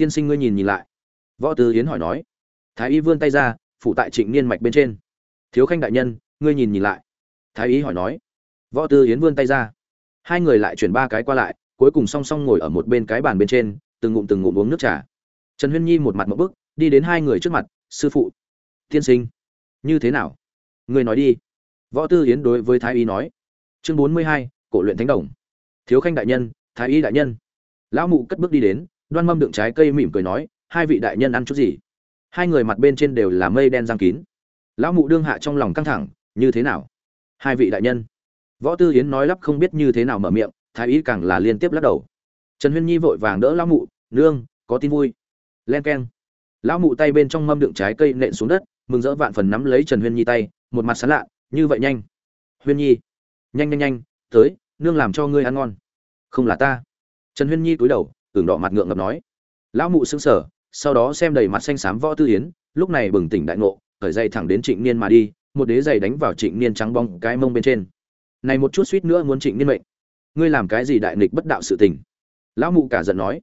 tiên sinh ngươi nhìn nhìn lại. Võ tư yến hỏi nói. Thái y vươn tay ra, phủ tại trịnh niên mạch bên trên. Thiếu khanh đại nhân, ngươi nhìn nhìn lại. Thái y hỏi nói. Võ tư yến vươn tay ra. Hai người lại chuyển ba cái qua lại, cuối cùng song song ngồi ở một bên cái bàn bên trên, từng ngụm từng ngụm uống nước trà. Trần huyên nhi một mặt một bức, đi đến hai người trước mặt, sư phụ, tiên sinh, như thế nào? Ngươi nói đi. Võ tư yến đối với thái y nói. Chương bốn mươi hai, cổ luyện thánh đồng. Thiếu khanh đại nhân, thái y đại nhân. Lão mụ cất bước đi đến đoan mâm đựng trái cây mỉm cười nói, hai vị đại nhân ăn chút gì? Hai người mặt bên trên đều là mây đen giang kín. Lão mụ đương hạ trong lòng căng thẳng, như thế nào? Hai vị đại nhân. Võ tư yến nói lắp không biết như thế nào mở miệng, thái y càng là liên tiếp lắc đầu. Trần huyên nhi vội vàng đỡ lão mụ, nương, có tin vui. Len keng. Lão mụ tay bên trong mâm đựng trái cây nện xuống đất, mừng rỡ vạn phần nắm lấy trần huyên nhi tay, một mặt sán lạ, như vậy nhanh. Huyên nhi. Nhanh nhanh nhanh, tới, nương làm cho ngươi ăn ngon. Không là ta. Trần huyên nhi cúi đầu tưởng đỏ mặt ngượng ngập nói. Lão mụ sững sờ, sau đó xem đầy mặt xanh xám võ tư yến, lúc này bừng tỉnh đại ngộ khởi dây thẳng đến trịnh niên mà đi, một đế giày đánh vào trịnh niên trắng bong cái mông bên trên. Này một chút suýt nữa muốn trịnh niên mệnh. Ngươi làm cái gì đại nghịch bất đạo sự tình? Lão mụ cả giận nói.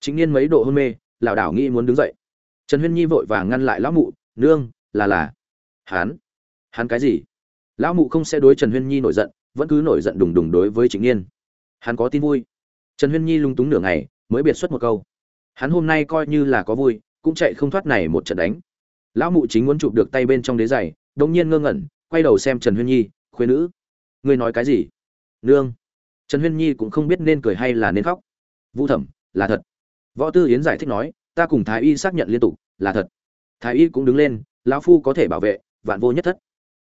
Trịnh niên mấy độ hôn mê, lảo đảo nghĩ muốn đứng dậy. Trần huyên nhi vội vàng ngăn lại lão mụ, nương, là là. Hắn? Hắn cái gì? Lão mụ không sẽ đối trần huyên nhi nổi giận, vẫn cứ nổi giận đùng đùng đối với trịnh niên. Hắn có tin vui. Trần huyên nhi lung túng nửa ngày mới biệt xuất một câu. Hắn hôm nay coi như là có vui, cũng chạy không thoát này một trận đánh. Lão mụ chính muốn chụp được tay bên trong đế giày, đống nhiên ngơ ngẩn, quay đầu xem trần huyên nhi khuyên nữ, ngươi nói cái gì? Nương. Trần huyên nhi cũng không biết nên cười hay là nên khóc. Vũ thẩm, là thật. Võ tư yến giải thích nói, ta cùng thái y xác nhận liên tục, là thật. Thái y cũng đứng lên, lão phu có thể bảo vệ, vạn vô nhất thất.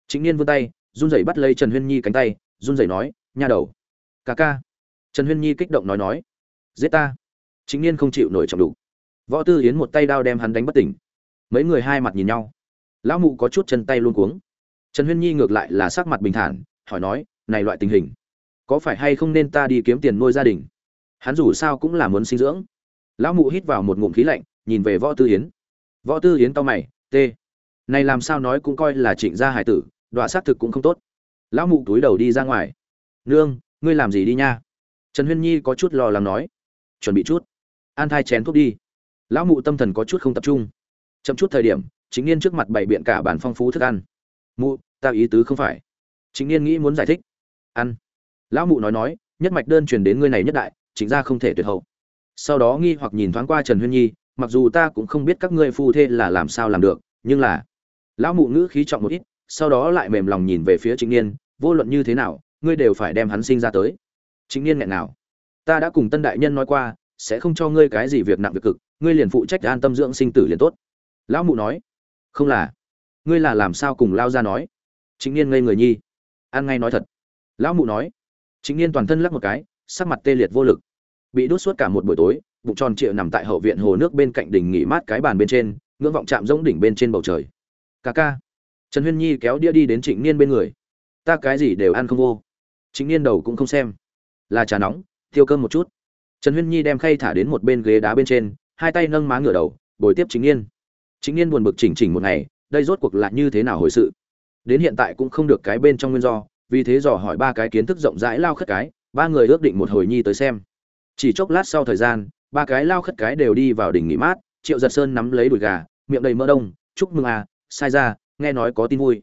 Chính niên vươn tay, run rẩy bắt lấy trần huyên nhi cánh tay, run rẩy nói, nha đầu, ca ca. Trần huyên nhi kích động nói nói, giết ta chính niên không chịu nổi trọng đủ võ tư yến một tay đao đem hắn đánh bất tỉnh. Mấy người hai mặt nhìn nhau. Lão mụ có chút chân tay luôn cuống. Trần huyên nhi ngược lại là sắc mặt bình thản, hỏi nói, này loại tình hình, có phải hay không nên ta đi kiếm tiền nuôi gia đình? Hắn dù sao cũng là muốn sinh dưỡng. Lão mụ hít vào một ngụm khí lạnh, nhìn về võ tư yến. Võ tư yến to mày t này làm sao nói cũng coi là trịnh gia hải tử, đọa xác thực cũng không tốt. Lão mụ túi đầu đi ra ngoài. Nương, ngươi làm gì đi nha? Trần huyên nhi có chút lo lắng nói. Chuẩn bị chút an thai chén thuốc đi. Lão mụ tâm thần có chút không tập trung. Chậm chút thời điểm, chính niên trước mặt bày biện cả bản phong phú thức ăn. Mụ, ta ý tứ không phải. Chính niên nghĩ muốn giải thích. Ăn. Lão mụ nói nói, nhất mạch đơn truyền đến ngươi này nhất đại, chính ra không thể tuyệt hậu. Sau đó nghi hoặc nhìn thoáng qua trần huyên nhi, mặc dù ta cũng không biết các ngươi phu thê là làm sao làm được, nhưng là lão mụ ngữ khí trọng một ít, sau đó lại mềm lòng nhìn về phía Chính niên vô luận như thế nào, ngươi đều phải đem hắn sinh ra tới. Chính niên nghẹn nào. Ta đã cùng tân đại nhân nói qua sẽ không cho ngươi cái gì việc nặng việc cực, ngươi liền phụ trách an tâm dưỡng sinh tử liền tốt. Lão mụ nói. Không là. Ngươi là làm sao cùng lao ra nói? Chính niên ngây người nhi. An ngay nói thật. Lão mụ nói. Chính niên toàn thân lắc một cái, sắc mặt tê liệt vô lực. Bị đốt suốt cả một buổi tối, bụng tròn trịa nằm tại hậu viện hồ nước bên cạnh đỉnh nghỉ mát cái bàn bên trên, ngưỡng vọng chạm rỗng đỉnh bên trên bầu trời. Ca ca. Trần huyên nhi kéo đĩa đi đến trịnh niên bên người. Ta cái gì đều ăn không vô. Trịnh niên đầu cũng không xem. Là trà nóng, tiêu cơm một chút trần huyên nhi đem khay thả đến một bên ghế đá bên trên, hai tay nâng má ngửa đầu, bồi tiếp chính niên chính niên buồn bực chỉnh chỉnh một ngày, đây rốt cuộc là như thế nào hồi sự? Đến hiện tại cũng không được cái bên trong nguyên do, vì thế dò hỏi ba cái kiến thức rộng rãi lao khất cái, ba người ước định một hồi nhi tới xem. Chỉ chốc lát sau thời gian, ba cái lao khất cái đều đi vào đỉnh nghỉ mát, triệu giật sơn nắm lấy đùi gà, miệng đầy mỡ đông, chúc mừng à sai ra, nghe nói có tin vui.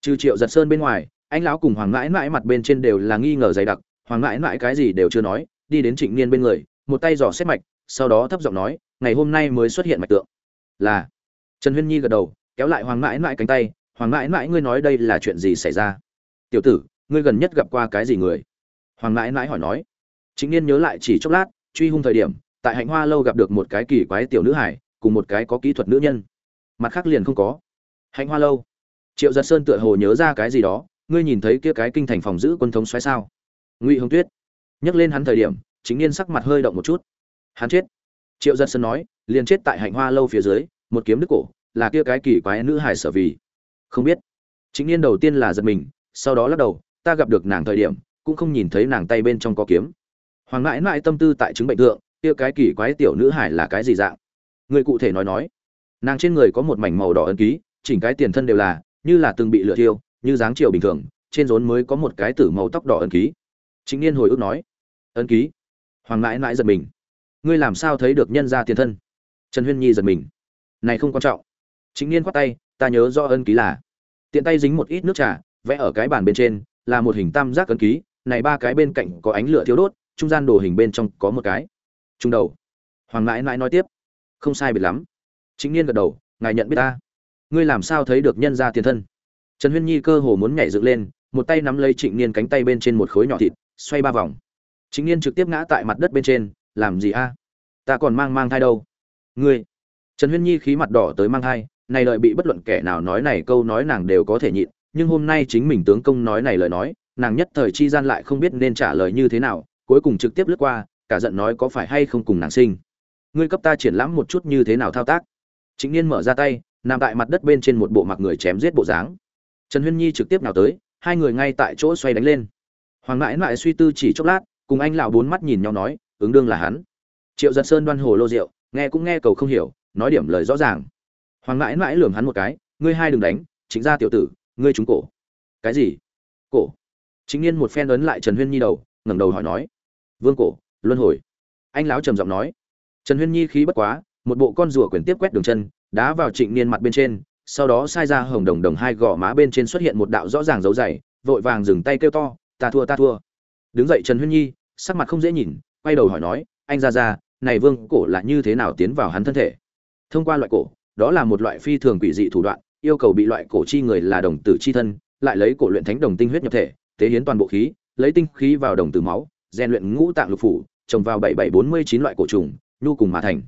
Trừ triệu giật sơn bên ngoài, anh lão cùng hoàng mãi mãi mặt bên trên đều là nghi ngờ dày đặc, hoàng mãi mãi cái gì đều chưa nói đi đến trịnh niên bên người, một tay dò xét mạch, sau đó thấp giọng nói, ngày hôm nay mới xuất hiện mạch tượng. Là. Trần huyên nhi gật đầu, kéo lại hoàng mãi mãi cánh tay, hoàng mãi mãi, ngươi nói đây là chuyện gì xảy ra? Tiểu tử, ngươi gần nhất gặp qua cái gì người? Hoàng mãi mãi hỏi nói. Trịnh niên nhớ lại chỉ chốc lát, truy hung thời điểm, tại hạnh hoa lâu gặp được một cái kỳ quái tiểu nữ hải cùng một cái có kỹ thuật nữ nhân. Mặt khác liền không có. Hạnh hoa lâu. Triệu giật sơn tựa hồ nhớ ra cái gì đó, ngươi nhìn thấy kia cái kinh thành phòng giữ quân thống xoáy sao? Ngụy hồng tuyết. Nhắc lên hắn thời điểm chính niên sắc mặt hơi động một chút. Hắn chết. Triệu dân sơn nói liền chết tại hạnh hoa lâu phía dưới một kiếm đức cổ là kia cái kỳ quái nữ hải sở vì. Không biết. Chính niên đầu tiên là giật mình sau đó lắc đầu ta gặp được nàng thời điểm cũng không nhìn thấy nàng tay bên trong có kiếm. Hoàng mãi mãi tâm tư tại chứng bệnh tượng, kia cái kỳ quái tiểu nữ hải là cái gì dạng? Người cụ thể nói nói. Nàng trên người có một mảnh màu đỏ ấn ký chỉnh cái tiền thân đều là như là từng bị lửa thiêu như dáng chiều bình thường trên rốn mới có một cái tử màu tóc đỏ ấn ký. Chính niên hồi ức nói. Ấn ký? Hoàng mãi mãi giật mình. Ngươi làm sao thấy được nhân ra tiền thân? Trần huyên nhi giật mình. Này không quan trọng. Chính niên khoát tay, ta nhớ do ân ký là. Tiện tay dính một ít nước trà, vẽ ở cái bàn bên trên, là một hình tam giác ấn ký, này ba cái bên cạnh có ánh lửa thiếu đốt, trung gian đồ hình bên trong có một cái. Trung đầu. Hoàng mãi mãi nói tiếp. Không sai biệt lắm. Chính niên gật đầu, ngài nhận biết ta. Ngươi làm sao thấy được nhân ra tiền thân? Trần huyên nhi cơ hồ muốn nhảy dựng lên, một tay nắm lấy trịnh niên cánh tay bên trên một khối nhỏ thịt, xoay ba vòng chính niên trực tiếp ngã tại mặt đất bên trên, làm gì a? Ta còn mang mang thai đâu? Ngươi. Trần huyên nhi khí mặt đỏ tới mang thai, này lợi bị bất luận kẻ nào nói này câu nói nàng đều có thể nhịn, nhưng hôm nay chính mình tướng công nói này lời nói, nàng nhất thời chi gian lại không biết nên trả lời như thế nào, cuối cùng trực tiếp lướt qua, cả giận nói có phải hay không cùng nàng sinh. Ngươi cấp ta triển lãm một chút như thế nào thao tác? Chính niên mở ra tay, nằm tại mặt đất bên trên một bộ mặc người chém giết bộ dáng. Trần huyên nhi trực tiếp nào tới, hai người ngay tại chỗ xoay đánh lên. Hoàng mãi mãi suy tư chỉ chốc lát cùng anh lão bốn mắt nhìn nhau nói, ứng đương là hắn. Triệu giật sơn đoan hồ lô rượu, nghe cũng nghe cầu không hiểu, nói điểm lời rõ ràng. Hoàng mãi mãi lườm hắn một cái, ngươi hai đừng đánh, chính ra tiểu tử, ngươi trúng cổ. Cái gì? Cổ? Chính niên một phen ấn lại trần huyên nhi đầu, ngẩng đầu hỏi nói. Vương cổ, luân hồi. Anh lão trầm giọng nói. Trần huyên nhi khí bất quá, một bộ con rùa quyển tiếp quét đường chân, đá vào trịnh niên mặt bên trên, sau đó sai ra hồng đồng đồng hai gò má bên trên xuất hiện một đạo rõ ràng dấu dày, vội vàng dừng tay kêu to, ta thua ta thua. Đứng dậy trần huyên nhi sắc mặt không dễ nhìn, quay đầu hỏi nói, anh ra ra, này vương cổ là như thế nào tiến vào hắn thân thể? Thông qua loại cổ, đó là một loại phi thường quỷ dị thủ đoạn, yêu cầu bị loại cổ chi người là đồng tử chi thân, lại lấy cổ luyện thánh đồng tinh huyết nhập thể, tế hiến toàn bộ khí, lấy tinh khí vào đồng tử máu, rèn luyện ngũ tạng lục phủ, trồng vào bảy bảy bốn mươi chín loại cổ trùng, nhu cùng mà thành.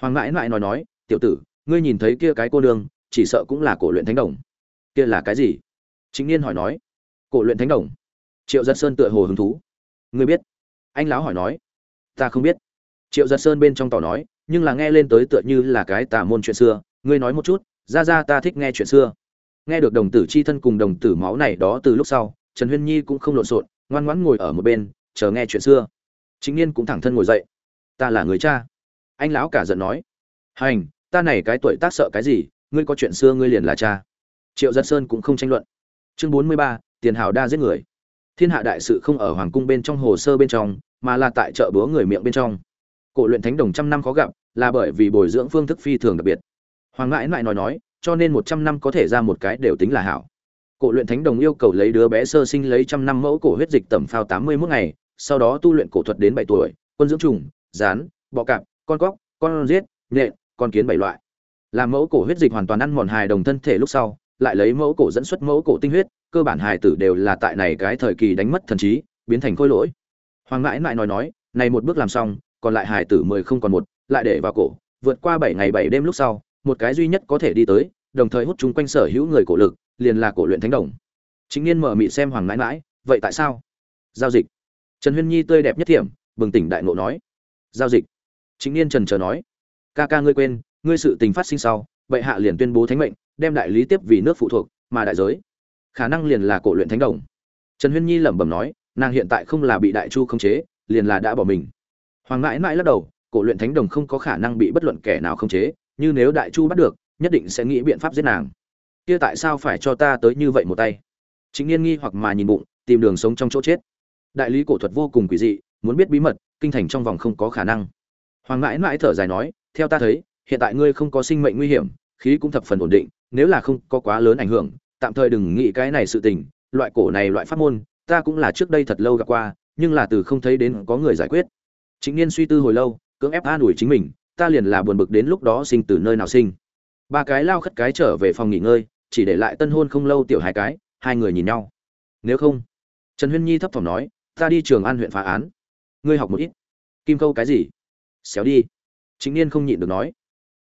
Hoàng mãi mãi nói nói, tiểu tử, ngươi nhìn thấy kia cái cô nương, chỉ sợ cũng là cổ luyện thánh đồng. Kia là cái gì? Chính niên hỏi nói. Cổ luyện thánh đồng. Triệu dân sơn tựa hồ hứng thú. Ngươi biết anh lão hỏi nói, ta không biết. Triệu giật sơn bên trong tỏ nói, nhưng là nghe lên tới tựa như là cái tà môn chuyện xưa, ngươi nói một chút, ra ra ta thích nghe chuyện xưa. Nghe được đồng tử chi thân cùng đồng tử máu này đó từ lúc sau, trần huyên nhi cũng không lộn xộn, ngoan ngoãn ngồi ở một bên, chờ nghe chuyện xưa. Chính niên cũng thẳng thân ngồi dậy. Ta là người cha. Anh lão cả giận nói, hành, ta này cái tuổi tác sợ cái gì, ngươi có chuyện xưa ngươi liền là cha. Triệu giật sơn cũng không tranh luận. Chương bốn mươi ba, tiền hào đa giết người thiên hạ đại sự không ở hoàng cung bên trong hồ sơ bên trong, mà là tại chợ búa người miệng bên trong. Cổ luyện thánh đồng trăm năm khó gặp, là bởi vì bồi dưỡng phương thức phi thường đặc biệt. Hoàng ngãi lại nói nói, cho nên một trăm năm có thể ra một cái đều tính là hảo. Cổ luyện thánh đồng yêu cầu lấy đứa bé sơ sinh lấy trăm năm mẫu cổ huyết dịch tẩm phao tám mươi mốt ngày, sau đó tu luyện cổ thuật đến bảy tuổi, quân dưỡng trùng rán bọ cạp, con cóc, con riết nhện con kiến bảy loại. Làm mẫu cổ huyết dịch hoàn toàn ăn mòn hài đồng thân thể lúc sau, lại lấy mẫu cổ dẫn xuất mẫu cổ tinh huyết cơ bản hài tử đều là tại này cái thời kỳ đánh mất thần trí, biến thành khôi lỗi. Hoàng mãi mãi nói nói, này một bước làm xong, còn lại hài tử mười không còn một, lại để vào cổ, vượt qua bảy ngày bảy đêm lúc sau, một cái duy nhất có thể đi tới, đồng thời hút chúng quanh sở hữu người cổ lực, liền là cổ luyện thánh đồng. Chính niên mở mị xem hoàng mãi mãi, vậy tại sao? Giao dịch. Trần huyên nhi tươi đẹp nhất thiểm, bừng tỉnh đại ngộ nói. Giao dịch. Chính niên trần chờ nói. Ca ca ngươi quên, ngươi sự tình phát sinh sau, bệ hạ liền tuyên bố thánh mệnh, đem đại lý tiếp vì nước phụ thuộc, mà đại giới khả năng liền là cổ luyện thánh đồng. Trần huyên nhi lẩm bẩm nói, nàng hiện tại không là bị đại chu khống chế, liền là đã bỏ mình. Hoàng mãi mãi lắc đầu, cổ luyện thánh đồng không có khả năng bị bất luận kẻ nào khống chế, như nếu đại chu bắt được, nhất định sẽ nghĩ biện pháp giết nàng. Kia tại sao phải cho ta tới như vậy một tay? Chính yên nghi hoặc mà nhìn bụng, tìm đường sống trong chỗ chết. Đại lý cổ thuật vô cùng quỷ dị, muốn biết bí mật, kinh thành trong vòng không có khả năng. Hoàng mãi mãi thở dài nói, theo ta thấy, hiện tại ngươi không có sinh mệnh nguy hiểm, khí cũng thập phần ổn định, nếu là không có quá lớn ảnh hưởng tạm thời đừng nghĩ cái này sự tình, loại cổ này loại pháp môn, ta cũng là trước đây thật lâu gặp qua, nhưng là từ không thấy đến có người giải quyết. Chính niên suy tư hồi lâu, cưỡng ép an ủi chính mình, ta liền là buồn bực đến lúc đó sinh từ nơi nào sinh. Ba cái lao khất cái trở về phòng nghỉ ngơi, chỉ để lại tân hôn không lâu tiểu hai cái, hai người nhìn nhau. Nếu không, trần huyên nhi thấp thỏm nói, ta đi trường an huyện phá án. Ngươi học một ít. Kim câu cái gì? Xéo đi. Chính niên không nhịn được nói.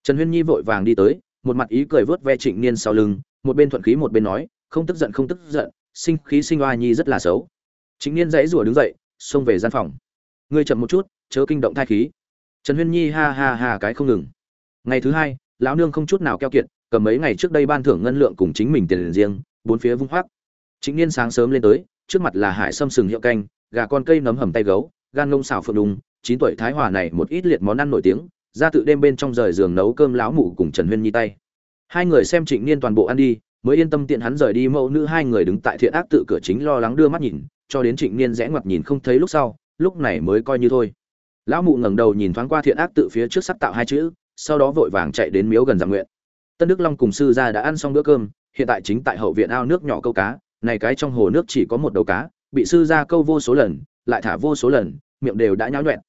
Trần huyên nhi vội vàng đi tới, một mặt ý cười vớt ve trịnh niên sau lưng một bên thuận khí một bên nói, không tức giận, không tức giận, sinh khí, sinh oa nhi rất là xấu. Chính niên dãy rủa đứng dậy, xông về gian phòng. Ngươi chậm một chút, chớ kinh động thai khí. Trần huyên nhi ha ha ha cái không ngừng. Ngày thứ hai, lão nương không chút nào keo kiệt, cầm mấy ngày trước đây ban thưởng ngân lượng cùng chính mình tiền riêng, bốn phía vung hoác. Chính niên sáng sớm lên tới, trước mặt là hải sâm sừng hiệu canh, gà con cây nấm hầm tay gấu, gan lông xào phượng đùng, chín tuổi thái hòa này một ít liệt món ăn nổi tiếng, ra tự đêm bên trong rời giường nấu cơm lão mụ cùng trần huyên nhi tay hai người xem trịnh niên toàn bộ ăn đi, mới yên tâm tiện hắn rời đi, mẫu nữ hai người đứng tại thiện ác tự cửa chính lo lắng đưa mắt nhìn, cho đến trịnh niên rẽ ngoặt nhìn không thấy lúc sau, lúc này mới coi như thôi. Lão mụ ngẩng đầu nhìn thoáng qua thiện ác tự phía trước sắc tạo hai chữ, sau đó vội vàng chạy đến miếu gần giảm nguyện. Tân đức long cùng sư gia đã ăn xong bữa cơm, hiện tại chính tại hậu viện ao nước nhỏ câu cá, này cái trong hồ nước chỉ có một đầu cá, bị sư gia câu vô số lần, lại thả vô số lần, miệng đều đã nhão nhuẹn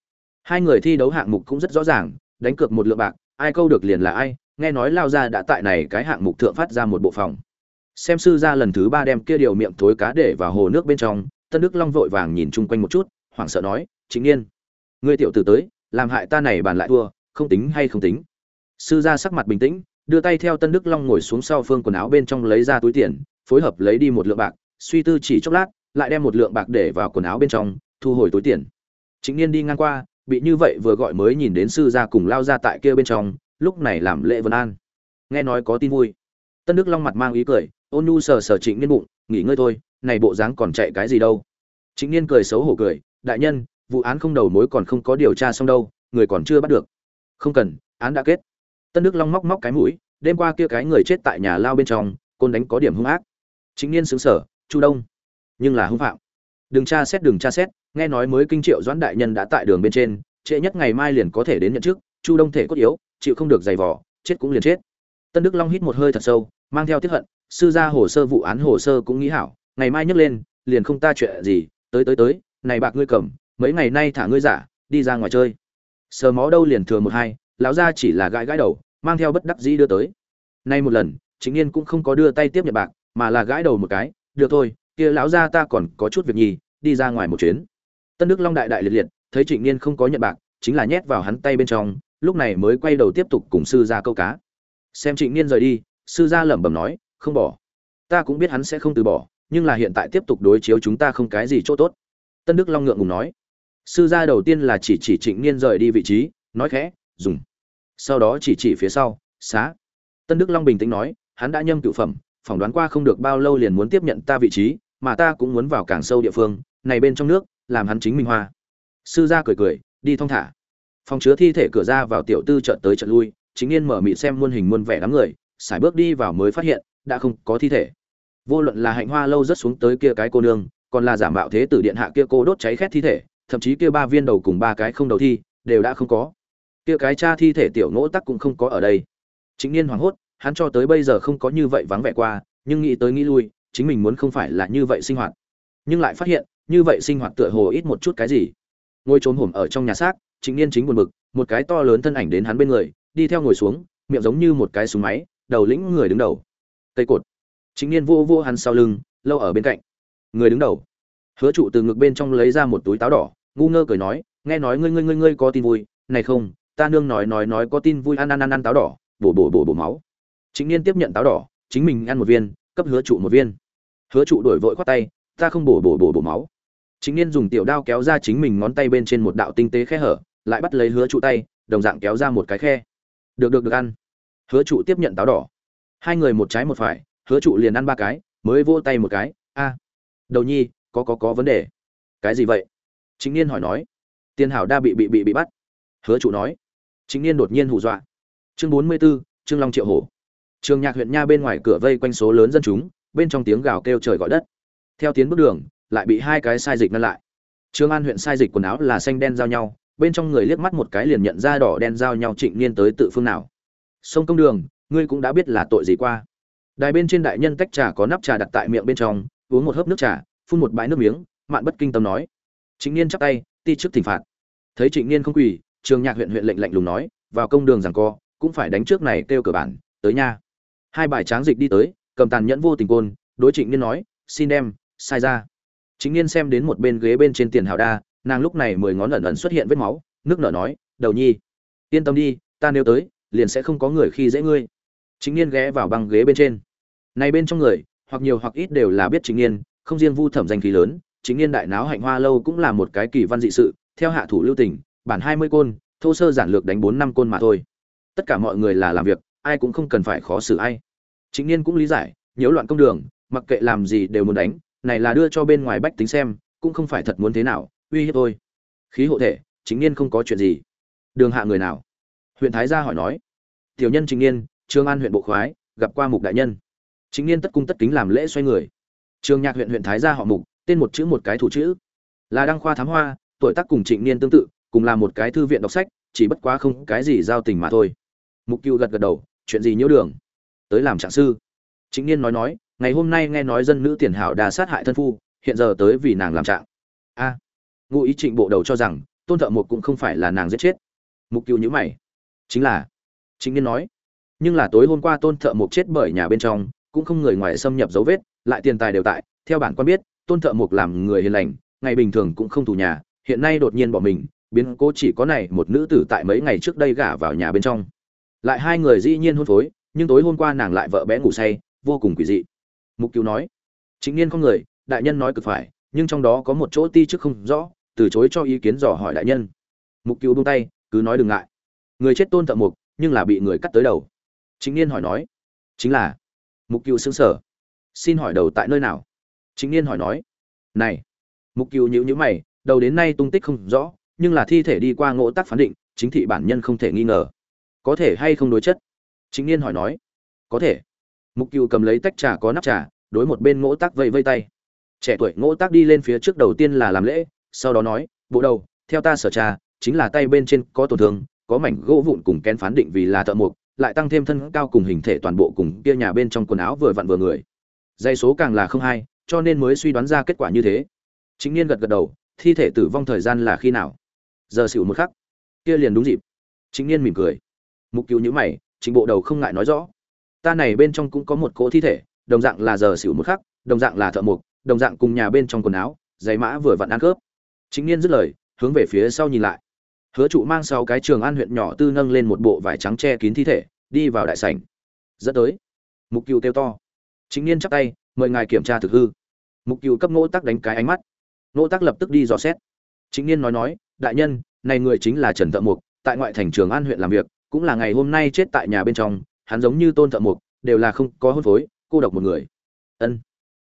hai người thi đấu hạng mục cũng rất rõ ràng, đánh cược một lượng bạc, ai câu được liền là ai nghe nói lao ra đã tại này cái hạng mục thượng phát ra một bộ phòng. Xem sư gia lần thứ ba đem kia điều miệng thối cá để vào hồ nước bên trong, tân đức long vội vàng nhìn chung quanh một chút, hoảng sợ nói chính yên ngươi tiểu tử tới, làm hại ta này bàn lại thua, không tính hay không tính? Sư gia sắc mặt bình tĩnh, đưa tay theo tân đức long ngồi xuống sau phương quần áo bên trong lấy ra túi tiền, phối hợp lấy đi một lượng bạc, suy tư chỉ chốc lát, lại đem một lượng bạc để vào quần áo bên trong, thu hồi túi tiền. Chính niên đi ngang qua, bị như vậy vừa gọi mới nhìn đến sư gia cùng lao ra tại kia bên trong lúc này làm lễ vân an. Nghe nói có tin vui. Tân đức long mặt mang ý cười, ôn nhu sờ sờ trịnh niên bụng, nghỉ ngơi thôi, này bộ dáng còn chạy cái gì đâu. Trịnh niên cười xấu hổ cười, đại nhân, vụ án không đầu mối còn không có điều tra xong đâu, người còn chưa bắt được. Không cần, án đã kết. Tân đức long móc móc cái mũi, đêm qua kia cái người chết tại nhà lao bên trong, côn đánh có điểm hung ác. Chính niên xứng sở chu đông, nhưng là hung phạm. Đừng tra xét, đừng tra xét, nghe nói mới kinh triệu doãn đại nhân đã tại đường bên trên, trễ nhất ngày mai liền có thể đến nhận chức, chu đông thể cốt yếu chịu không được giày vò, chết cũng liền chết. Tân đức long hít một hơi thật sâu, mang theo tiếp hận, sư ra hồ sơ vụ án hồ sơ cũng nghĩ hảo, ngày mai nhấc lên, liền không ta chuyện gì, tới tới tới, này bạc ngươi cầm, mấy ngày nay thả ngươi giả, đi ra ngoài chơi. Sờ mó đâu liền thừa một hai, lão gia chỉ là gãi gãi đầu, mang theo bất đắc dĩ đưa tới. Nay một lần chính niên cũng không có đưa tay tiếp nhận bạc, mà là gãi đầu một cái, được thôi, kia lão gia ta còn có chút việc nhì, đi ra ngoài một chuyến. Tân đức long đại đại liệt liệt, thấy trịnh niên không có nhận bạc, chính là nhét vào hắn tay bên trong lúc này mới quay đầu tiếp tục cùng sư gia câu cá. Xem trịnh niên rời đi, sư gia lẩm bẩm nói, không bỏ. Ta cũng biết hắn sẽ không từ bỏ, nhưng là hiện tại tiếp tục đối chiếu chúng ta không cái gì chỗ tốt. Tân đức long ngượng ngùng nói. Sư gia đầu tiên là chỉ chỉ trịnh niên rời đi vị trí, nói khẽ, dùng. Sau đó chỉ chỉ phía sau, xá. Tân đức long bình tĩnh nói, hắn đã nhâm cựu phẩm, phỏng đoán qua không được bao lâu liền muốn tiếp nhận ta vị trí, mà ta cũng muốn vào càng sâu địa phương, này bên trong nước, làm hắn chính minh hoa. Sư gia cười cười, đi thong thả phòng chứa thi thể cửa ra vào tiểu tư chợt tới chợt lui, chính yên mở mịt xem muôn hình muôn vẻ đám người, sải bước đi vào mới phát hiện, đã không có thi thể. Vô luận là hạnh hoa lâu rất xuống tới kia cái cô nương, còn là giả mạo thế tử điện hạ kia cô đốt cháy khét thi thể, thậm chí kia ba viên đầu cùng ba cái không đầu thi, đều đã không có. Kia cái cha thi thể tiểu ngỗ tắc cũng không có ở đây. Chính niên hoảng hốt, hắn cho tới bây giờ không có như vậy vắng vẻ qua, nhưng nghĩ tới nghĩ lui, chính mình muốn không phải là như vậy sinh hoạt. Nhưng lại phát hiện, như vậy sinh hoạt tựa hồ ít một chút cái gì. Ngôi trốn hổm ở trong nhà xác chính niên chính buồn bực, một cái to lớn thân ảnh đến hắn bên người, đi theo ngồi xuống, miệng giống như một cái súng máy, đầu lĩnh người đứng đầu. Tây cột. Chính niên vô vô hắn sau lưng, lâu ở bên cạnh. Người đứng đầu. Hứa trụ từ ngực bên trong lấy ra một túi táo đỏ, ngu ngơ cười nói, nghe nói ngươi ngươi ngươi ngươi có tin vui. Này không, ta nương nói nói nói có tin vui, ăn ăn ăn ăn táo đỏ, bổ bổ bổ bổ máu. Chính niên tiếp nhận táo đỏ, chính mình ăn một viên, cấp hứa trụ một viên. Hứa trụ đổi vội khoát tay, ta không bổ bổ bổ bổ máu. Chính niên dùng tiểu đao kéo ra chính mình ngón tay bên trên một đạo tinh tế khe hở lại bắt lấy hứa trụ tay đồng dạng kéo ra một cái khe. Được được được ăn. Hứa trụ tiếp nhận táo đỏ. Hai người một trái một phải hứa trụ liền ăn ba cái mới vô tay một cái a đầu nhi có có có vấn đề. Cái gì vậy? Chính niên hỏi nói. Tiên hảo đa bị bị bị bị bắt. Hứa trụ nói. Chính niên đột nhiên hù dọa. Chương bốn mươi 44, trương long triệu hổ. Trường nhạc huyện nha bên ngoài cửa vây quanh số lớn dân chúng bên trong tiếng gào kêu trời gọi đất. Theo tiến bước đường lại bị hai cái sai dịch ngăn lại. Trương an huyện sai dịch quần áo là xanh đen giao nhau bên trong người liếc mắt một cái liền nhận ra đỏ đen giao nhau trịnh niên tới tự phương nào. Sông công đường, ngươi cũng đã biết là tội gì qua. Đài bên trên đại nhân tách trà có nắp trà đặt tại miệng bên trong, uống một hớp nước trà, phun một bãi nước miếng, mạn bất kinh tâm nói. Trịnh niên chắp tay, ti trước thỉnh phạt. Thấy trịnh niên không quỳ, trường nhạc huyện huyện lệnh lạnh lùng nói, vào công đường rằng co, cũng phải đánh trước này kêu cửa bản, tới nha. Hai bài tráng dịch đi tới, cầm tàn nhẫn vô tình côn, đối trịnh niên nói, xin đem, sai ra. Chính niên xem đến một bên ghế bên trên tiền hào đa nàng lúc này mười ngón ẩn ẩn xuất hiện vết máu, nước nở nói, đầu nhi, yên tâm đi, ta nếu tới, liền sẽ không có người khi dễ ngươi. Chính niên ghé vào băng ghế bên trên. Này bên trong người, hoặc nhiều hoặc ít đều là biết chính niên, không riêng vu thẩm danh khí lớn, chính niên đại náo hạnh hoa lâu cũng là một cái kỳ văn dị sự, theo hạ thủ lưu tình, bản hai mươi côn, thô sơ giản lược đánh bốn năm côn mà thôi. Tất cả mọi người là làm việc, ai cũng không cần phải khó xử ai. Chính niên cũng lý giải, nhiễu loạn công đường, mặc kệ làm gì đều muốn đánh, này là đưa cho bên ngoài bách tính xem, cũng không phải thật muốn thế nào uy hiếp tôi, khí hộ thể chính niên không có chuyện gì. Đường hạ người nào? Huyện thái gia hỏi nói. Tiểu nhân chính niên trương an huyện bộ khoái gặp qua mục đại nhân. Chính niên tất cung tất kính làm lễ xoay người. Trường nhạc huyện huyện thái gia họ mục tên một chữ một cái thủ chữ. Là đăng khoa thám hoa tuổi tác cùng trịnh niên tương tự cùng là một cái thư viện đọc sách chỉ bất quá không cái gì giao tình mà thôi. Mục cựu gật gật đầu chuyện gì nhiễu đường? Tới làm trạng sư. Chính niên nói nói ngày hôm nay nghe nói dân nữ tiền hảo đà sát hại thân phu hiện giờ tới vì nàng làm trạng. A ngụ ý trịnh bộ đầu cho rằng, tôn thợ một cũng không phải là nàng giết chết. Mục cựu nhữ mày. Chính là, chính niên nói, nhưng là tối hôm qua tôn thợ mộc chết bởi nhà bên trong, cũng không người ngoài xâm nhập dấu vết, lại tiền tài đều tại. Theo bản quan biết, tôn thợ mộc làm người hiền lành, ngày bình thường cũng không tù nhà, hiện nay đột nhiên bỏ mình, biến cố chỉ có này một nữ tử tại mấy ngày trước đây gả vào nhà bên trong. Lại hai người dĩ nhiên hôn phối, nhưng tối hôm qua nàng lại vợ bé ngủ say, vô cùng quỷ dị. Mục cứu nói, chính niên không người, đại nhân nói cực phải, nhưng trong đó có một chỗ ti chức không rõ từ chối cho ý kiến dò hỏi đại nhân. Mục cứu buông tay, cứ nói đừng ngại. Người chết tôn thợ mục nhưng là bị người cắt tới đầu. Chính niên hỏi nói, chính là? Mục cứu xứng sở xin hỏi đầu tại nơi nào? Chính niên hỏi nói, này. Mục cứu nhữ nhữ mày, đầu đến nay tung tích không rõ, nhưng là thi thể đi qua ngộ tác phán định, chính thị bản nhân không thể nghi ngờ. Có thể hay không đối chất? Chính niên hỏi nói, có thể. Mục cựu cầm lấy tách trà có nắp trà, đối một bên ngỗ tác vây vây tay. Trẻ tuổi ngỗ tác đi lên phía trước đầu tiên là làm lễ sau đó nói bộ đầu theo ta sở tra, chính là tay bên trên có tổn thương có mảnh gỗ vụn cùng kén phán định vì là thợ mộc, lại tăng thêm thân cao cùng hình thể toàn bộ cùng kia nhà bên trong quần áo vừa vặn vừa người. Dây số càng là không hai cho nên mới suy đoán ra kết quả như thế. Chính niên gật gật đầu thi thể tử vong thời gian là khi nào? Giờ xỉu một khắc. Kia liền đúng dịp. Chính niên mỉm cười. Mục cứu nhữ mày chính bộ đầu không ngại nói rõ. Ta này bên trong cũng có một cỗ thi thể đồng dạng là giờ xỉu một khắc đồng dạng là thợ mộc, đồng dạng cùng nhà bên trong quần áo giấy mã vừa vặn ăn khớp chính niên dứt lời, hướng về phía sau nhìn lại. Hứa trụ mang sau cái trường an huyện nhỏ tư nâng lên một bộ vải trắng che kín thi thể, đi vào đại sảnh. Dẫn tới, mục cựu kêu to. Chính niên chắp tay, mời ngài kiểm tra thực hư. Mục cựu cấp ngỗ tắc đánh cái ánh mắt. Ngỗ tắc lập tức đi dò xét. Chính niên nói nói, đại nhân, này người chính là trần thợ mục tại ngoại thành trường an huyện làm việc, cũng là ngày hôm nay chết tại nhà bên trong, hắn giống như tôn thợ mục đều là không có hôn phối, cô độc một người. Ân.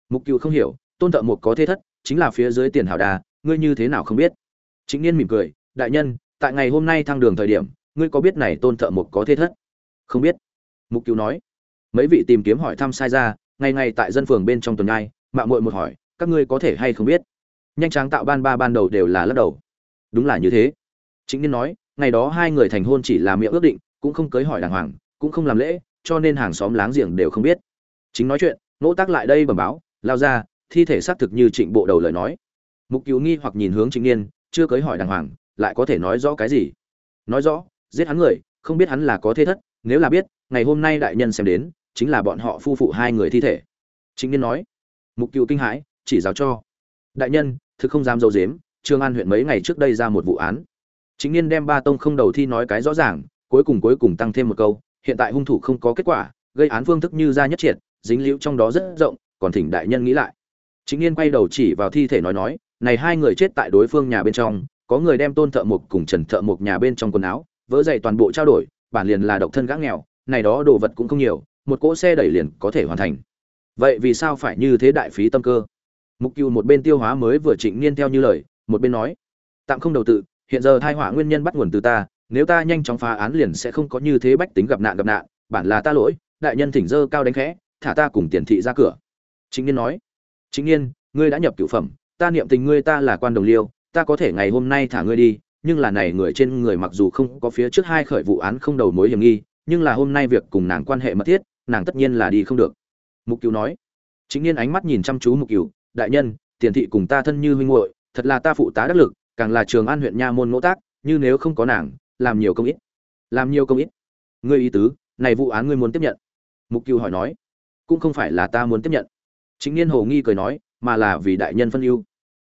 Mục cựu không hiểu, tôn thợ mục có thế thất, chính là phía dưới tiền hảo đà ngươi như thế nào không biết? Chính niên mỉm cười, đại nhân, tại ngày hôm nay thăng đường thời điểm, ngươi có biết này tôn thợ mục có thế thất? Không biết. Mục cứu nói. Mấy vị tìm kiếm hỏi thăm sai ra, ngày ngày tại dân phường bên trong tuần nhai mạng muội một hỏi, các ngươi có thể hay không biết? Nhanh tráng tạo ban ba ban đầu đều là lắc đầu. Đúng là như thế. Chính niên nói, ngày đó hai người thành hôn chỉ là miệng ước định, cũng không cưới hỏi đàng hoàng, cũng không làm lễ, cho nên hàng xóm láng giềng đều không biết. Chính nói chuyện, nỗ tác lại đây bẩm báo, lao ra thi thể xác thực như trịnh bộ đầu lời nói mục cứu nghi hoặc nhìn hướng trịnh niên, chưa cưới hỏi đàng hoàng, lại có thể nói rõ cái gì? Nói rõ, giết hắn người, không biết hắn là có thế thất, nếu là biết, ngày hôm nay đại nhân xem đến, chính là bọn họ phu phụ hai người thi thể. Trịnh niên nói, mục cứu kinh hãi, chỉ giáo cho. Đại nhân, thực không dám dâu dếm, trương an huyện mấy ngày trước đây ra một vụ án. Chính niên đem ba tông không đầu thi nói cái rõ ràng, cuối cùng cuối cùng tăng thêm một câu, hiện tại hung thủ không có kết quả, gây án phương thức như ra nhất triệt, dính liễu trong đó rất rộng, còn thỉnh đại nhân nghĩ lại. Chính niên quay đầu chỉ vào thi thể nói nói này hai người chết tại đối phương nhà bên trong, có người đem tôn thợ mộc cùng trần thợ mộc nhà bên trong quần áo vỡ dậy toàn bộ trao đổi, bản liền là độc thân gã nghèo, này đó đồ vật cũng không nhiều, một cỗ xe đẩy liền có thể hoàn thành. Vậy vì sao phải như thế đại phí tâm cơ? Mục cừu một bên tiêu hóa mới vừa trịnh niên theo như lời, một bên nói, tạm không đầu tự, hiện giờ thai họa nguyên nhân bắt nguồn từ ta, nếu ta nhanh chóng phá án liền sẽ không có như thế bách tính gặp nạn gặp nạn, bản là ta lỗi, đại nhân thỉnh dơ cao đánh khẽ, thả ta cùng tiền thị ra cửa. Chính niên nói chính niên, ngươi đã nhập cửu phẩm ta niệm tình ngươi ta là quan đồng liêu, ta có thể ngày hôm nay thả ngươi đi, nhưng là này người trên người mặc dù không có phía trước hai khởi vụ án không đầu mối hiểm nghi, nhưng là hôm nay việc cùng nàng quan hệ mật thiết, nàng tất nhiên là đi không được. Mục cửu nói. Chính niên ánh mắt nhìn chăm chú mục cửu, đại nhân, tiền thị cùng ta thân như huynh muội, thật là ta phụ tá đắc lực, càng là trường an huyện nha môn ngỗ tác, như nếu không có nàng, làm nhiều công ít. Làm nhiều công ít? Ngươi ý tứ, này vụ án ngươi muốn tiếp nhận? Mục cửu hỏi nói. Cũng không phải là ta muốn tiếp nhận. Chính niên hồ nghi cười nói mà là vì đại nhân phân ưu.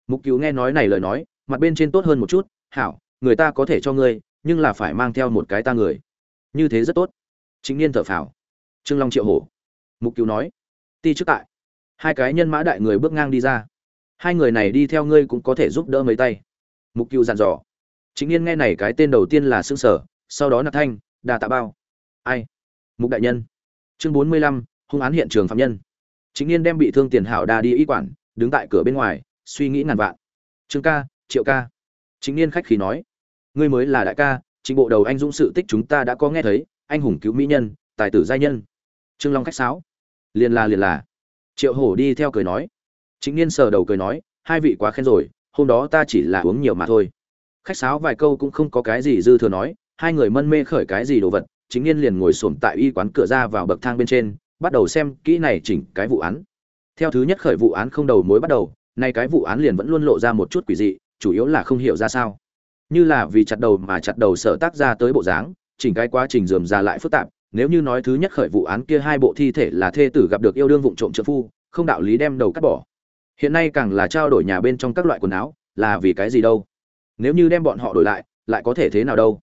Mục cứu nghe nói này lời nói, mặt bên trên tốt hơn một chút, hảo, người ta có thể cho ngươi, nhưng là phải mang theo một cái ta người. Như thế rất tốt. Chính niên thở phào. Trương long triệu hổ. Mục cứu nói. Ti trước tại. Hai cái nhân mã đại người bước ngang đi ra. Hai người này đi theo ngươi cũng có thể giúp đỡ mấy tay. Mục cứu dặn dò. Chính Niên nghe này cái tên đầu tiên là xương sở sau đó là thanh, đà tạ bao. Ai? Mục đại nhân. Chương bốn mươi lăm, hung án hiện trường phạm nhân. Chính Niên đem bị thương tiền hảo đà đi y quản đứng tại cửa bên ngoài, suy nghĩ ngàn vạn. Trương ca, triệu ca. Chính niên khách khí nói. Ngươi mới là đại ca, chính bộ đầu anh dũng sự tích chúng ta đã có nghe thấy, anh hùng cứu mỹ nhân, tài tử giai nhân. Trương long khách sáo. Liền là liền là triệu hổ đi theo cười nói. Chính niên sờ đầu cười nói, hai vị quá khen rồi, hôm đó ta chỉ là uống nhiều mà thôi. Khách sáo vài câu cũng không có cái gì dư thừa nói, hai người mân mê khởi cái gì đồ vật, chính niên liền ngồi xổm tại y quán cửa ra vào bậc thang bên trên, bắt đầu xem kỹ này chỉnh cái vụ án theo thứ nhất khởi vụ án không đầu mối bắt đầu, nay cái vụ án liền vẫn luôn lộ ra một chút quỷ dị, chủ yếu là không hiểu ra sao. Như là vì chặt đầu mà chặt đầu sở tác ra tới bộ dáng, chỉnh cái quá trình dườm ra lại phức tạp, nếu như nói thứ nhất khởi vụ án kia hai bộ thi thể là thê tử gặp được yêu đương vụng trộm trợ phu, không đạo lý đem đầu cắt bỏ. Hiện nay càng là trao đổi nhà bên trong các loại quần áo, là vì cái gì đâu? Nếu như đem bọn họ đổi lại lại có thể thế nào đâu?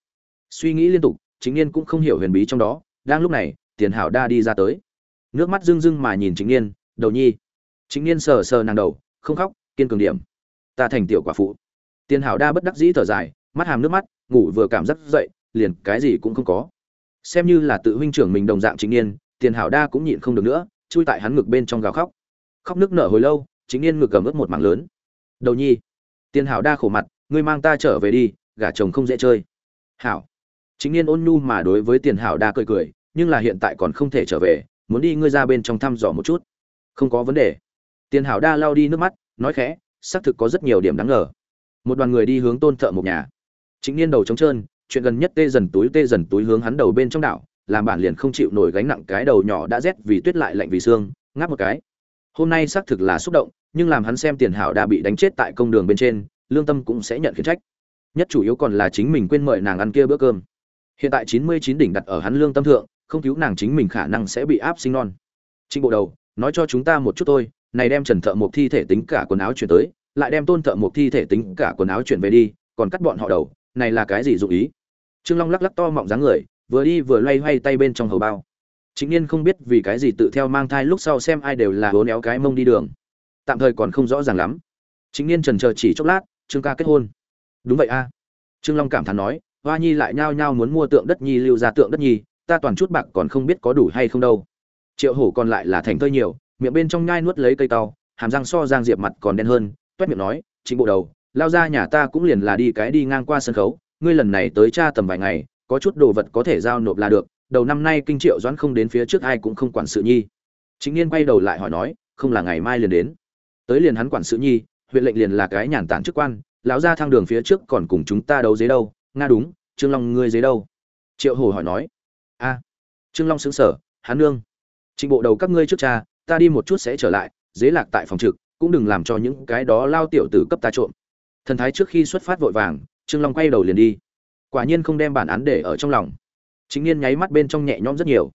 Suy nghĩ liên tục, chính niên cũng không hiểu huyền bí trong đó, đang lúc này, tiền hảo đa đi ra tới. Nước mắt rưng rưng mà nhìn chính niên đầu nhi. Chính niên sờ sờ nàng đầu, không khóc, kiên cường điểm. Ta thành tiểu quả phụ. Tiền hảo đa bất đắc dĩ thở dài, mắt hàm nước mắt, ngủ vừa cảm giác dậy, liền cái gì cũng không có. Xem như là tự huynh trưởng mình đồng dạng chính niên tiền hảo đa cũng nhịn không được nữa, chui tại hắn ngực bên trong gào khóc. Khóc nước nở hồi lâu, chính niên ngực cầm ướt một mảng lớn. Đầu nhi. Tiền hảo đa khổ mặt, ngươi mang ta trở về đi, gả chồng không dễ chơi. Hảo. Chính niên ôn nhu mà đối với tiền hảo đa cười cười, nhưng là hiện tại còn không thể trở về, muốn đi ngươi ra bên trong thăm dò một chút không có vấn đề. Tiền hảo đa lao đi nước mắt, nói khẽ, xác thực có rất nhiều điểm đáng ngờ. Một đoàn người đi hướng tôn thợ một nhà. Chính niên đầu trống trơn, chuyện gần nhất tê dần túi tê dần túi hướng hắn đầu bên trong đảo, làm bản liền không chịu nổi gánh nặng cái đầu nhỏ đã rét vì tuyết lại lạnh vì xương, ngáp một cái. Hôm nay xác thực là xúc động, nhưng làm hắn xem tiền hảo đã bị đánh chết tại công đường bên trên, lương tâm cũng sẽ nhận khiển trách. Nhất chủ yếu còn là chính mình quên mời nàng ăn kia bữa cơm. Hiện tại chín mươi chín đỉnh đặt ở hắn lương tâm thượng, không cứu nàng chính mình khả năng sẽ bị áp sinh non. Trinh bộ đầu nói cho chúng ta một chút thôi, này đem trần thợ một thi thể tính cả quần áo chuyển tới, lại đem tôn thợ một thi thể tính cả quần áo chuyển về đi, còn cắt bọn họ đầu, này là cái gì dụ ý? Trương long lắc lắc to mọng dáng người, vừa đi vừa loay hoay tay bên trong hầu bao. Chính niên không biết vì cái gì tự theo mang thai lúc sau xem ai đều là hố néo cái mông đi đường. Tạm thời còn không rõ ràng lắm. Chính niên trần chờ chỉ chốc lát, trương ca kết hôn. Đúng vậy a. Trương long cảm thán nói, hoa nhi lại nhao nhao muốn mua tượng đất nhi, lưu ra tượng đất nhi, ta toàn chút bạc còn không biết có đủ hay không đâu triệu hổ còn lại là thành thơi nhiều, miệng bên trong nhai nuốt lấy cây tàu hàm răng so giang diệp mặt còn đen hơn toét miệng nói chính bộ đầu, lao ra nhà ta cũng liền là đi cái đi ngang qua sân khấu, ngươi lần này tới cha tầm vài ngày, có chút đồ vật có thể giao nộp là được, đầu năm nay kinh triệu doãn không đến phía trước ai cũng không quản sự nhi. Chính niên quay đầu lại hỏi nói, không là ngày mai liền đến. Tới liền hắn quản sự nhi, huyện lệnh liền là cái nhàn tản chức quan, lão ra thang đường phía trước còn cùng chúng ta đấu dế đâu, nga đúng, trương long ngươi dế đâu? Triệu hồ hỏi nói. A. Trương long xứng sở hắn nương trịnh bộ đầu các ngươi trước cha, ta đi một chút sẽ trở lại, dế lạc tại phòng trực, cũng đừng làm cho những cái đó lao tiểu tử cấp ta trộm. Thần thái trước khi xuất phát vội vàng, trương long quay đầu liền đi. Quả nhiên không đem bản án để ở trong lòng. Chính niên nháy mắt bên trong nhẹ nhõm rất nhiều.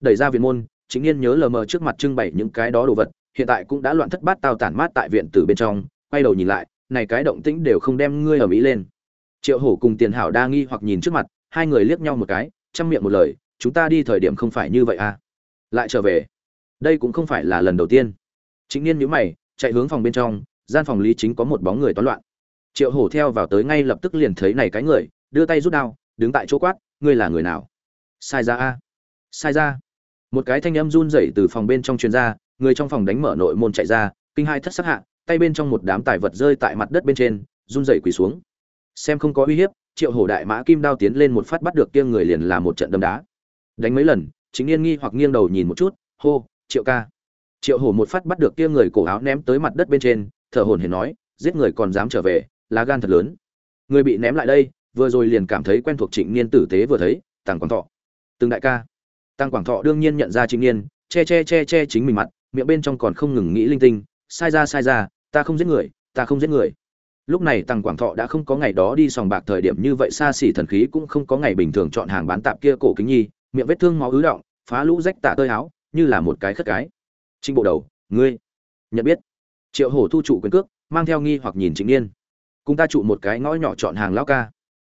Đẩy ra viện môn, chính niên nhớ lờ mờ trước mặt trưng bày những cái đó đồ vật, hiện tại cũng đã loạn thất bát tao tản mát tại viện tử bên trong, quay đầu nhìn lại, này cái động tĩnh đều không đem ngươi ở mỹ lên. Triệu hổ cùng tiền hảo đa nghi hoặc nhìn trước mặt, hai người liếc nhau một cái, chăm miệng một lời, chúng ta đi thời điểm không phải như vậy à? Lại trở về. Đây cũng không phải là lần đầu tiên. Chính niên nhữ mày, chạy hướng phòng bên trong, gian phòng lý chính có một bóng người toán loạn. Triệu hổ theo vào tới ngay lập tức liền thấy này cái người, đưa tay rút đao, đứng tại chỗ quát, ngươi là người nào? Sai ra a. Sai ra. Một cái thanh âm run rẩy từ phòng bên trong truyền ra, người trong phòng đánh mở nội môn chạy ra, kinh hai thất sắc hạ, tay bên trong một đám tài vật rơi tại mặt đất bên trên, run rẩy quỳ xuống. Xem không có uy hiếp, triệu hổ đại mã kim đao tiến lên một phát bắt được kia người liền là một trận đấm đá. Đánh mấy lần chính yên nghi hoặc nghiêng đầu nhìn một chút, hô, triệu ca. Triệu hổ một phát bắt được kia người cổ áo ném tới mặt đất bên trên, thở hổn hển nói, giết người còn dám trở về, lá gan thật lớn. Người bị ném lại đây, vừa rồi liền cảm thấy quen thuộc trịnh niên tử tế vừa thấy tăng quảng thọ. Từng đại ca. Tăng quảng thọ đương nhiên nhận ra trịnh niên, che che che che chính mình mặt, miệng bên trong còn không ngừng nghĩ linh tinh, sai ra sai ra, ta không giết người, ta không giết người. Lúc này tăng quảng thọ đã không có ngày đó đi sòng bạc thời điểm như vậy, xa xỉ thần khí cũng không có ngày bình thường chọn hàng bán tạp kia cổ kính nhi miệng vết thương máu ứ động, phá lũ rách tả tơi áo, như là một cái khất cái. Trình bộ đầu, ngươi, nhận biết. Triệu hổ thu trụ quyền cước, mang theo nghi hoặc nhìn trịnh niên. Cùng ta trụ một cái ngõ nhỏ chọn hàng lão ca.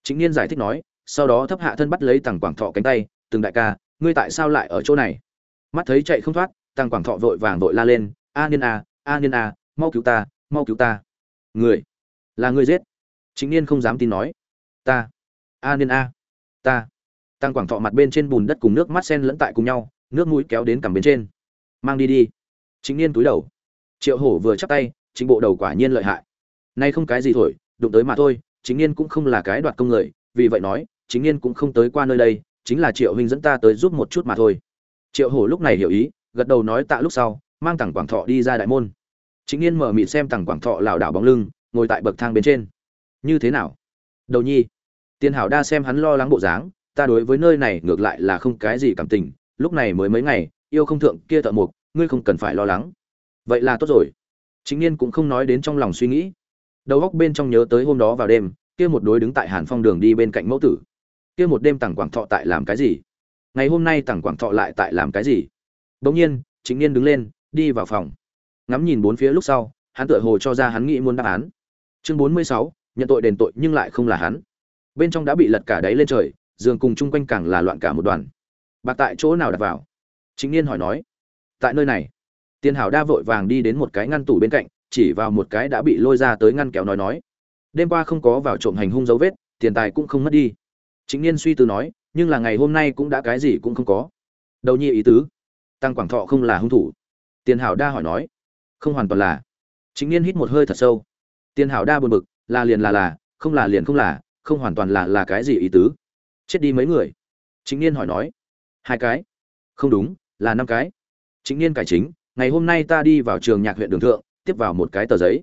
Chính niên giải thích nói, sau đó thấp hạ thân bắt lấy tằng quảng thọ cánh tay, từng đại ca, ngươi tại sao lại ở chỗ này? Mắt thấy chạy không thoát, tằng quảng thọ vội vàng vội la lên, a niên a a niên a mau cứu ta, mau cứu ta. Người, là người giết. Chính niên không dám tin nói, ta, a niên a ta tăng quảng thọ mặt bên trên bùn đất cùng nước mắt sen lẫn tại cùng nhau, nước mũi kéo đến cằm bên trên. Mang đi đi. Chính niên túi đầu. Triệu hổ vừa chắp tay chính bộ đầu quả nhiên lợi hại. Nay không cái gì thổi, đụng tới mà thôi chính niên cũng không là cái đoạt công người, vì vậy nói chính niên cũng không tới qua nơi đây, chính là triệu huynh dẫn ta tới giúp một chút mà thôi. Triệu hổ lúc này hiểu ý, gật đầu nói tạ lúc sau, mang tặng quảng thọ đi ra đại môn. Chính niên mở mịt xem tặng quảng thọ lảo đảo bóng lưng, ngồi tại bậc thang bên trên. Như thế nào? Đầu nhi. Tiền hảo đa xem hắn lo lắng bộ dáng ta đối với nơi này ngược lại là không cái gì cảm tình, lúc này mới mấy ngày, yêu không thượng kia thợ mục ngươi không cần phải lo lắng. Vậy là tốt rồi. Chính niên cũng không nói đến trong lòng suy nghĩ. Đầu góc bên trong nhớ tới hôm đó vào đêm, kia một đối đứng tại hàn phong đường đi bên cạnh mẫu tử. Kia một đêm tằng quảng thọ tại làm cái gì? Ngày hôm nay tằng quảng thọ lại tại làm cái gì? Bỗng nhiên, chính niên đứng lên, đi vào phòng. Ngắm nhìn bốn phía lúc sau, hắn tựa hồ cho ra hắn nghĩ muốn đáp án. Chương bốn mươi sáu, nhận tội đền tội nhưng lại không là hắn. Bên trong đã bị lật cả đáy lên trời giường cùng chung quanh càng là loạn cả một đoàn. Bạc tại chỗ nào đặt vào? Chính niên hỏi nói. Tại nơi này. Tiền hảo đa vội vàng đi đến một cái ngăn tủ bên cạnh, chỉ vào một cái đã bị lôi ra tới ngăn kéo nói nói. Đêm qua không có vào trộm hành hung dấu vết, tiền tài cũng không mất đi. Chính niên suy tư nói, nhưng là ngày hôm nay cũng đã cái gì cũng không có. Đầu nhi ý tứ. Tăng quảng thọ không là hung thủ. Tiền hảo đa hỏi nói. Không hoàn toàn là. Chính niên hít một hơi thật sâu. Tiền hảo đa buồn bực, là liền là là, không là liền không là, không hoàn toàn là là cái gì ý tứ chết đi mấy người? Chính niên hỏi nói. Hai cái. Không đúng, là năm cái. Chính niên cải chính, ngày hôm nay ta đi vào trường nhạc huyện đường thượng, tiếp vào một cái tờ giấy.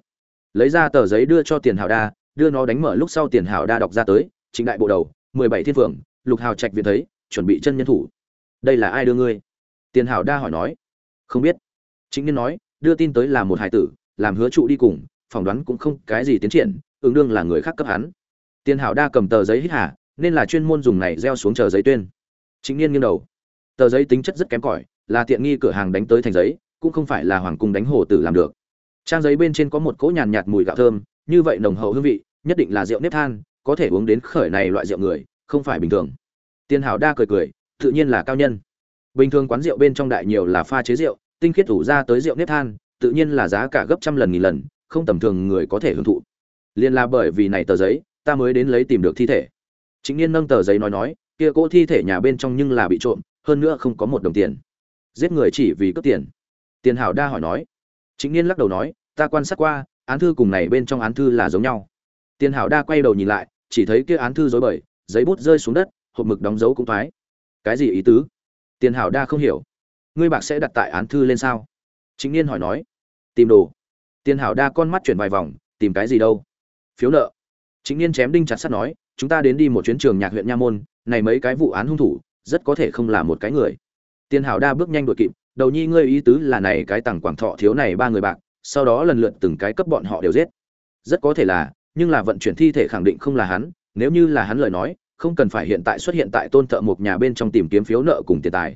Lấy ra tờ giấy đưa cho tiền hảo đa, đưa nó đánh mở lúc sau tiền hảo đa đọc ra tới chính đại bộ đầu, mười bảy thiên phượng, lục hào trạch viện thấy, chuẩn bị chân nhân thủ. Đây là ai đưa ngươi? Tiền hảo đa hỏi nói. Không biết. Chính niên nói, đưa tin tới là một hải tử, làm hứa trụ đi cùng, phỏng đoán cũng không cái gì tiến triển, ứng đương là người khác cấp hắn. Tiền hảo đa cầm tờ giấy hít hà nên là chuyên môn dùng này gieo xuống chờ giấy tuyên. Chính niên nghiêng đầu. Tờ giấy tính chất rất kém cỏi, là tiện nghi cửa hàng đánh tới thành giấy, cũng không phải là hoàng cung đánh hồ tử làm được. Trang giấy bên trên có một cỗ nhàn nhạt mùi gạo thơm, như vậy nồng hậu hương vị, nhất định là rượu nếp than, có thể uống đến khởi này loại rượu người, không phải bình thường. Tiên hảo đa cười cười, tự nhiên là cao nhân. Bình thường quán rượu bên trong đại nhiều là pha chế rượu, tinh khiết thủ ra tới rượu nếp than, tự nhiên là giá cả gấp trăm lần nghìn lần, không tầm thường người có thể hưởng thụ. Liên là bởi vì này tờ giấy, ta mới đến lấy tìm được thi thể chính niên nâng tờ giấy nói nói, kia cỗ thi thể nhà bên trong nhưng là bị trộm, hơn nữa không có một đồng tiền. Giết người chỉ vì cướp tiền. Tiền hảo đa hỏi nói. Chính niên lắc đầu nói, ta quan sát qua, án thư cùng này bên trong án thư là giống nhau. Tiền hảo đa quay đầu nhìn lại, chỉ thấy kia án thư rối bời, giấy bút rơi xuống đất, hộp mực đóng dấu cũng thoái. Cái gì ý tứ? Tiền hảo đa không hiểu. Ngươi bạc sẽ đặt tại án thư lên sao? Chính niên hỏi nói. Tìm đồ. Tiền hảo đa con mắt chuyển vài vòng, tìm cái gì đâu? Phiếu nợ. Chính niên chém đinh chặt sắt nói chúng ta đến đi một chuyến trường nhạc huyện nha môn, này mấy cái vụ án hung thủ, rất có thể không là một cái người. Tiền hảo đa bước nhanh đuổi kịp, đầu nhi ngươi ý tứ là này cái tặng quảng thọ thiếu này ba người bạc, sau đó lần lượt từng cái cấp bọn họ đều giết. Rất có thể là, nhưng là vận chuyển thi thể khẳng định không là hắn, nếu như là hắn lời nói, không cần phải hiện tại xuất hiện tại tôn thợ một nhà bên trong tìm kiếm phiếu nợ cùng tiền tài.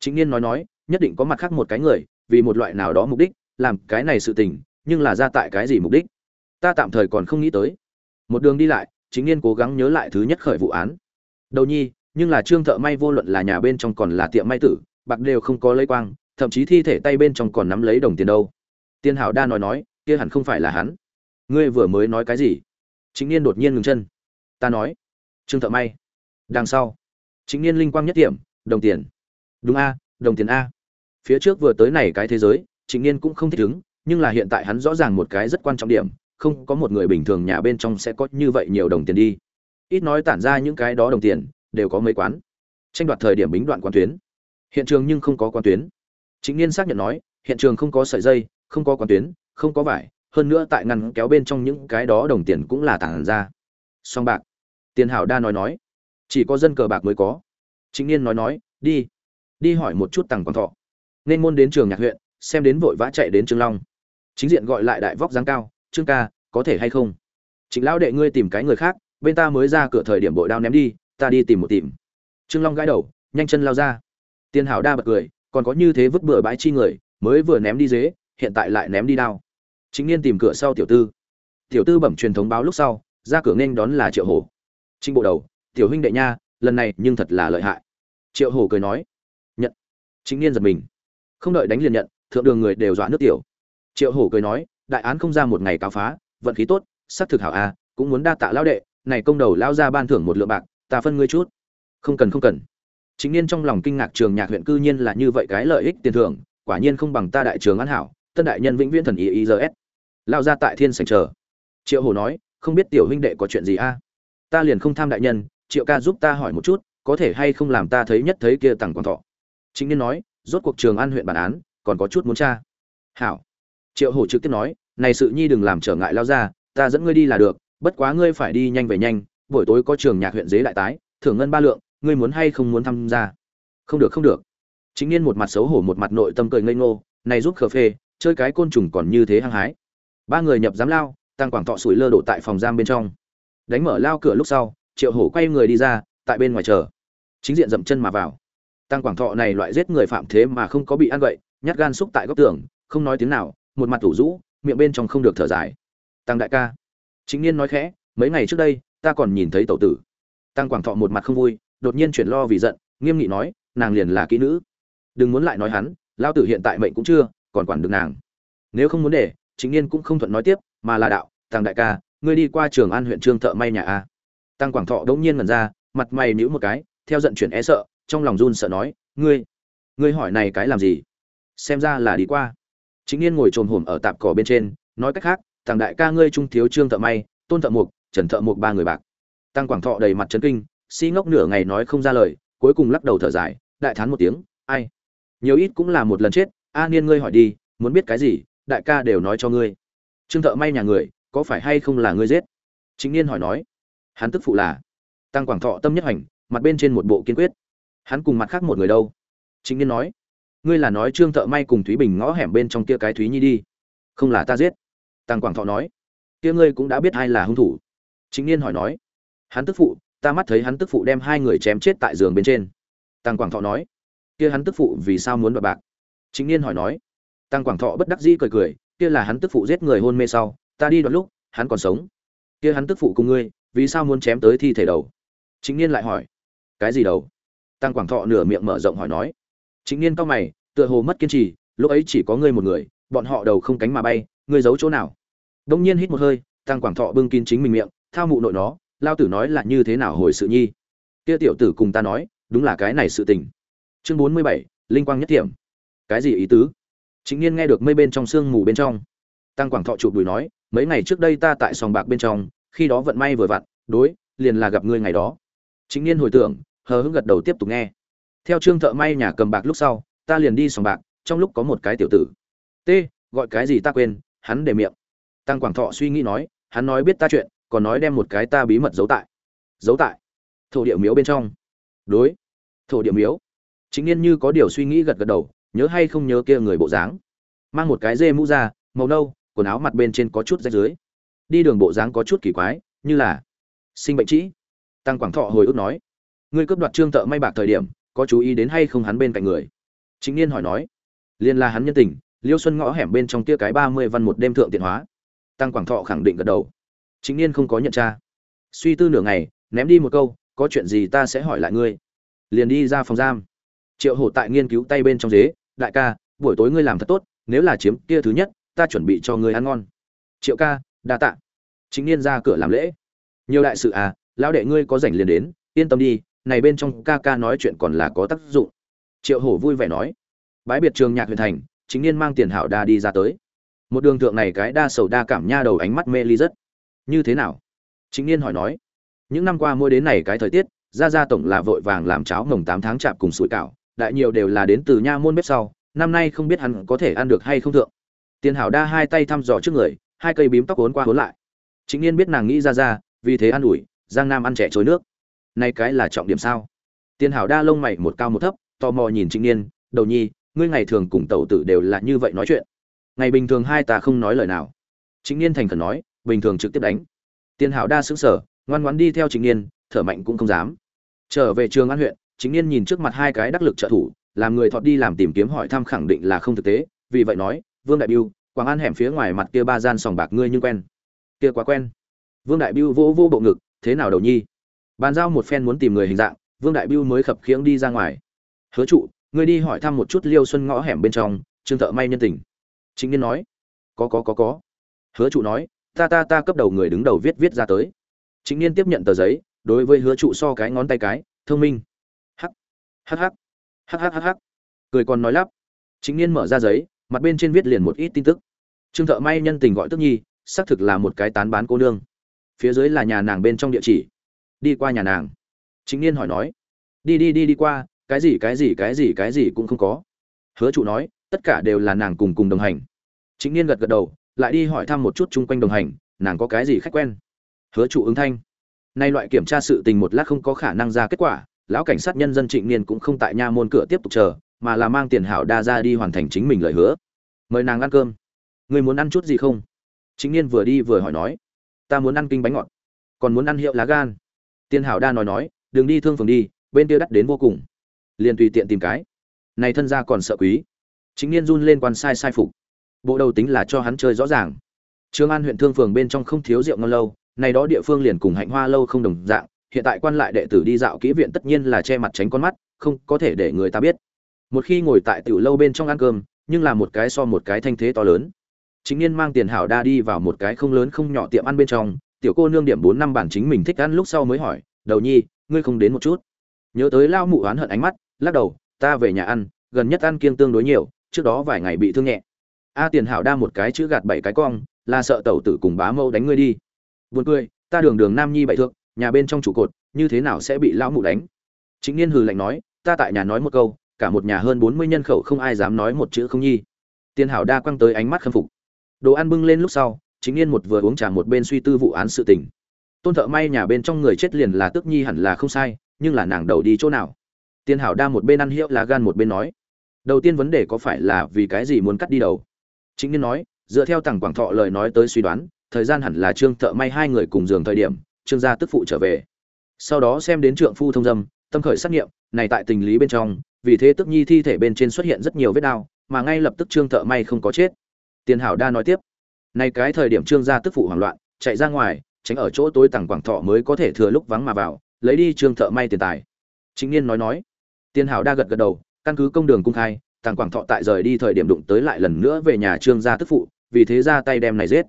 Chính niên nói nói, nhất định có mặt khác một cái người, vì một loại nào đó mục đích, làm cái này sự tình, nhưng là ra tại cái gì mục đích? Ta tạm thời còn không nghĩ tới. Một đường đi lại chính niên cố gắng nhớ lại thứ nhất khởi vụ án. Đầu nhi, nhưng là trương thợ may vô luận là nhà bên trong còn là tiệm may tử, bạc đều không có lấy quang, thậm chí thi thể tay bên trong còn nắm lấy đồng tiền đâu. Tiên hảo đa nói nói, kia hẳn không phải là hắn. Ngươi vừa mới nói cái gì? Chính niên đột nhiên ngừng chân. Ta nói, trương thợ may, đằng sau. Chính niên linh quang nhất điểm đồng tiền. Đúng a, đồng tiền a. Phía trước vừa tới này cái thế giới, chính niên cũng không thích ứng, nhưng là hiện tại hắn rõ ràng một cái rất quan trọng điểm không có một người bình thường nhà bên trong sẽ có như vậy nhiều đồng tiền đi. Ít nói tản ra những cái đó đồng tiền, đều có mấy quán. Tranh đoạt thời điểm bính đoạn quán tuyến. Hiện trường nhưng không có quán tuyến. Chính niên xác nhận nói, hiện trường không có sợi dây, không có quán tuyến, không có vải, hơn nữa tại ngăn kéo bên trong những cái đó đồng tiền cũng là tản ra. Song bạc. Tiền hảo đa nói nói, chỉ có dân cờ bạc mới có. Chính niên nói nói, đi. Đi hỏi một chút tằng quảng thọ. Nên môn đến trường nhạc huyện, xem đến vội vã chạy đến trường long. Chính diện gọi lại đại vóc dáng cao trương ca, có thể hay không? Trịnh lão đệ ngươi tìm cái người khác, bên ta mới ra cửa thời điểm bội đao ném đi, ta đi tìm một tìm. Trương long gãi đầu, nhanh chân lao ra. Tiền hảo đa bật cười, còn có như thế vứt bừa bãi chi người, mới vừa ném đi dế, hiện tại lại ném đi đao. Chính niên tìm cửa sau tiểu tư. Tiểu tư bẩm truyền thống báo lúc sau, ra cửa nên đón là triệu hổ. Trinh bộ đầu, tiểu huynh đệ nha, lần này nhưng thật là lợi hại. Triệu hổ cười nói. Nhận. Chính niên giật mình. Không đợi đánh liền nhận, thượng đường người đều dọa nước tiểu. Triệu hổ cười nói đại án không ra một ngày cáo phá, vận khí tốt sắc thực hảo a, cũng muốn đa tạ lao đệ, này công đầu lao ra ban thưởng một lượng bạc, ta phân ngươi chút. Không cần không cần. Chính niên trong lòng kinh ngạc trường nhạc huyện cư nhiên là như vậy cái lợi ích tiền thưởng, quả nhiên không bằng ta đại trường an hảo, tân đại nhân vĩnh viễn thần ý ý s. Lao ra tại thiên sảnh chờ. Triệu hồ nói, không biết tiểu huynh đệ có chuyện gì a? Ta liền không tham đại nhân, triệu ca giúp ta hỏi một chút, có thể hay không làm ta thấy nhất thấy kia tặng quan thọ. Chính niên nói, rốt cuộc trường an huyện bản án, còn có chút muốn tra. Hảo triệu hổ trực tiếp nói này sự nhi đừng làm trở ngại lao ra ta dẫn ngươi đi là được bất quá ngươi phải đi nhanh về nhanh buổi tối có trường nhạc huyện dế đại tái thưởng ngân ba lượng ngươi muốn hay không muốn tham gia? Không được không được. Chính niên một mặt xấu hổ một mặt nội tâm cười ngây ngô này giúp khờ phê chơi cái côn trùng còn như thế hăng hái. Ba người nhập giám lao tăng quảng thọ sủi lơ đổ tại phòng giam bên trong. Đánh mở lao cửa lúc sau triệu hổ quay người đi ra tại bên ngoài chờ. Chính diện dậm chân mà vào. Tăng quảng thọ này loại giết người phạm thế mà không có bị ăn gậy, nhát gan xúc tại góc tường không nói tiếng nào một mặt tủ rũ, miệng bên trong không được thở dài. Tăng đại ca. Chính niên nói khẽ, mấy ngày trước đây, ta còn nhìn thấy tẩu tử. Tăng quảng thọ một mặt không vui, đột nhiên chuyển lo vì giận, nghiêm nghị nói, nàng liền là kỹ nữ. Đừng muốn lại nói hắn lao tử hiện tại mệnh cũng chưa, còn quản được nàng. Nếu không muốn để, chính niên cũng không thuận nói tiếp, mà là đạo, tăng đại ca, ngươi đi qua trường an huyện trương thợ may nhà a. Tăng quảng thọ đống nhiên ngẩn ra, mặt mày nhíu một cái, theo giận chuyển e sợ, trong lòng run sợ nói, ngươi ngươi hỏi này cái làm gì? Xem ra là đi qua chính niên ngồi trồm hổm ở tạp cỏ bên trên, nói cách khác thằng đại ca ngươi trung thiếu trương thợ may, tôn thợ mục trần thợ mục ba người bạc. Tăng quảng thọ đầy mặt trấn kinh, si ngốc nửa ngày nói không ra lời, cuối cùng lắc đầu thở dài, đại thán một tiếng, ai? Nhiều ít cũng là một lần chết, a niên ngươi hỏi đi, muốn biết cái gì, đại ca đều nói cho ngươi. Trương thợ may nhà người, có phải hay không là ngươi giết? Chính niên hỏi nói. Hắn tức phụ là. Tăng quảng thọ tâm nhất hành mặt bên trên một bộ kiên quyết. Hắn cùng mặt khác một người đâu? Chính niên nói ngươi là nói trương thợ may cùng thúy bình ngõ hẻm bên trong kia cái thúy nhi đi? Không là ta giết. Tăng quảng thọ nói. Kia ngươi cũng đã biết ai là hung thủ. Chính niên hỏi nói. Hắn tức phụ, ta mắt thấy hắn tức phụ đem hai người chém chết tại giường bên trên. Tăng quảng thọ nói. Kia hắn tức phụ vì sao muốn đoạt bạc? Chính niên hỏi nói. Tăng quảng thọ bất đắc dĩ cười cười. Kia là hắn tức phụ giết người hôn mê sau, ta đi đoạt lúc, hắn còn sống. Kia hắn tức phụ cùng ngươi, vì sao muốn chém tới thi thể đầu? Chính niên lại hỏi. Cái gì đầu? Tăng quảng thọ nửa miệng mở rộng hỏi nói chính niên cao mày, tựa hồ mất kiên trì, lúc ấy chỉ có ngươi một người, bọn họ đầu không cánh mà bay, ngươi giấu chỗ nào? Đông nhiên hít một hơi, tăng quảng thọ bưng kín chính mình miệng, thao mụ nội nó, lao tử nói là như thế nào hồi sự nhi? Kia tiểu tử cùng ta nói, đúng là cái này sự tình. Chương bốn mươi bảy, linh quang nhất tiệm. cái gì ý tứ? Chính niên nghe được mây bên trong sương mù bên trong. Tăng quảng thọ chụp đùi nói, mấy ngày trước đây ta tại sòng bạc bên trong, khi đó vận may vừa vặn, đối, liền là gặp ngươi ngày đó. Chính niên hồi tưởng, hờ hững gật đầu tiếp tục nghe theo trương thợ may nhà cầm bạc lúc sau, ta liền đi sòng bạc, trong lúc có một cái tiểu tử. T, gọi cái gì ta quên, hắn để miệng. Tăng quảng thọ suy nghĩ nói, hắn nói biết ta chuyện, còn nói đem một cái ta bí mật giấu tại. Giấu tại. Thổ địa miếu bên trong. Đối. Thổ địa miếu. Chính niên như có điều suy nghĩ gật gật đầu, nhớ hay không nhớ kia người bộ dáng. Mang một cái dê mũ ra, màu nâu, quần áo mặt bên trên có chút rách dưới đi đường bộ dáng có chút kỳ quái, như là sinh bệnh trĩ. Tăng quảng thọ hồi ức nói, ngươi cướp đoạt trương thợ may bạc thời điểm có chú ý đến hay không hắn bên cạnh người? Chính niên hỏi nói. Liên là hắn nhân tình, liêu xuân ngõ hẻm bên trong kia cái ba mươi văn một đêm thượng tiện hóa. Tăng quảng thọ khẳng định gật đầu. Chính niên không có nhận tra. Suy tư nửa ngày, ném đi một câu, có chuyện gì ta sẽ hỏi lại ngươi. Liền đi ra phòng giam. Triệu hổ tại nghiên cứu tay bên trong dế đại ca, buổi tối ngươi làm thật tốt, nếu là chiếm kia thứ nhất, ta chuẩn bị cho ngươi ăn ngon. Triệu ca, đa tạ. Chính niên ra cửa làm lễ. Nhiều đại sự à lão đệ ngươi có rảnh liền đến, yên tâm đi này bên trong ca ca nói chuyện còn là có tác dụng. Triệu hổ vui vẻ nói bãi biệt trường nhạc huyền thành, chính niên mang tiền hảo đa đi ra tới. Một đường thượng này cái đa sầu đa cảm nha đầu ánh mắt mê ly rất. Như thế nào? Chính niên hỏi nói, những năm qua mỗi đến này cái thời tiết, gia gia tổng là vội vàng làm cháo mồng tám tháng chạp cùng sủi cảo, đại nhiều đều là đến từ nha môn bếp sau, năm nay không biết hắn có thể ăn được hay không thượng. Tiền hảo đa hai tay thăm dò trước người, hai cây bím tóc hốn qua hốn lại. Chính niên biết nàng nghĩ ra ra, vì thế ăn ủi, giang nam ăn trẻ trôi nước nay cái là trọng điểm sao? Tiền hảo đa lông mày một cao một thấp, tò mò nhìn trịnh niên, đầu nhi, ngươi ngày thường cùng tẩu tử đều là như vậy nói chuyện. Ngày bình thường hai ta không nói lời nào. Trịnh niên thành khẩn nói, bình thường trực tiếp đánh. Tiền hảo đa xứng sở ngoan ngoãn đi theo trịnh niên, thở mạnh cũng không dám. Trở về trường an huyện, trịnh niên nhìn trước mặt hai cái đắc lực trợ thủ, làm người thọt đi làm tìm kiếm hỏi thăm khẳng định là không thực tế, vì vậy nói, vương đại biêu, quảng an hẻm phía ngoài mặt kia ba gian sòng bạc ngươi nhưng quen. Kia quá quen. Vương đại biêu vô vô bộ ngực, thế nào đầu nhi? Bàn giao một phen muốn tìm người hình dạng, vương đại biêu mới khập khiễng đi ra ngoài. Hứa trụ, ngươi đi hỏi thăm một chút liêu xuân ngõ hẻm bên trong, trương thợ may nhân tình. Chính niên nói. Có có có có. Hứa trụ nói, ta ta ta cấp đầu người đứng đầu viết viết ra tới. Chính niên tiếp nhận tờ giấy, đối với hứa trụ so cái ngón tay cái, thông minh. Hắc. Hắc hắc. Hắc hắc hắc hắc. Cười còn nói lắp. Chính niên mở ra giấy, mặt bên trên viết liền một ít tin tức. Trương thợ may nhân tình gọi tức nhi, xác thực là một cái tán bán cô nương. Phía dưới là nhà nàng bên trong địa chỉ đi qua nhà nàng. Chính niên hỏi nói, đi đi đi đi qua, cái gì cái gì cái gì cái gì cũng không có. Hứa trụ nói, tất cả đều là nàng cùng cùng đồng hành. Chính niên gật gật đầu, lại đi hỏi thăm một chút chung quanh đồng hành, nàng có cái gì khách quen. Hứa trụ ứng thanh. Nay loại kiểm tra sự tình một lát không có khả năng ra kết quả, lão cảnh sát nhân dân trịnh niên cũng không tại nha môn cửa tiếp tục chờ, mà là mang tiền hảo đa ra đi hoàn thành chính mình lời hứa. Mời nàng ăn cơm. Người muốn ăn chút gì không? Chính niên vừa đi vừa hỏi nói, ta muốn ăn kinh bánh ngọt, còn muốn ăn hiệu lá gan. Tiên hảo đa nói nói, đừng đi thương phường đi, bên kia đắt đến vô cùng. Liền tùy tiện tìm cái. Này thân gia còn sợ quý. Chính niên run lên quan sai sai phục. Bộ đầu tính là cho hắn chơi rõ ràng. Trương an huyện thương phường bên trong không thiếu rượu ngon lâu, này đó địa phương liền cùng hạnh hoa lâu không đồng dạng, hiện tại quan lại đệ tử đi dạo kỹ viện tất nhiên là che mặt tránh con mắt, không có thể để người ta biết. Một khi ngồi tại tiểu lâu bên trong ăn cơm, nhưng là một cái so một cái thanh thế to lớn. Chính niên mang tiền hảo đa đi vào một cái không lớn không nhỏ tiệm ăn bên trong tiểu cô nương điểm bốn năm bản chính mình thích ăn lúc sau mới hỏi, đầu nhi, ngươi không đến một chút? Nhớ tới lao mụ oán hận ánh mắt, lắc đầu, ta về nhà ăn, gần nhất ăn kiêng tương đối nhiều, trước đó vài ngày bị thương nhẹ. A tiền hảo đa một cái chữ gạt bảy cái cong, là sợ tẩu tử cùng bá mâu đánh ngươi đi. Buồn cười, ta đường đường nam nhi bậy thượng, nhà bên trong trụ cột, như thế nào sẽ bị lão mụ đánh? Chính niên hừ lạnh nói, ta tại nhà nói một câu, cả một nhà hơn bốn mươi nhân khẩu không ai dám nói một chữ không nhi. Tiền hảo đa quăng tới ánh mắt khâm phục. Đồ ăn bưng lên lúc sau chính niên một vừa uống trà một bên suy tư vụ án sự tình. Tôn thợ may nhà bên trong người chết liền là tức nhi hẳn là không sai, nhưng là nàng đầu đi chỗ nào? Tiên hảo đa một bên ăn hiệu là gan một bên nói. Đầu tiên vấn đề có phải là vì cái gì muốn cắt đi đầu? Chính niên nói, dựa theo tằng quảng thọ lời nói tới suy đoán, thời gian hẳn là trương thợ may hai người cùng giường thời điểm, trương gia tức phụ trở về. Sau đó xem đến trượng phu thông dâm, tâm khởi xét nghiệm, này tại tình lý bên trong, vì thế tức nhi thi thể bên trên xuất hiện rất nhiều vết đau, mà ngay lập tức trương thợ may không có chết. Tiền hảo đa nói tiếp nay cái thời điểm trương gia tức phụ hoảng loạn, chạy ra ngoài, tránh ở chỗ tối tằng quảng thọ mới có thể thừa lúc vắng mà vào, lấy đi trương thợ may tiền tài. Chính niên nói nói. Tiền hảo đa gật gật đầu, căn cứ công đường cung khai tàng quảng thọ tại rời đi thời điểm đụng tới lại lần nữa về nhà trương gia tức phụ, vì thế ra tay đem này giết.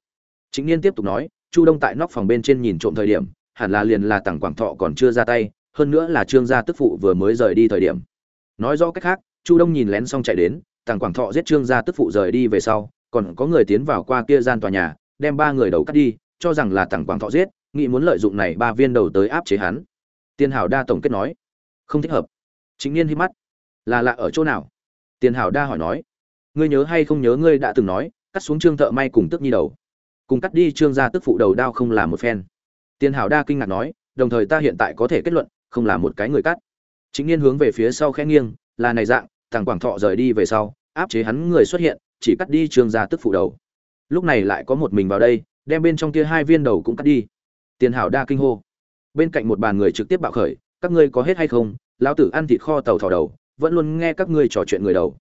Chính niên tiếp tục nói, chu đông tại nóc phòng bên trên nhìn trộm thời điểm, hẳn là liền là tàng quảng thọ còn chưa ra tay, hơn nữa là trương gia tức phụ vừa mới rời đi thời điểm. Nói rõ cách khác, chu đông nhìn lén xong chạy đến tàng quảng thọ giết trương gia tức phụ rời đi về sau còn có người tiến vào qua kia gian tòa nhà, đem ba người đầu cắt đi, cho rằng là tặng quảng thọ giết, nghĩ muốn lợi dụng này ba viên đầu tới áp chế hắn. Tiên hảo đa tổng kết nói, không thích hợp. Chính niên hít mắt, là lạ ở chỗ nào? Tiền hảo đa hỏi nói, ngươi nhớ hay không nhớ ngươi đã từng nói, cắt xuống trương thợ may cùng tức nhi đầu. Cùng cắt đi trương gia tức phụ đầu đao không là một phen. Tiền hảo đa kinh ngạc nói, đồng thời ta hiện tại có thể kết luận, không là một cái người cắt. Chính niên hướng về phía sau khẽ nghiêng, là này dạng thằng quảng thọ rời đi về sau, áp chế hắn người xuất hiện chỉ cắt đi trương gia tức phụ đầu. Lúc này lại có một mình vào đây, đem bên trong kia hai viên đầu cũng cắt đi. Tiền hảo đa kinh hô. Bên cạnh một bàn người trực tiếp bạo khởi, các ngươi có hết hay không? Lão tử ăn thịt kho tàu thỏ đầu, vẫn luôn nghe các ngươi trò chuyện người đầu.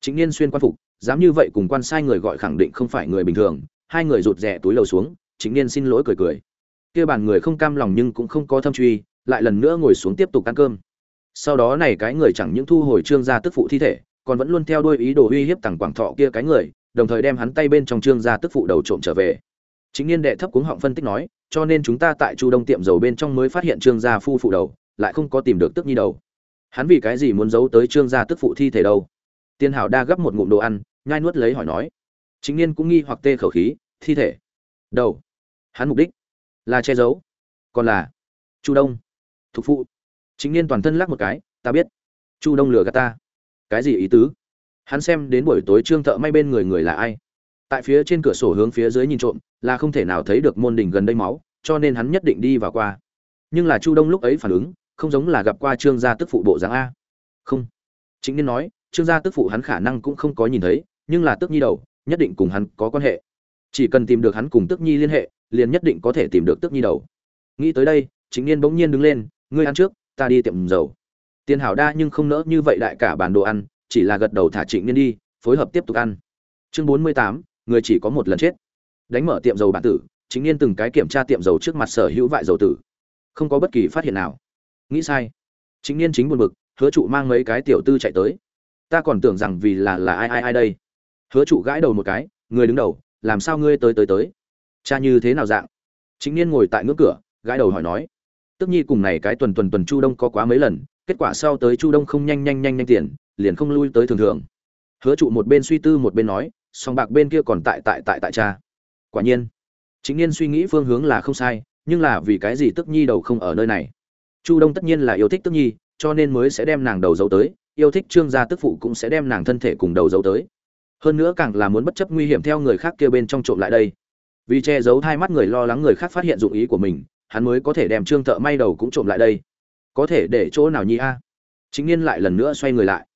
Chính niên xuyên quan phục, dám như vậy cùng quan sai người gọi khẳng định không phải người bình thường, hai người rụt rè túi lầu xuống chính niên xin lỗi cười cười. Kia bàn người không cam lòng nhưng cũng không có thâm truy, lại lần nữa ngồi xuống tiếp tục ăn cơm. Sau đó này cái người chẳng những thu hồi trương gia tức phụ thi thể còn vẫn luôn theo đuôi ý đồ uy hiếp tằng quảng thọ kia cái người, đồng thời đem hắn tay bên trong trương gia tức phụ đầu trộm trở về. Chính niên đệ thấp cuống họng phân tích nói, cho nên chúng ta tại chu đông tiệm dầu bên trong mới phát hiện trương gia phu phụ đầu, lại không có tìm được tức nhi đầu. Hắn vì cái gì muốn giấu tới trương gia tức phụ thi thể đâu? Tiên hảo đa gấp một ngụm đồ ăn, nhai nuốt lấy hỏi nói. Chính niên cũng nghi hoặc tê khẩu khí, thi thể. Đầu. Hắn mục đích là che giấu. Còn là chu đông. Thục phụ. Chính niên toàn thân lắc một cái, ta biết. Chu đông lừa gạt ta cái gì ý tứ? Hắn xem đến buổi tối trương thợ may bên người người là ai? Tại phía trên cửa sổ hướng phía dưới nhìn trộm, là không thể nào thấy được môn đỉnh gần đây máu, cho nên hắn nhất định đi vào qua. Nhưng là chu đông lúc ấy phản ứng, không giống là gặp qua trương gia tức phụ bộ dáng a. Không. Chính nên nói, trương gia tức phụ hắn khả năng cũng không có nhìn thấy, nhưng là tức nhi đầu, nhất định cùng hắn có quan hệ. Chỉ cần tìm được hắn cùng tức nhi liên hệ, liền nhất định có thể tìm được tức nhi đầu. Nghĩ tới đây, chính niên bỗng nhiên đứng lên, ngươi ăn trước, ta đi tiệm dầu tiền hảo đa nhưng không nỡ như vậy đại cả bàn đồ ăn, chỉ là gật đầu thả trịnh niên đi, phối hợp tiếp tục ăn. Chương bốn mươi tám, người chỉ có một lần chết. Đánh mở tiệm dầu bản tử chính niên từng cái kiểm tra tiệm dầu trước mặt sở hữu vại dầu tử. Không có bất kỳ phát hiện nào. Nghĩ sai. Chính niên chính buồn bực, hứa trụ mang mấy cái tiểu tư chạy tới. Ta còn tưởng rằng vì là là ai ai ai đây. Hứa trụ gãi đầu một cái, người đứng đầu, làm sao ngươi tới tới tới? Cha như thế nào dạng? Chính niên ngồi tại ngưỡng cửa, gãi đầu hỏi nói. Tức nhi cùng này cái tuần tuần tuần chu đông có quá mấy lần kết quả sau tới chu đông không nhanh nhanh nhanh nhanh tiền, liền không lui tới thường thường. Hứa trụ một bên suy tư một bên nói, song bạc bên kia còn tại tại tại tại cha. Quả nhiên, chính niên suy nghĩ phương hướng là không sai, nhưng là vì cái gì tức nhi đầu không ở nơi này? Chu đông tất nhiên là yêu thích tức nhi, cho nên mới sẽ đem nàng đầu dấu tới, yêu thích trương gia tức phụ cũng sẽ đem nàng thân thể cùng đầu dấu tới. Hơn nữa càng là muốn bất chấp nguy hiểm theo người khác kia bên trong trộm lại đây. Vì che giấu hai mắt người lo lắng người khác phát hiện dụng ý của mình, hắn mới có thể đem trương thợ may đầu cũng trộm lại đây có thể để chỗ nào nhi a? Chính niên lại lần nữa xoay người lại.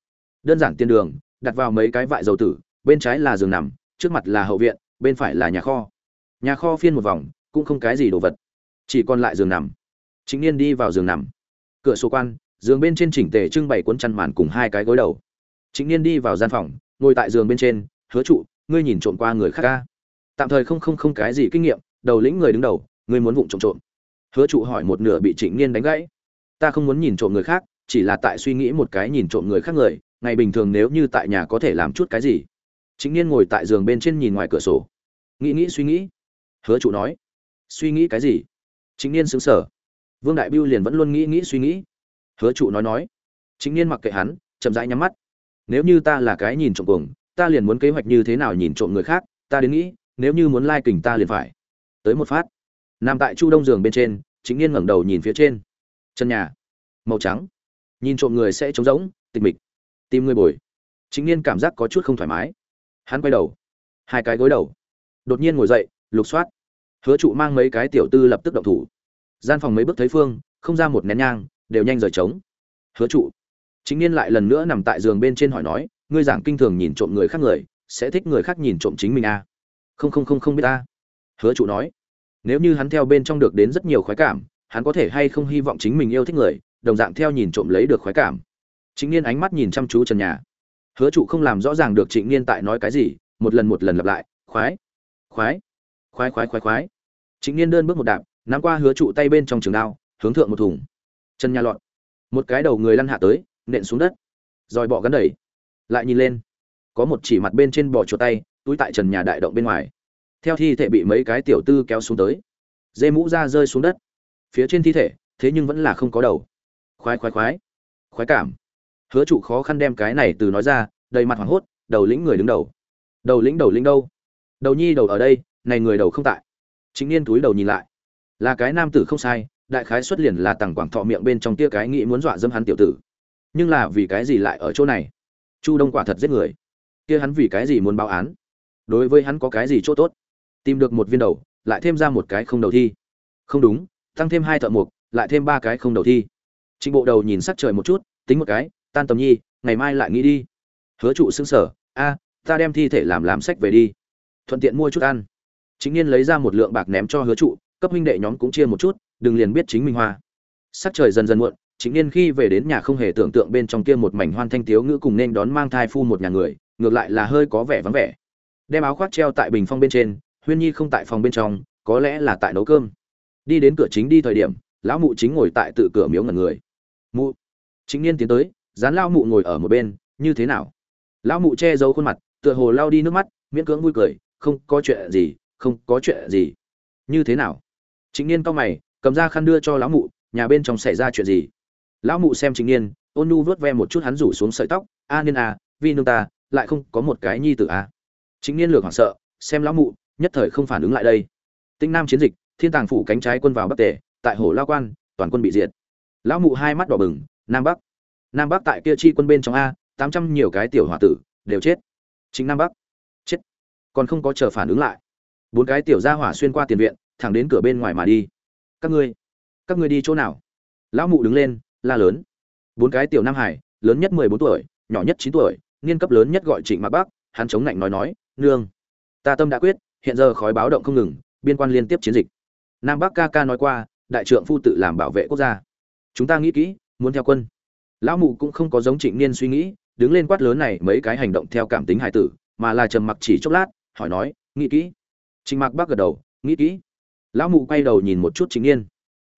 Đơn giản tiên đường, đặt vào mấy cái vại dầu tử, bên trái là giường nằm, trước mặt là hậu viện, bên phải là nhà kho. Nhà kho phiên một vòng, cũng không cái gì đồ vật. Chỉ còn lại giường nằm. Chính niên đi vào giường nằm. Cửa sổ quan, giường bên trên chỉnh tề trưng bày cuốn chăn màn cùng hai cái gối đầu. Chính niên đi vào gian phòng, ngồi tại giường bên trên, hứa trụ, ngươi nhìn trộm qua người khác ca? Tạm thời không không không cái gì kinh nghiệm, đầu lĩnh người đứng đầu, ngươi muốn vụng trộm trộm. Hứa trụ hỏi một nửa bị trịnh niên đánh gãy ta không muốn nhìn trộm người khác, chỉ là tại suy nghĩ một cái nhìn trộm người khác người, ngày bình thường nếu như tại nhà có thể làm chút cái gì. Chính niên ngồi tại giường bên trên nhìn ngoài cửa sổ. Nghĩ nghĩ suy nghĩ. Hứa trụ nói. Suy nghĩ cái gì? Chính niên xứng sở vương đại biêu liền vẫn luôn nghĩ nghĩ suy nghĩ. Hứa trụ nói nói. Chính niên mặc kệ hắn, chậm rãi nhắm mắt. Nếu như ta là cái nhìn trộm cuồng, ta liền muốn kế hoạch như thế nào nhìn trộm người khác, ta đến nghĩ, nếu như muốn lai kình ta liền phải. Tới một phát. Nằm tại chu đông giường bên trên chính niên ngẩng đầu nhìn phía trên chân nhà, màu trắng. Nhìn trộm người sẽ trống rỗng, tịch mịch. Tìm người bồi. Chính niên cảm giác có chút không thoải mái. Hắn quay đầu. Hai cái gối đầu. Đột nhiên ngồi dậy, lục soát. Hứa trụ mang mấy cái tiểu tư lập tức động thủ. Gian phòng mấy bước thấy phương, không ra một nén nhang, đều nhanh rời trống. Hứa trụ. Chính niên lại lần nữa nằm tại giường bên trên hỏi nói, ngươi giảng kinh thường nhìn trộm người khác người, sẽ thích người khác nhìn trộm chính mình à? không không không không biết ta. Hứa trụ nói. Nếu như hắn theo bên trong được đến rất nhiều khoái cảm hắn có thể hay không hy vọng chính mình yêu thích người, đồng dạng theo nhìn trộm lấy được khoái cảm. Chính niên ánh mắt nhìn chăm chú trần nhà. Hứa trụ không làm rõ ràng được trịnh niên tại nói cái gì, một lần một lần lặp lại, khoái khoái khoái khoái khoái khoái. Trịnh niên đơn bước một đạp, nắm qua hứa trụ tay bên trong trường đao, hướng thượng một thùng. Chân nhà lọn một cái đầu người lăn hạ tới, nện xuống đất. Rồi bỏ gắn đẩy. Lại nhìn lên. Có một chỉ mặt bên trên bò chuột tay, túi tại trần nhà đại động bên ngoài. Theo thi thể bị mấy cái tiểu tư kéo xuống tới. Dê mũ ra rơi xuống đất phía trên thi thể, thế nhưng vẫn là không có đầu. Khoái khoái khoái. Khoái cảm. Hứa trụ khó khăn đem cái này từ nói ra, đầy mặt hoảng hốt, đầu lĩnh người đứng đầu. Đầu lĩnh đầu lĩnh đâu? Đầu nhi đầu ở đây, này người đầu không tại. Chính niên túi đầu nhìn lại. Là cái nam tử không sai, đại khái xuất liền là tằng quảng thọ miệng bên trong tia cái nghĩ muốn dọa dâm hắn tiểu tử. Nhưng là vì cái gì lại ở chỗ này? Chu đông quả thật giết người. Kia hắn vì cái gì muốn báo án? Đối với hắn có cái gì chỗ tốt? Tìm được một viên đầu, lại thêm ra một cái không đầu thi. Không đúng tăng thêm hai thợ mục lại thêm ba cái không đầu thi. Trịnh bộ đầu nhìn sắc trời một chút, tính một cái, tan tầm nhi, ngày mai lại nghĩ đi. Hứa trụ xưng sở a, ta đem thi thể làm làm sách về đi. Thuận tiện mua chút ăn. Chính niên lấy ra một lượng bạc ném cho hứa trụ, cấp huynh đệ nhóm cũng chia một chút, đừng liền biết chính Minh hoa. Sắc trời dần dần muộn, chính niên khi về đến nhà không hề tưởng tượng bên trong kia một mảnh hoan thanh tiếu ngữ cùng nên đón mang thai phu một nhà người, ngược lại là hơi có vẻ vắng vẻ. Đem áo khoác treo tại bình phong bên trên, huyên nhi không tại phòng bên trong, có lẽ là tại nấu cơm đi đến cửa chính đi thời điểm, lão mụ chính ngồi tại tự cửa miếu ngẩn người. Mụ. Chính niên tiến tới, dán lao mụ ngồi ở một bên, như thế nào? Lão mụ che giấu khuôn mặt, tựa hồ lao đi nước mắt, miễn cưỡng vui cười, không có chuyện gì, không có chuyện gì. Như thế nào? Chính niên cau mày, cầm ra khăn đưa cho lão mụ, nhà bên trong xảy ra chuyện gì? Lão mụ xem chính niên, ôn nu vớt ve một chút hắn rủ xuống sợi tóc, a niên à vi nương ta, lại không có một cái nhi tử à? Chính niên lược hoảng sợ, xem lão mụ, nhất thời không phản ứng lại đây. Tinh nam chiến dịch thiên tàng phủ cánh trái quân vào bắc tề, tại hồ lao quan, toàn quân bị diệt. Lão mụ hai mắt đỏ bừng, nam bắc. Nam bắc tại kia chi quân bên trong a, tám trăm nhiều cái tiểu h tử, đều chết. Chính nam bắc. Chết. Còn không có chờ phản ứng lại. Bốn cái tiểu gia hỏa xuyên qua tiền viện, thẳng đến cửa bên ngoài mà đi. Các ngươi các ngươi đi chỗ nào? Lão mụ đứng lên, la lớn. Bốn cái tiểu nam hải, lớn nhất mười bốn tuổi, nhỏ nhất chín tuổi, niên cấp lớn nhất gọi trịnh mạc bắc, hắn chống lạnh nói nói, nương, ta tâm đã quyết, hiện giờ khói báo động không ngừng, biên quan liên tiếp chiến dịch nam bắc ca ca nói qua, đại trượng phu tự làm bảo vệ quốc gia. Chúng ta nghĩ kỹ, muốn theo quân. Lão mụ cũng không có giống trịnh niên suy nghĩ, đứng lên quát lớn này mấy cái hành động theo cảm tính hải tử, mà là trầm mặc chỉ chốc lát, hỏi nói, nghĩ kỹ? Trịnh mạc bắc gật đầu, nghĩ kỹ. Lão mụ quay đầu nhìn một chút trịnh niên.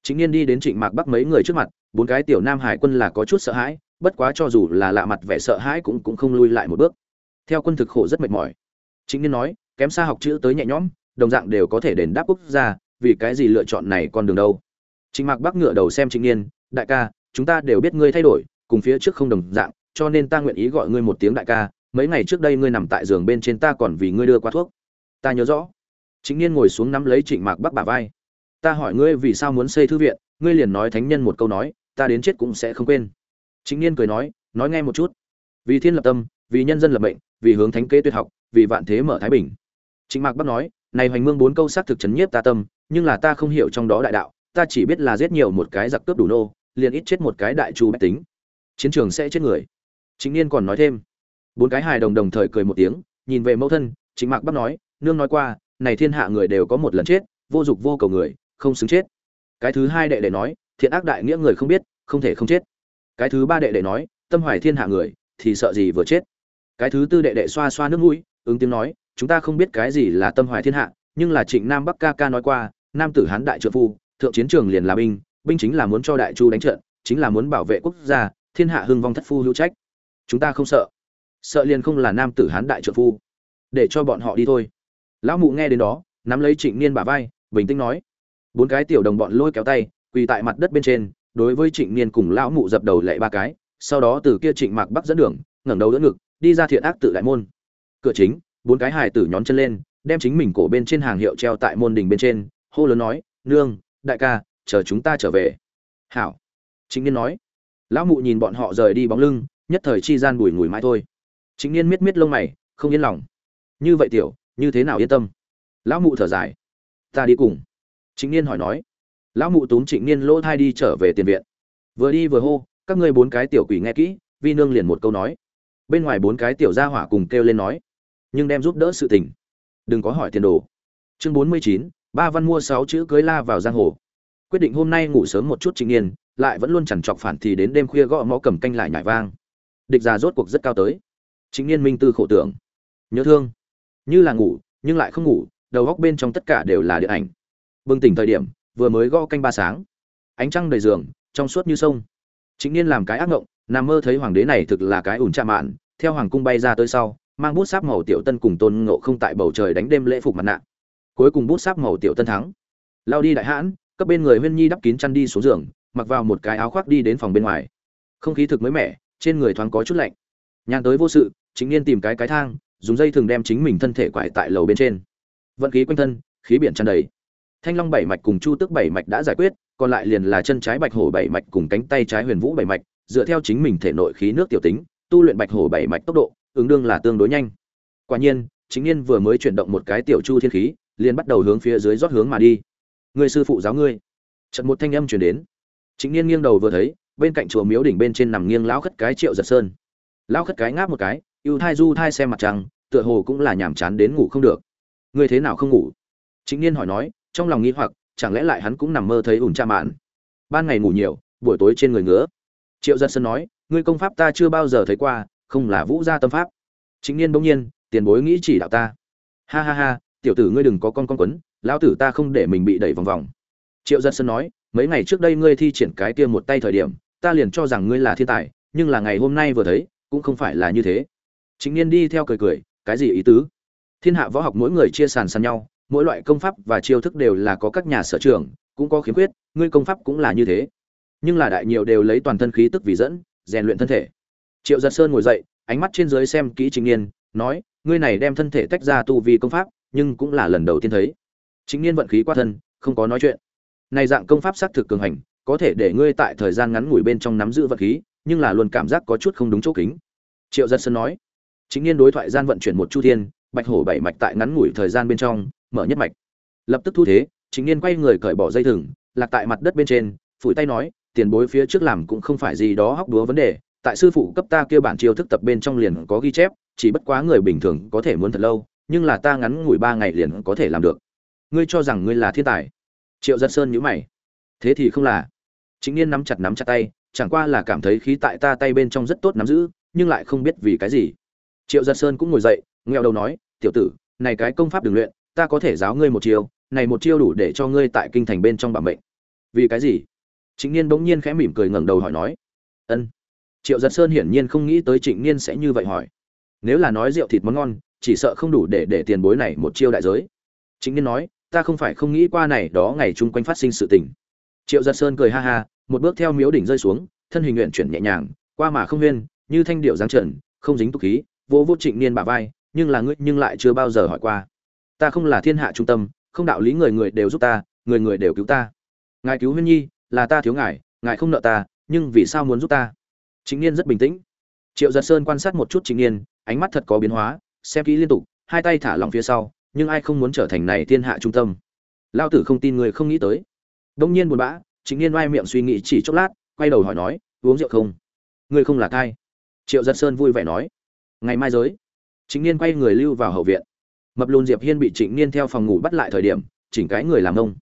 Trịnh niên đi đến trịnh mạc bắc mấy người trước mặt, bốn cái tiểu nam hải quân là có chút sợ hãi, bất quá cho dù là lạ mặt vẻ sợ hãi cũng cũng không lui lại một bước. Theo quân thực khổ rất mệt mỏi. Trịnh niên nói, kém xa học chữ tới nhẹ nhõm, đồng dạng đều có thể đền đáp quốc gia vì cái gì lựa chọn này con đường đâu? Trịnh mạc bắc ngựa đầu xem trịnh niên, đại ca, chúng ta đều biết ngươi thay đổi, cùng phía trước không đồng dạng, cho nên ta nguyện ý gọi ngươi một tiếng đại ca, mấy ngày trước đây ngươi nằm tại giường bên trên ta còn vì ngươi đưa qua thuốc. Ta nhớ rõ. Trịnh niên ngồi xuống nắm lấy trịnh mạc bắc bả vai. Ta hỏi ngươi vì sao muốn xây thư viện, ngươi liền nói thánh nhân một câu nói, ta đến chết cũng sẽ không quên. Trịnh niên cười nói nói nghe một chút. Vì thiên lập tâm, vì nhân dân lập mệnh, vì hướng thánh kế tuyệt học, vì vạn thế mở thái bình. Trịnh mạc bắc nói này hoành mương bốn câu xác thực chấn nhiếp ta tâm, nhưng là ta không hiểu trong đó đại đạo, ta chỉ biết là giết nhiều một cái giặc cướp đủ nô, liền ít chết một cái đại chu bách tính. Chiến trường sẽ chết người. Chính niên còn nói thêm. Bốn cái hài đồng đồng thời cười một tiếng, nhìn về mẫu thân chính mạc bắc nói, nương nói qua, này thiên hạ người đều có một lần chết, vô dục vô cầu người, không xứng chết. Cái thứ hai đệ đệ nói, thiện ác đại nghĩa người không biết, không thể không chết. Cái thứ ba đệ đệ nói, tâm hoài thiên hạ người, thì sợ gì vừa chết. Cái thứ tư đệ đệ xoa xoa nước mũi, ứng tiếng nói chúng ta không biết cái gì là tâm hoài thiên hạ, nhưng là trịnh nam bắc ca ca nói qua, nam tử hán đại trợ phu, thượng chiến trường liền là binh binh chính là muốn cho đại chu đánh trận, chính là muốn bảo vệ quốc gia, thiên hạ hưng vong thất phu hữu trách. Chúng ta không sợ. Sợ liền không là nam tử hán đại trợ phu. Để cho bọn họ đi thôi. Lão mụ nghe đến đó, nắm lấy trịnh niên bả vai, bình tĩnh nói. Bốn cái tiểu đồng bọn lôi kéo tay, quỳ tại mặt đất bên trên, đối với trịnh niên cùng lão mụ dập đầu lệ ba cái, sau đó từ kia trịnh mạc bắc dẫn đường, ngẩng đầu đỡ ngực, đi ra thiện ác tự đại môn. Cửa chính bốn cái hài tử nhón chân lên, đem chính mình cổ bên trên hàng hiệu treo tại môn đình bên trên, hô lớn nói, nương, đại ca, chờ chúng ta trở về. Hảo. Chính niên nói. Lão mụ nhìn bọn họ rời đi bóng lưng, nhất thời chi gian bùi ngùi mãi thôi. Chính niên miết miết lông mày, không yên lòng. Như vậy tiểu, như thế nào yên tâm? Lão mụ thở dài. Ta đi cùng. Chính niên hỏi nói. Lão mụ túm trịnh niên lỗ thai đi trở về tiền viện. Vừa đi vừa hô, các ngươi bốn cái tiểu quỷ nghe kỹ, vi nương liền một câu nói. Bên ngoài bốn cái tiểu gia hỏa cùng kêu lên nói nhưng đem giúp đỡ sự tình. Đừng có hỏi tiền đồ. Chương bốn mươi chín, ba văn mua sáu chữ cưới la vào giang hồ. Quyết định hôm nay ngủ sớm một chút trịnh niên lại vẫn luôn chẳng chọc phản thì đến đêm khuya gõ mõ cầm canh lại nhảy vang. Địch già rốt cuộc rất cao tới. Chính niên minh tư khổ tưởng. Nhớ thương. Như là ngủ, nhưng lại không ngủ, đầu góc bên trong tất cả đều là điện ảnh. Bừng tỉnh thời điểm, vừa mới gõ canh ba sáng. Ánh trăng đầy giường, trong suốt như sông. Chính niên làm cái ác ngộng, nằm mơ thấy hoàng đế này thực là cái ủn chạm mạn, theo hoàng cung bay ra tới sau mang bút sáp màu tiểu tân cùng tôn ngộ không tại bầu trời đánh đêm lễ phục mặt nạ. Cuối cùng bút sáp màu tiểu tân thắng. Lao đi đại hãn, cấp bên người huyên nhi đắp kín chăn đi xuống giường, mặc vào một cái áo khoác đi đến phòng bên ngoài. Không khí thực mới mẻ, trên người thoáng có chút lạnh. Nhàn tới vô sự, chính niên tìm cái cái thang, dùng dây thường đem chính mình thân thể quải tại lầu bên trên. Vận khí quanh thân, khí biển tràn đầy. Thanh long bảy mạch cùng chu tức bảy mạch đã giải quyết, còn lại liền là chân trái bạch hổ bảy mạch cùng cánh tay trái huyền vũ bảy mạch, dựa theo chính mình thể nội khí nước tiểu tính, tu luyện bạch hổ bảy mạch tốc độ ứng đương là tương đối nhanh. Quả nhiên, chính niên vừa mới chuyển động một cái tiểu chu thiên khí, liền bắt đầu hướng phía dưới rót hướng mà đi. Người sư phụ giáo ngươi. Trận một thanh âm chuyển đến. Chính niên nghiêng đầu vừa thấy, bên cạnh chùa miếu đỉnh bên trên nằm nghiêng lão khất cái triệu giật sơn. Lão khất cái ngáp một cái, ưu thai du thai xem mặt trăng, tựa hồ cũng là nhàm chán đến ngủ không được. Ngươi thế nào không ngủ? Chính niên hỏi nói, trong lòng nghĩ hoặc, chẳng lẽ lại hắn cũng nằm mơ thấy ủn cha mạn? Ban ngày ngủ nhiều, buổi tối trên người ngứa. Triệu giật sơn nói, ngươi công pháp ta chưa bao giờ thấy qua không là vũ gia tâm pháp. Chính niên bỗng nhiên, tiền bối nghĩ chỉ đạo ta. Ha ha ha, tiểu tử ngươi đừng có con con quấn, lão tử ta không để mình bị đẩy vòng vòng. Triệu dân sơn nói, mấy ngày trước đây ngươi thi triển cái kia một tay thời điểm, ta liền cho rằng ngươi là thiên tài, nhưng là ngày hôm nay vừa thấy, cũng không phải là như thế. Chính niên đi theo cười cười, cái gì ý tứ? Thiên hạ võ học mỗi người chia sàn sàn nhau, mỗi loại công pháp và chiêu thức đều là có các nhà sở trường, cũng có khiếm khuyết, ngươi công pháp cũng là như thế. Nhưng là đại nhiều đều lấy toàn thân khí tức vì dẫn, rèn luyện thân thể triệu giật sơn ngồi dậy, ánh mắt trên dưới xem kỹ chính niên, nói, ngươi này đem thân thể tách ra tu vi công pháp, nhưng cũng là lần đầu tiên thấy. Chính niên vận khí qua thân, không có nói chuyện. Này dạng công pháp xác thực cường hành, có thể để ngươi tại thời gian ngắn ngủi bên trong nắm giữ vận khí, nhưng là luôn cảm giác có chút không đúng chỗ kính. Triệu giật sơn nói. Chính niên đối thoại gian vận chuyển một chu thiên, bạch hổ bảy mạch tại ngắn ngủi thời gian bên trong, mở nhất mạch. Lập tức thu thế chính niên quay người cởi bỏ dây thừng, lạc tại mặt đất bên trên, phủi tay nói, tiền bối phía trước làm cũng không phải gì đó hóc đúa vấn đề tại sư phụ cấp ta kia bản chiêu thức tập bên trong liền có ghi chép, chỉ bất quá người bình thường có thể muốn thật lâu, nhưng là ta ngắn ngủi ba ngày liền có thể làm được. Ngươi cho rằng ngươi là thiên tài? Triệu giật sơn nhữ mày. Thế thì không là. Chính niên nắm chặt nắm chặt tay, chẳng qua là cảm thấy khí tại ta tay bên trong rất tốt nắm giữ, nhưng lại không biết vì cái gì. Triệu giật sơn cũng ngồi dậy nghèo đầu nói, tiểu tử, này cái công pháp đường luyện, ta có thể giáo ngươi một chiêu, này một chiêu đủ để cho ngươi tại kinh thành bên trong bảo mệnh. Vì cái gì? Trịnh niên bỗng nhiên khẽ mỉm cười ngẩng đầu hỏi nói. Ân triệu giật sơn hiển nhiên không nghĩ tới trịnh niên sẽ như vậy hỏi. Nếu là nói rượu thịt món ngon, chỉ sợ không đủ để để tiền bối này một chiêu đại giới. Trịnh niên nói, ta không phải không nghĩ qua này, đó ngày chung quanh phát sinh sự tình. Triệu giật sơn cười ha ha, một bước theo miếu đỉnh rơi xuống, thân hình nguyện chuyển nhẹ nhàng, qua mà không huyên, như thanh điệu giáng trần, không dính tục khí, vô vô trịnh niên bả vai, nhưng là ngươi, nhưng lại chưa bao giờ hỏi qua. Ta không là thiên hạ trung tâm, không đạo lý người người đều giúp ta, người người đều cứu ta. Ngài cứu huyên nhi, là ta thiếu ngài ngài không nợ ta, nhưng vì sao muốn giúp ta? Chính niên rất bình tĩnh. Triệu giật sơn quan sát một chút chính niên, ánh mắt thật có biến hóa, xem kỹ liên tục, hai tay thả lỏng phía sau, nhưng ai không muốn trở thành này thiên hạ trung tâm. Lao tử không tin người không nghĩ tới. Đông nhiên buồn bã, chính niên oai miệng suy nghĩ chỉ chốc lát, quay đầu hỏi nói, uống rượu không? Ngươi không là thai. Triệu giật sơn vui vẻ nói, ngày mai giới. Chính niên quay người lưu vào hậu viện. Mập lùn diệp hiên bị trịnh niên theo phòng ngủ bắt lại thời điểm, chỉnh cái người làm ông.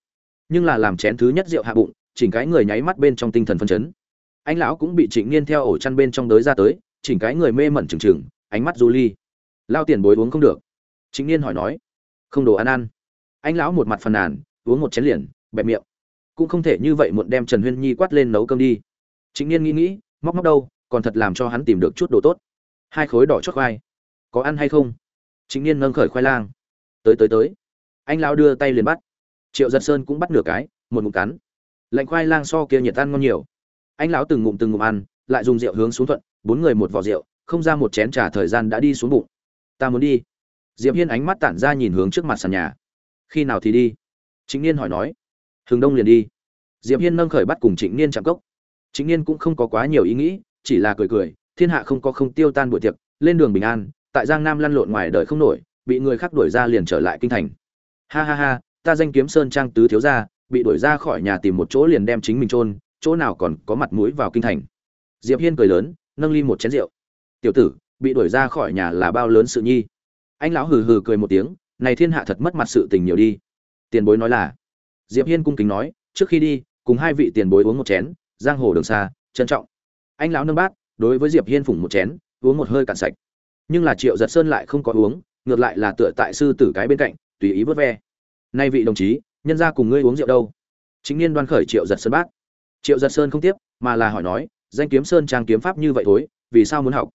Nhưng là làm chén thứ nhất rượu hạ bụng, chỉnh cái người nháy mắt bên trong tinh thần phân chấn anh lão cũng bị trịnh niên theo ổ chăn bên trong đới ra tới, chỉnh cái người mê mẩn trừng trừng, ánh mắt du ly. Lao tiền bối uống không được. Trịnh niên hỏi nói. Không đồ ăn ăn. Anh lão một mặt phàn nàn, uống một chén liền, bẹp miệng. Cũng không thể như vậy muộn đem trần huyên nhi quát lên nấu cơm đi. Trịnh niên nghĩ nghĩ, móc móc đâu, còn thật làm cho hắn tìm được chút đồ tốt. Hai khối đỏ chót khoai. Có ăn hay không? Trịnh niên nâng khởi khoai lang. Tới tới tới. Anh lão đưa tay liền bắt. Triệu giật sơn cũng bắt nửa cái, một mụn cắn. Lạnh khoai lang so kia nhiệt ăn ngon nhiều anh lão từng ngụm từng ngụm ăn, lại dùng rượu hướng xuống thuận, bốn người một vò rượu, không ra một chén trà thời gian đã đi xuống bụng. Ta muốn đi. Diệp hiên ánh mắt tản ra nhìn hướng trước mặt sàn nhà. Khi nào thì đi? Chính niên hỏi nói. Hừng đông liền đi. Diệp hiên nâng khởi bắt cùng trịnh niên chạm cốc. Chính niên cũng không có quá nhiều ý nghĩ, chỉ là cười cười, thiên hạ không có không tiêu tan buổi tiệc, lên đường bình an, tại giang nam lăn lộn ngoài đời không nổi, bị người khác đuổi ra liền trở lại kinh thành. Ha ha ha, ta danh kiếm sơn trang tứ thiếu gia, bị đuổi ra khỏi nhà tìm một chỗ liền đem chính mình chôn chỗ nào còn có mặt mũi vào kinh thành. Diệp hiên cười lớn, nâng ly một chén rượu. Tiểu tử, bị đuổi ra khỏi nhà là bao lớn sự nhi? Anh lão hừ hừ cười một tiếng, này thiên hạ thật mất mặt sự tình nhiều đi. Tiền bối nói là. Diệp hiên cung kính nói, trước khi đi, cùng hai vị tiền bối uống một chén, giang hồ đường xa, trân trọng. Anh lão nâng bát, đối với diệp hiên phủng một chén, uống một hơi cạn sạch. Nhưng là triệu giật sơn lại không có uống, ngược lại là tựa tại sư tử cái bên cạnh, tùy ý vớt ve. Nay vị đồng chí, nhân ra cùng ngươi uống rượu đâu? Chính niên đoan khởi triệu giật sơn bác triệu giật sơn không tiếp, mà là hỏi nói, danh kiếm sơn trang kiếm pháp như vậy thối, vì sao muốn học?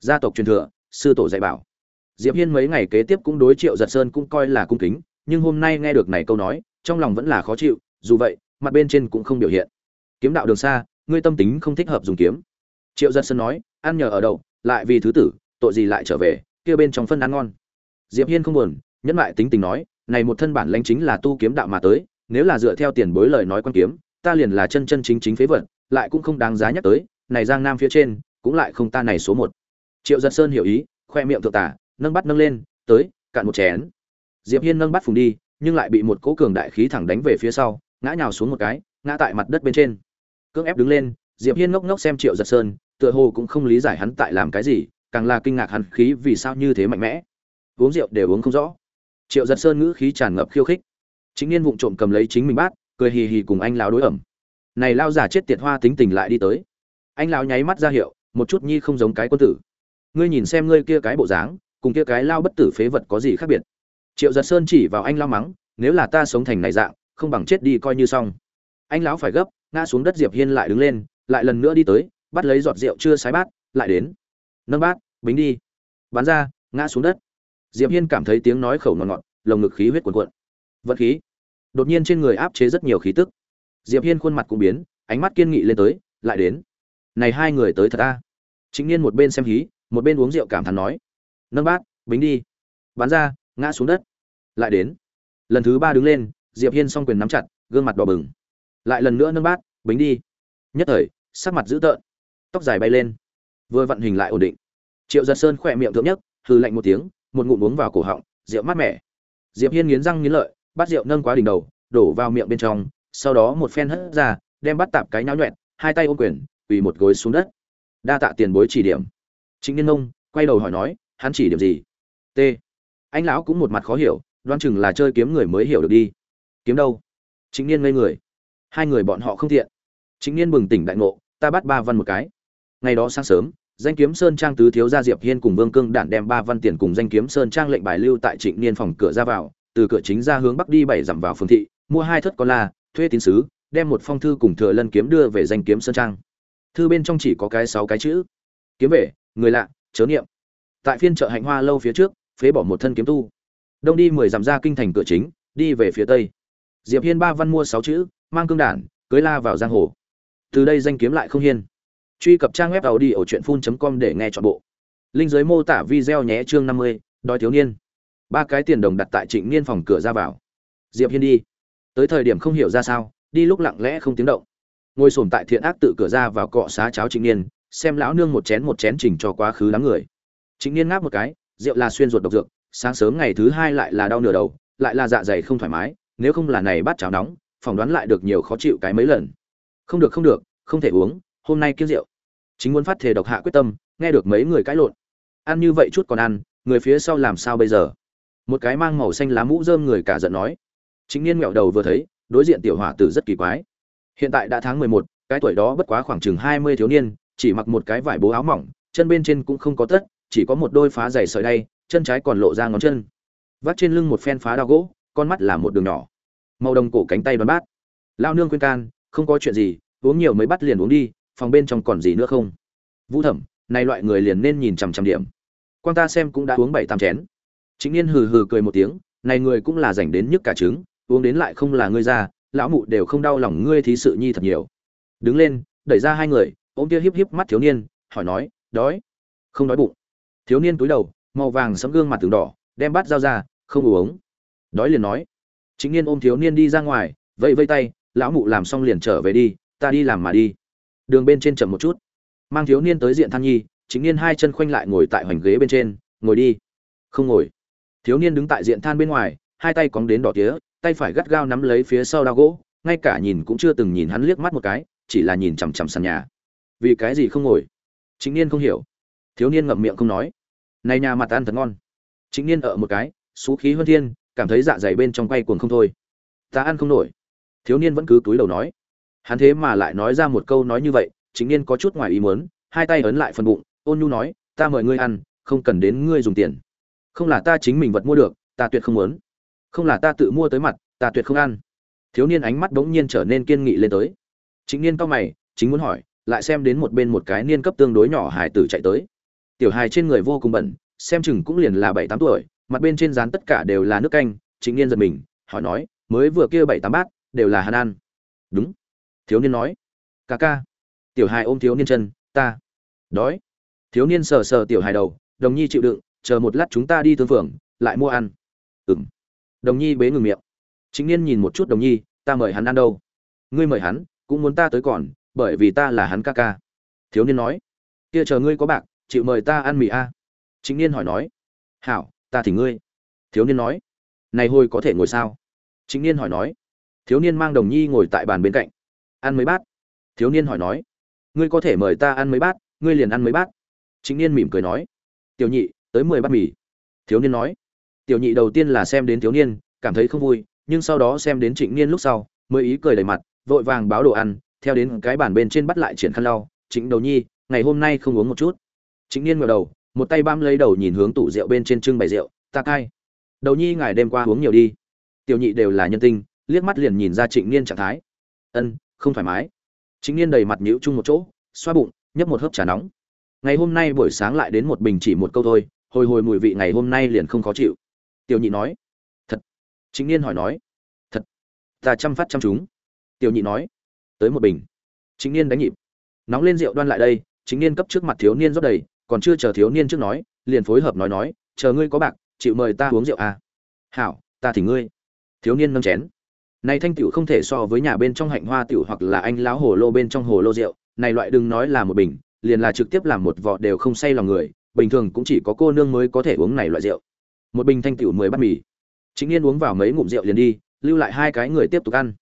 Gia tộc truyền thừa, sư tổ dạy bảo. Diệp hiên mấy ngày kế tiếp cũng đối triệu giật sơn cũng coi là cung kính, nhưng hôm nay nghe được này câu nói, trong lòng vẫn là khó chịu, dù vậy, mặt bên trên cũng không biểu hiện. Kiếm đạo đường xa, ngươi tâm tính không thích hợp dùng kiếm. Triệu giật sơn nói, ăn nhờ ở đậu, lại vì thứ tử, tội gì lại trở về, kia bên trong phân ăn ngon. Diệp hiên không buồn, nhẫn lại tính tình nói, này một thân bản lãnh chính là tu kiếm đạo mà tới, nếu là dựa theo tiền bối lời nói quan kiếm ta liền là chân chân chính chính phế vật, lại cũng không đáng giá nhắc tới, này giang nam phía trên, cũng lại không ta này số một. Triệu giật sơn hiểu ý, khoe miệng thượng tả, nâng bắt nâng lên, tới, cạn một chén. Diệp hiên nâng bắt phùng đi, nhưng lại bị một cỗ cường đại khí thẳng đánh về phía sau, ngã nhào xuống một cái, ngã tại mặt đất bên trên. Cưỡng ép đứng lên, diệp hiên ngốc ngốc xem triệu giật sơn, tựa hồ cũng không lý giải hắn tại làm cái gì, càng là kinh ngạc hắn khí vì sao như thế mạnh mẽ. Uống rượu đều uống không rõ. Triệu giật sơn ngữ khí tràn ngập khiêu khích. Chính niên vụng trộm cầm lấy chính mình bát cười hì hì cùng anh lão đối ẩm. Này lao giả chết tiệt hoa tính tình lại đi tới. Anh lão nháy mắt ra hiệu, một chút nhi không giống cái quân tử. Ngươi nhìn xem ngươi kia cái bộ dáng, cùng kia cái lao bất tử phế vật có gì khác biệt? Triệu giật sơn chỉ vào anh lao mắng, nếu là ta sống thành này dạng, không bằng chết đi coi như xong. Anh lão phải gấp, ngã xuống đất diệp hiên lại đứng lên, lại lần nữa đi tới, bắt lấy giọt rượu chưa sái bát, lại đến. Nâng bát, bính đi. Bắn ra, ngã xuống đất. Diệp hiên cảm thấy tiếng nói khẩu ngọt ngọt, lồng ngực khí huyết cuồn cuộn. Vật khí đột nhiên trên người áp chế rất nhiều khí tức. Diệp hiên khuôn mặt cũng biến, ánh mắt kiên nghị lên tới, lại đến. Này hai người tới thật ta chính niên một bên xem hí, một bên uống rượu cảm thán nói. Nâng bát, bính đi. Bắn ra, ngã xuống đất. Lại đến. Lần thứ ba đứng lên, diệp hiên song quyền nắm chặt, gương mặt đỏ bừng. Lại lần nữa nâng bát, bính đi. Nhất thời, sắc mặt dữ tợn. Tóc dài bay lên. Vừa vận hình lại ổn định. Triệu giật sơn khỏe miệng thượng nhất hư lạnh một tiếng, một ngụm uống vào cổ họng, rượu mát mẻ. Diệp hiên nghiến răng nghiến lợi bát rượu nâng quá đỉnh đầu, đổ vào miệng bên trong, sau đó một phen hất ra, đem bắt tạp cái nháo nhuẹn, hai tay ôm quyền, quỳ một gối xuống đất. Đa tạ tiền bối chỉ điểm. Chính niên nông quay đầu hỏi nói, hắn chỉ điểm gì? T. Anh lão cũng một mặt khó hiểu đoan chừng là chơi kiếm người mới hiểu được đi. Kiếm đâu? Chính niên ngây người. Hai người bọn họ không thiện chính niên bừng tỉnh đại ngộ, ta bắt ba văn một cái. Ngày đó sáng sớm, danh kiếm sơn trang tứ thiếu gia diệp hiên cùng vương cương đản đem ba văn tiền cùng danh kiếm sơn trang lệnh bài lưu tại trịnh niên phòng cửa ra vào từ cửa chính ra hướng bắc đi bảy dặm vào phường thị, mua hai thất con la, thuê tín sứ, đem một phong thư cùng thừa lân kiếm đưa về danh kiếm sơn trang. Thư bên trong chỉ có cái sáu cái chữ. Kiếm về, người lạ, chớ niệm. Tại phiên chợ hạnh hoa lâu phía trước, phế bỏ một thân kiếm tu. Đông đi mười dặm ra kinh thành cửa chính, đi về phía tây. Diệp hiên ba văn mua sáu chữ, mang cương đản, cưới la vào giang hồ. Từ đây danh kiếm lại không hiên. Truy cập trang web tàu đi ở truyện phun com để nghe chọn bộ. Linh giới mô tả video nhé chương năm mươi, đói thiếu niên ba cái tiền đồng đặt tại trịnh niên phòng cửa ra vào. Diệp hiên đi. Tới thời điểm không hiểu ra sao, đi lúc lặng lẽ không tiếng động. Ngồi sồn tại thiện ác tự cửa ra vào cọ xá cháo trịnh niên xem lão nương một chén một chén chỉnh cho quá khứ đám người. Trịnh niên ngáp một cái, rượu là xuyên ruột độc dược, sáng sớm ngày thứ hai lại là đau nửa đầu, lại là dạ dày không thoải mái, nếu không là này bát cháo nóng, phỏng đoán lại được nhiều khó chịu cái mấy lần. Không được không được, không thể uống, hôm nay kiêng rượu. Chính muốn phát thể độc hạ quyết tâm, nghe được mấy người cãi lộn. Ăn như vậy chút còn ăn, người phía sau làm sao bây giờ? Một cái mang màu xanh lá mũ rơm người cả giận nói. Chính niên mẹo đầu vừa thấy, đối diện tiểu hỏa tử rất kỳ quái. Hiện tại đã tháng mười một, cái tuổi đó bất quá khoảng chừng hai mươi thiếu niên, chỉ mặc một cái vải bố áo mỏng, chân bên trên cũng không có tất, chỉ có một đôi phá dày sợi đay, chân trái còn lộ ra ngón chân. Vắt trên lưng một phen phá đao gỗ, con mắt là một đường nhỏ. Màu đồng cổ cánh tay đoán bát. Lao nương khuyên can, không có chuyện gì, uống nhiều mới bắt liền uống đi, phòng bên trong còn gì nữa không? Vũ thẩm, này loại người liền nên nhìn chằm chằm điểm. Quan ta xem cũng đã uống bảy tám chén chính niên hừ hừ cười một tiếng, này người cũng là dành đến nhức cả trứng, uống đến lại không là ngươi ra, lão mụ đều không đau lòng ngươi thí sự nhi thật nhiều. Đứng lên, đẩy ra hai người, ôm kia hiếp hiếp mắt thiếu niên, hỏi nói, đói? Không đói bụng. Thiếu niên túi đầu, màu vàng sẫm gương mặt từng đỏ, đem bát dao ra, không uống. Đói liền nói. Chính niên ôm thiếu niên đi ra ngoài, vẫy vây tay, lão mụ làm xong liền trở về đi, ta đi làm mà đi. Đường bên trên chậm một chút. Mang thiếu niên tới diện than nhi chính niên hai chân khoanh lại ngồi tại hoành ghế bên trên, ngồi đi. Không ngồi thiếu niên đứng tại diện than bên ngoài, hai tay cóng đến đỏ tía, tay phải gắt gao nắm lấy phía sau đao gỗ, ngay cả nhìn cũng chưa từng nhìn hắn liếc mắt một cái, chỉ là nhìn chằm chằm sàn nhà. Vì cái gì không ngồi? Chính niên không hiểu. Thiếu niên ngậm miệng không nói. Này nhà mặt ăn thật ngon. Chính niên ở một cái, xú khí hơn thiên, cảm thấy dạ dày bên trong quay cuồng không thôi. Ta ăn không nổi. Thiếu niên vẫn cứ túi đầu nói. Hắn thế mà lại nói ra một câu nói như vậy chính niên có chút ngoài ý muốn, hai tay ấn lại phần bụng, ôn nhu nói, ta mời ngươi ăn, không cần đến ngươi dùng tiền không là ta chính mình vật mua được, ta tuyệt không muốn. Không là ta tự mua tới mặt, ta tuyệt không ăn. Thiếu niên ánh mắt bỗng nhiên trở nên kiên nghị lên tới. Chính niên cao mày, chính muốn hỏi, lại xem đến một bên một cái niên cấp tương đối nhỏ hải tử chạy tới. Tiểu hài trên người vô cùng bẩn, xem chừng cũng liền là bảy tám tuổi, mặt bên trên dán tất cả đều là nước canh chính niên giật mình, hỏi nói, mới vừa kia bảy tám bát, đều là hắn ăn. Đúng. Thiếu niên nói ca ca. Tiểu hài ôm thiếu niên chân, ta. Đói. Thiếu niên sờ sờ tiểu hài đầu, đồng nhi chịu đựng chờ một lát chúng ta đi thương phường, lại mua ăn. Ừng đồng nhi bế ngừng miệng. Chính niên nhìn một chút đồng nhi, ta mời hắn ăn đâu? Ngươi mời hắn, cũng muốn ta tới còn, bởi vì ta là hắn ca ca. Thiếu niên nói. Kia chờ ngươi có bạc, chịu mời ta ăn mì a. À? chính n hỏi nói. Hảo, ta thì ngươi. Thiếu niên nói. Này hồi có thể ngồi sao? Chính niên hỏi nói. Thiếu niên mang đồng nhi ngồi tại bàn bên cạnh. Ăn mấy bát? Thiếu niên hỏi nói. Ngươi có thể mời ta ăn mấy bát, ngươi liền ăn mấy bát. Chính niên mỉm cười nói. Tiểu nhị tới mười bát mì. Thiếu niên nói, tiểu nhị đầu tiên là xem đến thiếu niên, cảm thấy không vui, nhưng sau đó xem đến trịnh niên lúc sau, mới ý cười đầy mặt, vội vàng báo đồ ăn, theo đến cái bàn bên trên bắt lại triển khăn lau. Trịnh đầu nhi, ngày hôm nay không uống một chút. Trịnh niên ngẩng đầu, một tay bám lấy đầu nhìn hướng tủ rượu bên trên trưng bày rượu, ta cai đầu nhi, ngài đêm qua uống nhiều đi. Tiểu nhị đều là nhân tinh, liếc mắt liền nhìn ra trịnh niên trạng thái. Ân, không thoải mái. Trịnh niên đầy mặt nhíu chung một chỗ, xoa bụng, nhấp một hớp trà nóng. Ngày hôm nay buổi sáng lại đến một bình chỉ một câu thôi hồi hồi mùi vị ngày hôm nay liền không khó chịu. Tiểu nhị nói, thật. Chính niên hỏi nói, thật, ta chăm phát chăm chúng. Tiểu nhị nói, tới một bình. Chính niên đánh nhịp. Nóng lên rượu đoan lại đây chính niên cấp trước mặt thiếu niên rót đầy, còn chưa chờ thiếu niên trước nói, liền phối hợp nói nói, chờ ngươi có bạc, chịu mời ta uống rượu à. Hảo, ta thì ngươi. Thiếu niên nâng chén. Này thanh tiểu không thể so với nhà bên trong hạnh hoa tiểu hoặc là anh lão hồ lô bên trong hồ lô rượu, này loại đừng nói là một bình, liền là trực tiếp làm một vò đều không say lòng người bình thường cũng chỉ có cô nương mới có thể uống này loại rượu. Một bình thanh tiểu mười bát mì. Chính niên uống vào mấy ngụm rượu liền đi, lưu lại hai cái người tiếp tục ăn.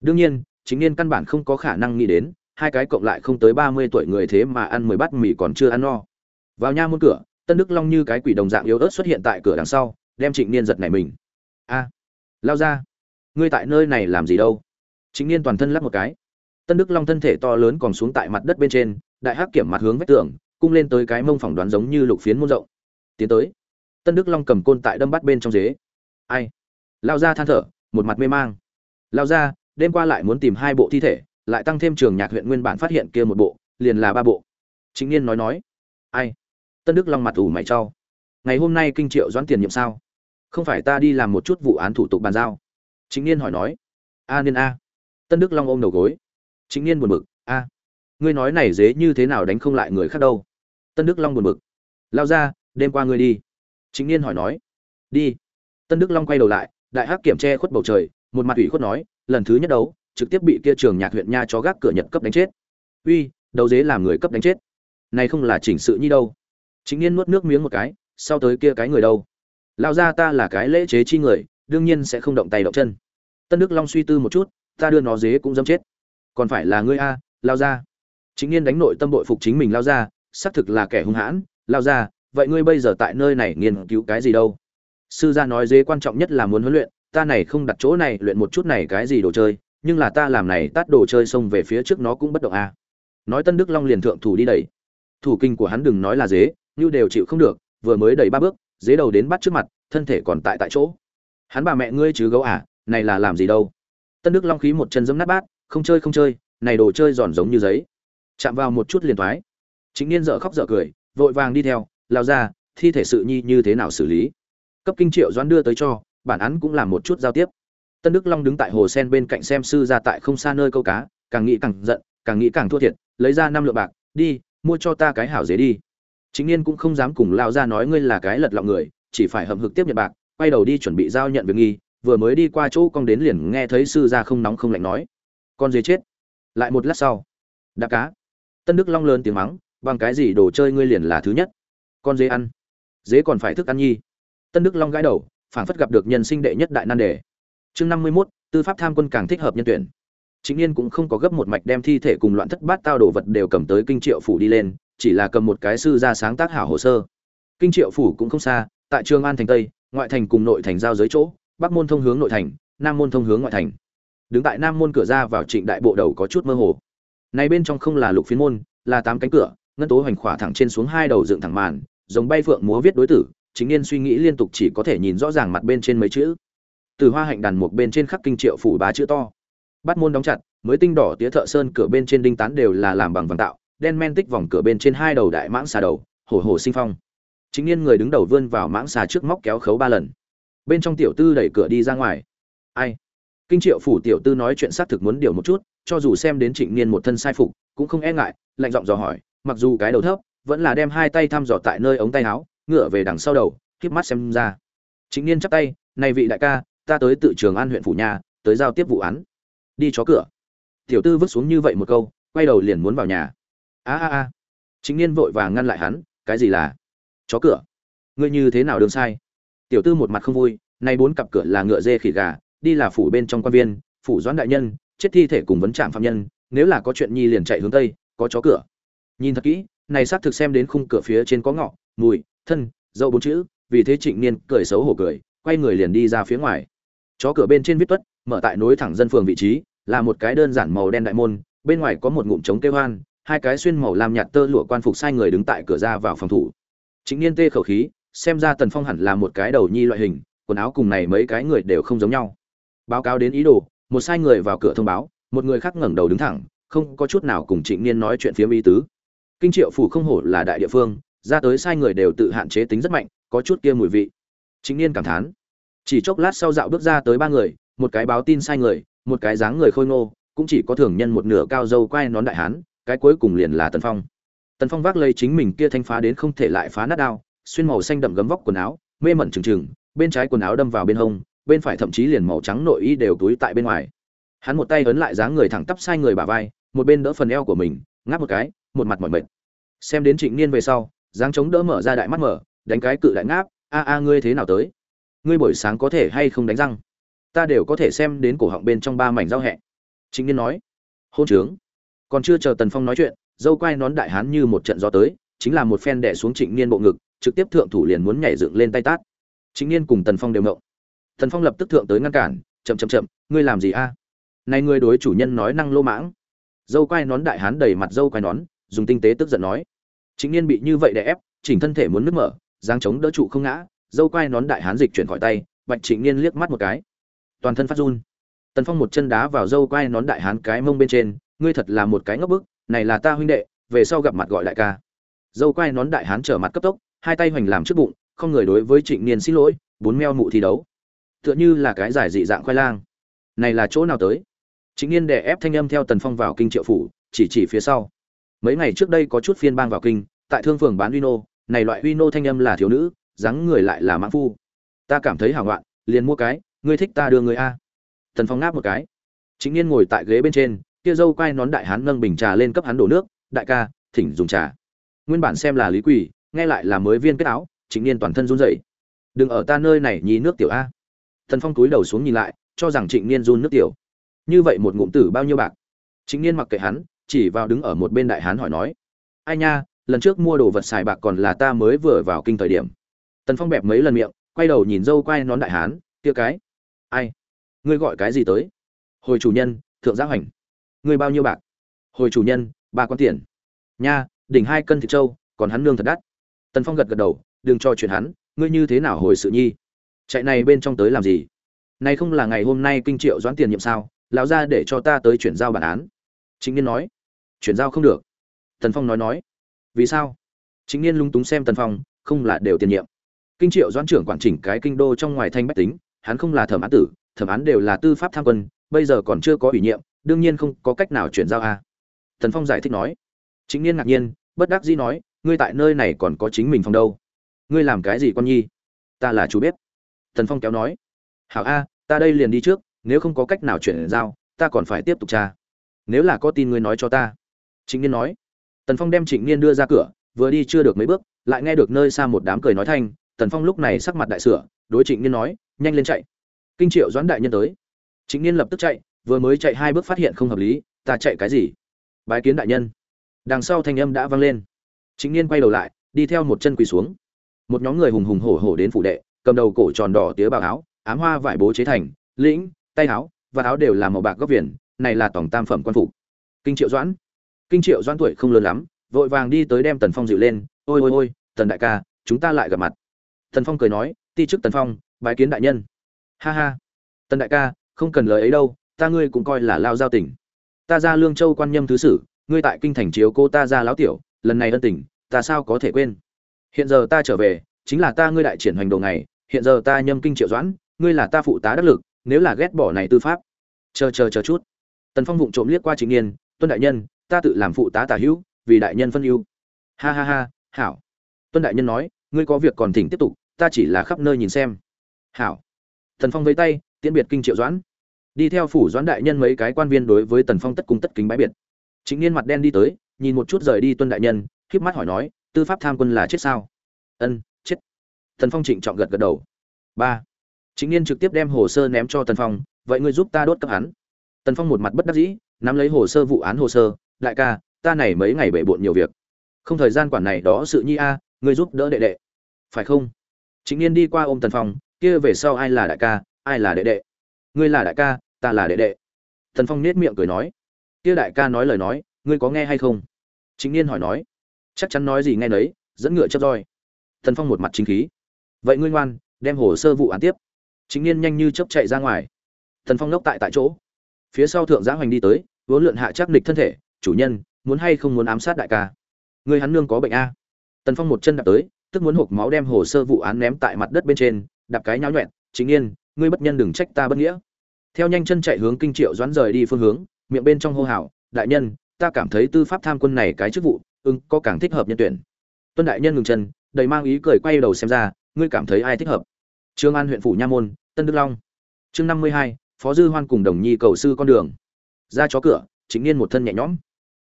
Đương nhiên chính niên căn bản không có khả năng nghĩ đến, hai cái cộng lại không tới ba mươi tuổi người thế mà ăn mười bát mì còn chưa ăn no. Vào nha môn cửa, tân đức long như cái quỷ đồng dạng yếu ớt xuất hiện tại cửa đằng sau, đem trịnh niên giật này mình. A, lao ra, ngươi tại nơi này làm gì đâu? Chính niên toàn thân lắp một cái. Tân đức long thân thể to lớn còn xuống tại mặt đất bên trên, đại hắc kiểm mặt hướng vách tường cung lên tới cái mông phỏng đoán giống như lục phiến môn rộng. Tiến tới. Tân đức long cầm côn tại đâm bắt bên trong dế ai? Lao ra than thở, một mặt mê mang. Lao ra, đêm qua lại muốn tìm hai bộ thi thể, lại tăng thêm trường nhạc huyện nguyên bản phát hiện kia một bộ, liền là ba bộ. Chính niên nói nói. Ai? Tân đức long mặt ủ mày cho ngày hôm nay kinh triệu doãn tiền nhiệm sao? Không phải ta đi làm một chút vụ án thủ tục bàn giao? Chính niên hỏi nói. A niên a. Tân đức long ôm đầu gối. Chính niên buồn bực. A. Ngươi nói này dế như thế nào đánh không lại người khác đâu? Tân đức long buồn bực. Lao ra, đêm qua ngươi đi. Chính niên hỏi nói. Đi. Tân đức long quay đầu lại, đại hắc kiểm tre khuất bầu trời, một mặt ủy khuất nói, lần thứ nhất đấu, trực tiếp bị kia trường nhạc huyện nha chó gác cửa nhật cấp đánh chết. Uy đầu dế làm người cấp đánh chết. Này không là chỉnh sự nhi đâu. Chính niên nuốt nước miếng một cái, sau tới kia cái người đâu? Lao ra ta là cái lễ chế chi người, đương nhiên sẽ không động tay động chân. Tân đức long suy tư một chút, ta đưa nó dế cũng dâm chết. Còn phải là ngươi a, lao ra. Chính niên đánh nội tâm bội phục chính mình lao ra xác thực là kẻ hung hãn, lao ra, vậy ngươi bây giờ tại nơi này nghiên cứu cái gì đâu? Sư gia nói dế quan trọng nhất là muốn huấn luyện, ta này không đặt chỗ này, luyện một chút này cái gì đồ chơi, nhưng là ta làm này tát đồ chơi xông về phía trước nó cũng bất động à. nói tân đức long liền thượng thủ đi đẩy. Thủ kinh của hắn đừng nói là dế, như đều chịu không được, vừa mới đẩy ba bước, dế đầu đến bắt trước mặt, thân thể còn tại tại chỗ. Hắn bà mẹ ngươi chứ gấu à này là làm gì đâu? Tân đức long khí một chân giấm nát bát, không chơi không chơi, này đồ chơi giòn giống như giấy. Chạm vào một chút liền thoái chính niên dở khóc dở cười, vội vàng đi theo lao ra thi thể sự nhi như thế nào xử lý? Cấp kinh triệu doãn đưa tới cho, bản án cũng làm một chút giao tiếp. Tân đức long đứng tại hồ sen bên cạnh xem sư ra tại không xa nơi câu cá, càng nghĩ càng giận, càng nghĩ càng thua thiệt, lấy ra năm lượng bạc, đi, mua cho ta cái hảo dế đi. Chính niên cũng không dám cùng lao ra nói ngươi là cái lật lọng người, chỉ phải hậm hực tiếp nhận bạc, quay đầu đi chuẩn bị giao nhận việc nghi, vừa mới đi qua chỗ con đến liền nghe thấy sư gia không nóng không lạnh nói, con dế chết. Lại một lát sau, đạp cá. Tân đức long lớn tiếng mắng bằng cái gì đồ chơi ngươi liền là thứ nhất? Con dế ăn. Dế còn phải thức ăn nhi. Tân đức long gãi đầu, phảng phất gặp được nhân sinh đệ nhất đại nan đề. Chương năm mươi mốt, tư pháp tham quân càng thích hợp nhân tuyển. Chính yên cũng không có gấp một mạch đem thi thể cùng loạn thất bát tao đồ vật đều cầm tới kinh triệu phủ đi lên, chỉ là cầm một cái sư ra sáng tác hảo hồ sơ. Kinh triệu phủ cũng không xa, tại trường an thành tây, ngoại thành cùng nội thành giao giới chỗ, bắc môn thông hướng nội thành, nam môn thông hướng ngoại thành. Đứng tại nam môn cửa ra vào trịnh đại bộ đầu có chút mơ hồ. Này bên trong không là lục phiến môn, là tám cánh cửa ngân tố hoành khỏa thẳng trên xuống hai đầu dựng thẳng màn, giống bay phượng múa viết đối tử, chính niên suy nghĩ liên tục chỉ có thể nhìn rõ ràng mặt bên trên mấy chữ. Từ hoa hạnh đàn một bên trên khắc kinh triệu phủ ba chữ to. Bắt môn đóng chặt, mới tinh đỏ tía thợ sơn cửa bên trên đinh tán đều là làm bằng vàng tạo, đen men tích vòng cửa bên trên hai đầu đại mãng xà đầu, hổ hổ sinh phong. Chính niên người đứng đầu vươn vào mãng xà trước móc kéo khấu ba lần. Bên trong tiểu tư đẩy cửa đi ra ngoài. Ai? Kinh triệu phủ tiểu tư nói chuyện xác thực muốn điều một chút, cho dù xem đến trịnh niên một thân sai phục, cũng không e ngại, lạnh giọng dò hỏi mặc dù cái đầu thấp, vẫn là đem hai tay thăm dò tại nơi ống tay áo, ngựa về đằng sau đầu kiếp mắt xem ra. Chính niên chắp tay, này vị đại ca, ta tới tự trường an huyện phủ nhà, tới giao tiếp vụ án. Đi chó cửa. Tiểu tư vứt xuống như vậy một câu, quay đầu liền muốn vào nhà. A a a. Chính niên vội vàng ngăn lại hắn, cái gì là? Chó cửa. Ngươi như thế nào đường sai? Tiểu tư một mặt không vui nay bốn cặp cửa là ngựa dê khỉ gà, đi là phủ bên trong quan viên, phủ doãn đại nhân, chết thi thể cùng vấn trạm phạm nhân, nếu là có chuyện nhi liền chạy hướng tây, có chó cửa nhìn thật kỹ, này xác thực xem đến khung cửa phía trên có ngọ, mùi, thân, dâu bốn chữ, vì thế trịnh niên cười xấu hổ cười, quay người liền đi ra phía ngoài. Chó cửa bên trên viết tuất, mở tại nối thẳng dân phường vị trí, là một cái đơn giản màu đen đại môn, bên ngoài có một ngụm trống kêu hoan, hai cái xuyên màu làm nhạt tơ lụa quan phục sai người đứng tại cửa ra vào phòng thủ. Chính niên tê khẩu khí, xem ra tần phong hẳn là một cái đầu nhi loại hình, quần áo cùng này mấy cái người đều không giống nhau. Báo cáo đến ý đồ, một sai người vào cửa thông báo, một người khác ngẩng đầu đứng thẳng, không có chút nào cùng trịnh niên nói chuyện phía mỹ tứ kinh triệu phủ không hổ là đại địa phương, ra tới sai người đều tự hạn chế tính rất mạnh, có chút kia mùi vị. Chính niên cảm thán. Chỉ chốc lát sau dạo bước ra tới ba người, một cái báo tin sai người, một cái dáng người khôi ngô, cũng chỉ có thường nhân một nửa cao dâu quai nón đại hán, cái cuối cùng liền là tần phong. Tần phong vác lấy chính mình kia thanh phá đến không thể lại phá nát đao, xuyên màu xanh đậm gấm vóc quần áo, mê mẩn trừng trừng, bên trái quần áo đâm vào bên hông, bên phải thậm chí liền màu trắng nội y đều túi tại bên ngoài. Hắn một tay ấn lại dáng người thẳng tắp sai người bả vai, một bên đỡ phần eo của mình, ngáp một cái, một mặt mỏi mệt xem đến trịnh niên về sau, dáng chống đỡ mở ra đại mắt mở, đánh cái cự đại ngáp, a a, ngươi thế nào tới? Ngươi buổi sáng có thể hay không đánh răng? Ta đều có thể xem đến cổ họng bên trong ba mảnh rau hẹ. Trịnh niên nói, hôn trướng. Còn chưa chờ tần phong nói chuyện, dâu quai nón đại hán như một trận gió tới, chính là một phen đẻ xuống trịnh niên bộ ngực, trực tiếp thượng thủ liền muốn nhảy dựng lên tay tát. Trịnh niên cùng tần phong đều mộng tần phong lập tức thượng tới ngăn cản, chậm chậm chậm, ngươi làm gì a? Này ngươi đối chủ nhân nói năng lô mãng. Dâu quai nón đại hán đầy mặt dâu quai nón, dùng tinh tế tức giận nói Chính niên bị như vậy đè ép, chỉnh thân thể muốn nứt mở giang chống đỡ trụ không ngã, dâu quai nón đại hán dịch chuyển khỏi tay, bạch trịnh niên liếc mắt một cái. Toàn thân phát run. Tần phong một chân đá vào dâu quai nón đại hán cái mông bên trên, ngươi thật là một cái ngốc bức, này là ta huynh đệ, về sau gặp mặt gọi đại ca. Dâu quai nón đại hán trở mặt cấp tốc, hai tay hoành làm trước bụng, không người đối với trịnh niên xin lỗi, bốn meo mụ thi đấu. Tựa như là cái giải dị dạng khoai lang. Này là chỗ nào tới? Trịnh niên đè ép thanh âm theo tần phong vào kinh triệu phủ, chỉ chỉ phía sau mấy ngày trước đây có chút phiên bang vào kinh, tại thương phường bán uy nô này loại uy nô thanh âm là thiếu nữ, dáng người lại là mãn phu. Ta cảm thấy hảo loạn liền mua cái, ngươi thích ta đưa người a. Tần phong ngáp một cái. Chính niên ngồi tại ghế bên trên, kia dâu quai nón đại hán nâng bình trà lên cấp hắn đổ nước, đại ca, thỉnh dùng trà. Nguyên bản xem là lý quỷ, nghe lại là mới viên kết áo chính niên toàn thân run rẩy. Đừng ở ta nơi này nhí nước tiểu a. Tần phong túi đầu xuống nhìn lại, cho rằng trịnh niên run nước tiểu. Như vậy một ngụm tử bao nhiêu bạc? Trịnh niên mặc kệ hắn chỉ vào đứng ở một bên đại hán hỏi nói, ai nha, lần trước mua đồ vật xài bạc còn là ta mới vừa vào kinh thời điểm. Tần phong bẹp mấy lần miệng, quay đầu nhìn dâu quay nón đại hán, kia cái, ai? Ngươi gọi cái gì tới? Hồi chủ nhân, thượng giác hoành. Ngươi bao nhiêu bạc? Hồi chủ nhân, ba con tiền. Nha, đỉnh hai cân thịt trâu, còn hắn nương thật đắt. Tần phong gật gật đầu, đừng cho chuyện hắn, ngươi như thế nào hồi sự nhi? Chạy này bên trong tới làm gì? Này không là ngày hôm nay kinh triệu doãn tiền nhiệm sao? Lão ra để cho ta tới chuyển giao bản án. Chính niên nói chuyển giao không được. Tần phong nói nói. Vì sao? Chính niên lung túng xem tần phong, không là đều tiền nhiệm. Kinh triệu doãn trưởng quản chỉnh cái kinh đô trong ngoài thanh bách tính, hắn không là thẩm án tử, thẩm án đều là tư pháp tham quân, bây giờ còn chưa có ủy nhiệm, đương nhiên không có cách nào chuyển giao a. Tần phong giải thích nói. Chính niên ngạc nhiên, bất đắc dĩ nói, ngươi tại nơi này còn có chính mình phòng đâu? Ngươi làm cái gì con nhi? Ta là chú biết tần phong kéo nói. Hảo a, ta đây liền đi trước, nếu không có cách nào chuyển giao, ta còn phải tiếp tục tra. Nếu là có tin ngươi nói cho ta trịnh niên nói. Tần phong đem trịnh niên đưa ra cửa, vừa đi chưa được mấy bước, lại nghe được nơi xa một đám cười nói thanh, tần phong lúc này sắc mặt đại sửa, đối trịnh niên nói, nhanh lên chạy. Kinh triệu doãn đại nhân tới. Trịnh niên lập tức chạy, vừa mới chạy hai bước phát hiện không hợp lý, ta chạy cái gì? Bái kiến đại nhân. Đằng sau thanh âm đã vang lên. Trịnh niên quay đầu lại, đi theo một chân quỳ xuống. Một nhóm người hùng hùng hổ hổ đến phủ đệ, cầm đầu cổ tròn đỏ tía bào áo, ám hoa vải bố chế thành, lĩnh, tay áo, và áo đều là màu bạc góc viền, này là tổng tam phẩm quan phục kinh triệu doãn kinh triệu doan tuổi không lớn lắm, vội vàng đi tới đem tần phong dịu lên, ôi ôi ôi, tần đại ca, chúng ta lại gặp mặt. Tần phong cười nói, ti chức tần phong, bái kiến đại nhân. Ha ha, tần đại ca, không cần lời ấy đâu, ta ngươi cũng coi là lao giao tình. Ta ra lương châu quan nhâm thứ sử, ngươi tại kinh thành chiếu cô ta ra lão tiểu, lần này ân tình, ta sao có thể quên? Hiện giờ ta trở về, chính là ta ngươi đại triển hoành đồ ngày, hiện giờ ta nhâm kinh triệu doãn, ngươi là ta phụ tá đắc lực, nếu là ghét bỏ này tư pháp. Chờ chờ chờ chút. Tần phong vụng trộm liếc qua chính niên, tuân đại nhân ta tự làm phụ tá tả hữu, vì đại nhân phân ưu. Ha ha ha, hảo. Tuân đại nhân nói, ngươi có việc còn thỉnh tiếp tục, ta chỉ là khắp nơi nhìn xem. Hảo. Tần phong vẫy tay, tiễn biệt kinh triệu doãn. Đi theo phủ doãn đại nhân mấy cái quan viên đối với tần phong tất cung tất kính bãi biệt. Chính niên mặt đen đi tới, nhìn một chút rời đi tuân đại nhân khiếp mắt hỏi nói, tư pháp tham quân là chết sao? Ân, chết. Tần phong trịnh trọng gật gật đầu. Ba. Chính niên trực tiếp đem hồ sơ ném cho tần phong, vậy ngươi giúp ta đốt cấp hắn. Tần phong một mặt bất đắc dĩ, nắm lấy hồ sơ vụ án hồ sơ đại ca, ta này mấy ngày bể bộn nhiều việc. Không thời gian quản này đó sự nhi a, ngươi giúp đỡ đệ đệ. Phải không? Chính niên đi qua ôm tần phong, kia về sau ai là đại ca, ai là đệ đệ? Ngươi là đại ca, ta là đệ đệ. Tần phong nết miệng cười nói. Kia đại ca nói lời nói, ngươi có nghe hay không? Chính niên hỏi nói. Chắc chắn nói gì nghe nấy, dẫn ngựa chấp roi. Tần phong một mặt chính khí. Vậy ngươi ngoan, đem hồ sơ vụ án tiếp. Chính niên nhanh như chớp chạy ra ngoài. Thần phong ngốc tại tại chỗ. Phía sau thượng giã hoành đi tới, vốn lượn hạ chắc nịch thân thể chủ nhân, muốn hay không muốn ám sát đại ca? Người hắn nương có bệnh a. Tần phong một chân đạp tới, tức muốn hộp máu đem hồ sơ vụ án ném tại mặt đất bên trên, đạp cái nháo nhuẹn, chính yên, ngươi bất nhân đừng trách ta bất nghĩa. Theo nhanh chân chạy hướng kinh triệu doãn rời đi phương hướng, miệng bên trong hô hào, đại nhân, ta cảm thấy tư pháp tham quân này cái chức vụ, ưng, có càng thích hợp nhân tuyển. Tuân đại nhân ngừng chân, đầy mang ý cười quay đầu xem ra, ngươi cảm thấy ai thích hợp? Trương an huyện phủ nha môn, tân đức long. Chương năm mươi hai, phó dư hoan cùng đồng nhi cầu sư con đường. Ra chó cửa, chính niên một thân nhẹ nhõm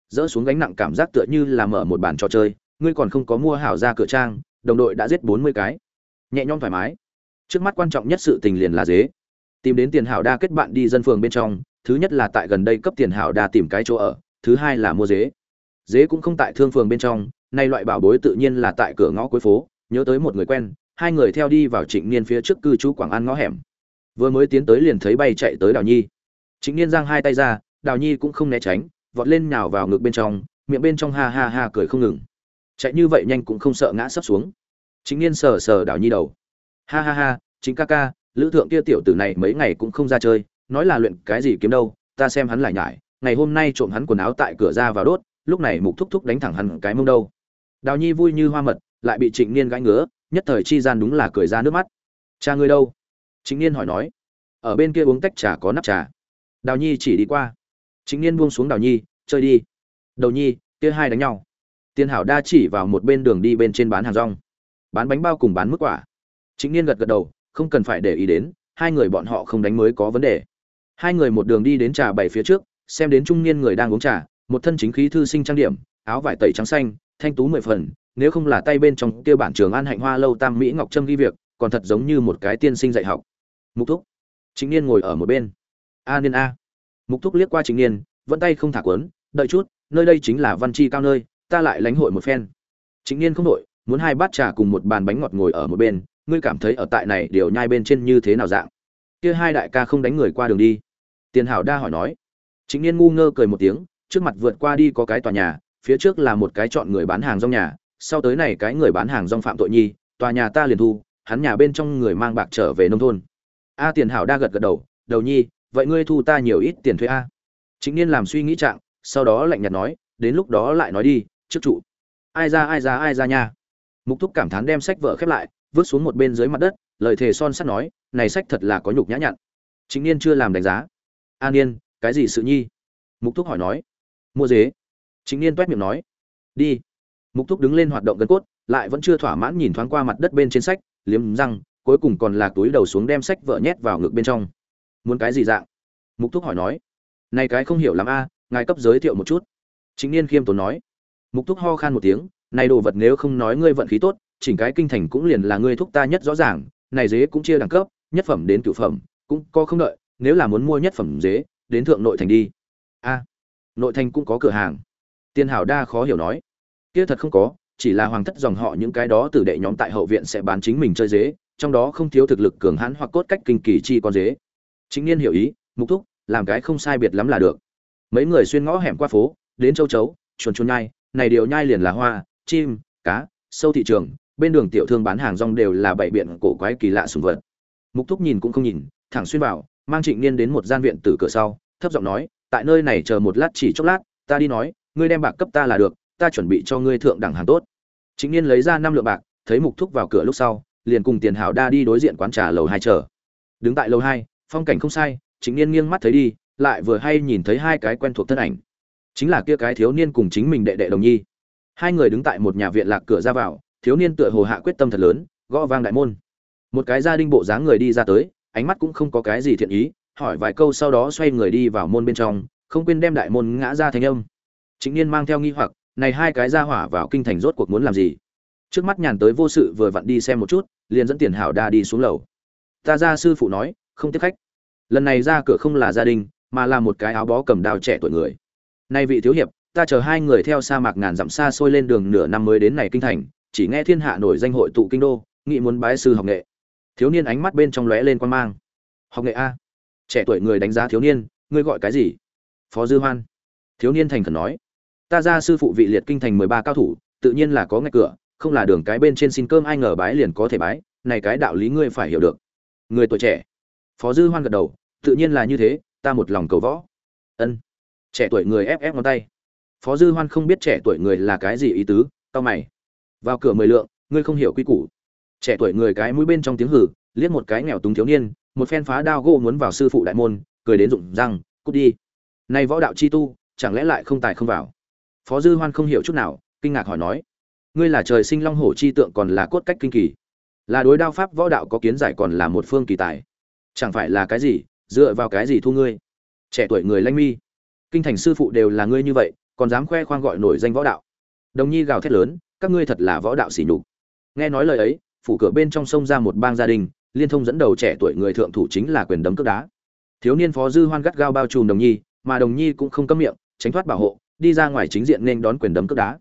dỡ xuống gánh nặng cảm giác tựa như là mở một bàn trò chơi, ngươi còn không có mua hảo ra cửa trang, đồng đội đã giết bốn mươi cái. Nhẹ nhõm thoải mái. Trước mắt quan trọng nhất sự tình liền là dế. Tìm đến tiền hảo đa kết bạn đi dân phường bên trong, thứ nhất là tại gần đây cấp tiền hảo đa tìm cái chỗ ở, thứ hai là mua dế. Dế cũng không tại thương phường bên trong, nay loại bảo bối tự nhiên là tại cửa ngõ cuối phố, nhớ tới một người quen, hai người theo đi vào trịnh niên phía trước cư trú quảng an ngõ hẻm. Vừa mới tiến tới liền thấy bay chạy tới đào nhi. Trịnh niên giang hai tay ra, đào nhi cũng không né tránh vọt lên nhào vào ngực bên trong, miệng bên trong ha ha ha cười không ngừng. Chạy như vậy nhanh cũng không sợ ngã sấp xuống. Chính niên sờ sờ đào nhi đầu. Ha ha ha, chính ca ca, lữ thượng kia tiểu tử này mấy ngày cũng không ra chơi, nói là luyện cái gì kiếm đâu, ta xem hắn lại nhải, ngày hôm nay trộm hắn quần áo tại cửa ra vào đốt, lúc này mục thúc thúc đánh thẳng hắn cái mông đâu. Đào nhi vui như hoa mật, lại bị trịnh niên gãi ngứa, nhất thời chi gian đúng là cười ra nước mắt. Cha ngươi đâu? Chính niên hỏi nói. Ở bên kia uống tách trà có nắp trà. Đào nhi chỉ đi qua chính niên buông xuống đào nhi, chơi đi. Đầu nhi, kia hai đánh nhau. Tiền hảo đa chỉ vào một bên đường đi bên trên bán hàng rong. Bán bánh bao cùng bán mức quả. Chính niên gật gật đầu, không cần phải để ý đến, hai người bọn họ không đánh mới có vấn đề. Hai người một đường đi đến trà bảy phía trước, xem đến trung niên người đang uống trà, một thân chính khí thư sinh trang điểm, áo vải tẩy trắng xanh, thanh tú mười phần, nếu không là tay bên trong kia bản trường an hạnh hoa lâu tam mỹ ngọc trâm ghi việc, còn thật giống như một cái tiên sinh dạy học. Mục thúc. Chính niên ngồi ở một bên. A niên a mục thúc liếc qua chính niên, vẫn tay không thả quấn đợi chút, nơi đây chính là văn chi cao nơi, ta lại lánh hội một phen. Chính niên không đội muốn hai bát trà cùng một bàn bánh ngọt ngồi ở một bên, ngươi cảm thấy ở tại này điều nhai bên trên như thế nào dạng? Kia hai đại ca không đánh người qua đường đi. Tiền hảo đa hỏi nói. Chính niên ngu ngơ cười một tiếng, trước mặt vượt qua đi có cái tòa nhà, phía trước là một cái chọn người bán hàng rong nhà, sau tới này cái người bán hàng rong phạm tội nhi, tòa nhà ta liền thu, hắn nhà bên trong người mang bạc trở về nông thôn. A tiền hảo đa gật gật đầu đầu nhi vậy ngươi thu ta nhiều ít tiền thuế a? Chính niên làm suy nghĩ trạng, sau đó lạnh nhạt nói, đến lúc đó lại nói đi, trước trụ. Ai ra ai ra ai ra nha. Mục thúc cảm thán đem sách vợ khép lại, vứt xuống một bên dưới mặt đất, lời thề son sắt nói, này sách thật là có nhục nhã nhặn. Chính niên chưa làm đánh giá. An yên cái gì sự nhi? Mục thúc hỏi nói. Mua dế. Chính niên toét miệng nói. Đi. Mục thúc đứng lên hoạt động gần cốt, lại vẫn chưa thỏa mãn nhìn thoáng qua mặt đất bên trên sách, liếm răng, cuối cùng còn là túi đầu xuống đem sách vợ nhét vào ngực bên trong muốn cái gì dạng? Mục thúc hỏi nói. Này cái không hiểu lắm a, ngài cấp giới thiệu một chút. Chính niên khiêm tốn nói. Mục thúc ho khan một tiếng. Này đồ vật nếu không nói ngươi vận khí tốt, chỉnh cái kinh thành cũng liền là ngươi thúc ta nhất rõ ràng. Này dế cũng chia đẳng cấp, nhất phẩm đến cửu phẩm, cũng có không đợi, nếu là muốn mua nhất phẩm dế, đến thượng nội thành đi. A, nội thành cũng có cửa hàng. Tiên hảo đa khó hiểu nói. Kia thật không có, chỉ là hoàng thất dòng họ những cái đó từ đệ nhóm tại hậu viện sẽ bán chính mình chơi dế, trong đó không thiếu thực lực cường hãn hoặc cốt cách kinh kỳ chi con dế chính niên hiểu ý, mục thúc, làm cái không sai biệt lắm là được. Mấy người xuyên ngõ hẻm qua phố, đến châu chấu, chuồn chuồn nhai, này điều nhai liền là hoa, chim, cá, sâu thị trường, bên đường tiểu thương bán hàng rong đều là bảy biện cổ quái kỳ lạ sùng vật. Mục thúc nhìn cũng không nhìn, thẳng xuyên vào, mang trịnh niên đến một gian viện từ cửa sau, thấp giọng nói, tại nơi này chờ một lát chỉ chốc lát, ta đi nói, ngươi đem bạc cấp ta là được, ta chuẩn bị cho ngươi thượng đẳng hàng tốt. Trịnh niên lấy ra năm lượng bạc, thấy mục thúc vào cửa lúc sau, liền cùng tiền hảo đa đi đối diện quán trà lầu hai chờ. Đứng tại lầu hai phong cảnh không sai chính niên nghiêng mắt thấy đi, lại vừa hay nhìn thấy hai cái quen thuộc thân ảnh. Chính là kia cái thiếu niên cùng chính mình đệ đệ đồng nhi. Hai người đứng tại một nhà viện lạc cửa ra vào, thiếu niên tựa hồ hạ quyết tâm thật lớn, gõ vang đại môn. Một cái gia đình bộ dáng người đi ra tới, ánh mắt cũng không có cái gì thiện ý, hỏi vài câu sau đó xoay người đi vào môn bên trong, không quên đem đại môn ngã ra thành âm. Chính niên mang theo nghi hoặc, này hai cái ra hỏa vào kinh thành rốt cuộc muốn làm gì? Trước mắt nhàn tới vô sự vừa vặn đi xem một chút, liền dẫn tiền hảo đa đi xuống lầu. Ta ra sư phụ nói không tiếp khách. Lần này ra cửa không là gia đình, mà là một cái áo bó cầm đao trẻ tuổi người. Nay vị thiếu hiệp, ta chờ hai người theo sa mạc ngàn dặm xa xôi lên đường nửa năm mới đến này kinh thành, chỉ nghe thiên hạ nổi danh hội tụ kinh đô, nghị muốn bái sư học nghệ. Thiếu niên ánh mắt bên trong lóe lên quan mang. Học nghệ a. Trẻ tuổi người đánh giá thiếu niên, ngươi gọi cái gì? Phó dư hoan. Thiếu niên thành khẩn nói. Ta ra sư phụ vị liệt kinh thành mười ba cao thủ, tự nhiên là có ngạch cửa, không là đường cái bên trên xin cơm ai ngờ bái liền có thể bái, này cái đạo lý ngươi phải hiểu được. Người tuổi trẻ phó dư hoan gật đầu, tự nhiên là như thế, ta một lòng cầu võ. Ân. Trẻ tuổi người ép ép ngón tay. Phó dư hoan không biết trẻ tuổi người là cái gì ý tứ tao mày. Vào cửa mười lượng, ngươi không hiểu quy củ. Trẻ tuổi người cái mũi bên trong tiếng hử, liếc một cái nghèo túng thiếu niên, một phen phá đao gỗ muốn vào sư phụ đại môn, cười đến rụng răng, cút đi. Nay võ đạo chi tu, chẳng lẽ lại không tài không vào? Phó dư hoan không hiểu chút nào, kinh ngạc hỏi nói, ngươi là trời sinh long hổ chi tượng còn là cốt cách kinh kỳ. Là đối đao pháp võ đạo có kiến giải còn là một phương kỳ tài chẳng phải là cái gì, dựa vào cái gì thu ngươi? Trẻ tuổi người lanh mi. Kinh thành sư phụ đều là ngươi như vậy, còn dám khoe khoang gọi nổi danh võ đạo. Đồng nhi gào thét lớn, các ngươi thật là võ đạo xỉ nhục. Nghe nói lời ấy, phủ cửa bên trong sông ra một bang gia đình, liên thông dẫn đầu trẻ tuổi người thượng thủ chính là quyền đấm cước đá. Thiếu niên phó dư hoan gắt gao bao trùm đồng nhi, mà đồng nhi cũng không cấm miệng, tránh thoát bảo hộ, đi ra ngoài chính diện nên đón quyền đấm cước đá.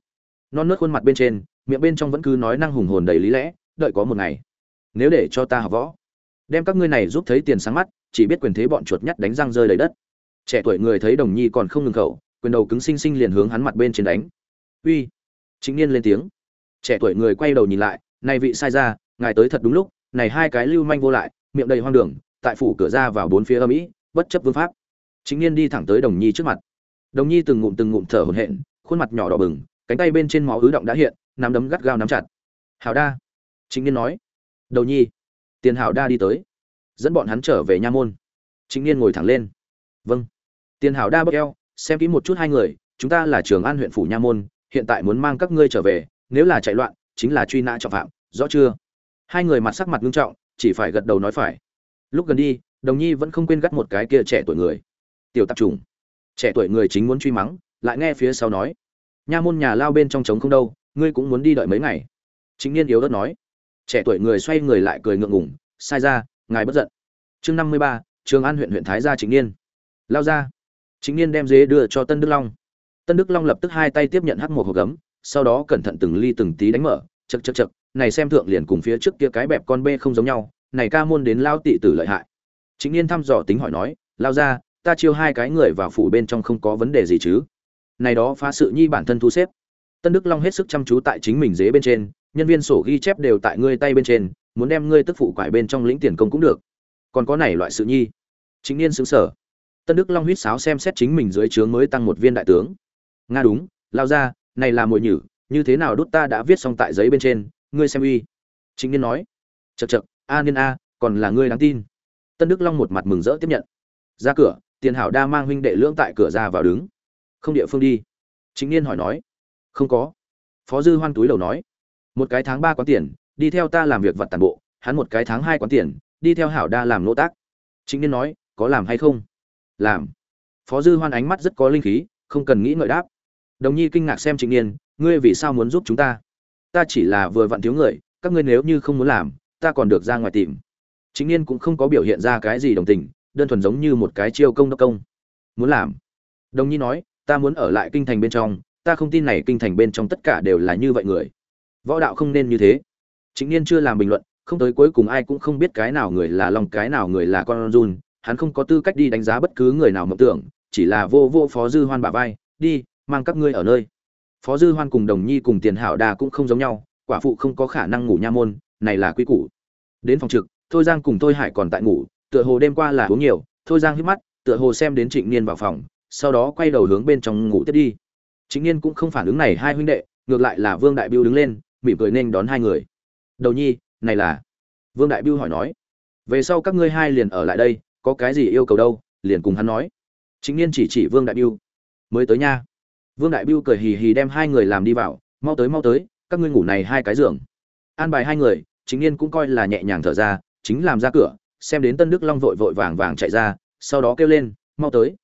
Non nớt khuôn mặt bên trên, miệng bên trong vẫn cứ nói năng hùng hồn đầy lý lẽ, đợi có một ngày, nếu để cho ta học võ đem các ngươi này giúp thấy tiền sáng mắt, chỉ biết quyền thế bọn chuột nhắt đánh răng rơi đầy đất. Trẻ tuổi người thấy đồng nhi còn không ngừng khẩu, quyền đầu cứng xinh xinh liền hướng hắn mặt bên trên đánh. Uy! Chính niên lên tiếng. Trẻ tuổi người quay đầu nhìn lại, này vị sai ra ngài tới thật đúng lúc, này hai cái lưu manh vô lại, miệng đầy hoang đường, tại phủ cửa ra vào bốn phía âm ỉ, bất chấp vương pháp. Chính niên đi thẳng tới đồng nhi trước mặt. Đồng nhi từng ngụm từng ngụm thở hổn hển, khuôn mặt nhỏ đỏ bừng, cánh tay bên trên máu ứ động đã hiện, nắm đấm gắt gao nắm chặt. Hảo đa chính niên nói. Đầu nhi tiền hảo đa đi tới. Dẫn bọn hắn trở về nha môn. Chính niên ngồi thẳng lên. Vâng. Tiền hảo đa bốc eo, xem kỹ một chút hai người, chúng ta là trường an huyện phủ nha môn, hiện tại muốn mang các ngươi trở về, nếu là chạy loạn, chính là truy nã trọng phạm, rõ chưa? Hai người mặt sắc mặt nghiêm trọng, chỉ phải gật đầu nói phải. Lúc gần đi, đồng nhi vẫn không quên gắt một cái kia trẻ tuổi người. Tiểu tạp trùng. Trẻ tuổi người chính muốn truy mắng, lại nghe phía sau nói. Nha môn nhà lao bên trong trống không đâu, ngươi cũng muốn đi đợi mấy ngày. Chính niên yếu đất nói trẻ tuổi người xoay người lại cười ngượng ngùng, sai ra, ngài bất giận. Chương năm mươi ba, trường an huyện huyện thái gia chính niên. Lao ra. Chính niên đem dế đưa cho tân đức long. Tân đức long lập tức hai tay tiếp nhận hắc một hộp gấm, sau đó cẩn thận từng ly từng tí đánh mở chật chật chật này xem thượng liền cùng phía trước kia cái bẹp con bê không giống nhau, này ca môn đến lao tị tử lợi hại. Chính niên thăm dò tính hỏi nói, lao ra, ta chiêu hai cái người vào phủ bên trong không có vấn đề gì chứ? Này đó phá sự nhi bản thân thu xếp. Tân đức long hết sức chăm chú tại chính mình dế bên trên nhân viên sổ ghi chép đều tại ngươi tay bên trên, muốn đem ngươi tức phụ quải bên trong lĩnh tiền công cũng được. Còn có này loại sự nhi. Chính niên xứng sở. Tân đức long huýt sáo xem xét chính mình dưới trướng mới tăng một viên đại tướng. Nga đúng, lao ra, này là mồi nhử, như thế nào đút ta đã viết xong tại giấy bên trên, ngươi xem uy. Chính niên nói. Chật chật a niên a, còn là ngươi đáng tin. Tân đức long một mặt mừng rỡ tiếp nhận. Ra cửa, tiền hảo đa mang huynh đệ lưỡng tại cửa ra vào đứng. Không địa phương đi. Chính niên hỏi nói. Không có. Phó dư hoan túi đầu nói một cái tháng ba quán tiền, đi theo ta làm việc vật tàn bộ, hắn một cái tháng hai quán tiền, đi theo hảo đa làm nỗ tác. Chính niên nói, có làm hay không? Làm. Phó dư hoan ánh mắt rất có linh khí, không cần nghĩ ngợi đáp. Đồng nhi kinh ngạc xem trịnh niên, ngươi vì sao muốn giúp chúng ta? Ta chỉ là vừa vặn thiếu người, các ngươi nếu như không muốn làm, ta còn được ra ngoài tìm. Chính niên cũng không có biểu hiện ra cái gì đồng tình, đơn thuần giống như một cái chiêu công đốc công. Muốn làm. Đồng nhi nói, ta muốn ở lại kinh thành bên trong, ta không tin này kinh thành bên trong tất cả đều là như vậy người võ đạo không nên như thế. Chính niên chưa làm bình luận, không tới cuối cùng ai cũng không biết cái nào người là lòng cái nào người là con run. Hắn không có tư cách đi đánh giá bất cứ người nào mộng tưởng, chỉ là vô vô phó dư hoan bả vai, đi, mang các ngươi ở nơi. Phó dư hoan cùng đồng nhi cùng tiền hảo đà cũng không giống nhau, quả phụ không có khả năng ngủ nha môn, này là quy củ. Đến phòng trực, thôi giang cùng thôi hải còn tại ngủ, tựa hồ đêm qua là uống nhiều, thôi giang hít mắt, tựa hồ xem đến trịnh niên vào phòng, sau đó quay đầu hướng bên trong ngủ tiếp đi. Trịnh niên cũng không phản ứng này hai huynh đệ, ngược lại là vương đại biêu đứng lên mỉm cười nên đón hai người. Đầu nhi, này là? Vương đại biêu hỏi nói. Về sau các ngươi hai liền ở lại đây, có cái gì yêu cầu đâu, liền cùng hắn nói. Chính niên chỉ chỉ vương đại biêu mới tới nha. Vương đại biêu cười hì hì đem hai người làm đi vào. Mau tới mau tới, các ngươi ngủ này hai cái giường. An bài hai người, chính niên cũng coi là nhẹ nhàng thở ra, chính làm ra cửa, xem đến tân đức long vội vội vàng vàng chạy ra, sau đó kêu lên, mau tới.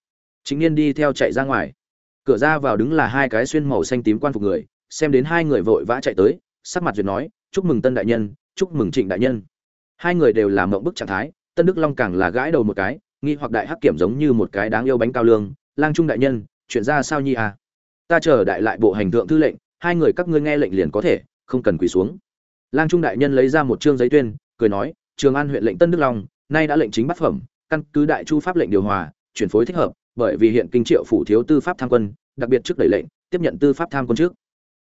Chính niên đi theo chạy ra ngoài. Cửa ra vào đứng là hai cái xuyên màu xanh tím quan phục người xem đến hai người vội vã chạy tới, sắc mặt duyệt nói, chúc mừng tân đại nhân, chúc mừng trịnh đại nhân. Hai người đều làm mộng bức trạng thái, tân đức long càng là gãi đầu một cái, nghi hoặc đại hắc kiểm giống như một cái đáng yêu bánh cao lương, lang trung đại nhân, chuyện ra sao nhi à? Ta chờ đại lại bộ hành thượng thư lệnh, hai người các ngươi nghe lệnh liền có thể, không cần quỳ xuống. Lang trung đại nhân lấy ra một chương giấy tuyên, cười nói, trường an huyện lệnh tân đức long, nay đã lệnh chính bắt phẩm, căn cứ đại chu pháp lệnh điều hòa, chuyển phối thích hợp, bởi vì hiện kinh triệu phủ thiếu tư pháp tham quân, đặc biệt trước đẩy lệnh, tiếp nhận tư pháp tham quân trước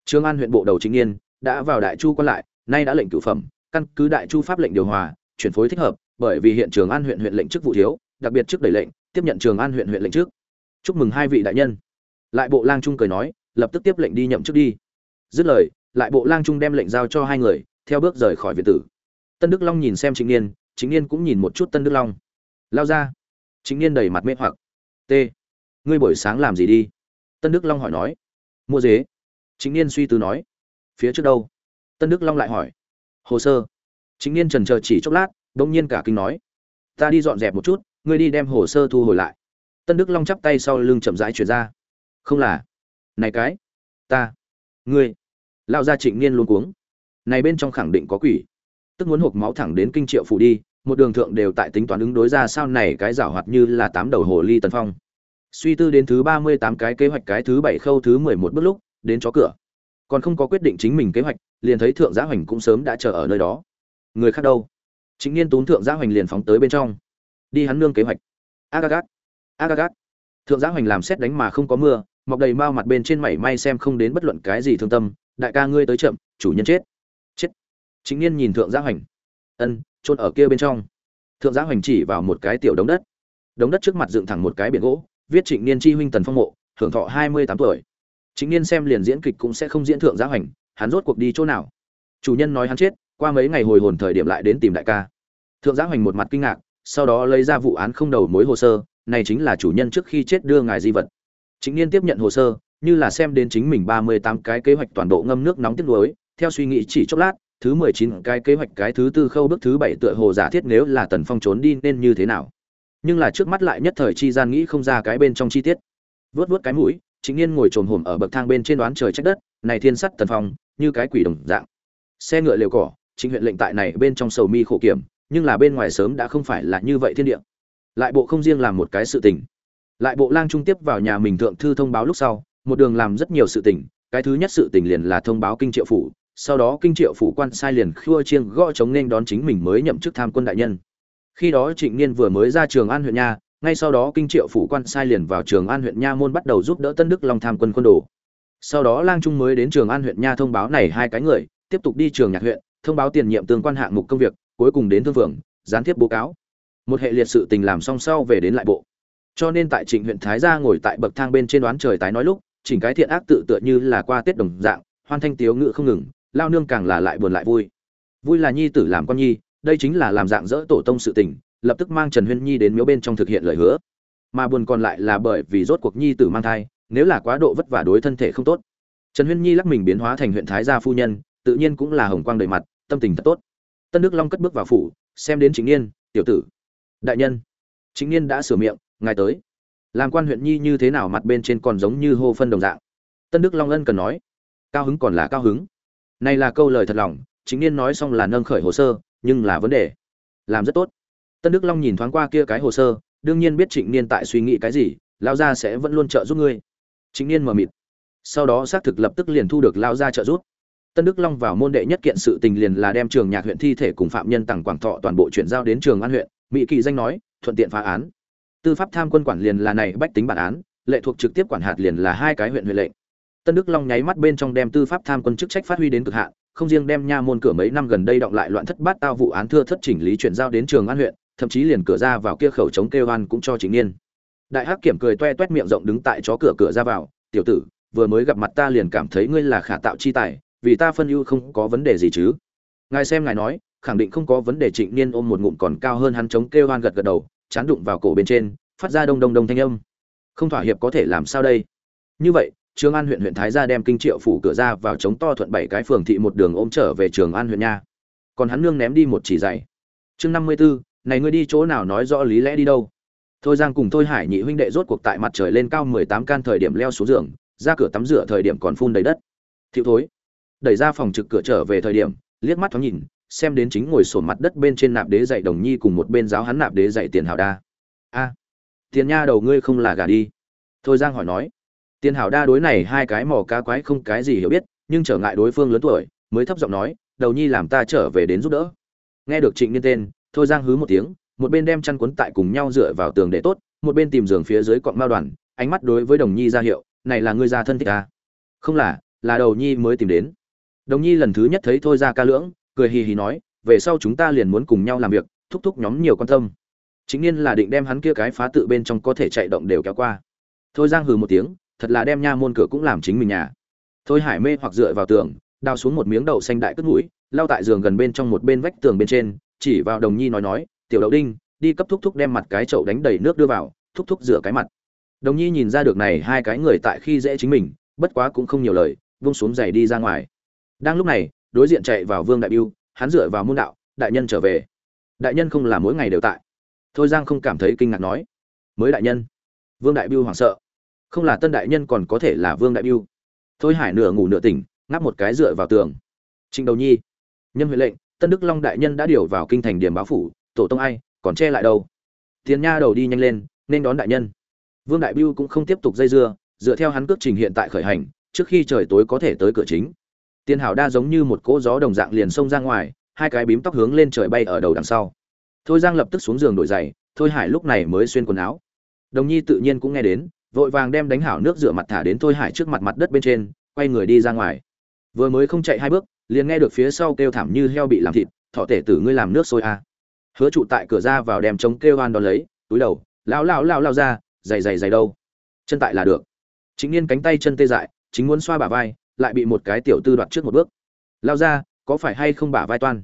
trường an huyện bộ đầu chính niên, đã vào đại chu quan lại, nay đã lệnh cửu phẩm, căn cứ đại chu pháp lệnh điều hòa, chuyển phối thích hợp, bởi vì hiện trường an huyện huyện lệnh chức vụ thiếu, đặc biệt trước đẩy lệnh, tiếp nhận trường an huyện huyện lệnh trước. Chúc mừng hai vị đại nhân. Lại bộ lang trung cười nói, lập tức tiếp lệnh đi nhậm chức đi. Dứt lời, lại bộ lang trung đem lệnh giao cho hai người, theo bước rời khỏi viện tử. Tân đức long nhìn xem trịnh niên chính niên cũng nhìn một chút tân đức long. Lao ra. Chính niên đầy mặt mê hoặc. T. Ngươi buổi sáng làm gì đi? Tân đức long hỏi nói. Mua dế chính niên suy tư nói, phía trước đâu? Tân đức long lại hỏi, hồ sơ. Chính niên trần chờ chỉ chốc lát đông nhiên cả kinh nói, ta đi dọn dẹp một chút, ngươi đi đem hồ sơ thu hồi lại. Tân đức long chắp tay sau lưng chậm rãi chuyển ra, không là. Này cái, ta, ngươi. Lao ra trịnh niên luôn cuống, này bên trong khẳng định có quỷ. Tức muốn hộp máu thẳng đến kinh triệu phủ đi, một đường thượng đều tại tính toán ứng đối ra sao này cái giảo hoạt như là tám đầu hồ ly tần phong. Suy tư đến thứ ba mươi tám cái kế hoạch cái thứ bảy khâu thứ mười một bước lúc đến chó cửa. Còn không có quyết định chính mình kế hoạch, liền thấy thượng giá hoành cũng sớm đã chờ ở nơi đó. Người khác đâu? Chính niên tốn thượng giá hoành liền phóng tới bên trong. Đi hắn nương kế hoạch. Agagat agagat. Thượng giá hoành làm xét đánh mà không có mưa, mọc đầy mao mặt bên trên mảy may xem không đến bất luận cái gì thương tâm. Đại ca ngươi tới chậm, chủ nhân chết. Chết. Chính niên nhìn thượng giá hoành. Ân trôn ở kia bên trong. Thượng giá hoành chỉ vào một cái tiểu đống đất. Đống đất trước mặt dựng thẳng một cái biển gỗ, viết trịnh niên chi huynh tần phong mộ, hưởng thọ hai mươi tám tuổi chính niên xem liền diễn kịch cũng sẽ không diễn thượng giá hoành, hắn rốt cuộc đi chỗ nào? Chủ nhân nói hắn chết, qua mấy ngày hồi hồn thời điểm lại đến tìm đại ca. Thượng giá hoành một mặt kinh ngạc, sau đó lấy ra vụ án không đầu mối hồ sơ, này chính là chủ nhân trước khi chết đưa ngài di vật. Chính niên tiếp nhận hồ sơ, như là xem đến chính mình ba mươi tám cái kế hoạch toàn bộ ngâm nước nóng tiết lối theo suy nghĩ chỉ chốc lát, thứ mười chín cái kế hoạch cái thứ tư khâu bước thứ bảy tựa hồ giả thiết nếu là tần phong trốn đi nên như thế nào. Nhưng là trước mắt lại nhất thời chi gian nghĩ không ra cái bên trong chi tiết. Vớt vớt cái mũi chính niên ngồi trồm hổm ở bậc thang bên trên đoán trời trách đất, này thiên sắt tần phong, như cái quỷ đồng dạng. Xe ngựa liều cỏ chính huyện lệnh tại này bên trong sầu mi khổ kiểm, nhưng là bên ngoài sớm đã không phải là như vậy thiên địa. Lại bộ không riêng làm một cái sự tình. Lại bộ lang trung tiếp vào nhà mình thượng thư thông báo lúc sau, một đường làm rất nhiều sự tình, cái thứ nhất sự tình liền là thông báo kinh triệu phủ, sau đó kinh triệu phủ quan sai liền khua chiêng gõ chống nên đón chính mình mới nhậm chức tham quân đại nhân. Khi đó trịnh niên vừa mới ra trường an huyện nha ngay sau đó kinh triệu phủ quan sai liền vào trường an huyện nha môn bắt đầu giúp đỡ tân đức long tham quân quân đồ. Sau đó lang trung mới đến trường an huyện nha thông báo này hai cái người, tiếp tục đi trường nhạc huyện, thông báo tiền nhiệm tương quan hạng mục công việc, cuối cùng đến thương phường gián tiếp bố cáo. Một hệ liệt sự tình làm song sau về đến lại bộ. Cho nên tại trịnh huyện thái gia ngồi tại bậc thang bên trên đoán trời tái nói lúc chỉnh cái thiện ác tự tựa như là qua tết đồng dạng, hoan thanh tiếu ngự không ngừng, lao nương càng là lại buồn lại vui. Vui là nhi tử làm con nhi, đây chính là làm dạng dỡ tổ tông sự tình lập tức mang trần huyên nhi đến miếu bên trong thực hiện lời hứa. Mà buồn còn lại là bởi vì rốt cuộc nhi tử mang thai, nếu là quá độ vất vả đối thân thể không tốt. Trần huyên nhi lắc mình biến hóa thành huyện thái gia phu nhân, tự nhiên cũng là hồng quang đầy mặt, tâm tình thật tốt. Tân đức long cất bước vào phủ, xem đến chính niên, tiểu tử, đại nhân. Chính niên đã sửa miệng, ngài tới. Làm quan huyện nhi như thế nào mặt bên trên còn giống như hô phân đồng dạng. Tân đức long ân cần nói, cao hứng còn là cao hứng. Này là câu lời thật lòng chính niên nói xong là nâng khởi hồ sơ, nhưng là vấn đề, làm rất tốt tân đức long nhìn thoáng qua kia cái hồ sơ, đương nhiên biết trịnh niên tại suy nghĩ cái gì lao gia sẽ vẫn luôn trợ giúp ngươi. Trịnh niên mờ mịt. Sau đó xác thực lập tức liền thu được lao gia trợ giúp. Tân đức long vào môn đệ nhất kiện sự tình liền là đem trường nhạc huyện thi thể cùng phạm nhân tặng quảng thọ toàn bộ chuyển giao đến trường an huyện, mỹ kỳ danh nói, thuận tiện phá án. Tư pháp tham quân quản liền là này, bách tính bản án, lệ thuộc trực tiếp quản hạt liền là hai cái huyện huyện lệnh. Tân đức long nháy mắt bên trong đem tư pháp tham quân chức trách phát huy đến cực hạn, không riêng đem nha môn cửa mấy năm gần đây động lại loạn thất bát tao vụ án thưa thất chỉnh lý chuyển giao đến trường an huyện thậm chí liền cửa ra vào kia khẩu chống kêu hoan cũng cho chính niên đại hắc kiểm cười toe toét miệng rộng đứng tại chó cửa cửa ra vào tiểu tử vừa mới gặp mặt ta liền cảm thấy ngươi là khả tạo chi tài vì ta phân ưu không có vấn đề gì chứ ngài xem ngài nói khẳng định không có vấn đề trịnh niên ôm một ngụm còn cao hơn hắn chống kêu hoan gật gật đầu chán đụng vào cổ bên trên phát ra đông đông đông thanh âm không thỏa hiệp có thể làm sao đây như vậy Trường An huyện huyện Thái gia đem kinh triệu phủ cửa ra vào chống to thuận bảy cái phường thị một đường ôm trở về Trường An huyện nha. Còn hắn nương ném đi một chỉ dày. Chương năm mươi 54, này ngươi đi chỗ nào nói rõ lý lẽ đi đâu? Thôi Giang cùng Thôi Hải nhị huynh đệ rốt cuộc tại mặt trời lên cao mười tám can thời điểm leo xuống giường, ra cửa tắm rửa thời điểm còn phun đầy đất. Thiệu thối. Đẩy ra phòng trực cửa trở về thời điểm, liếc mắt thoáng nhìn, xem đến chính ngồi sổ mặt đất bên trên nạp đế dạy đồng nhi cùng một bên giáo hắn nạp đế dạy tiền hảo đa. A, tiền nha đầu ngươi không là gà đi. Thôi Giang hỏi nói Tiền Hảo đa đối này hai cái mỏ cá quái không cái gì hiểu biết, nhưng trở ngại đối phương lớn tuổi, mới thấp giọng nói, "Đầu nhi làm ta trở về đến giúp đỡ." Nghe được Trịnh Niên tên, Thôi Giang hứ một tiếng, một bên đem chăn cuốn tại cùng nhau dựa vào tường để tốt, một bên tìm giường phía dưới cọng mao đoàn, ánh mắt đối với Đồng Nhi ra hiệu, "Này là ngươi gia thân thích à? "Không là, là Đầu Nhi mới tìm đến." Đồng Nhi lần thứ nhất thấy Thôi ra ca lưỡng, cười hì hì nói, "Về sau chúng ta liền muốn cùng nhau làm việc, thúc thúc nhóm nhiều quan tâm." Chính Niên là định đem hắn kia cái phá tự bên trong có thể chạy động đều kéo qua. Thôi Giang hừ một tiếng, thật là đem nha môn cửa cũng làm chính mình nhà thôi hải mê hoặc dựa vào tường đào xuống một miếng đậu xanh đại cất mũi lao tại giường gần bên trong một bên vách tường bên trên chỉ vào đồng nhi nói nói, tiểu đậu đinh, đi cấp thúc thúc đem mặt cái chậu đánh đầy nước đưa vào, thúc thúc rửa cái mặt. Đồng nhi nhìn ra được này hai cái người tại khi dễ chính mình, bất quá cũng không nhiều lời, vung xuống giày đi ra ngoài. Đang lúc này, đối diện chạy vào vương đại biêu, hắn dựa vào môn đạo, đại nhân trở về. Đại nhân không là mỗi ngày đều tại. Thôi giang không cảm thấy kinh ngạc nói, mới đại nhân. Vương đại biêu hoảng sợ, không là tân đại nhân còn có thể là vương đại biêu. Thôi hải nửa ngủ nửa tỉnh, ngáp một cái dựa vào tường. Trịnh đầu nhi, nhân huệ lệnh tân đức long đại nhân đã điều vào kinh thành điểm báo phủ, tổ tông ai, còn che lại đâu? Tiến nha đầu đi nhanh lên, nên đón đại nhân. Vương đại biêu cũng không tiếp tục dây dưa, dựa theo hắn cước trình hiện tại khởi hành, trước khi trời tối có thể tới cửa chính. Tiền hảo đa giống như một cỗ gió đồng dạng liền xông ra ngoài, hai cái bím tóc hướng lên trời bay ở đầu đằng sau. Thôi giang lập tức xuống giường đổi giày, thôi hải lúc này mới xuyên quần áo. Đồng nhi tự nhiên cũng nghe đến, vội vàng đem đánh hảo nước rửa mặt thả đến thôi hải trước mặt mặt đất bên trên, quay người đi ra ngoài. Vừa mới không chạy hai bước liền nghe được phía sau kêu thảm như heo bị làm thịt thọ tể tử ngươi làm nước sôi à. hứa trụ tại cửa ra vào đem chống kêu oan đón lấy, túi đầu lao lao lao lao ra dày dày dày đâu? Chân tại là được. Chính niên cánh tay chân tê dại, chính muốn xoa bả vai, lại bị một cái tiểu tư đoạt trước một bước. Lao ra, có phải hay không bả vai toan?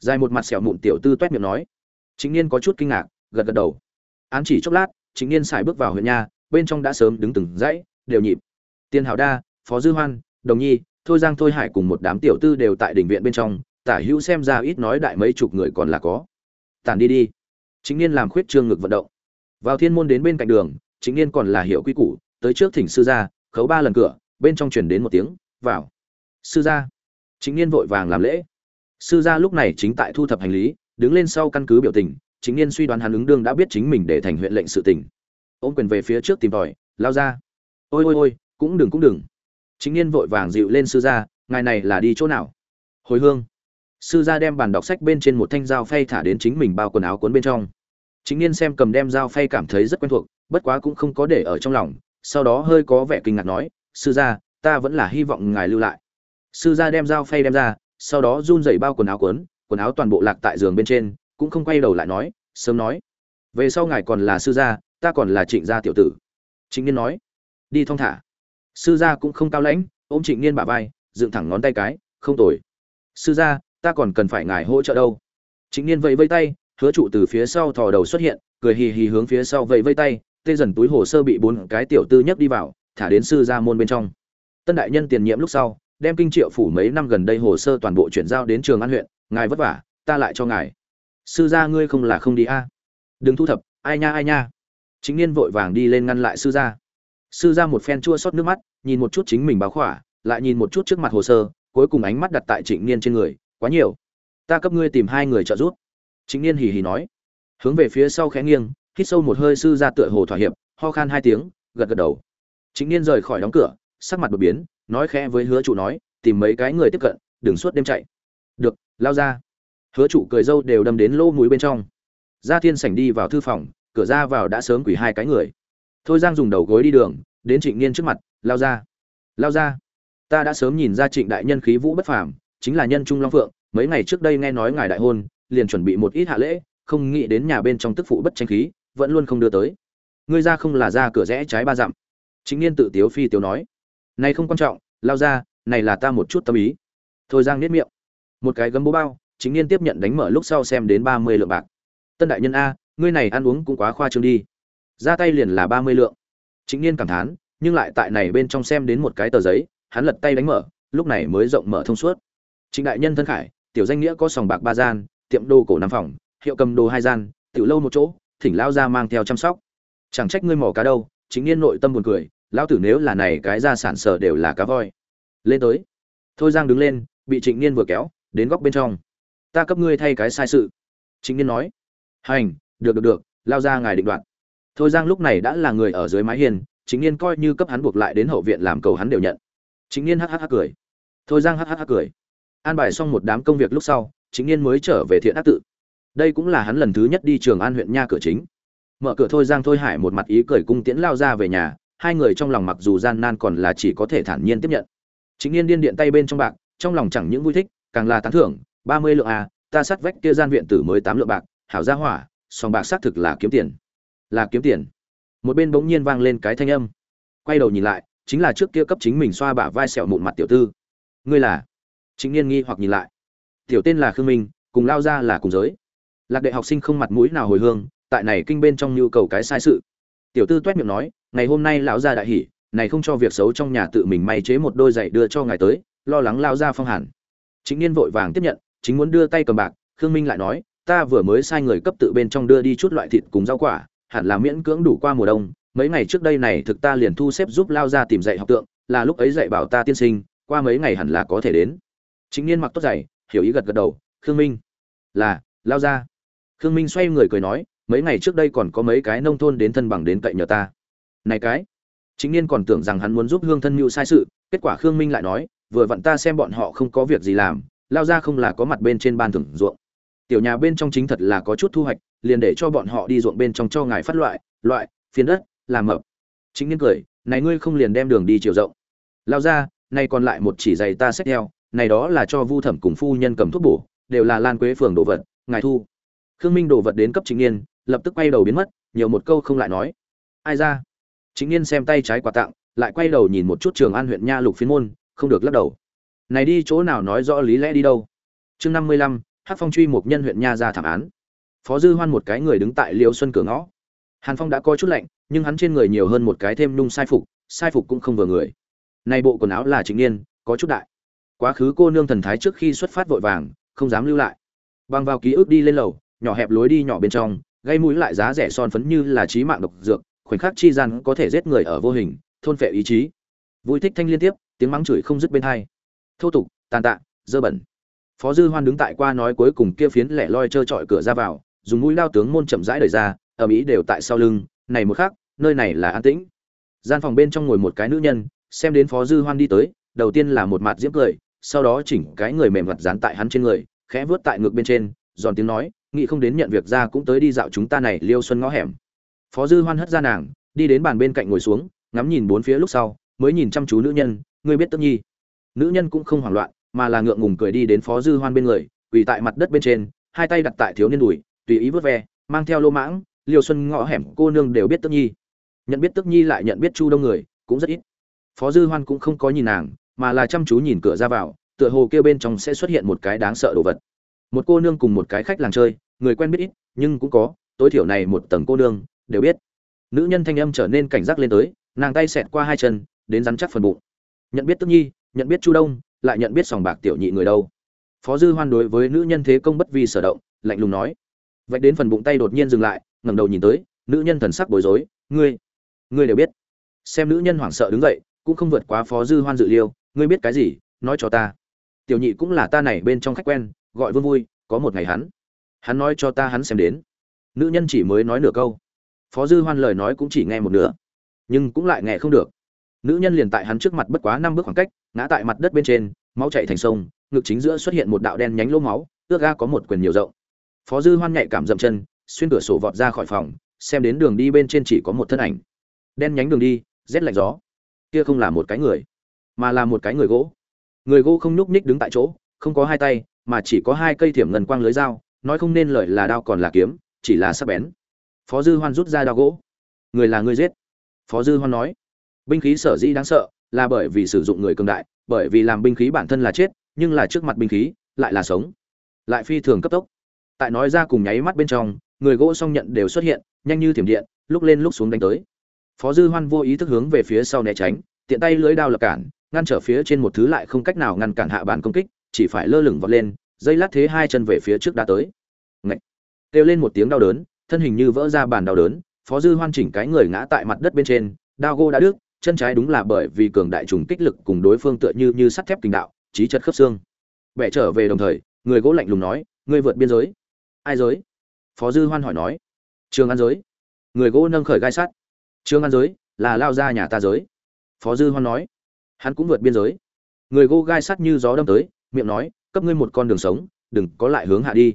Dài một mặt sẹo mụn tiểu tư toét miệng nói. Chính niên có chút kinh ngạc, gật gật đầu. Án chỉ chốc lát, chính niên xài bước vào huyện nhà, bên trong đã sớm đứng từng dãy, đều nhịp. Tiền hảo đa, phó dư hoan, đồng nhi thôi giang thôi hải cùng một đám tiểu tư đều tại đình viện bên trong, tả hữu xem ra ít nói đại mấy chục người còn là có. Tản đi đi. Chính niên làm khuyết trương ngực vận động. Vào thiên môn đến bên cạnh đường, chính niên còn là hiệu quy củ, tới trước thỉnh sư gia, khấu ba lần cửa, bên trong truyền đến một tiếng, vào. Sư gia. Chính niên vội vàng làm lễ. Sư gia lúc này chính tại thu thập hành lý, đứng lên sau căn cứ biểu tình, chính niên suy đoán hắn ứng đương đã biết chính mình để thành huyện lệnh sự tình. Ôm quyền về phía trước tìm tòi, lao ra. Ôi ôi ôi, cũng đừng cũng đừng chính niên vội vàng dịu lên sư gia, ngài này là đi chỗ nào? Hồi hương. Sư gia đem bàn đọc sách bên trên một thanh dao phay thả đến chính mình bao quần áo cuốn bên trong. Chính niên xem cầm đem dao phay cảm thấy rất quen thuộc, bất quá cũng không có để ở trong lòng, sau đó hơi có vẻ kinh ngạc nói, sư gia, ta vẫn là hy vọng ngài lưu lại. Sư gia đem dao phay đem ra, sau đó run dậy bao quần áo cuốn, quần áo toàn bộ lạc tại giường bên trên, cũng không quay đầu lại nói, sớm nói, về sau ngài còn là sư gia, ta còn là trịnh gia tiểu tử. Chính niên nói, đi thong thả sư gia cũng không cao lãnh, ôm trịnh niên bả vai, dựng thẳng ngón tay cái, không tồi. Sư gia, ta còn cần phải ngài hỗ trợ đâu. Trịnh niên vẫy vây tay, hứa trụ từ phía sau thò đầu xuất hiện, cười hì hì hướng phía sau vẫy vây tay, tê dần túi hồ sơ bị bốn cái tiểu tư nhấc đi vào, thả đến sư gia môn bên trong. Tân đại nhân tiền nhiệm lúc sau, đem kinh triệu phủ mấy năm gần đây hồ sơ toàn bộ chuyển giao đến trường an huyện, ngài vất vả, ta lại cho ngài. Sư gia ngươi không là không đi a? Đừng thu thập, ai nha ai nha. Chính niên vội vàng đi lên ngăn lại sư gia sư ra một phen chua xót nước mắt, nhìn một chút chính mình báo khỏa, lại nhìn một chút trước mặt hồ sơ, cuối cùng ánh mắt đặt tại trịnh niên trên người, quá nhiều. Ta cấp ngươi tìm hai người trợ giúp. Trịnh niên hì hì nói. Hướng về phía sau khẽ nghiêng, hít sâu một hơi sư gia tựa hồ thỏa hiệp, ho khan hai tiếng, gật gật đầu. Trịnh niên rời khỏi đóng cửa, sắc mặt đột biến, nói khẽ với hứa chủ nói, tìm mấy cái người tiếp cận, đừng suốt đêm chạy. Được, lao ra. Hứa chủ cười dâu đều đâm đến lỗ mũi bên trong. Gia thiên sảnh đi vào thư phòng, cửa ra vào đã sớm quỷ hai cái người thôi giang dùng đầu gối đi đường, đến trịnh niên trước mặt, lao ra. Lao ra. Ta đã sớm nhìn ra trịnh đại nhân khí vũ bất phàm, chính là nhân trung long phượng, mấy ngày trước đây nghe nói ngài đại hôn, liền chuẩn bị một ít hạ lễ, không nghĩ đến nhà bên trong tức phụ bất tranh khí, vẫn luôn không đưa tới. Ngươi ra không là ra cửa rẽ trái ba dặm. Chính niên tự tiếu phi tiếu nói. Này không quan trọng, lao ra, này là ta một chút tâm ý. Thôi giang nết miệng. Một cái gấm bố bao chính niên tiếp nhận đánh mở lúc sau xem đến ba mươi lượng bạc. Tân đại nhân a, ngươi này ăn uống cũng quá khoa trương đi ra tay liền là ba mươi lượng. Chính niên cảm thán, nhưng lại tại này bên trong xem đến một cái tờ giấy, hắn lật tay đánh mở, lúc này mới rộng mở thông suốt. Trịnh đại nhân thân khải, tiểu danh nghĩa có sòng bạc ba gian, tiệm đồ cổ năm phòng, hiệu cầm đồ hai gian, tiểu lâu một chỗ, thỉnh lao ra mang theo chăm sóc. Chẳng trách ngươi mỏ cá đâu chính niên nội tâm buồn cười, lão tử nếu là này cái gia sản sở đều là cá voi. Lên tới. Thôi giang đứng lên, bị trịnh niên vừa kéo, đến góc bên trong. Ta cấp ngươi thay cái sai sự. Trịnh niên nói. Hành, được được được lao ra ngài định đoạt thôi giang lúc này đã là người ở dưới mái hiên, chính niên coi như cấp hắn buộc lại đến hậu viện làm cầu hắn đều nhận. Chính niên hắc hắc cười. Thôi giang hhh cười. An bài xong một đám công việc lúc sau, chính niên mới trở về thiện ác tự. Đây cũng là hắn lần thứ nhất đi trường an huyện nha cửa chính. Mở cửa thôi giang thôi hải một mặt ý cười cung tiễn lao ra về nhà, hai người trong lòng mặc dù gian nan còn là chỉ có thể thản nhiên tiếp nhận. Chính niên điên điện tay bên trong bạc, trong lòng chẳng những vui thích, càng là tán thưởng, ba mươi lượng à ta sát vách kia gian viện tử mới tám lượng bạc, hảo gia hỏa sòng bạc xác thực là kiếm tiền là kiếm tiền. Một bên bỗng nhiên vang lên cái thanh âm. Quay đầu nhìn lại, chính là trước kia cấp chính mình xoa bả vai sẹo mụn mặt tiểu tư. Ngươi là? Chính niên nghi hoặc nhìn lại. Tiểu tên là khương minh, cùng lao ra là cùng giới. Lạc đệ học sinh không mặt mũi nào hồi hương, tại này kinh bên trong nhu cầu cái sai sự. Tiểu tư toét miệng nói, ngày hôm nay lão gia đại hỉ, này không cho việc xấu trong nhà tự mình may chế một đôi giày đưa cho ngài tới, lo lắng lao ra phong hàn. Chính niên vội vàng tiếp nhận, chính muốn đưa tay cầm bạc, khương minh lại nói, ta vừa mới sai người cấp tự bên trong đưa đi chút loại thịt cùng rau quả hẳn là miễn cưỡng đủ qua mùa đông, mấy ngày trước đây này thực ta liền thu xếp giúp lao ra tìm dạy học tượng, là lúc ấy dạy bảo ta tiên sinh, qua mấy ngày hẳn là có thể đến. Chính niên mặc tốt giày hiểu ý gật gật đầu, khương minh. Là, lao ra. Khương minh xoay người cười nói, mấy ngày trước đây còn có mấy cái nông thôn đến thân bằng đến cậy nhờ ta. Này cái. Chính niên còn tưởng rằng hắn muốn giúp hương thân mưu sai sự, kết quả khương minh lại nói, vừa vặn ta xem bọn họ không có việc gì làm, lao ra không là có mặt bên trên ban thưởng ruộng. Tiểu nhà bên trong chính thật là có chút thu hoạch liền để cho bọn họ đi ruộng bên trong cho ngài phát loại loại, phiến đất, làm mập. Chính niên cười, này ngươi không liền đem đường đi chiều rộng. Lao ra, nay còn lại một chỉ giày ta xách theo, này đó là cho vu thẩm cùng phu nhân cầm thuốc bổ, đều là lan quế phường đồ vật, ngài thu. Khương minh đồ vật đến cấp chính niên, lập tức quay đầu biến mất, nhiều một câu không lại nói. Ai ra? Chính niên xem tay trái quà tặng, lại quay đầu nhìn một chút trường an huyện nha lục phiên môn, không được lắc đầu. Này đi chỗ nào nói rõ lý lẽ đi đâu? Chương năm mươi lăm hát phong truy một nhân huyện nha ra thảm án phó dư hoan một cái người đứng tại liêu xuân cửa ngõ. Hàn phong đã có chút lạnh, nhưng hắn trên người nhiều hơn một cái thêm nung sai phục sai phục cũng không vừa người. Nay bộ quần áo là chính niên, có chút đại. Quá khứ cô nương thần thái trước khi xuất phát vội vàng, không dám lưu lại. Băng vào ký ức đi lên lầu, nhỏ hẹp lối đi nhỏ bên trong, gây mũi lại giá rẻ son phấn như là trí mạng độc dược, khoảnh khắc chi gian có thể giết người ở vô hình, thôn phệ ý chí. Vui thích thanh liên tiếp, tiếng mắng chửi không dứt bên hai. Thô tục, tàn tạ, dơ bẩn. Phó dư hoan đứng tại qua nói cuối cùng kia phiến lẻ loi trơ trọi cửa ra vào dùng mũi lao tướng môn chậm rãi đời ra ở mỹ đều tại sau lưng, này một khác nơi này là an tĩnh. Gian phòng bên trong ngồi một cái nữ nhân, xem đến phó dư hoan đi tới, đầu tiên là một mặt diễm cười, sau đó chỉnh cái người mềm mặt dán tại hắn trên người, khẽ vớt tại ngực bên trên, giòn tiếng nói nghĩ không đến nhận việc ra cũng tới đi dạo chúng ta này liêu xuân ngõ hẻm. Phó dư hoan hất ra nàng, đi đến bàn bên cạnh ngồi xuống, ngắm nhìn bốn phía lúc sau, mới nhìn chăm chú nữ nhân, ngươi biết tất nhi? Nữ nhân cũng không hoảng loạn, mà là ngượng ngùng cười đi đến phó dư hoan bên người, quỳ tại mặt đất bên trên, hai tay đặt tại thiếu niên đùi tùy ý vớt ve, mang theo lô mãng, liêu xuân ngõ hẻm cô nương đều biết tức nhi. Nhận biết tức nhi lại nhận biết chu đông người, cũng rất ít. Phó dư hoan cũng không có nhìn nàng, mà là chăm chú nhìn cửa ra vào, tựa hồ kêu bên trong sẽ xuất hiện một cái đáng sợ đồ vật. Một cô nương cùng một cái khách làng chơi, người quen biết ít, nhưng cũng có, tối thiểu này một tầng cô nương, đều biết. Nữ nhân thanh âm trở nên cảnh giác lên tới, nàng tay xẹt qua hai chân, đến rắn chắc phần bụng. Nhận biết tức nhi, nhận biết chu đông, lại nhận biết sòng bạc tiểu nhị người đâu. Phó dư hoan đối với nữ nhân thế công bất vi sở động, lạnh lùng nói vạch đến phần bụng tay đột nhiên dừng lại, ngẩng đầu nhìn tới, nữ nhân thần sắc bối rối, ngươi ngươi đều biết. Xem nữ nhân hoảng sợ đứng dậy, cũng không vượt quá phó dư hoan dự liêu, ngươi biết cái gì? Nói cho ta. Tiểu nhị cũng là ta này bên trong khách quen, gọi vương vui, có một ngày hắn hắn nói cho ta hắn xem đến. Nữ nhân chỉ mới nói nửa câu. Phó dư hoan lời nói cũng chỉ nghe một nửa, nhưng cũng lại nghe không được. Nữ nhân liền tại hắn trước mặt bất quá năm bước khoảng cách, ngã tại mặt đất bên trên, máu chạy thành sông, ngực chính giữa xuất hiện một đạo đen nhánh lỗ máu, ước ga có một quyền nhiều rộng phó dư hoan nhạy cảm dậm chân, xuyên cửa sổ vọt ra khỏi phòng, xem đến đường đi bên trên chỉ có một thân ảnh. Đen nhánh đường đi, rét lạnh gió. Kia không là một cái người, mà là một cái người gỗ. Người gỗ không nhúc nhích đứng tại chỗ, không có hai tay, mà chỉ có hai cây thiểm ngần quang lưới dao, nói không nên lời là đao còn là kiếm, chỉ là sắc bén. Phó dư hoan rút ra đao gỗ. Người là người giết. Phó dư hoan nói. Binh khí sở dĩ đáng sợ, là bởi vì sử dụng người cường đại, bởi vì làm binh khí bản thân là chết, nhưng là trước mặt binh khí, lại là sống. Lại phi thường cấp tốc tại nói ra cùng nháy mắt bên trong, người gỗ song nhận đều xuất hiện, nhanh như thiểm điện, lúc lên lúc xuống đánh tới. Phó dư hoan vô ý thức hướng về phía sau né tránh, tiện tay lưới đao lập cản, ngăn trở phía trên một thứ lại không cách nào ngăn cản hạ bàn công kích, chỉ phải lơ lửng vọt lên dây lát thế hai chân về phía trước đã tới. Ngậy! kêu lên một tiếng đau đớn, thân hình như vỡ ra bàn đau đớn, phó dư hoan chỉnh cái người ngã tại mặt đất bên trên, đao gô đã đứt, chân trái đúng là bởi vì cường đại trùng kích lực cùng đối phương tựa như như sắt thép kình đạo trí chật khớp xương. Bẻ trở về đồng thời, người gỗ lạnh lùng nói, ngươi vượt biên giới ai giới? Phó dư hoan hỏi nói. Trường an giới. Người gỗ nâng khởi gai sắt. Trường an giới là lao ra nhà ta giới. Phó dư hoan nói. Hắn cũng vượt biên giới. Người gỗ gai sắt như gió đâm tới, miệng nói, cấp ngươi một con đường sống, đừng có lại hướng hạ đi.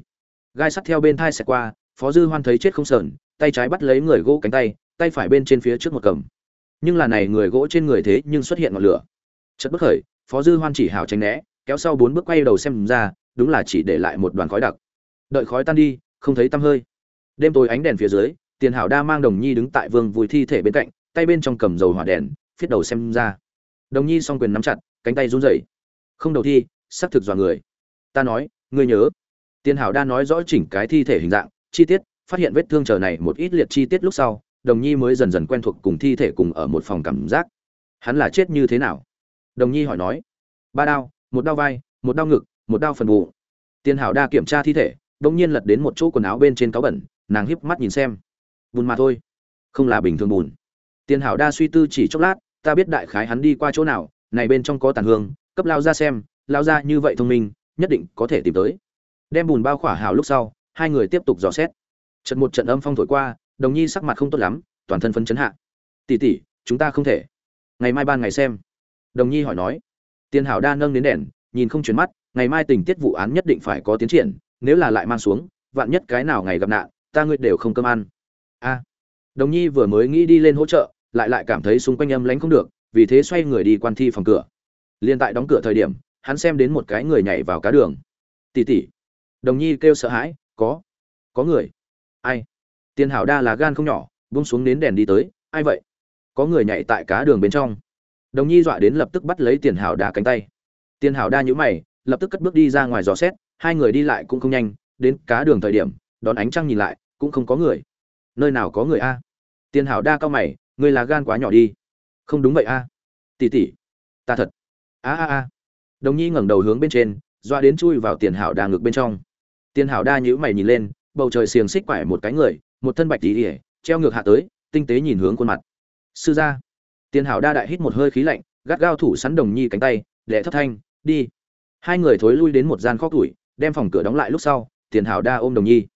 Gai sắt theo bên thai xẹt qua, phó dư hoan thấy chết không sờn, tay trái bắt lấy người gỗ cánh tay tay phải bên trên phía trước một cầm. Nhưng là này người gỗ trên người thế nhưng xuất hiện ngọn lửa. Chất bất khởi, phó dư hoan chỉ hào tránh né, kéo sau bốn bước quay đầu xem ra, đúng là chỉ để lại một đoàn khói đặc đợi khói tan đi, không thấy tăm hơi. Đêm tối ánh đèn phía dưới, tiền hảo đa mang đồng nhi đứng tại vương vùi thi thể bên cạnh, tay bên trong cầm dầu hỏa đèn, phiết đầu xem ra. Đồng nhi song quyền nắm chặt, cánh tay run rẩy. Không đầu thi xác thực dọa người. Ta nói, ngươi nhớ. Tiền hảo đa nói rõ chỉnh cái thi thể hình dạng, chi tiết, phát hiện vết thương chờ này một ít liệt chi tiết lúc sau, đồng nhi mới dần dần quen thuộc cùng thi thể cùng ở một phòng cảm giác. Hắn là chết như thế nào? Đồng nhi hỏi nói. Ba đao, một đao vai, một đao ngực, một đao phần bụng. Tiền hảo đa kiểm tra thi thể đông nhiên lật đến một chỗ quần áo bên trên cáo bẩn, nàng híp mắt nhìn xem. Bùn mà thôi. Không là bình thường bùn tiền hảo đa suy tư chỉ chốc lát, ta biết đại khái hắn đi qua chỗ nào, này bên trong có tàn hương, cấp lao ra xem, lao ra như vậy thông minh, nhất định có thể tìm tới. Đem bùn bao khỏa hảo lúc sau, hai người tiếp tục dò xét. Trận một trận âm phong thổi qua, đồng nhi sắc mặt không tốt lắm, toàn thân phấn chấn hạ. Tỷ tỷ, chúng ta không thể. Ngày mai ban ngày xem. Đồng nhi hỏi nói. Tiền hảo đa nâng đến đèn, nhìn không chuyển mắt, ngày mai tình tiết vụ án nhất định phải có tiến triển nếu là lại mang xuống, vạn nhất cái nào ngày gặp nạn, ta ngươi đều không cơm ăn. A. Đồng nhi vừa mới nghĩ đi lên hỗ trợ, lại lại cảm thấy xung quanh âm lánh không được, vì thế xoay người đi quan thi phòng cửa. Liên tại đóng cửa thời điểm, hắn xem đến một cái người nhảy vào cá đường. Tỉ tỉ đồng nhi kêu sợ hãi, có có người. Ai? Tiền hảo đa là gan không nhỏ bung xuống đến đèn đi tới, ai vậy? Có người nhảy tại cá đường bên trong. Đồng nhi dọa đến lập tức bắt lấy tiền hảo đa cánh tay. Tiền hảo đa nhũ mày, lập tức cất bước đi ra ngoài dò xét hai người đi lại cũng không nhanh, đến cá đường thời điểm, đón ánh trăng nhìn lại, cũng không có người. Nơi nào có người a? Tiền hảo đa cao mày người là gan quá nhỏ đi. Không đúng vậy a. Tỷ tỷ, ta thật. A a a. Đồng nhi ngẩng đầu hướng bên trên, doa đến chui vào tiền hảo đa ngực bên trong. Tiền hảo đa nhữ mày nhìn lên, bầu trời xiềng xích quải một cái người, một thân bạch tỉ ỉa treo ngược hạ tới, tinh tế nhìn hướng khuôn mặt. Sư gia. Tiền hảo đa đại hít một hơi khí lạnh, gắt gao thủ sắn đồng nhi cánh tay, lệ thấp thanh, đi. Hai người thối lui đến một gian kho tuổi đem phòng cửa đóng lại lúc sau, tiền hảo đa ôm đồng nhi.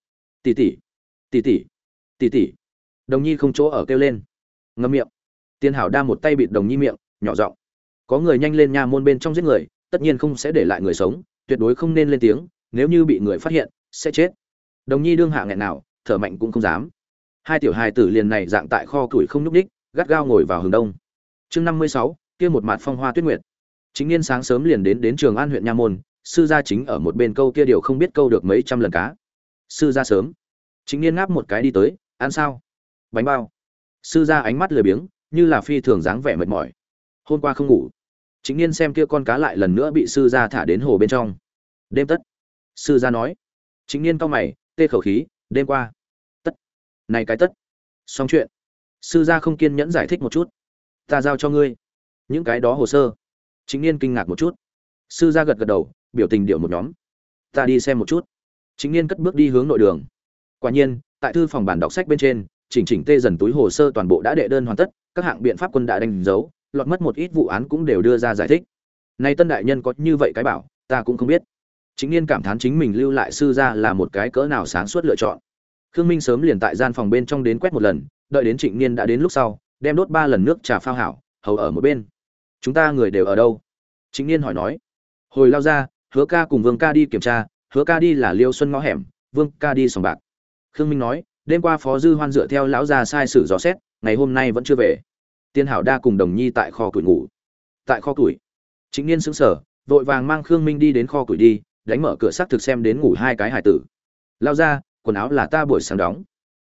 Tỷ tỷ tỷ tỷ tỷ tỷ. Đồng nhi không chỗ ở kêu lên. Ngâm miệng. Tiền hảo đa một tay bịt đồng nhi miệng, nhỏ giọng. Có người nhanh lên nha môn bên trong giết người, tất nhiên không sẽ để lại người sống, tuyệt đối không nên lên tiếng, nếu như bị người phát hiện, sẽ chết. Đồng nhi đương hạ nghẹn nào, thở mạnh cũng không dám. Hai tiểu hài tử liền này dạng tại kho củi không nhúc đích gắt gao ngồi vào hướng đông. Chương năm mươi sáu, kia một mặt phong hoa tuyết nguyệt. Chính niên sáng sớm liền đến đến trường an huyện nha môn sư gia chính ở một bên câu kia điều không biết câu được mấy trăm lần cá. Sư gia sớm. Chính niên ngáp một cái đi tới, ăn sao? Bánh bao. Sư gia ánh mắt lười biếng, như là phi thường dáng vẻ mệt mỏi. Hôm qua không ngủ. Chính niên xem kia con cá lại lần nữa bị sư gia thả đến hồ bên trong. Đêm tất. Sư gia nói. Chính niên cao mày, tê khẩu khí, đêm qua. Tất. Này cái tất. Xong chuyện. Sư gia không kiên nhẫn giải thích một chút. Ta giao cho ngươi. Những cái đó hồ sơ. Chính niên kinh ngạc một chút sư gia gật gật đầu, biểu tình điệu một nhóm. Ta đi xem một chút. Chính niên cất bước đi hướng nội đường. Quả nhiên, tại thư phòng bản đọc sách bên trên, chỉnh chỉnh tê dần túi hồ sơ toàn bộ đã đệ đơn hoàn tất, các hạng biện pháp quân đã đánh dấu, lọt mất một ít vụ án cũng đều đưa ra giải thích. Nay tân đại nhân có như vậy cái bảo, ta cũng không biết. Chính niên cảm thán chính mình lưu lại sư gia là một cái cỡ nào sáng suốt lựa chọn. Khương minh sớm liền tại gian phòng bên trong đến quét một lần, đợi đến trịnh niên đã đến lúc sau, đem đốt ba lần nước trà phao hảo, hầu ở một bên. Chúng ta người đều ở đâu? Trịnh niên hỏi nói hồi lao ra, hứa ca cùng vương ca đi kiểm tra, hứa ca đi là liêu xuân ngõ hẻm, vương ca đi sòng bạc. Khương minh nói, đêm qua phó dư hoan dựa theo lão gia sai sử dò xét, ngày hôm nay vẫn chưa về. Tiên hảo đa cùng đồng nhi tại kho củi ngủ. Tại kho củi. Chính niên sững sờ, vội vàng mang khương minh đi đến kho củi đi, đánh mở cửa xác thực xem đến ngủ hai cái hải tử. Lao ra quần áo là ta buổi sáng đóng.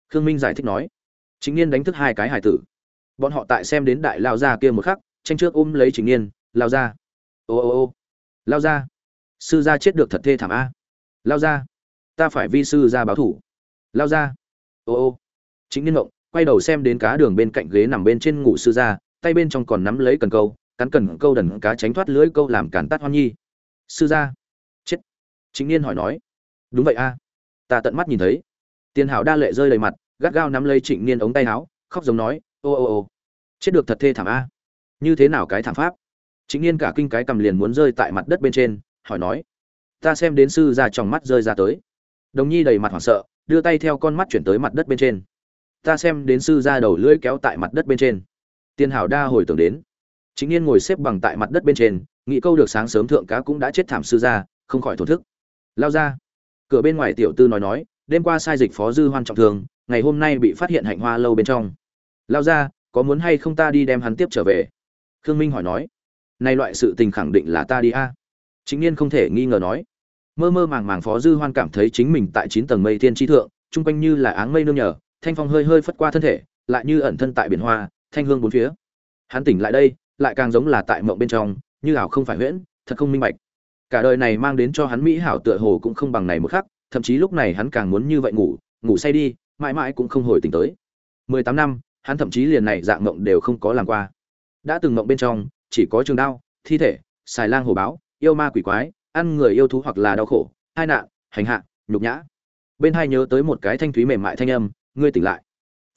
Khương minh giải thích nói. Chính niên đánh thức hai cái hải tử. Bọn họ tại xem đến đại lao ra kia một khắc, tranh trước ôm lấy chính niên lao ra ô ô ô lao ra. Sư gia chết được thật thê thảm a. Lao ra. Ta phải vi sư ra báo thủ. Lao ra. Ô ô. Chính niên mộng quay đầu xem đến cá đường bên cạnh ghế nằm bên trên ngủ sư gia, tay bên trong còn nắm lấy cần câu, cắn cần câu đần cá tránh thoát lưỡi câu làm cản tát hoan nhi. Sư gia. Chết. Chính niên hỏi nói. Đúng vậy a. Ta tận mắt nhìn thấy. Tiền hảo đa lệ rơi đầy mặt, gắt gao nắm lấy trịnh niên ống tay áo, khóc giống nói, ô ô ô, chết được thật thê thảm a. Như thế nào cái thảm pháp? Chính yên cả kinh cái cầm liền muốn rơi tại mặt đất bên trên, hỏi nói, ta xem đến sư ra trong mắt rơi ra tới. Đồng nhi đầy mặt hoảng sợ, đưa tay theo con mắt chuyển tới mặt đất bên trên. Ta xem đến sư ra đầu lưỡi kéo tại mặt đất bên trên. Tiên hảo đa hồi tưởng đến chính yên ngồi xếp bằng tại mặt đất bên trên, nghĩ câu được sáng sớm thượng cá cũng đã chết thảm sư ra không khỏi thổ thức. Lao ra cửa bên ngoài tiểu tư nói nói, đêm qua sai dịch phó dư hoan trọng thương, ngày hôm nay bị phát hiện hạnh hoa lâu bên trong. Lao ra có muốn hay không ta đi đem hắn tiếp trở về? Khương minh hỏi nói nay loại sự tình khẳng định là ta đi a. Chính niên không thể nghi ngờ nói. Mơ mơ màng màng phó dư hoan cảm thấy chính mình tại chín tầng mây thiên tri thượng, chung quanh như là áng mây nương nhờ, thanh phong hơi hơi phất qua thân thể, lại như ẩn thân tại biển hoa, thanh hương bốn phía. Hắn tỉnh lại đây, lại càng giống là tại mộng bên trong, như ảo không phải huyễn, thật không minh bạch. Cả đời này mang đến cho hắn mỹ hảo tựa hồ cũng không bằng này một khắc, thậm chí lúc này hắn càng muốn như vậy ngủ ngủ say đi, mãi mãi cũng không hồi tỉnh tới. Mười tám năm, hắn thậm chí liền này dạng mộng đều không có làm qua. Đã từng mộng bên trong chỉ có trường đao, thi thể, xài lang hồ báo, yêu ma quỷ quái, ăn người yêu thú hoặc là đau khổ, hai nạn, hành hạ, nhục nhã. Bên hai nhớ tới một cái thanh thúy mềm mại thanh âm, ngươi tỉnh lại.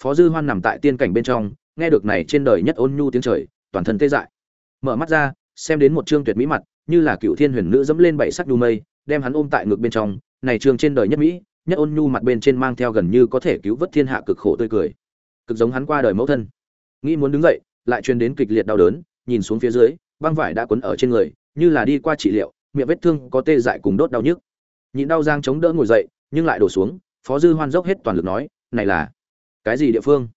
Phó dư hoan nằm tại tiên cảnh bên trong, nghe được này trên đời nhất ôn nhu tiếng trời, toàn thân tê dại. Mở mắt ra, xem đến một trương tuyệt mỹ mặt, như là cựu thiên huyền nữ dẫm lên bảy sắc nhu mây, đem hắn ôm tại ngực bên trong, này trương trên đời nhất mỹ, nhất ôn nhu mặt bên trên mang theo gần như có thể cứu vớt thiên hạ cực khổ tươi cười. Cực giống hắn qua đời mẫu thân. Nghĩ muốn đứng dậy, lại truyền đến kịch liệt đau đớn nhìn xuống phía dưới, băng vải đã quấn ở trên người, như là đi qua trị liệu, miệng vết thương có tê dại cùng đốt đau nhức. Nhịn đau giang chống đỡ ngồi dậy, nhưng lại đổ xuống, phó dư hoan dốc hết toàn lực nói, này là cái gì địa phương?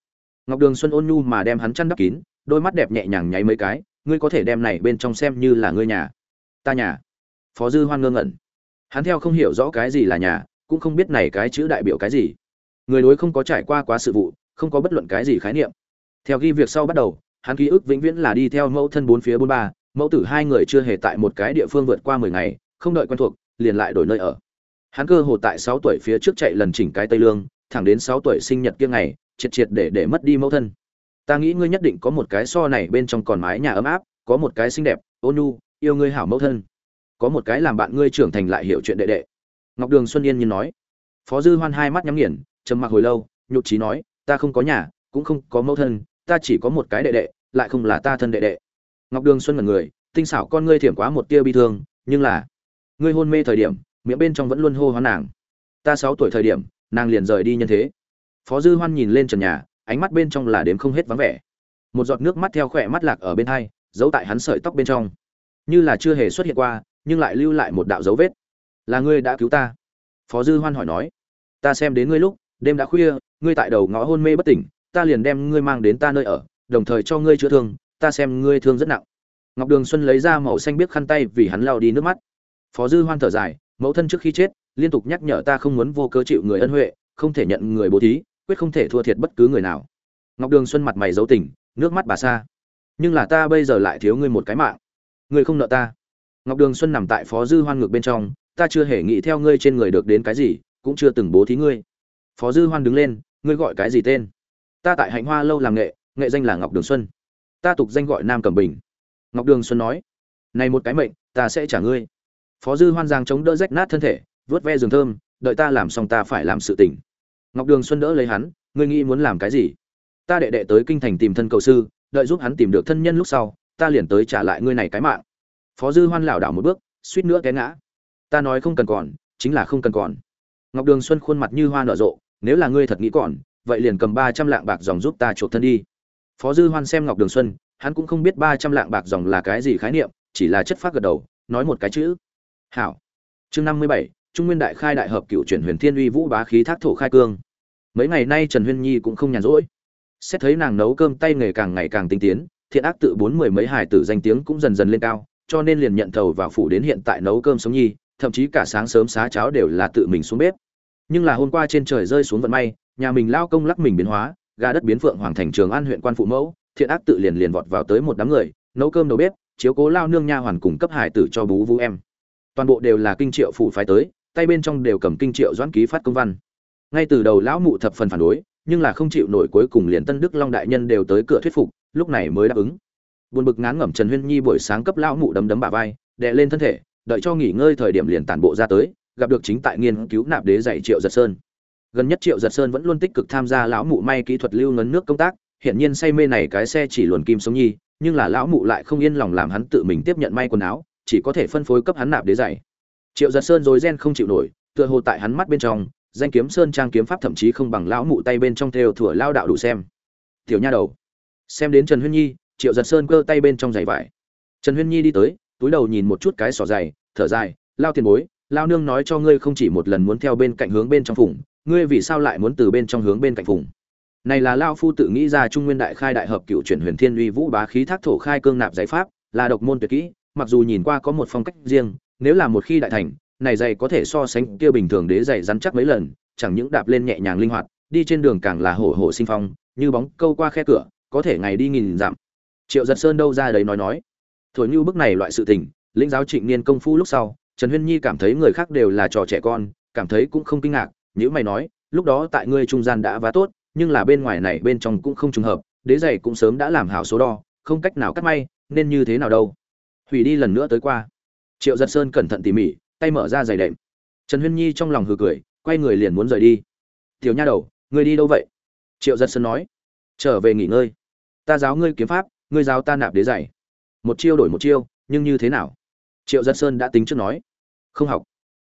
Ngọc đường xuân ôn nhu mà đem hắn chăn đắp kín, đôi mắt đẹp nhẹ nhàng nháy mấy cái, ngươi có thể đem này bên trong xem như là ngươi nhà, ta nhà. Phó dư hoan ngơ ngẩn. Hắn theo không hiểu rõ cái gì là nhà, cũng không biết này cái chữ đại biểu cái gì. Người đối không có trải qua quá sự vụ, không có bất luận cái gì khái niệm. Theo ghi việc sau bắt đầu hắn ký ức vĩnh viễn là đi theo mẫu thân bốn phía bốn ba, mẫu tử hai người chưa hề tại một cái địa phương vượt qua mười ngày, không đợi quen thuộc, liền lại đổi nơi ở. Hắn cơ hồ tại sáu tuổi phía trước chạy lần chỉnh cái tây lương, thẳng đến sáu tuổi sinh nhật kia ngày, triệt triệt để để mất đi mẫu thân. Ta nghĩ ngươi nhất định có một cái so này bên trong còn mái nhà ấm áp, có một cái xinh đẹp ôn nhu, yêu ngươi hảo mẫu thân. Có một cái làm bạn ngươi trưởng thành lại hiểu chuyện đệ đệ. Ngọc đường xuân yên nhiên nói. Phó dư hoan hai mắt nhắm nghiền, trầm mặc hồi lâu, nhục trí nói, ta không có nhà, cũng không có mẫu thân ta chỉ có một cái đệ đệ, lại không là ta thân đệ đệ. Ngọc đường xuân mật người, tinh xảo con ngươi thiểm quá một tia bi thương, nhưng là, ngươi hôn mê thời điểm, miệng bên trong vẫn luôn hô hoán nàng. Ta sáu tuổi thời điểm, nàng liền rời đi nhân thế. Phó dư hoan nhìn lên trần nhà, ánh mắt bên trong là đếm không hết vắng vẻ. Một giọt nước mắt theo khỏe mắt lạc ở bên hai, giấu tại hắn sợi tóc bên trong. Như là chưa hề xuất hiện qua, nhưng lại lưu lại một đạo dấu vết. Là ngươi đã cứu ta? Phó dư hoan hỏi nói. Ta xem đến ngươi lúc, đêm đã khuya, ngươi tại đầu ngõ hôn mê bất tỉnh ta liền đem ngươi mang đến ta nơi ở, đồng thời cho ngươi chữa thương, ta xem ngươi thương rất nặng. Ngọc đường xuân lấy ra màu xanh biếc khăn tay vì hắn lao đi nước mắt. Phó dư hoan thở dài, mẫu thân trước khi chết, liên tục nhắc nhở ta không muốn vô cớ chịu người ân huệ, không thể nhận người bố thí, quyết không thể thua thiệt bất cứ người nào. Ngọc đường xuân mặt mày giấu tình nước mắt bà xa nhưng là ta bây giờ lại thiếu ngươi một cái mạng. Ngươi không nợ ta. Ngọc đường xuân nằm tại phó dư hoan ngược bên trong, ta chưa hề nghĩ theo ngươi trên người được đến cái gì, cũng chưa từng bố thí ngươi. Phó dư hoan đứng lên, ngươi gọi cái gì tên? Ta tại hạnh hoa lâu làm nghệ nghệ danh là ngọc đường xuân. Ta tục danh gọi nam cẩm bình. Ngọc đường xuân nói, này một cái mệnh, ta sẽ trả ngươi. Phó dư hoan giang chống đỡ rách nát thân thể vớt ve giường thơm, đợi ta làm xong ta phải làm sự tình. Ngọc đường xuân đỡ lấy hắn, ngươi nghĩ muốn làm cái gì? Ta đệ đệ tới kinh thành tìm thân cầu sư, đợi giúp hắn tìm được thân nhân lúc sau, ta liền tới trả lại ngươi này cái mạng. Phó dư hoan lảo đảo một bước, suýt nữa té ngã. Ta nói không cần còn, chính là không cần còn. Ngọc đường xuân khuôn mặt như hoa nở rộ, nếu là ngươi thật nghĩ còn vậy liền cầm ba trăm lạng bạc dòng giúp ta chuộc thân đi. Phó dư hoan xem ngọc đường xuân, hắn cũng không biết ba trăm lạng bạc dòng là cái gì khái niệm, chỉ là chất phát gật đầu, nói một cái chữ. Hảo. Chương năm mươi bảy, trung nguyên đại khai đại hợp cựu chuyển huyền thiên uy vũ bá khí thác thổ khai cương. Mấy ngày nay trần huyên nhi cũng không nhàn rỗi. Xét thấy nàng nấu cơm tay nghề càng ngày càng tinh tiến, thiện ác tự bốn mười mấy hài tử danh tiếng cũng dần dần lên cao, cho nên liền nhận thầu vào phủ đến hiện tại nấu cơm sống nhi, thậm chí cả sáng sớm xá cháo đều là tự mình xuống bếp. Nhưng là hôm qua trên trời rơi xuống vận may nhà mình lao công lắc mình biến hóa, gà đất biến phượng hoàng thành trường an huyện quan phụ mẫu, thiện ác tự liền liền vọt vào tới một đám người, nấu cơm đầu bếp, chiếu cố lao nương nha hoàn cùng cấp hải tử cho bú vũ em. Toàn bộ đều là kinh triệu phủ phái tới, tay bên trong đều cầm kinh triệu doãn ký phát công văn. Ngay từ đầu lão mụ thập phần phản đối, nhưng là không chịu nổi cuối cùng liền tân đức long đại nhân đều tới cửa thuyết phục, lúc này mới đáp ứng. Buồn bực ngán ngẩm trần huyên nhi buổi sáng cấp lão mụ đấm đấm bà vai, đè lên thân thể, đợi cho nghỉ ngơi thời điểm liền tản bộ ra tới, gặp được chính tại nghiên cứu nạp đế dạy triệu giật sơn gần nhất triệu giật sơn vẫn luôn tích cực tham gia lão mụ may kỹ thuật lưu ngấn nước công tác hiện nhiên say mê này cái xe chỉ luồn kim sống nhi, nhưng là lão mụ lại không yên lòng làm hắn tự mình tiếp nhận may quần áo, chỉ có thể phân phối cấp hắn nạp đế dạy triệu giật sơn rồi gen không chịu nổi, tựa hồ tại hắn mắt bên trong, danh kiếm sơn trang kiếm pháp thậm chí không bằng lão mụ tay bên trong theo thủa lao đạo đủ xem. Tiểu nha đầu, xem đến trần huyên nhi, triệu giật sơn cơ tay bên trong giày vải. Trần huyên nhi đi tới, túi đầu nhìn một chút cái sỏ dày thở dài, lao tiền bối, lao nương nói cho ngươi không chỉ một lần muốn theo bên cạnh hướng bên trong phủng ngươi vì sao lại muốn từ bên trong hướng bên cạnh vùng? này là lao phu tự nghĩ ra trung nguyên đại khai đại hợp cựu chuyển huyền thiên uy vũ bá khí thác thổ khai cương nạp giải pháp, là độc môn tuyệt kỹ, mặc dù nhìn qua có một phong cách riêng, nếu là một khi đại thành, này dày có thể so sánh kia bình thường đế dày rắn chắc mấy lần, chẳng những đạp lên nhẹ nhàng linh hoạt, đi trên đường càng là hổ hổ sinh phong, như bóng câu qua khe cửa, có thể ngày đi nghìn dặm triệu giật sơn đâu ra đấy nói nói thổi như bức này loại sự tình, lĩnh giáo trịnh niên công phu lúc sau, trần huyên nhi cảm thấy người khác đều là trò trẻ con, cảm thấy cũng không kinh ngạc nhữ mày nói, lúc đó tại ngươi trung gian đã vá tốt, nhưng là bên ngoài này bên trong cũng không trùng hợp, đế giày cũng sớm đã làm hảo số đo, không cách nào cắt may, nên như thế nào đâu? Hủy đi lần nữa tới qua. Triệu giật sơn cẩn thận tỉ mỉ, tay mở ra giày đệm. Trần huyên nhi trong lòng hừ cười, quay người liền muốn rời đi. Tiểu nha đầu, ngươi đi đâu vậy? Triệu giật sơn nói. Trở về nghỉ ngơi. Ta giáo ngươi kiếm pháp, ngươi giáo ta nạp đế giày. Một chiêu đổi một chiêu, nhưng như thế nào? Triệu giật sơn đã tính trước nói. Không học.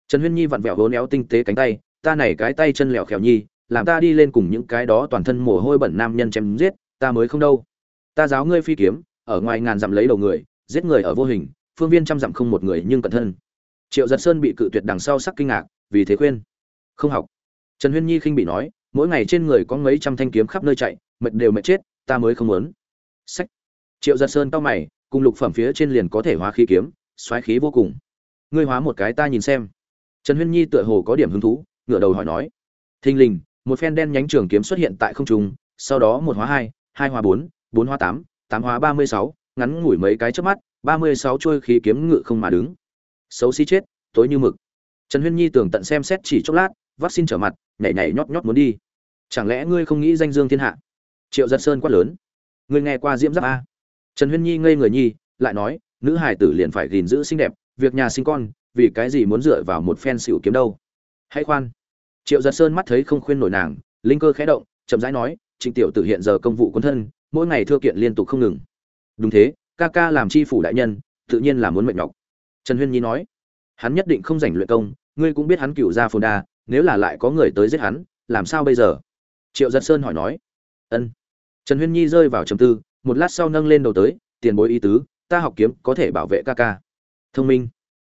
Trần huyên nhi vặn vẹo hố néo tinh tế cánh tay ta này cái tay chân lẹo khèo nhi, làm ta đi lên cùng những cái đó toàn thân mồ hôi bẩn nam nhân chém giết, ta mới không đâu. Ta giáo ngươi phi kiếm, ở ngoài ngàn dặm lấy đầu người, giết người ở vô hình, phương viên trăm dặm không một người nhưng cẩn thân. Triệu giật sơn bị cự tuyệt đằng sau sắc kinh ngạc, vì thế khuyên, không học. Trần huyên nhi khinh bị nói, mỗi ngày trên người có mấy trăm thanh kiếm khắp nơi chạy, mệt đều mệt chết, ta mới không muốn. Sách triệu giật sơn tao mày, cùng lục phẩm phía trên liền có thể hóa khí kiếm, xoáy khí vô cùng. Ngươi hóa một cái ta nhìn xem. Trần huyên nhi tựa hồ có điểm hứng thú ngửa đầu hỏi nói. Thình lình, một phen đen nhánh trường kiếm xuất hiện tại không trung, sau đó một hóa hai hai hóa bốn bốn hóa tám tám hóa ba mươi sáu, ngắn ngủi mấy cái trước mắt, ba mươi sáu trôi khí kiếm ngự không mà đứng. Xấu xí chết, tối như mực. Trần huyên nhi tưởng tận xem xét chỉ chốc lát vaccine trở mặt, nhảy nhảy nhót nhót muốn đi. Chẳng lẽ ngươi không nghĩ danh dương thiên hạ? Triệu giật sơn quát lớn. Ngươi nghe qua diễm giáp a? Trần huyên nhi ngây người nhi, lại nói, nữ hải tử liền phải gìn giữ xinh đẹp, việc nhà sinh con, vì cái gì muốn dựa vào một phen xỉu kiếm đâu? Hãy khoan triệu giật sơn mắt thấy không khuyên nổi nàng, linh cơ khẽ động, chậm rãi nói, trịnh tiểu tử hiện giờ công vụ quân thân, mỗi ngày thưa kiện liên tục không ngừng. Đúng thế, ca ca làm chi phủ đại nhân, tự nhiên là muốn mệt nhọc. Trần huyên nhi nói, hắn nhất định không giành luyện công, ngươi cũng biết hắn cựu ra phồn đa, nếu là lại có người tới giết hắn, làm sao bây giờ? Triệu giật sơn hỏi nói, ân. Trần huyên nhi rơi vào trầm tư, một lát sau nâng lên đầu tới, tiền bối ý tứ, ta học kiếm có thể bảo vệ ca ca. Thông minh.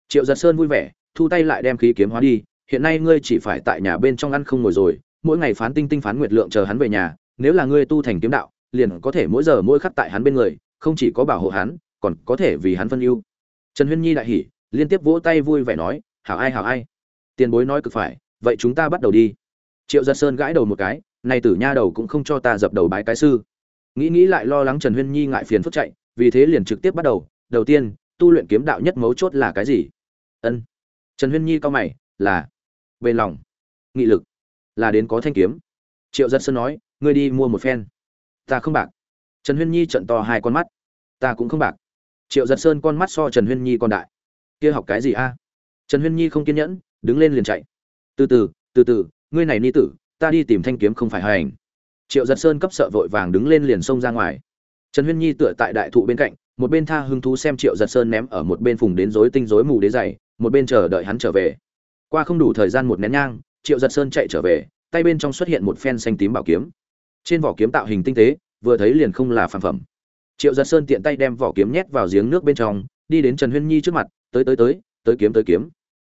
Triệu giật sơn vui vẻ, thu tay lại đem khí kiếm hóa đi hiện nay ngươi chỉ phải tại nhà bên trong ăn không ngồi rồi, mỗi ngày phán tinh tinh phán nguyệt lượng chờ hắn về nhà, nếu là ngươi tu thành kiếm đạo, liền có thể mỗi giờ mỗi khắc tại hắn bên người, không chỉ có bảo hộ hắn, còn có thể vì hắn phân ưu. Trần huyên nhi đại hỉ, liên tiếp vỗ tay vui vẻ nói, hảo ai hảo ai. Tiền bối nói cực phải, vậy chúng ta bắt đầu đi. Triệu giật sơn gãi đầu một cái nay tử nha đầu cũng không cho ta dập đầu bái cái sư. Nghĩ nghĩ lại lo lắng trần huyên nhi ngại phiền phức chạy, vì thế liền trực tiếp bắt đầu đầu tiên, tu luyện kiếm đạo nhất mấu chốt là cái gì? Ân. Trần huyên nhi cao mày, là bền lòng, nghị lực là đến có thanh kiếm. Triệu giật sơn nói, ngươi đi mua một phen. Ta không bạc. Trần huyên nhi trận to hai con mắt. Ta cũng không bạc. Triệu giật sơn con mắt so trần huyên nhi còn đại. Kia học cái gì a? Trần huyên nhi không kiên nhẫn, đứng lên liền chạy. Từ từ từ từ, ngươi này ni tử, ta đi tìm thanh kiếm không phải hành triệu giật sơn cấp sợ vội vàng đứng lên liền xông ra ngoài. Trần huyên nhi tựa tại đại thụ bên cạnh, một bên tha hứng thú xem triệu giật sơn ném ở một bên phùng đến rối tinh rối mù đế dày một bên chờ đợi hắn trở về qua không đủ thời gian một nén nhang, triệu giật sơn chạy trở về, tay bên trong xuất hiện một phen xanh tím bảo kiếm. Trên vỏ kiếm tạo hình tinh tế, vừa thấy liền không là phản phẩm. Triệu giật sơn tiện tay đem vỏ kiếm nhét vào giếng nước bên trong, đi đến trần huyên nhi trước mặt, tới tới tới tới kiếm tới kiếm.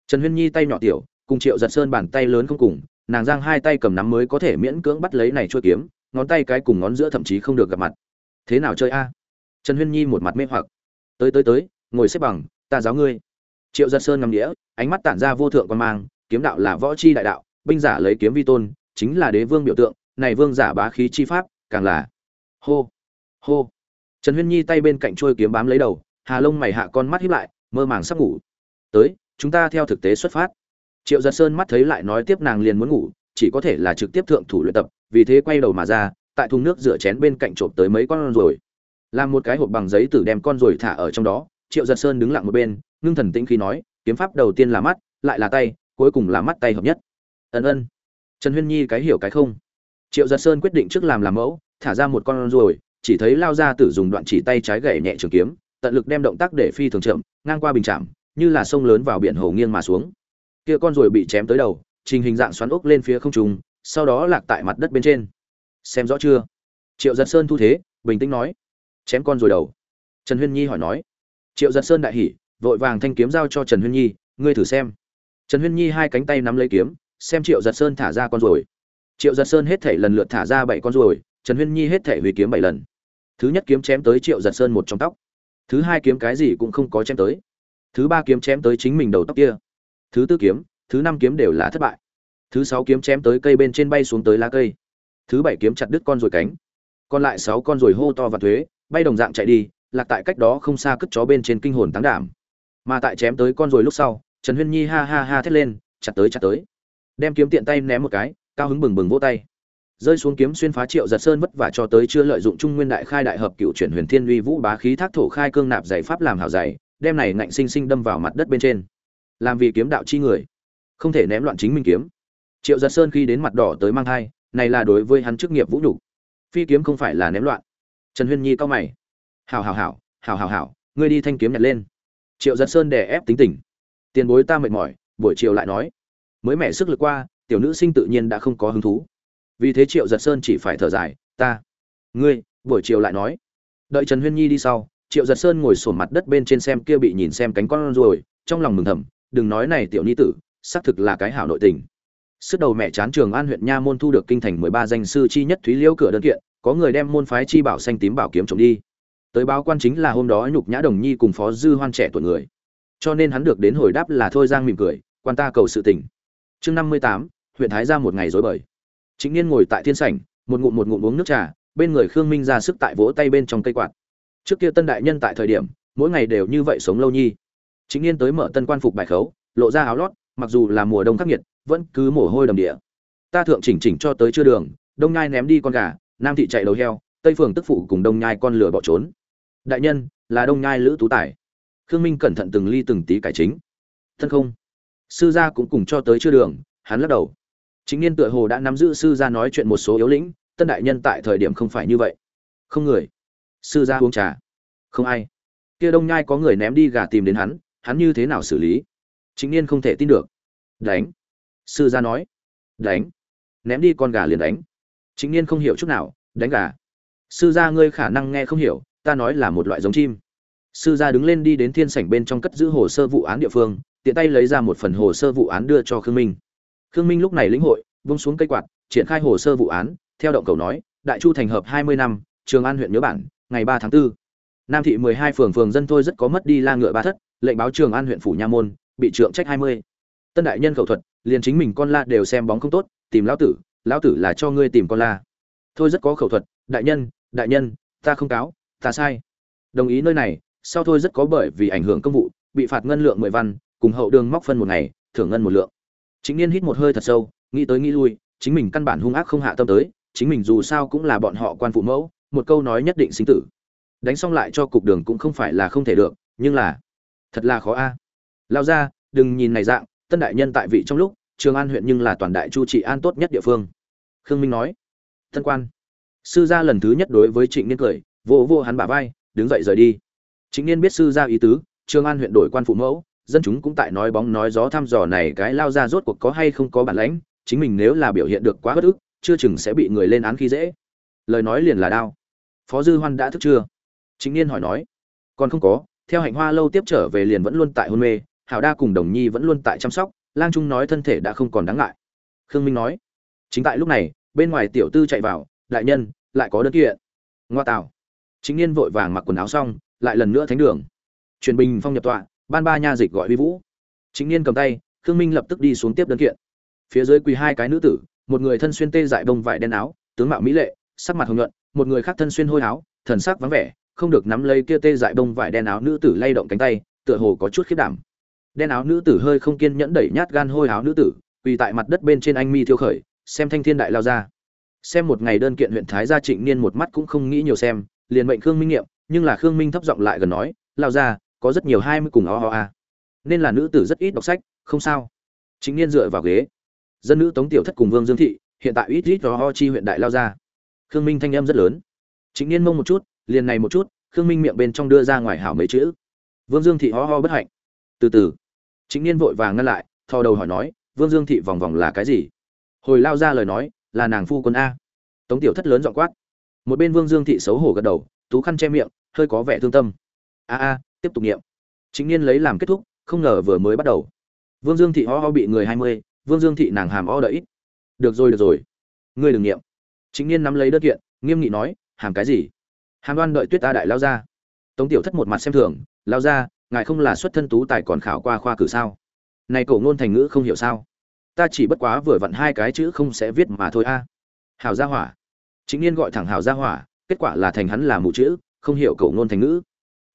Trần huyên nhi tay nhỏ tiểu, cùng triệu giật sơn bàn tay lớn không cùng, nàng giang hai tay cầm nắm mới có thể miễn cưỡng bắt lấy này chua kiếm, ngón tay cái cùng ngón giữa thậm chí không được gặp mặt. Thế nào chơi a? Trần huyên nhi một mặt mê hoặc. Tới tới tới, ngồi xếp bằng, ta giáo ngươi triệu giật sơn ngắm đĩa ánh mắt tản ra vô thượng quan mang, kiếm đạo là võ chi đại đạo, binh giả lấy kiếm vi tôn, chính là đế vương biểu tượng, này vương giả bá khí chi pháp, càng là hô hô. Trần huyên nhi tay bên cạnh trôi kiếm bám lấy đầu, hà lông mày hạ con mắt hiếp lại, mơ màng sắp ngủ. Tới, chúng ta theo thực tế xuất phát. Triệu giật sơn mắt thấy lại nói tiếp nàng liền muốn ngủ, chỉ có thể là trực tiếp thượng thủ luyện tập, vì thế quay đầu mà ra, tại thùng nước rửa chén bên cạnh trộm tới mấy con rồi làm một cái hộp bằng giấy tử đem con rồi thả ở trong đó, triệu giật sơn đứng lặng một bên ngưng thần tĩnh khi nói, kiếm pháp đầu tiên là mắt, lại là tay, cuối cùng là mắt tay hợp nhất. Ân ân. Trần huyên nhi cái hiểu cái không. Triệu giật sơn quyết định trước làm làm mẫu, thả ra một con rồi chỉ thấy lao ra tử dùng đoạn chỉ tay trái gậy nhẹ trường kiếm, tận lực đem động tác để phi thường chậm, ngang qua bình chạm, như là sông lớn vào biển hồ nghiêng mà xuống. Kia con rồi bị chém tới đầu, trình hình dạng xoắn ốc lên phía không trung, sau đó lạc tại mặt đất bên trên. Xem rõ chưa? Triệu giật sơn thu thế, bình tĩnh nói. Chém con rồi đầu. Trần huyên nhi hỏi nói. Triệu giật sơn đại hỉ vội vàng thanh kiếm giao cho trần huyên nhi, ngươi thử xem. Trần huyên nhi hai cánh tay nắm lấy kiếm, xem triệu giật sơn thả ra con ruồi. Triệu giật sơn hết thể lần lượt thả ra bảy con ruồi, trần huyên nhi hết thể hủy kiếm bảy lần. Thứ nhất kiếm chém tới triệu giật sơn một trong tóc. Thứ hai kiếm cái gì cũng không có chém tới. Thứ ba kiếm chém tới chính mình đầu tóc kia. Thứ tư kiếm, thứ năm kiếm đều là thất bại. Thứ sáu kiếm chém tới cây bên trên bay xuống tới lá cây. Thứ bảy kiếm chặt đứt con ruồi cánh. Còn lại sáu con ruồi hô to và thuế, bay đồng dạng chạy đi, lạc tại cách đó không xa cất chó bên trên kinh hồn táng đảm mà tại chém tới con rồi lúc sau, trần huyên nhi ha ha ha thét lên, chặt tới chặt tới. Đem kiếm tiện tay ném một cái, cao hứng bừng bừng vỗ tay. Rơi xuống kiếm xuyên phá triệu giật sơn vất vả cho tới chưa lợi dụng trung nguyên đại khai đại hợp cựu chuyển huyền thiên uy vũ bá khí thác thổ khai cương nạp giải pháp làm hảo dày đem này ngạnh sinh sinh đâm vào mặt đất bên trên. Làm vì kiếm đạo chi người, không thể ném loạn chính minh kiếm. Triệu giật sơn khi đến mặt đỏ tới mang thai, này là đối với hắn chức nghiệp vũ nhục. Phi kiếm không phải là ném loạn. Trần huyên nhi cao mày. Hảo hảo hảo hảo hảo hảo, ngươi đi thanh kiếm nhặt lên triệu giật sơn đè ép tính tình. Tiền bối ta mệt mỏi, buổi chiều lại nói. Mới mẻ sức lực qua, tiểu nữ sinh tự nhiên đã không có hứng thú. Vì thế triệu giật sơn chỉ phải thở dài, ta, ngươi, buổi chiều lại nói. Đợi trần huyên nhi đi sau, triệu giật sơn ngồi sổn mặt đất bên trên xem kia bị nhìn xem cánh con rồi, trong lòng mừng thầm, đừng nói này tiểu ni tử, xác thực là cái hảo nội tình. Sức đầu mẹ chán trường an huyện nha môn thu được kinh thành mười ba danh sư chi nhất thúy liễu cửa đơn kiện, có người đem môn phái chi bảo xanh tím bảo kiếm trộm đi tới báo quan chính là hôm đó nhục nhã đồng nhi cùng phó dư hoan trẻ tuổi người. Cho nên hắn được đến hồi đáp là thôi giang mỉm cười, quan ta cầu sự tình. Chương năm mươi tám, huyện thái ra một ngày dối bời. Chính niên ngồi tại thiên sảnh, một ngụm một ngụm uống nước trà, bên người khương minh ra sức tại vỗ tay bên trong cây quạt. Trước kia tân đại nhân tại thời điểm, mỗi ngày đều như vậy sống lâu nhi. Chính niên tới mở tân quan phục bài khấu, lộ ra áo lót, mặc dù là mùa đông khắc nghiệt, vẫn cứ mồ hôi đầm địa. Ta thượng chỉnh chỉnh cho tới chưa đường, đông nhai ném đi con gà, nam thị chạy đầu heo tây phường tức phụ cùng đông nhai con lửa bỏ trốn. Đại nhân, là đông nhai lữ tú tài. Khương minh cẩn thận từng ly từng tí cải chính. Thân không? Sư gia cũng cùng cho tới chưa đường, hắn lắc đầu. Chính niên tựa hồ đã nắm giữ sư gia nói chuyện một số yếu lĩnh, tân đại nhân tại thời điểm không phải như vậy. Không người. Sư gia uống trà. Không ai. Kia đông nhai có người ném đi gà tìm đến hắn hắn như thế nào xử lý? Chính niên không thể tin được. Đánh. Sư gia nói. Đánh. Ném đi con gà liền đánh. Chính niên không hiểu chút nào, đánh gà sư gia ngươi khả năng nghe không hiểu, ta nói là một loại giống chim. Sư gia đứng lên đi đến thiên sảnh bên trong cất giữ hồ sơ vụ án địa phương, tiện tay lấy ra một phần hồ sơ vụ án đưa cho khương minh. Khương minh lúc này lĩnh hội, vung xuống cây quạt, triển khai hồ sơ vụ án, theo động cầu nói, đại chu thành hợp hai mươi năm, trường an huyện nhớ bản, ngày ba tháng 4. nam thị mười hai phường phường dân thôi rất có mất đi la ngựa ba thất, lệnh báo trường an huyện phủ nha môn, bị trượng trách hai mươi. Tân đại nhân khẩu thuật, liền chính mình con la đều xem bóng không tốt, tìm lão tử lão tử là cho ngươi tìm con la. Thôi rất có khẩu thuật, đại nhân đại nhân, ta không cáo, ta sai. Đồng ý nơi này, sau thôi rất có bởi vì ảnh hưởng công vụ, bị phạt ngân lượng mười văn, cùng hậu đường móc phân một ngày, thưởng ngân một lượng. Chính niên hít một hơi thật sâu, nghĩ tới nghĩ lui, chính mình căn bản hung ác không hạ tâm tới, chính mình dù sao cũng là bọn họ quan phụ mẫu, một câu nói nhất định sinh tử. Đánh xong lại cho cục đường cũng không phải là không thể được, nhưng là, thật là khó a. Lao ra, đừng nhìn này dạng, tân đại nhân tại vị trong lúc, trường an huyện nhưng là toàn đại chu trị an tốt nhất địa phương. Khương minh nói, thân quan sư gia lần thứ nhất đối với trịnh niên cười, vô vô hắn bả vai, đứng dậy rời đi. Trịnh niên biết sư gia ý tứ trương an huyện đổi quan phụ mẫu, dân chúng cũng tại nói bóng nói gió thăm dò này cái lao ra rốt cuộc có hay không có bản lãnh, chính mình nếu là biểu hiện được quá bất ức, chưa chừng sẽ bị người lên án khi dễ. Lời nói liền là đao. Phó dư hoan đã thức chưa chính niên hỏi nói, còn không có, theo hạnh hoa lâu tiếp trở về liền vẫn luôn tại hôn mê, hảo đa cùng đồng nhi vẫn luôn tại chăm sóc, lang trung nói thân thể đã không còn đáng ngại. Khương minh nói, chính tại lúc này, bên ngoài tiểu tư chạy vào, đại nhân lại có đơn kiện. Ngoa tạo chính niên vội vàng mặc quần áo xong, lại lần nữa thánh đường. Truyền bình phong nhập tọa, ban ba nha dịch gọi vi vũ. Chính niên cầm tay, khương minh lập tức đi xuống tiếp đơn kiện. Phía dưới quỳ hai cái nữ tử, một người thân xuyên tê dại bông vải đen áo, tướng mạo mỹ lệ, sắc mặt hồng nhuận, một người khác thân xuyên hôi áo, thần sắc vắng vẻ, không được nắm lấy kia tê dại bông vải đen áo nữ tử lay động cánh tay, tựa hồ có chút khiết đảm. Đen áo nữ tử hơi không kiên nhẫn đẩy nhát gan hôi áo nữ tử, quỳ tại mặt đất bên trên anh mi thiêu khởi, xem thanh thiên đại lao ra xem một ngày đơn kiện huyện thái gia trịnh niên một mắt cũng không nghĩ nhiều xem, liền mệnh khương minh nghiệm, nhưng là khương minh thấp giọng lại gần nói lao ra có rất nhiều hai mươi cùng o ho a. Nên là nữ tử rất ít đọc sách, không sao. Trịnh niên dựa vào ghế. Dân nữ tống tiểu thất cùng vương dương thị, hiện tại ít ít o ho chi huyện đại lao ra khương minh thanh âm rất lớn. Trịnh niên mông một chút, liền này một chút, khương minh miệng bên trong đưa ra ngoài hảo mấy chữ. Vương dương thị ho ho bất hạnh. Từ từ. Trịnh niên vội vàng ngăn lại, thò đầu hỏi nói, vương dương thị vòng vòng là cái gì? Hồi lao ra lời nói là nàng phu quân a. Tống tiểu thất lớn dọn quát. Một bên vương dương thị xấu hổ gật đầu, tú khăn che miệng, hơi có vẻ thương tâm. A a, tiếp tục nghiệm chính niên lấy làm kết thúc, không ngờ vừa mới bắt đầu. Vương dương thị ho ho bị người hai mươi, vương dương thị nàng hàm o đợi được rồi được rồi. Ngươi đừng nghiệm chính niên nắm lấy đơn kiện, nghiêm nghị nói, hàm cái gì? Hàm đoan đợi tuyết ta đại lao ra. Tống tiểu thất một mặt xem thường, lao ra, ngài không là xuất thân tú tài còn khảo qua khoa cử sao? Này cổ ngôn thành ngữ không hiểu sao? Ta chỉ bất quá vừa vặn hai cái chữ không sẽ viết mà thôi a. Hào gia hỏa. Chính niên gọi thẳng hào gia hỏa, kết quả là thành hắn là mù chữ, không hiểu cậu ngôn thành ngữ.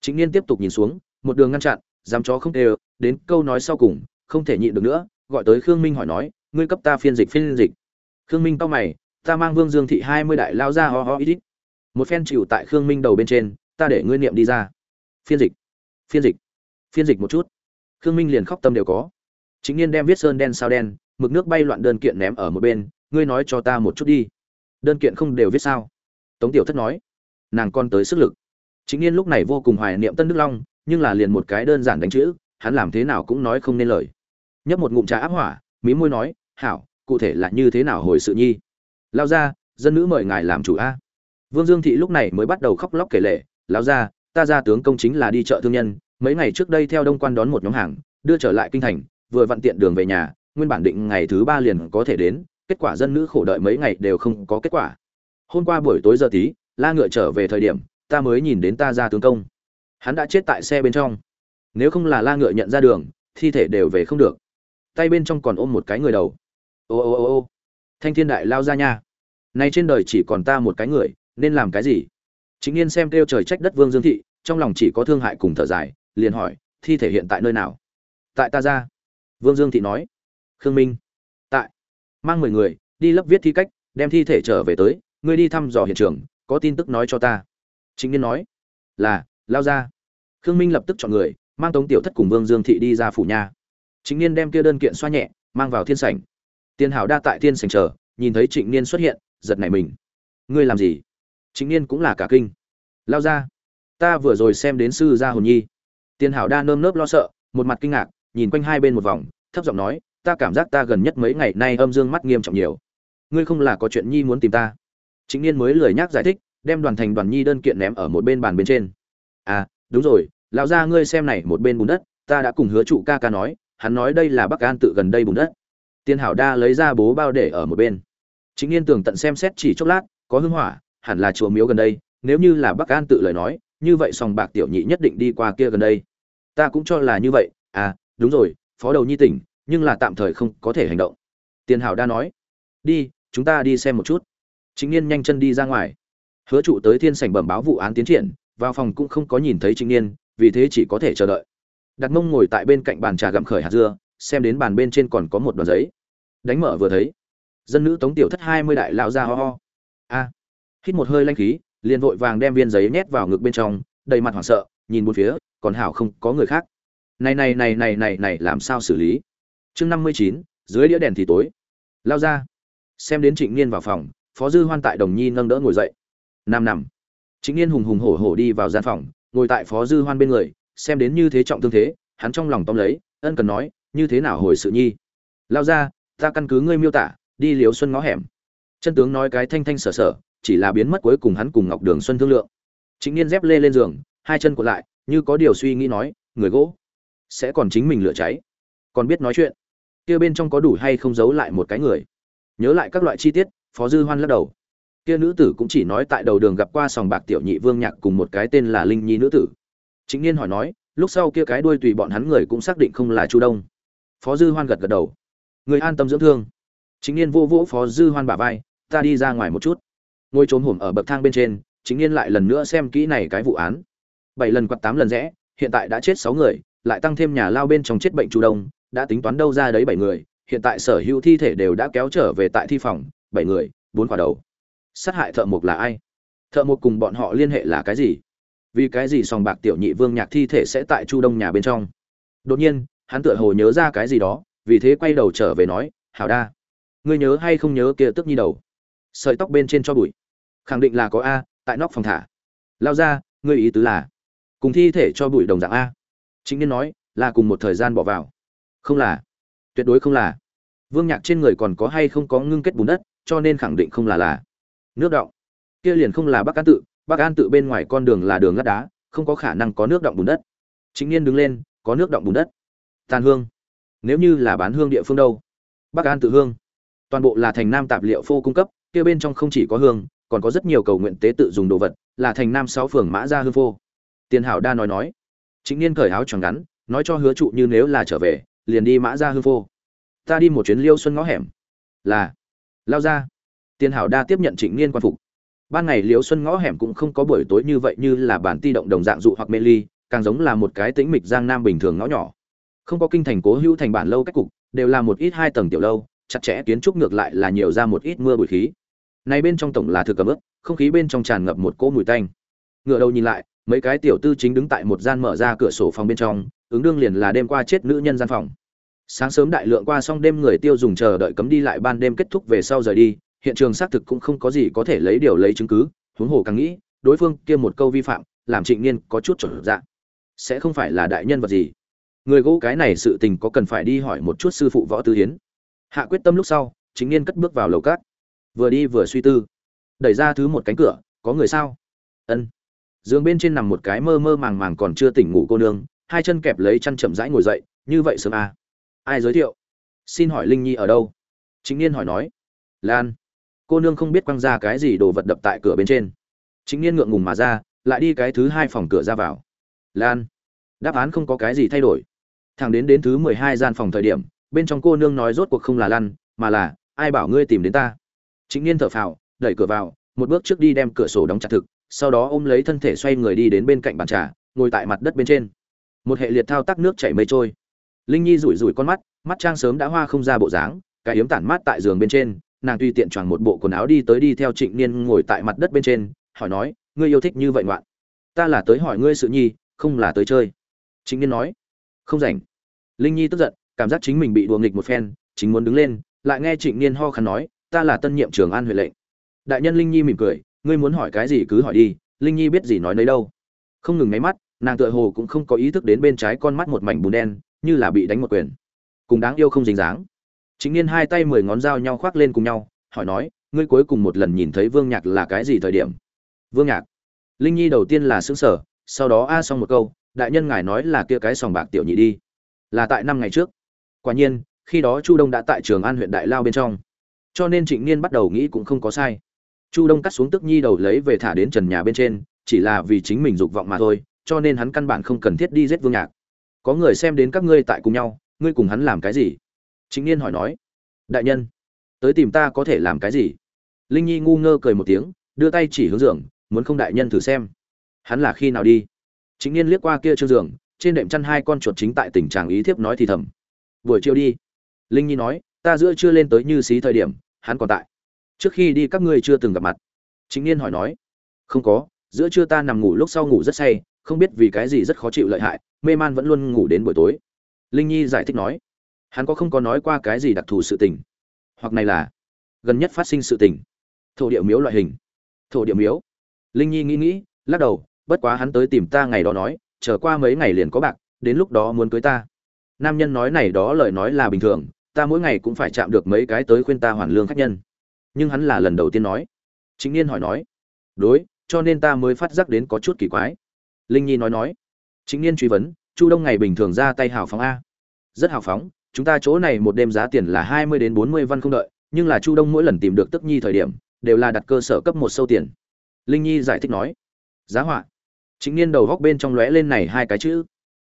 Chính niên tiếp tục nhìn xuống, một đường ngăn chặn, dám chó không đều, đến câu nói sau cùng, không thể nhịn được nữa, gọi tới khương minh hỏi nói, ngươi cấp ta phiên dịch phiên dịch. Khương minh tao mày, ta mang vương dương thị hai mươi đại lao ra ho ho ít ít. Một phen chịu tại khương minh đầu bên trên, ta để ngươi niệm đi ra. Phiên dịch phiên dịch phiên dịch một chút. Khương minh liền khóc tâm đều có. Chính niên đem viết sơn đen sao đen mực nước bay loạn đơn kiện ném ở một bên, ngươi nói cho ta một chút đi. Đơn kiện không đều viết sao? Tống tiểu thất nói. Nàng con tới sức lực. Chính niên lúc này vô cùng hoài niệm tân đức long, nhưng là liền một cái đơn giản đánh chữ, hắn làm thế nào cũng nói không nên lời. Nhấp một ngụm trà áp hỏa, mí môi nói, hảo, cụ thể là như thế nào hồi sự nhi? Lao ra dân nữ mời ngài làm chủ a. Vương dương thị lúc này mới bắt đầu khóc lóc kể lệ lao ra ta ra tướng công chính là đi chợ thương nhân, mấy ngày trước đây theo đông quan đón một nhóm hàng, đưa trở lại kinh thành, vừa vặn tiện đường về nhà nguyên bản định ngày thứ ba liền có thể đến, kết quả dân nữ khổ đợi mấy ngày đều không có kết quả. Hôm qua buổi tối giờ tí, la ngựa trở về thời điểm, ta mới nhìn đến ta ra tướng công. Hắn đã chết tại xe bên trong. Nếu không là la ngựa nhận ra đường, thi thể đều về không được. Tay bên trong còn ôm một cái người đầu. Ô ô ô ô. Thanh thiên đại lao ra nha. Nay trên đời chỉ còn ta một cái người, nên làm cái gì? Chính yên xem kêu trời trách đất vương dương thị, trong lòng chỉ có thương hại cùng thở dài, liền hỏi, thi thể hiện tại nơi nào? Tại ta ra. Vương dương thị nói khương minh. Tại. Mang mười người, đi lấp viết thi cách, đem thi thể trở về tới, ngươi đi thăm dò hiện trường, có tin tức nói cho ta. Chính niên nói. Là, lao ra. Khương minh lập tức chọn người, mang tống tiểu thất cùng vương dương thị đi ra phủ nhà. Chính niên đem kia đơn kiện xoa nhẹ, mang vào thiên sảnh. Tiền hảo đa tại thiên sảnh chờ, nhìn thấy trịnh niên xuất hiện, giật nảy mình. Ngươi làm gì? Trịnh niên cũng là cả kinh. Lao ra. Ta vừa rồi xem đến sư gia hồn nhi. Tiền hảo đa nơm nớp lo sợ, một mặt kinh ngạc, nhìn quanh hai bên một vòng, thấp giọng nói ta cảm giác ta gần nhất mấy ngày nay âm dương mắt nghiêm trọng nhiều. Ngươi không là có chuyện nhi muốn tìm ta. Chính niên mới lười nhắc giải thích, đem đoàn thành đoàn nhi đơn kiện ném ở một bên bàn bên trên. À đúng rồi, lão gia ngươi xem này một bên bùn đất, ta đã cùng hứa trụ ca ca nói, hắn nói đây là bắc an tự gần đây bùn đất. Tiên hảo đa lấy ra bố bao để ở một bên. Chính niên tưởng tận xem xét chỉ chốc lát, có hưng hỏa, hẳn là chùa miếu gần đây, nếu như là bắc an tự lời nói, như vậy sòng bạc tiểu nhị nhất định đi qua kia gần đây. Ta cũng cho là như vậy à đúng rồi, phó đầu nhi tỉnh nhưng là tạm thời không có thể hành động. Tiền hảo đa nói, đi, chúng ta đi xem một chút. Chính niên nhanh chân đi ra ngoài. Hứa trụ tới thiên sảnh bẩm báo vụ án tiến triển, vào phòng cũng không có nhìn thấy chính niên, vì thế chỉ có thể chờ đợi. Đặt mông ngồi tại bên cạnh bàn trà gặm khởi hạt dưa, xem đến bàn bên trên còn có một đoàn giấy. Đánh mở vừa thấy, dân nữ tống tiểu thất hai mươi đại lão ra ho ho. A, hít một hơi lanh khí, liền vội vàng đem viên giấy nhét vào ngực bên trong, đầy mặt hoảng sợ, nhìn bốn phía, còn hảo không có người khác. Này này này này này này, làm sao xử lý? Chương năm mươi chín, dưới đĩa đèn thì tối. Lao ra. Xem đến trịnh niên vào phòng, phó dư hoan tại đồng nhi nâng đỡ ngồi dậy. Nằm nằm. Trịnh niên hùng hùng hổ hổ đi vào gian phòng, ngồi tại phó dư hoan bên người, xem đến như thế trọng thương thế, hắn trong lòng tóm lấy, ân cần nói, như thế nào hồi sự nhi? Lao ra, ta căn cứ ngươi miêu tả, đi liếu xuân ngõ hẻm. Chân tướng nói cái thanh thanh sở sở, chỉ là biến mất cuối cùng hắn cùng ngọc đường xuân thương lượng. Chính niên dép lê lên giường, hai chân cuộn lại, như có điều suy nghĩ nói, người gỗ, sẽ còn chính mình lửa cháy. Còn biết nói chuyện kia bên trong có đủ hay không giấu lại một cái người? Nhớ lại các loại chi tiết, phó dư hoan lắc đầu. Kia nữ tử cũng chỉ nói tại đầu đường gặp qua sòng bạc tiểu nhị vương nhạc cùng một cái tên là linh nhi nữ tử. Chính niên hỏi nói, lúc sau kia cái đuôi tùy bọn hắn người cũng xác định không là chu đông. Phó dư hoan gật gật đầu. Người an tâm dưỡng thương. Chính niên vô vỗ phó dư hoan bả vai, ta đi ra ngoài một chút. Ngồi trốn hổm ở bậc thang bên trên chính niên lại lần nữa xem kỹ này cái vụ án. Bảy lần quặt tám lần rẽ, hiện tại đã chết sáu người, lại tăng thêm nhà lao bên trong chết bệnh chu đông đã tính toán đâu ra đấy bảy người, hiện tại sở hữu thi thể đều đã kéo trở về tại thi phòng, bảy người, bốn quả đầu. Sát hại thợ mộc là ai? Thợ mộc cùng bọn họ liên hệ là cái gì? Vì cái gì sòng bạc tiểu nhị vương nhạc thi thể sẽ tại chu đông nhà bên trong? Đột nhiên, hắn tựa hồ nhớ ra cái gì đó, vì thế quay đầu trở về nói, hảo đa, ngươi nhớ hay không nhớ kia tức nhi đầu? Sợi tóc bên trên cho bụi. Khẳng định là có a, tại nóc phòng thả. Lao ra, ngươi ý tứ là, cùng thi thể cho bụi đồng dạng a. Chính niên nói, là cùng một thời gian bỏ vào không là. Tuyệt đối không là. Vương nhạc trên người còn có hay không có ngưng kết bùn đất, cho nên khẳng định không là là. Nước động. Kia liền không là bắc an tự. Bắc an tự bên ngoài con đường là đường lát đá, không có khả năng có nước động bùn đất. Chính niên đứng lên, có nước động bùn đất. Tàn hương. Nếu như là bán hương địa phương đâu? Bắc an tự hương. Toàn bộ là thành nam tạp liệu phô cung cấp, kia bên trong không chỉ có hương, còn có rất nhiều cầu nguyện tế tự dùng đồ vật, là thành nam sáu phường mã ra hương phô. Tiền hảo đa nói nói. Chính niên cởi áo choàng ngắn, nói cho hứa trụ như nếu là trở về liền đi mã ra hư phô. Ta đi một chuyến liêu xuân ngõ hẻm. Là. Lao ra. Tiền hảo đa tiếp nhận trịnh niên quan phục. Ban ngày liêu xuân ngõ hẻm cũng không có buổi tối như vậy như là bản ti động đồng dạng dụ hoặc mê ly, càng giống là một cái tĩnh mịch giang nam bình thường ngõ nhỏ. Không có kinh thành cố hữu thành bản lâu cách cục, đều là một ít hai tầng tiểu lâu, chặt chẽ kiến trúc ngược lại là nhiều ra một ít mưa bụi khí. Này bên trong tổng là thực cầm ướp không khí bên trong tràn ngập một cỗ mùi tanh. Ngựa đầu nhìn lại mấy cái tiểu tư chính đứng tại một gian mở ra cửa sổ phòng bên trong, ứng đương liền là đêm qua chết nữ nhân gian phòng. Sáng sớm đại lượng qua xong đêm người tiêu dùng chờ đợi cấm đi lại ban đêm kết thúc về sau rời đi, hiện trường xác thực cũng không có gì có thể lấy điều lấy chứng cứ, huống hồ càng nghĩ, đối phương kia một câu vi phạm, làm trịnh niên có chút trở dạng sẽ không phải là đại nhân vật gì. Người gỗ cái này sự tình có cần phải đi hỏi một chút sư phụ võ tư hiến. Hạ quyết tâm lúc sau chính niên cất bước vào lầu cát. Vừa đi vừa suy tư. Đẩy ra thứ một cánh cửa, có người sao? Ân giường bên trên nằm một cái mơ mơ màng màng còn chưa tỉnh ngủ cô nương, hai chân kẹp lấy chăn chậm rãi ngồi dậy, như vậy sớm à. ai giới thiệu? Xin hỏi linh nhi ở đâu? Chính niên hỏi nói. Lan. Cô nương không biết quăng ra cái gì đồ vật đập tại cửa bên trên. Chính niên ngượng ngùng mà ra, lại đi cái thứ hai phòng cửa ra vào. Lan. Đáp án không có cái gì thay đổi. Thằng đến đến thứ mười hai gian phòng thời điểm, bên trong cô nương nói rốt cuộc không là lan, mà là, ai bảo ngươi tìm đến ta? Chính niên thở phào, đẩy cửa vào một bước trước đi đem cửa sổ đóng chặt thực, sau đó ôm lấy thân thể xoay người đi đến bên cạnh bàn trà, ngồi tại mặt đất bên trên. Một hệ liệt thao tác nước chảy mây trôi. Linh nhi rủi rủi con mắt mắt trang sớm đã hoa không ra bộ dáng, cái yếm tản mát tại giường bên trên, nàng tùy tiện choàng một bộ quần áo đi tới đi theo trịnh niên ngồi tại mặt đất bên trên, hỏi nói, ngươi yêu thích như vậy ngoạn? Ta là tới hỏi ngươi sự nhi, không là tới chơi. Trịnh niên nói. Không rảnh. Linh nhi tức giận, cảm giác chính mình bị đùa nghịch một phen, chính muốn đứng lên, lại nghe trịnh niên ho khăn nói, ta là tân nhiệm trường an huệ lệnh đại nhân linh nhi mỉm cười, ngươi muốn hỏi cái gì cứ hỏi đi, linh nhi biết gì nói nấy đâu. Không ngừng nháy mắt, nàng tựa hồ cũng không có ý thức đến bên trái con mắt một mảnh bùn đen, như là bị đánh một quyền. Cùng đáng yêu không dính dáng. Chính niên hai tay mười ngón dao nhau khoác lên cùng nhau, hỏi nói, ngươi cuối cùng một lần nhìn thấy vương nhạc là cái gì thời điểm? Vương nhạc. Linh nhi đầu tiên là xứng sở sau đó a xong một câu, đại nhân ngài nói là kia cái sòng bạc tiểu nhị đi. Là tại năm ngày trước. Quả nhiên, khi đó chu đông đã tại trường an huyện đại lao bên trong. Cho nên trịnh niên bắt đầu nghĩ cũng không có sai chu đông cắt xuống tức nhi đầu lấy về thả đến trần nhà bên trên, chỉ là vì chính mình dục vọng mà thôi, cho nên hắn căn bản không cần thiết đi giết vương nhạc. Có người xem đến các ngươi tại cùng nhau, ngươi cùng hắn làm cái gì? Chính niên hỏi nói. Đại nhân, tới tìm ta có thể làm cái gì? Linh nhi ngu ngơ cười một tiếng, đưa tay chỉ hướng giường, muốn không đại nhân thử xem. Hắn là khi nào đi? Chính niên liếc qua kia trương giường, trên đệm chăn hai con chuột chính tại tình trạng ý thiếp nói thì thầm. Buổi chiều đi. Linh nhi nói, ta giữa chưa lên tới như xí thời điểm, hắn còn tại trước khi đi các ngươi chưa từng gặp mặt. Chính niên hỏi nói, không có, giữa trưa ta nằm ngủ lúc sau ngủ rất say, không biết vì cái gì rất khó chịu lợi hại, mê man vẫn luôn ngủ đến buổi tối. Linh nhi giải thích nói, hắn có không có nói qua cái gì đặc thù sự tình? Hoặc này là, gần nhất phát sinh sự tình. Thổ địa miếu loại hình. Thổ địa miếu. Linh nhi nghĩ nghĩ, lắc đầu, bất quá hắn tới tìm ta ngày đó nói trở qua mấy ngày liền có bạc, đến lúc đó muốn cưới ta. Nam nhân nói này đó lời nói là bình thường, ta mỗi ngày cũng phải chạm được mấy cái tới khuyên ta hoàn lương khách nhân nhưng hắn là lần đầu tiên nói. Chính niên hỏi nói, đối, cho nên ta mới phát giác đến có chút kỳ quái. Linh nhi nói nói chính niên truy vấn, chu đông ngày bình thường ra tay hào phóng a. Rất hào phóng, chúng ta chỗ này một đêm giá tiền là hai mươi đến bốn mươi văn không đợi, nhưng là chu đông mỗi lần tìm được tức nhi thời điểm, đều là đặt cơ sở cấp một sâu tiền. Linh nhi giải thích nói, giá họa. Chính niên đầu góc bên trong lóe lên này hai cái chữ.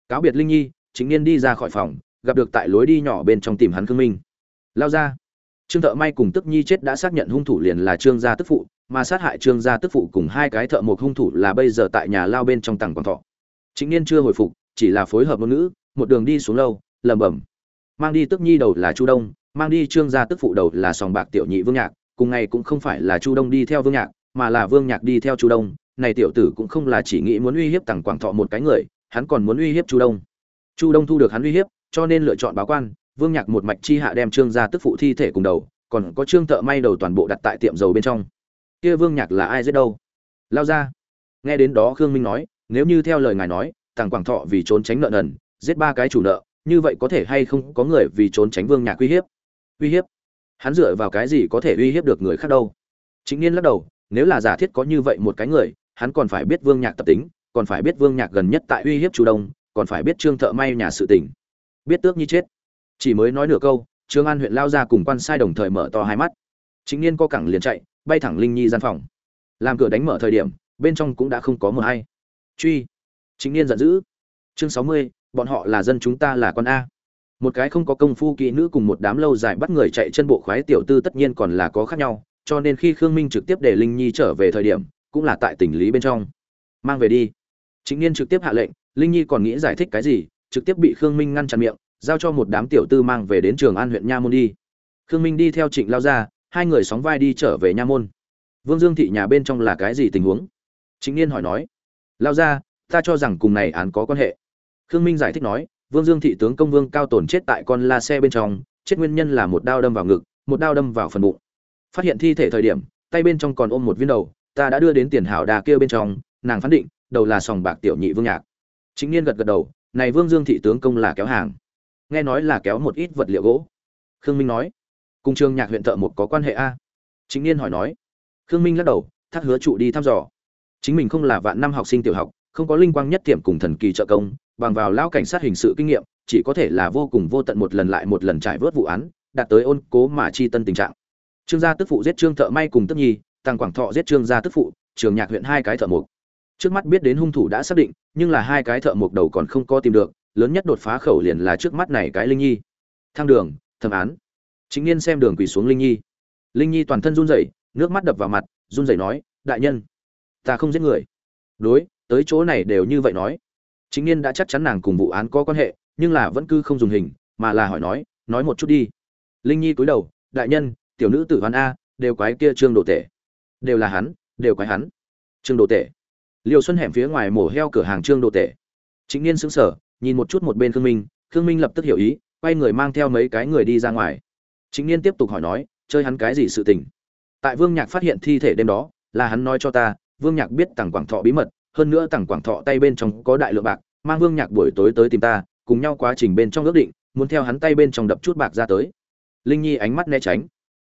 Cáo biệt linh nhi chính niên đi ra khỏi phòng, gặp được tại lối đi nhỏ bên trong tìm hắn khương minh. Lao ra trương thợ may cùng tức nhi chết đã xác nhận hung thủ liền là trương gia tức phụ, mà sát hại trương gia tức phụ cùng hai cái thợ một hung thủ là bây giờ tại nhà lao bên trong tầng quảng thọ. Chính niên chưa hồi phục, chỉ là phối hợp ngôn ngữ, một đường đi xuống lâu, lẩm bẩm. Mang đi tức nhi đầu là chu đông, mang đi trương gia tức phụ đầu là sòng bạc tiểu nhị vương nhạc, cùng ngày cũng không phải là chu đông đi theo vương nhạc, mà là vương nhạc đi theo chu đông. Này tiểu tử cũng không là chỉ nghĩ muốn uy hiếp tằng quảng thọ một cái người, hắn còn muốn uy hiếp chu đông. Chu đông thu được hắn uy hiếp, cho nên lựa chọn báo quan vương nhạc một mạch chi hạ đem trương gia tức phụ thi thể cùng đầu, còn có trương thợ may đầu toàn bộ đặt tại tiệm dầu bên trong. Kia vương nhạc là ai giết đâu? Lao ra. Nghe đến đó khương minh nói, nếu như theo lời ngài nói tàng quảng thọ vì trốn tránh nợ nần, giết ba cái chủ nợ, như vậy có thể hay không có người vì trốn tránh vương nhạc uy hiếp? Uy hiếp? Hắn dựa vào cái gì có thể uy hiếp được người khác đâu? Chính niên lắc đầu, nếu là giả thiết có như vậy một cái người, hắn còn phải biết vương nhạc tập tính, còn phải biết vương nhạc gần nhất tại uy hiếp chủ đông, còn phải biết trương thợ may nhà sự tình. Biết tước như chết chỉ mới nói nửa câu, trương an huyện lao ra cùng quan sai đồng thời mở to hai mắt. Chính niên co cẳng liền chạy, bay thẳng linh nhi gian phòng. Làm cửa đánh mở thời điểm, bên trong cũng đã không có mờ hay. Truy. Chính niên giận dữ. Chương sáu mươi, bọn họ là dân chúng ta là con a. Một cái không có công phu kỹ nữ cùng một đám lâu dài bắt người chạy chân bộ khoái tiểu tư tất nhiên còn là có khác nhau, cho nên khi khương minh trực tiếp để linh nhi trở về thời điểm, cũng là tại tỉnh lý bên trong. Mang về đi. Chính niên trực tiếp hạ lệnh, linh nhi còn nghĩ giải thích cái gì, trực tiếp bị khương minh ngăn chặn miệng giao cho một đám tiểu tư mang về đến trường an huyện nha môn đi. Khương minh đi theo trịnh lao ra, hai người sóng vai đi trở về nha môn. Vương dương thị nhà bên trong là cái gì tình huống? Chính niên hỏi nói. Lao ra, ta cho rằng cùng này án có quan hệ. Khương minh giải thích nói, vương dương thị tướng công vương cao tổn chết tại con la xe bên trong, chết nguyên nhân là một đao đâm vào ngực, một đao đâm vào phần bụng. Phát hiện thi thể thời điểm, tay bên trong còn ôm một viên đầu, ta đã đưa đến tiền hảo đà kia bên trong, nàng phán định, đầu là sòng bạc tiểu nhị vương nhạc. Chính niên gật gật đầu, này vương dương thị tướng công là kéo hàng nghe nói là kéo một ít vật liệu gỗ. Khương minh nói, cùng trường nhạc huyện thợ một có quan hệ a? Chính niên hỏi nói. Khương minh lắc đầu thác hứa trụ đi thăm dò. Chính mình không là vạn năm học sinh tiểu học, không có linh quang nhất tiệm cùng thần kỳ trợ công, bằng vào lão cảnh sát hình sự kinh nghiệm, chỉ có thể là vô cùng vô tận một lần lại một lần trải vớt vụ án, đạt tới ôn cố mà chi tân tình trạng. Trương gia tức phụ giết trương thợ may cùng tức nhi tăng quảng thọ giết trương gia tức phụ, trường nhạc huyện hai cái thợ mục trước mắt biết đến hung thủ đã xác định, nhưng là hai cái thợ mục đầu còn không có tìm được lớn nhất đột phá khẩu liền là trước mắt này cái linh nhi. Thang đường, thẩm án. Chính niên xem đường quỳ xuống linh nhi. Linh nhi toàn thân run rẩy, nước mắt đập vào mặt, run rẩy nói, đại nhân, ta không giết người. Đối, tới chỗ này đều như vậy nói. Chính niên đã chắc chắn nàng cùng vụ án có quan hệ, nhưng là vẫn cứ không dùng hình, mà là hỏi nói nói một chút đi. Linh nhi cúi đầu, đại nhân, tiểu nữ tử hoán a, đều quái kia trương đồ tể. Đều là hắn, đều quái hắn. Trương đồ tể. Liều xuân hẻm phía ngoài mổ heo cửa hàng trương đồ tể. Chính niên sững sờ nhìn một chút một bên khương minh khương minh lập tức hiểu ý, quay người mang theo mấy cái người đi ra ngoài. Chính niên tiếp tục hỏi nói, chơi hắn cái gì sự tình? Tại vương nhạc phát hiện thi thể đêm đó, là hắn nói cho ta, vương nhạc biết tằng quảng thọ bí mật, hơn nữa tằng quảng thọ tay bên trong có đại lượng bạc, mang vương nhạc buổi tối tới tìm ta, cùng nhau quá trình bên trong ước định, muốn theo hắn tay bên trong đập chút bạc ra tới. Linh nhi ánh mắt né tránh.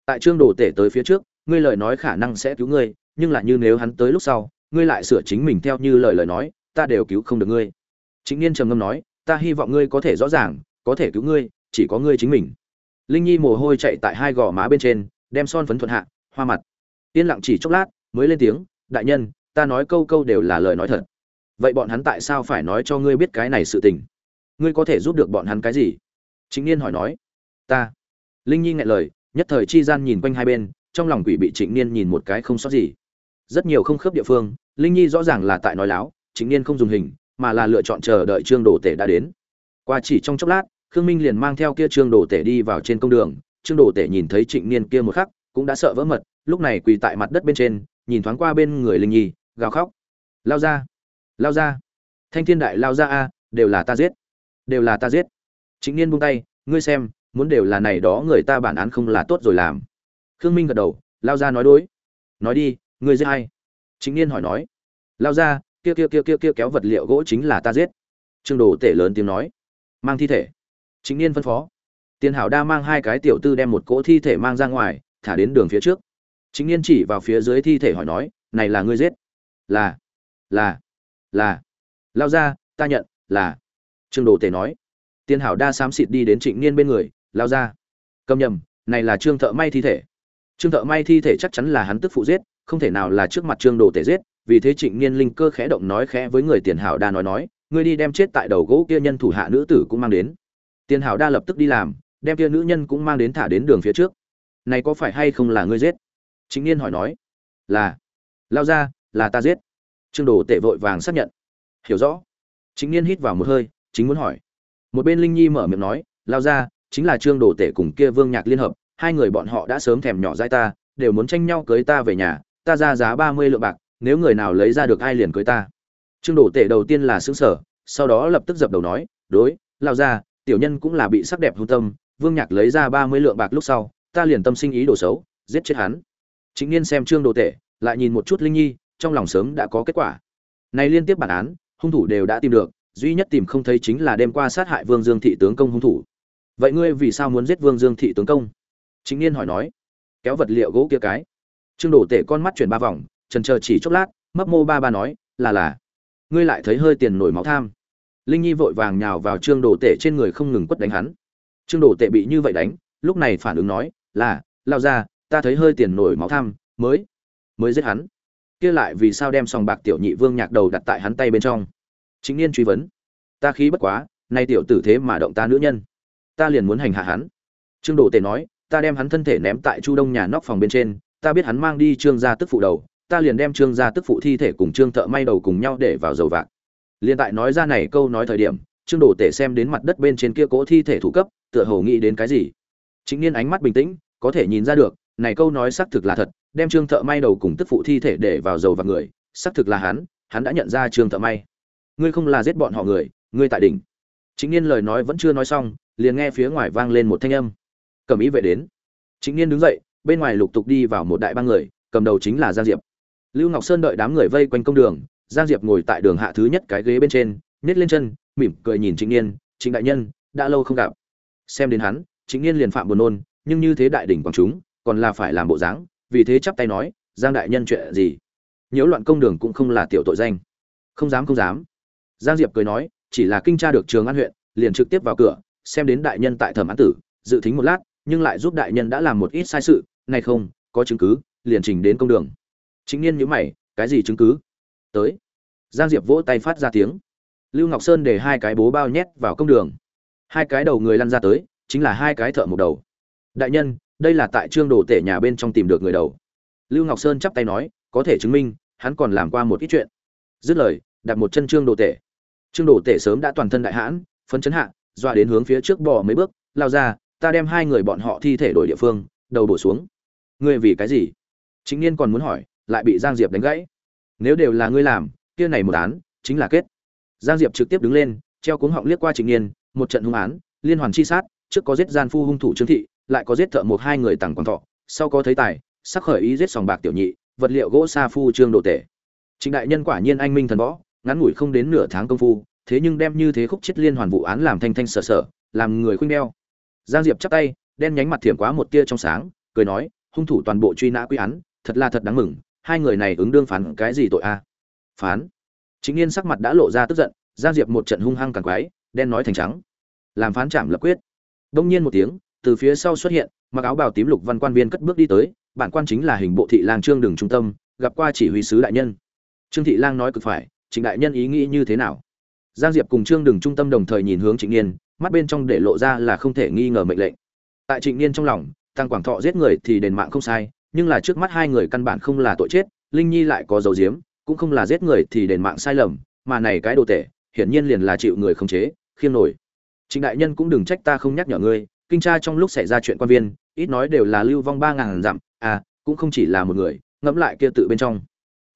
Tại trương đồ tể tới phía trước, ngươi lời nói khả năng sẽ cứu ngươi, nhưng là như nếu hắn tới lúc sau, ngươi lại sửa chính mình theo như lời lời nói, ta đều cứu không được ngươi. Trịnh niên trầm ngâm nói, ta hy vọng ngươi có thể rõ ràng, có thể cứu ngươi, chỉ có ngươi chính mình. Linh nhi mồ hôi chạy tại hai gò má bên trên, đem son phấn thuận hạ, hoa mặt. Yên lặng chỉ chốc lát, mới lên tiếng, đại nhân, ta nói câu câu đều là lời nói thật. Vậy bọn hắn tại sao phải nói cho ngươi biết cái này sự tình? Ngươi có thể giúp được bọn hắn cái gì? Trịnh niên hỏi nói. Ta. Linh nhi nghẹn lời, nhất thời chi gian nhìn quanh hai bên, trong lòng quỷ bị trịnh niên nhìn một cái không sót gì. Rất nhiều không khớp địa phương, linh nhi rõ ràng là tại nói láo, trịnh niên không dùng hình mà là lựa chọn chờ đợi trương đồ tể đã đến. Qua chỉ trong chốc lát, khương minh liền mang theo kia trương đồ tể đi vào trên công đường. Trương đồ tể nhìn thấy trịnh niên kia một khắc, cũng đã sợ vỡ mật, lúc này quỳ tại mặt đất bên trên, nhìn thoáng qua bên người linh nhi, gào khóc. Lao ra! Lao ra! Thanh thiên đại lao ra a, đều là ta giết! Đều là ta giết! Trịnh niên buông tay, ngươi xem, muốn đều là này đó người ta bản án không là tốt rồi làm. Khương minh gật đầu, lao ra nói đối. Nói đi, ngươi giết hay trịnh niên hỏi nói. Lao ra kia kia kia kia kia kéo vật liệu gỗ chính là ta giết. Trương đồ tể lớn tiếng nói. Mang thi thể. Chính niên phân phó. Tiền hảo đa mang hai cái tiểu tư đem một cỗ thi thể mang ra ngoài, thả đến đường phía trước. Chính niên chỉ vào phía dưới thi thể hỏi nói, này là ngươi giết? Là là là. Lao ra, ta nhận, là. Trương đồ tể nói. Tiền hảo đa xám xịt đi đến trịnh niên bên người, lao ra. Cầm nhầm, này là trương thợ may thi thể. Trương thợ may thi thể chắc chắn là hắn tức phụ giết, không thể nào là trước mặt trương đồ tể giết vì thế trịnh niên linh cơ khẽ động nói khẽ với người tiền hảo đa nói nói, ngươi đi đem chết tại đầu gỗ kia nhân thủ hạ nữ tử cũng mang đến. Tiền hảo đa lập tức đi làm, đem kia nữ nhân cũng mang đến thả đến đường phía trước. Này có phải hay không là ngươi giết? Trịnh niên hỏi nói. Là. Lao ra, là ta giết. Trương đồ tể vội vàng xác nhận. Hiểu rõ. Trịnh niên hít vào một hơi, chính muốn hỏi. Một bên linh nhi mở miệng nói, lao ra, chính là trương đồ tể cùng kia vương nhạc liên hợp, hai người bọn họ đã sớm thèm nhỏ dai ta, đều muốn tranh nhau cưới ta về nhà, ta ra giá ba mươi lượng bạc nếu người nào lấy ra được ai liền cưới ta. Trương đồ tể đầu tiên là xứng sở sau đó lập tức dập đầu nói, đối, lao ra, tiểu nhân cũng là bị sắc đẹp hung tâm, vương nhạc lấy ra ba mươi lượng bạc lúc sau, ta liền tâm sinh ý đồ xấu, giết chết hắn. Chính niên xem trương đồ tể, lại nhìn một chút linh nhi, trong lòng sớm đã có kết quả. Này liên tiếp bản án, hung thủ đều đã tìm được, duy nhất tìm không thấy chính là đêm qua sát hại vương dương thị tướng công hung thủ. Vậy ngươi vì sao muốn giết vương dương thị tướng công? Chính niên hỏi nói. Kéo vật liệu gỗ kia cái. Trương đổ tể con mắt chuyển ba vòng trần chờ chỉ chốc lát, mấp mô ba ba nói, là là. Ngươi lại thấy hơi tiền nổi máu tham. Linh nhi vội vàng nhào vào trương đồ tể trên người không ngừng quất đánh hắn. Trương đồ tể bị như vậy đánh, lúc này phản ứng nói, là lao ra ta thấy hơi tiền nổi máu tham, mới mới giết hắn. Kia lại vì sao đem sòng bạc tiểu nhị vương nhạc đầu đặt tại hắn tay bên trong? Chính niên truy vấn. Ta khí bất quá, nay tiểu tử thế mà động ta nữ nhân. Ta liền muốn hành hạ hắn. Trương đồ tể nói, ta đem hắn thân thể ném tại chu đông nhà nóc phòng bên trên, ta biết hắn mang đi trương gia tức phụ đầu ta liền đem trương gia tức phụ thi thể cùng trương thợ may đầu cùng nhau để vào dầu vạc. Liền tại nói ra này câu nói thời điểm, trương đồ tể xem đến mặt đất bên trên kia cỗ thi thể thủ cấp, tựa hồ nghĩ đến cái gì. Chính niên ánh mắt bình tĩnh, có thể nhìn ra được, này câu nói xác thực là thật, đem trương thợ may đầu cùng tức phụ thi thể để vào dầu vạc người, xác thực là hắn hắn đã nhận ra trương thợ may. Ngươi không là giết bọn họ người, ngươi tại đỉnh. Chính niên lời nói vẫn chưa nói xong, liền nghe phía ngoài vang lên một thanh âm. Cầm ý vệ đến. Chính niên đứng dậy, bên ngoài lục tục đi vào một đại ba người, cầm đầu chính là giang diệp lưu ngọc sơn đợi đám người vây quanh công đường, giang diệp ngồi tại đường hạ thứ nhất cái ghế bên trên nhét lên chân, mỉm cười nhìn trịnh niên, trịnh đại nhân, đã lâu không gặp. Xem đến hắn, trịnh niên liền phạm buồn nôn, nhưng như thế đại đỉnh quảng chúng, còn là phải làm bộ dáng, vì thế chắp tay nói, giang đại nhân chuyện gì? Nhiễu loạn công đường cũng không là tiểu tội danh. Không dám không dám. Giang diệp cười nói, chỉ là kinh tra được trường an huyện, liền trực tiếp vào cửa, xem đến đại nhân tại thẩm án tử, dự tính một lát, nhưng lại giúp đại nhân đã làm một ít sai sự này không, có chứng cứ, liền trình đến công đường chính niên nhíu mày, cái gì chứng cứ? Tới. Giang diệp vỗ tay phát ra tiếng. Lưu ngọc sơn để hai cái bố bao nhét vào công đường. Hai cái đầu người lăn ra tới, chính là hai cái thợ một đầu. Đại nhân, đây là tại trương đồ tể nhà bên trong tìm được người đầu. Lưu ngọc sơn chắp tay nói, có thể chứng minh, hắn còn làm qua một ít chuyện. Dứt lời, đặt một chân trương đồ tể. Trương đồ tể sớm đã toàn thân đại hãn, phấn chấn hạ, dọa đến hướng phía trước bò mấy bước, lao ra, ta đem hai người bọn họ thi thể đổi địa phương, đầu đổ xuống. Ngươi vì cái gì? Chính niên còn muốn hỏi lại bị giang diệp đánh gãy. Nếu đều là ngươi làm, kia này một án, chính là kết. Giang diệp trực tiếp đứng lên, treo cuống họng liếc qua trịnh niên một trận hung án, liên hoàn chi sát, trước có giết gian phu hung thủ trương thị, lại có giết thợ một hai người tặng quảng thọ, sau có thấy tài, sắc khởi ý giết sòng bạc tiểu nhị, vật liệu gỗ sa phu trương đồ tể. Trịnh đại nhân quả nhiên anh minh thần võ, ngắn ngủi không đến nửa tháng công phu, thế nhưng đem như thế khúc chết liên hoàn vụ án làm thanh thanh sở sở, làm người khuynh đeo. Giang diệp chắp tay, đen nhánh mặt thiểm quá một tia trong sáng, cười nói, hung thủ toàn bộ truy nã quy án, thật là thật đáng mừng hai người này ứng đương phán cái gì tội a? Phán? Chính niên sắc mặt đã lộ ra tức giận, giang diệp một trận hung hăng càng quái, đen nói thành trắng. Làm phán chạm lập quyết. Đông nhiên một tiếng, từ phía sau xuất hiện, mặc áo bào tím lục văn quan viên cất bước đi tới, bản quan chính là hình bộ thị lang trương đường trung tâm, gặp qua chỉ huy sứ đại nhân. Trương thị lang nói cực phải, trịnh đại nhân ý nghĩ như thế nào? Giang diệp cùng trương đường trung tâm đồng thời nhìn hướng trịnh niên, mắt bên trong để lộ ra là không thể nghi ngờ mệnh lệnh. Tại trịnh niên trong lòng, tăng quảng thọ giết người thì đền mạng không sai nhưng là trước mắt hai người căn bản không là tội chết, linh nhi lại có dấu diếm cũng không là giết người thì đền mạng sai lầm, mà này cái đồ tệ hiển nhiên liền là chịu người không chế, khiêm nổi. Trịnh đại nhân cũng đừng trách ta không nhắc nhở ngươi, kinh tra trong lúc xảy ra chuyện quan viên, ít nói đều là lưu vong ba ngàn dặm à cũng không chỉ là một người, ngẫm lại kia tự bên trong.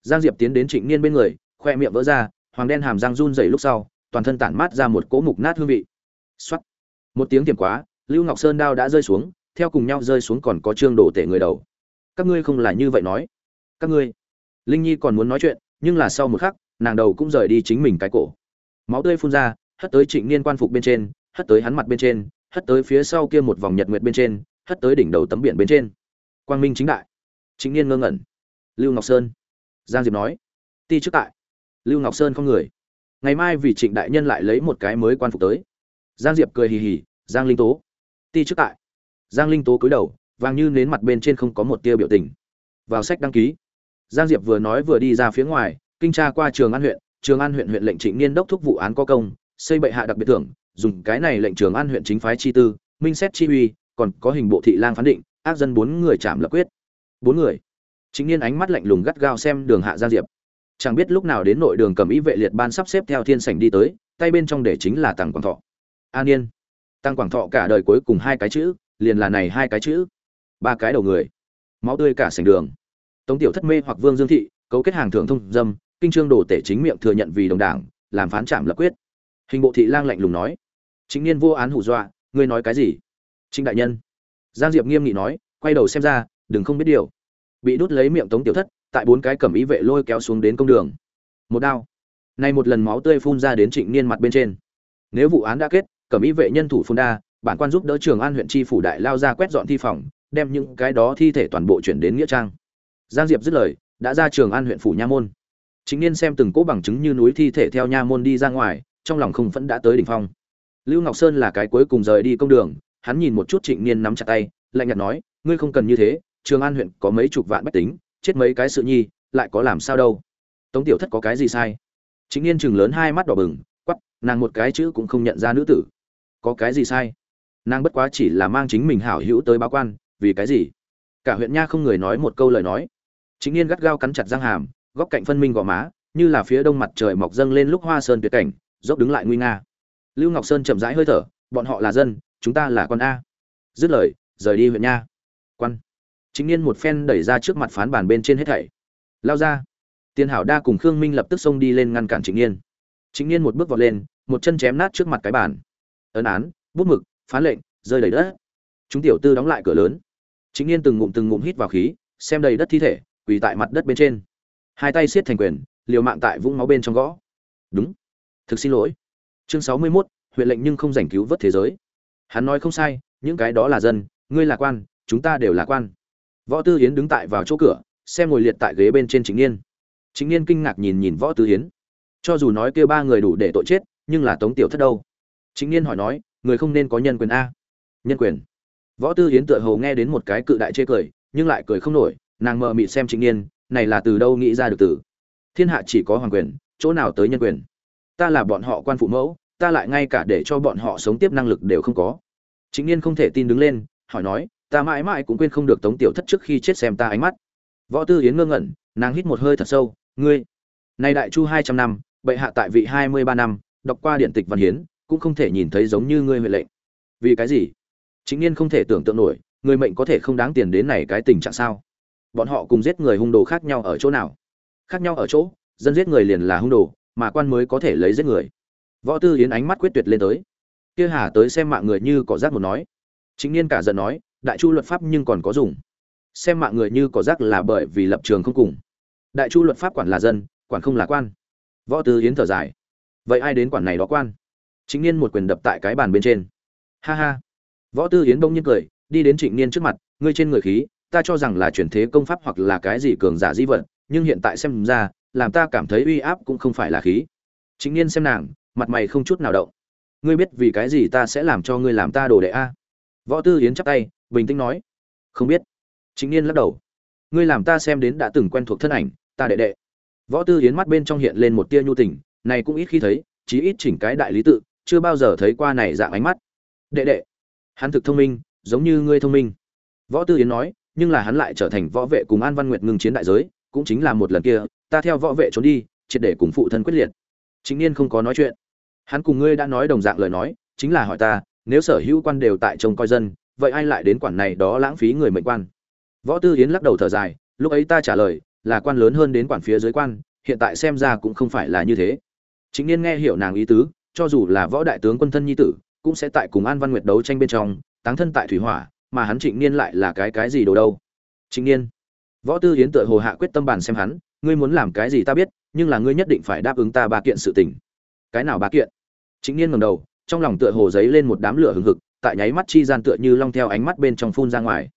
Giang diệp tiến đến trịnh niên bên người, khoe miệng vỡ ra, hoàng đen hàm răng run rẩy lúc sau, toàn thân tản mát ra một cỗ mục nát hương vị. Soát. một tiếng tiềm quá, lưu ngọc sơn đao đã rơi xuống, theo cùng nhau rơi xuống còn có trương đổ tể người đầu các ngươi không là như vậy nói. Các ngươi. Linh nhi còn muốn nói chuyện, nhưng là sau một khắc, nàng đầu cũng rời đi chính mình cái cổ. Máu tươi phun ra, hất tới trịnh niên quan phục bên trên, hất tới hắn mặt bên trên, hất tới phía sau kia một vòng nhật nguyệt bên trên, hất tới đỉnh đầu tấm biển bên trên. Quang minh chính đại. Chính niên ngơ ngẩn. Lưu ngọc sơn. Giang diệp nói. Ti trước tại. Lưu ngọc sơn không người. Ngày mai vì trịnh đại nhân lại lấy một cái mới quan phục tới. Giang diệp cười hì hì, giang linh tố. Ti trước tại. Giang linh tố cúi đầu vàng như nến mặt bên trên không có một tia biểu tình. Vào sách đăng ký, giang diệp vừa nói vừa đi ra phía ngoài, kinh tra qua trường an huyện. Trường an huyện huyện lệnh trịnh niên đốc thúc vụ án có công, xây bệ hạ đặc biệt thưởng, dùng cái này lệnh trường an huyện chính phái chi tư, minh xét chi uy, còn có hình bộ thị lang phán định, ác dân bốn người chạm lập quyết. Bốn người. Chính niên ánh mắt lạnh lùng gắt gao xem đường hạ giang diệp. Chẳng biết lúc nào đến nội đường cầm ý vệ liệt ban sắp xếp theo thiên sảnh đi tới, tay bên trong để chính là tăng quảng thọ. An yên tăng quảng thọ cả đời cuối cùng hai cái chữ, liền là này hai cái chữ ba cái đầu người. Máu tươi cả sành đường. Tống tiểu thất mê hoặc vương dương thị, cấu kết hàng thượng thông dâm, kinh trương đổ tể chính miệng thừa nhận vì đồng đảng, làm phán trạm lập quyết. Hình bộ thị lang lạnh lùng nói, chính niên vô án hù dọa, ngươi nói cái gì? Trịnh đại nhân. Giang diệp nghiêm nghị nói, quay đầu xem ra, đừng không biết điều. Bị đút lấy miệng tống tiểu thất, tại bốn cái cẩm ý vệ lôi kéo xuống đến công đường. Một đao. Nay một lần máu tươi phun ra đến trịnh niên mặt bên trên. Nếu vụ án đã kết, cẩm ý vệ nhân thủ phun đa, bản quan giúp đỡ trường an huyện tri phủ đại lao ra quét dọn thi phòng đem những cái đó thi thể toàn bộ chuyển đến nghĩa trang. Giang diệp dứt lời, đã ra trường an huyện phủ nha môn. Chính niên xem từng cỗ bằng chứng như núi thi thể theo nha môn đi ra ngoài, trong lòng không vẫn đã tới đỉnh phong. Lưu ngọc sơn là cái cuối cùng rời đi công đường, hắn nhìn một chút trịnh niên nắm chặt tay, lạnh nhạt nói, ngươi không cần như thế, trường an huyện có mấy chục vạn bách tính, chết mấy cái sự nhi, lại có làm sao đâu? Tống tiểu thất có cái gì sai? Chính niên chừng lớn hai mắt đỏ bừng quắp nàng một cái chữ cũng không nhận ra nữ tử. Có cái gì sai? Nàng bất quá chỉ là mang chính mình hảo hữu tới báo quan vì cái gì? Cả huyện nha không người nói một câu lời nói. Chính niên gắt gao cắn chặt răng hàm, góc cạnh phân minh gò má, như là phía đông mặt trời mọc dâng lên lúc hoa sơn tuyệt cảnh, dốc đứng lại nguy nga. Lưu ngọc sơn chậm rãi hơi thở, bọn họ là dân, chúng ta là con a. Dứt lời, rời đi huyện nha. Quan. Chính niên một phen đẩy ra trước mặt phán bàn bên trên hết thảy. Lao ra. Tiền hảo đa cùng khương minh lập tức xông đi lên ngăn cản chính niên chính niên một bước vọt lên, một chân chém nát trước mặt cái bàn. Ấn án, bút mực phán lệnh, rơi đầy đất. Chúng tiểu tư đóng lại cửa lớn chính niên từng ngụm từng ngụm hít vào khí xem đầy đất thi thể quỳ tại mặt đất bên trên. Hai tay siết thành quyền liều mạng tại vũng máu bên trong gõ. Đúng. Thực xin lỗi. Chương sáu mươi 61, huyện lệnh nhưng không giành cứu vớt thế giới. Hắn nói không sai những cái đó là dân ngươi là quan chúng ta đều là quan. Võ tư hiến đứng tại vào chỗ cửa xem ngồi liệt tại ghế bên trên chính niên chính niên kinh ngạc nhìn nhìn võ tư hiến cho dù nói kêu ba người đủ để tội chết nhưng là tống tiểu thất đâu? Chính niên hỏi nói người không nên có nhân quyền a. Nhân quyền? Võ tư hiến tựa hồ nghe đến một cái cự đại chê cười, nhưng lại cười không nổi, nàng mờ mịt xem chính niên, này là từ đâu nghĩ ra được từ? Thiên hạ chỉ có hoàng quyền, chỗ nào tới nhân quyền? Ta là bọn họ quan phụ mẫu, ta lại ngay cả để cho bọn họ sống tiếp năng lực đều không có. Chính niên không thể tin đứng lên, hỏi nói, ta mãi mãi cũng quên không được tống tiểu thất trước khi chết xem ta ánh mắt. Võ tư yến ngơ ngẩn, nàng hít một hơi thật sâu, ngươi, nay đại chu hai trăm năm, bệ hạ tại vị hai mươi ba năm, đọc qua điện tịch văn hiến, cũng không thể nhìn thấy giống như ngươi huệ lệnh. Vì cái gì? Chính n không thể tưởng tượng nổi, người mệnh có thể không đáng tiền đến này cái tình trạng sao? Bọn họ cùng giết người hung đồ khác nhau ở chỗ nào? Khác nhau ở chỗ, dân giết người liền là hung đồ, mà quan mới có thể lấy giết người. Võ tư yến ánh mắt quyết tuyệt lên tới. Kia hà tới xem mạng người như cỏ rác một nói. Chính niên cả giận nói, đại chu luật pháp nhưng còn có dùng. Xem mạng người như cỏ rác là bởi vì lập trường không cùng. Đại chu luật pháp quản là dân, quản không là quan. Võ tư yến thở dài. Vậy ai đến quản này đó quan? Chính niên một quyền đập tại cái bàn bên trên. Ha ha võ tư yến bỗng nhiên cười, đi đến trịnh niên trước mặt, ngươi trên người khí, ta cho rằng là chuyển thế công pháp hoặc là cái gì cường giả di vật, nhưng hiện tại xem ra, làm ta cảm thấy uy áp cũng không phải là khí. Trịnh niên xem nàng, mặt mày không chút nào động. Ngươi biết vì cái gì ta sẽ làm cho ngươi làm ta đồ đệ a? Võ tư yến chắp tay, bình tĩnh nói. Không biết. Trịnh niên lắc đầu. Ngươi làm ta xem đến đã từng quen thuộc thân ảnh, ta đệ đệ. Võ tư yến mắt bên trong hiện lên một tia nhu tình, này cũng ít khi thấy, chí ít chỉnh cái đại lý tự, chưa bao giờ thấy qua này dạng ánh mắt. Đệ đệ hắn thực thông minh, giống như ngươi thông minh. Võ tư yến nói, nhưng là hắn lại trở thành võ vệ cùng an văn nguyệt ngừng chiến đại giới, cũng chính là một lần kia, ta theo võ vệ trốn đi, triệt để cùng phụ thân quyết liệt. Chính niên không có nói chuyện. Hắn cùng ngươi đã nói đồng dạng lời nói, chính là hỏi ta, nếu sở hữu quan đều tại trông coi dân, vậy ai lại đến quản này đó lãng phí người mệnh quan? Võ tư yến lắc đầu thở dài, lúc ấy ta trả lời, là quan lớn hơn đến quản phía dưới quan, hiện tại xem ra cũng không phải là như thế. Chính niên nghe hiểu nàng ý tứ, cho dù là võ đại tướng quân thân nhi tử cũng sẽ tại cùng an văn nguyệt đấu tranh bên trong, táng thân tại thủy hỏa, mà hắn trịnh niên lại là cái cái gì đồ đâu? Trịnh niên, võ tư yến tựa hồ hạ quyết tâm bàn xem hắn, ngươi muốn làm cái gì ta biết, nhưng là ngươi nhất định phải đáp ứng ta ba kiện sự tình. Cái nào ba kiện? Trịnh niên ngẩng đầu, trong lòng tựa hồ giấy lên một đám lửa hừng hực, tại nháy mắt chi gian tựa như long theo ánh mắt bên trong phun ra ngoài.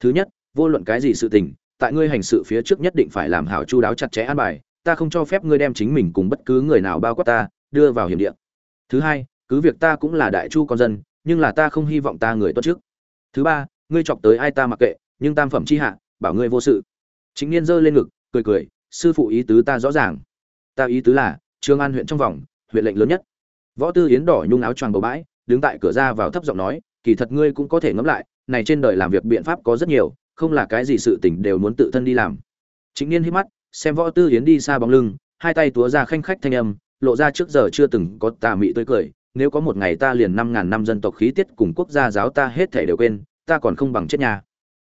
Thứ nhất, vô luận cái gì sự tình, tại ngươi hành sự phía trước nhất định phải làm hảo chu đáo chặt chẽ an bài, ta không cho phép ngươi đem chính mình cùng bất cứ người nào bao quát ta, đưa vào hiểm địa. Thứ hai cứ việc ta cũng là đại chu con dân, nhưng là ta không hy vọng ta người tốt trước. Thứ ba, ngươi chọc tới ai ta mặc kệ, nhưng tam phẩm chi hạ, bảo ngươi vô sự. Chính niên giơ lên ngực, cười cười, sư phụ ý tứ ta rõ ràng. Ta ý tứ là trương an huyện trong vòng, huyện lệnh lớn nhất. Võ tư yến đỏ nhung áo choàng bầu bãi, đứng tại cửa ra vào thấp giọng nói, kỳ thật ngươi cũng có thể ngẫm lại, này trên đời làm việc biện pháp có rất nhiều, không là cái gì sự tình đều muốn tự thân đi làm. Chính niên hít mắt, xem võ tư yến đi xa bóng lưng, hai tay túa ra khanh khách thanh âm, lộ ra trước giờ chưa từng có tà mị tươi cười nếu có một ngày ta liền năm ngàn năm dân tộc khí tiết cùng quốc gia giáo ta hết thể đều quên, ta còn không bằng chết nhà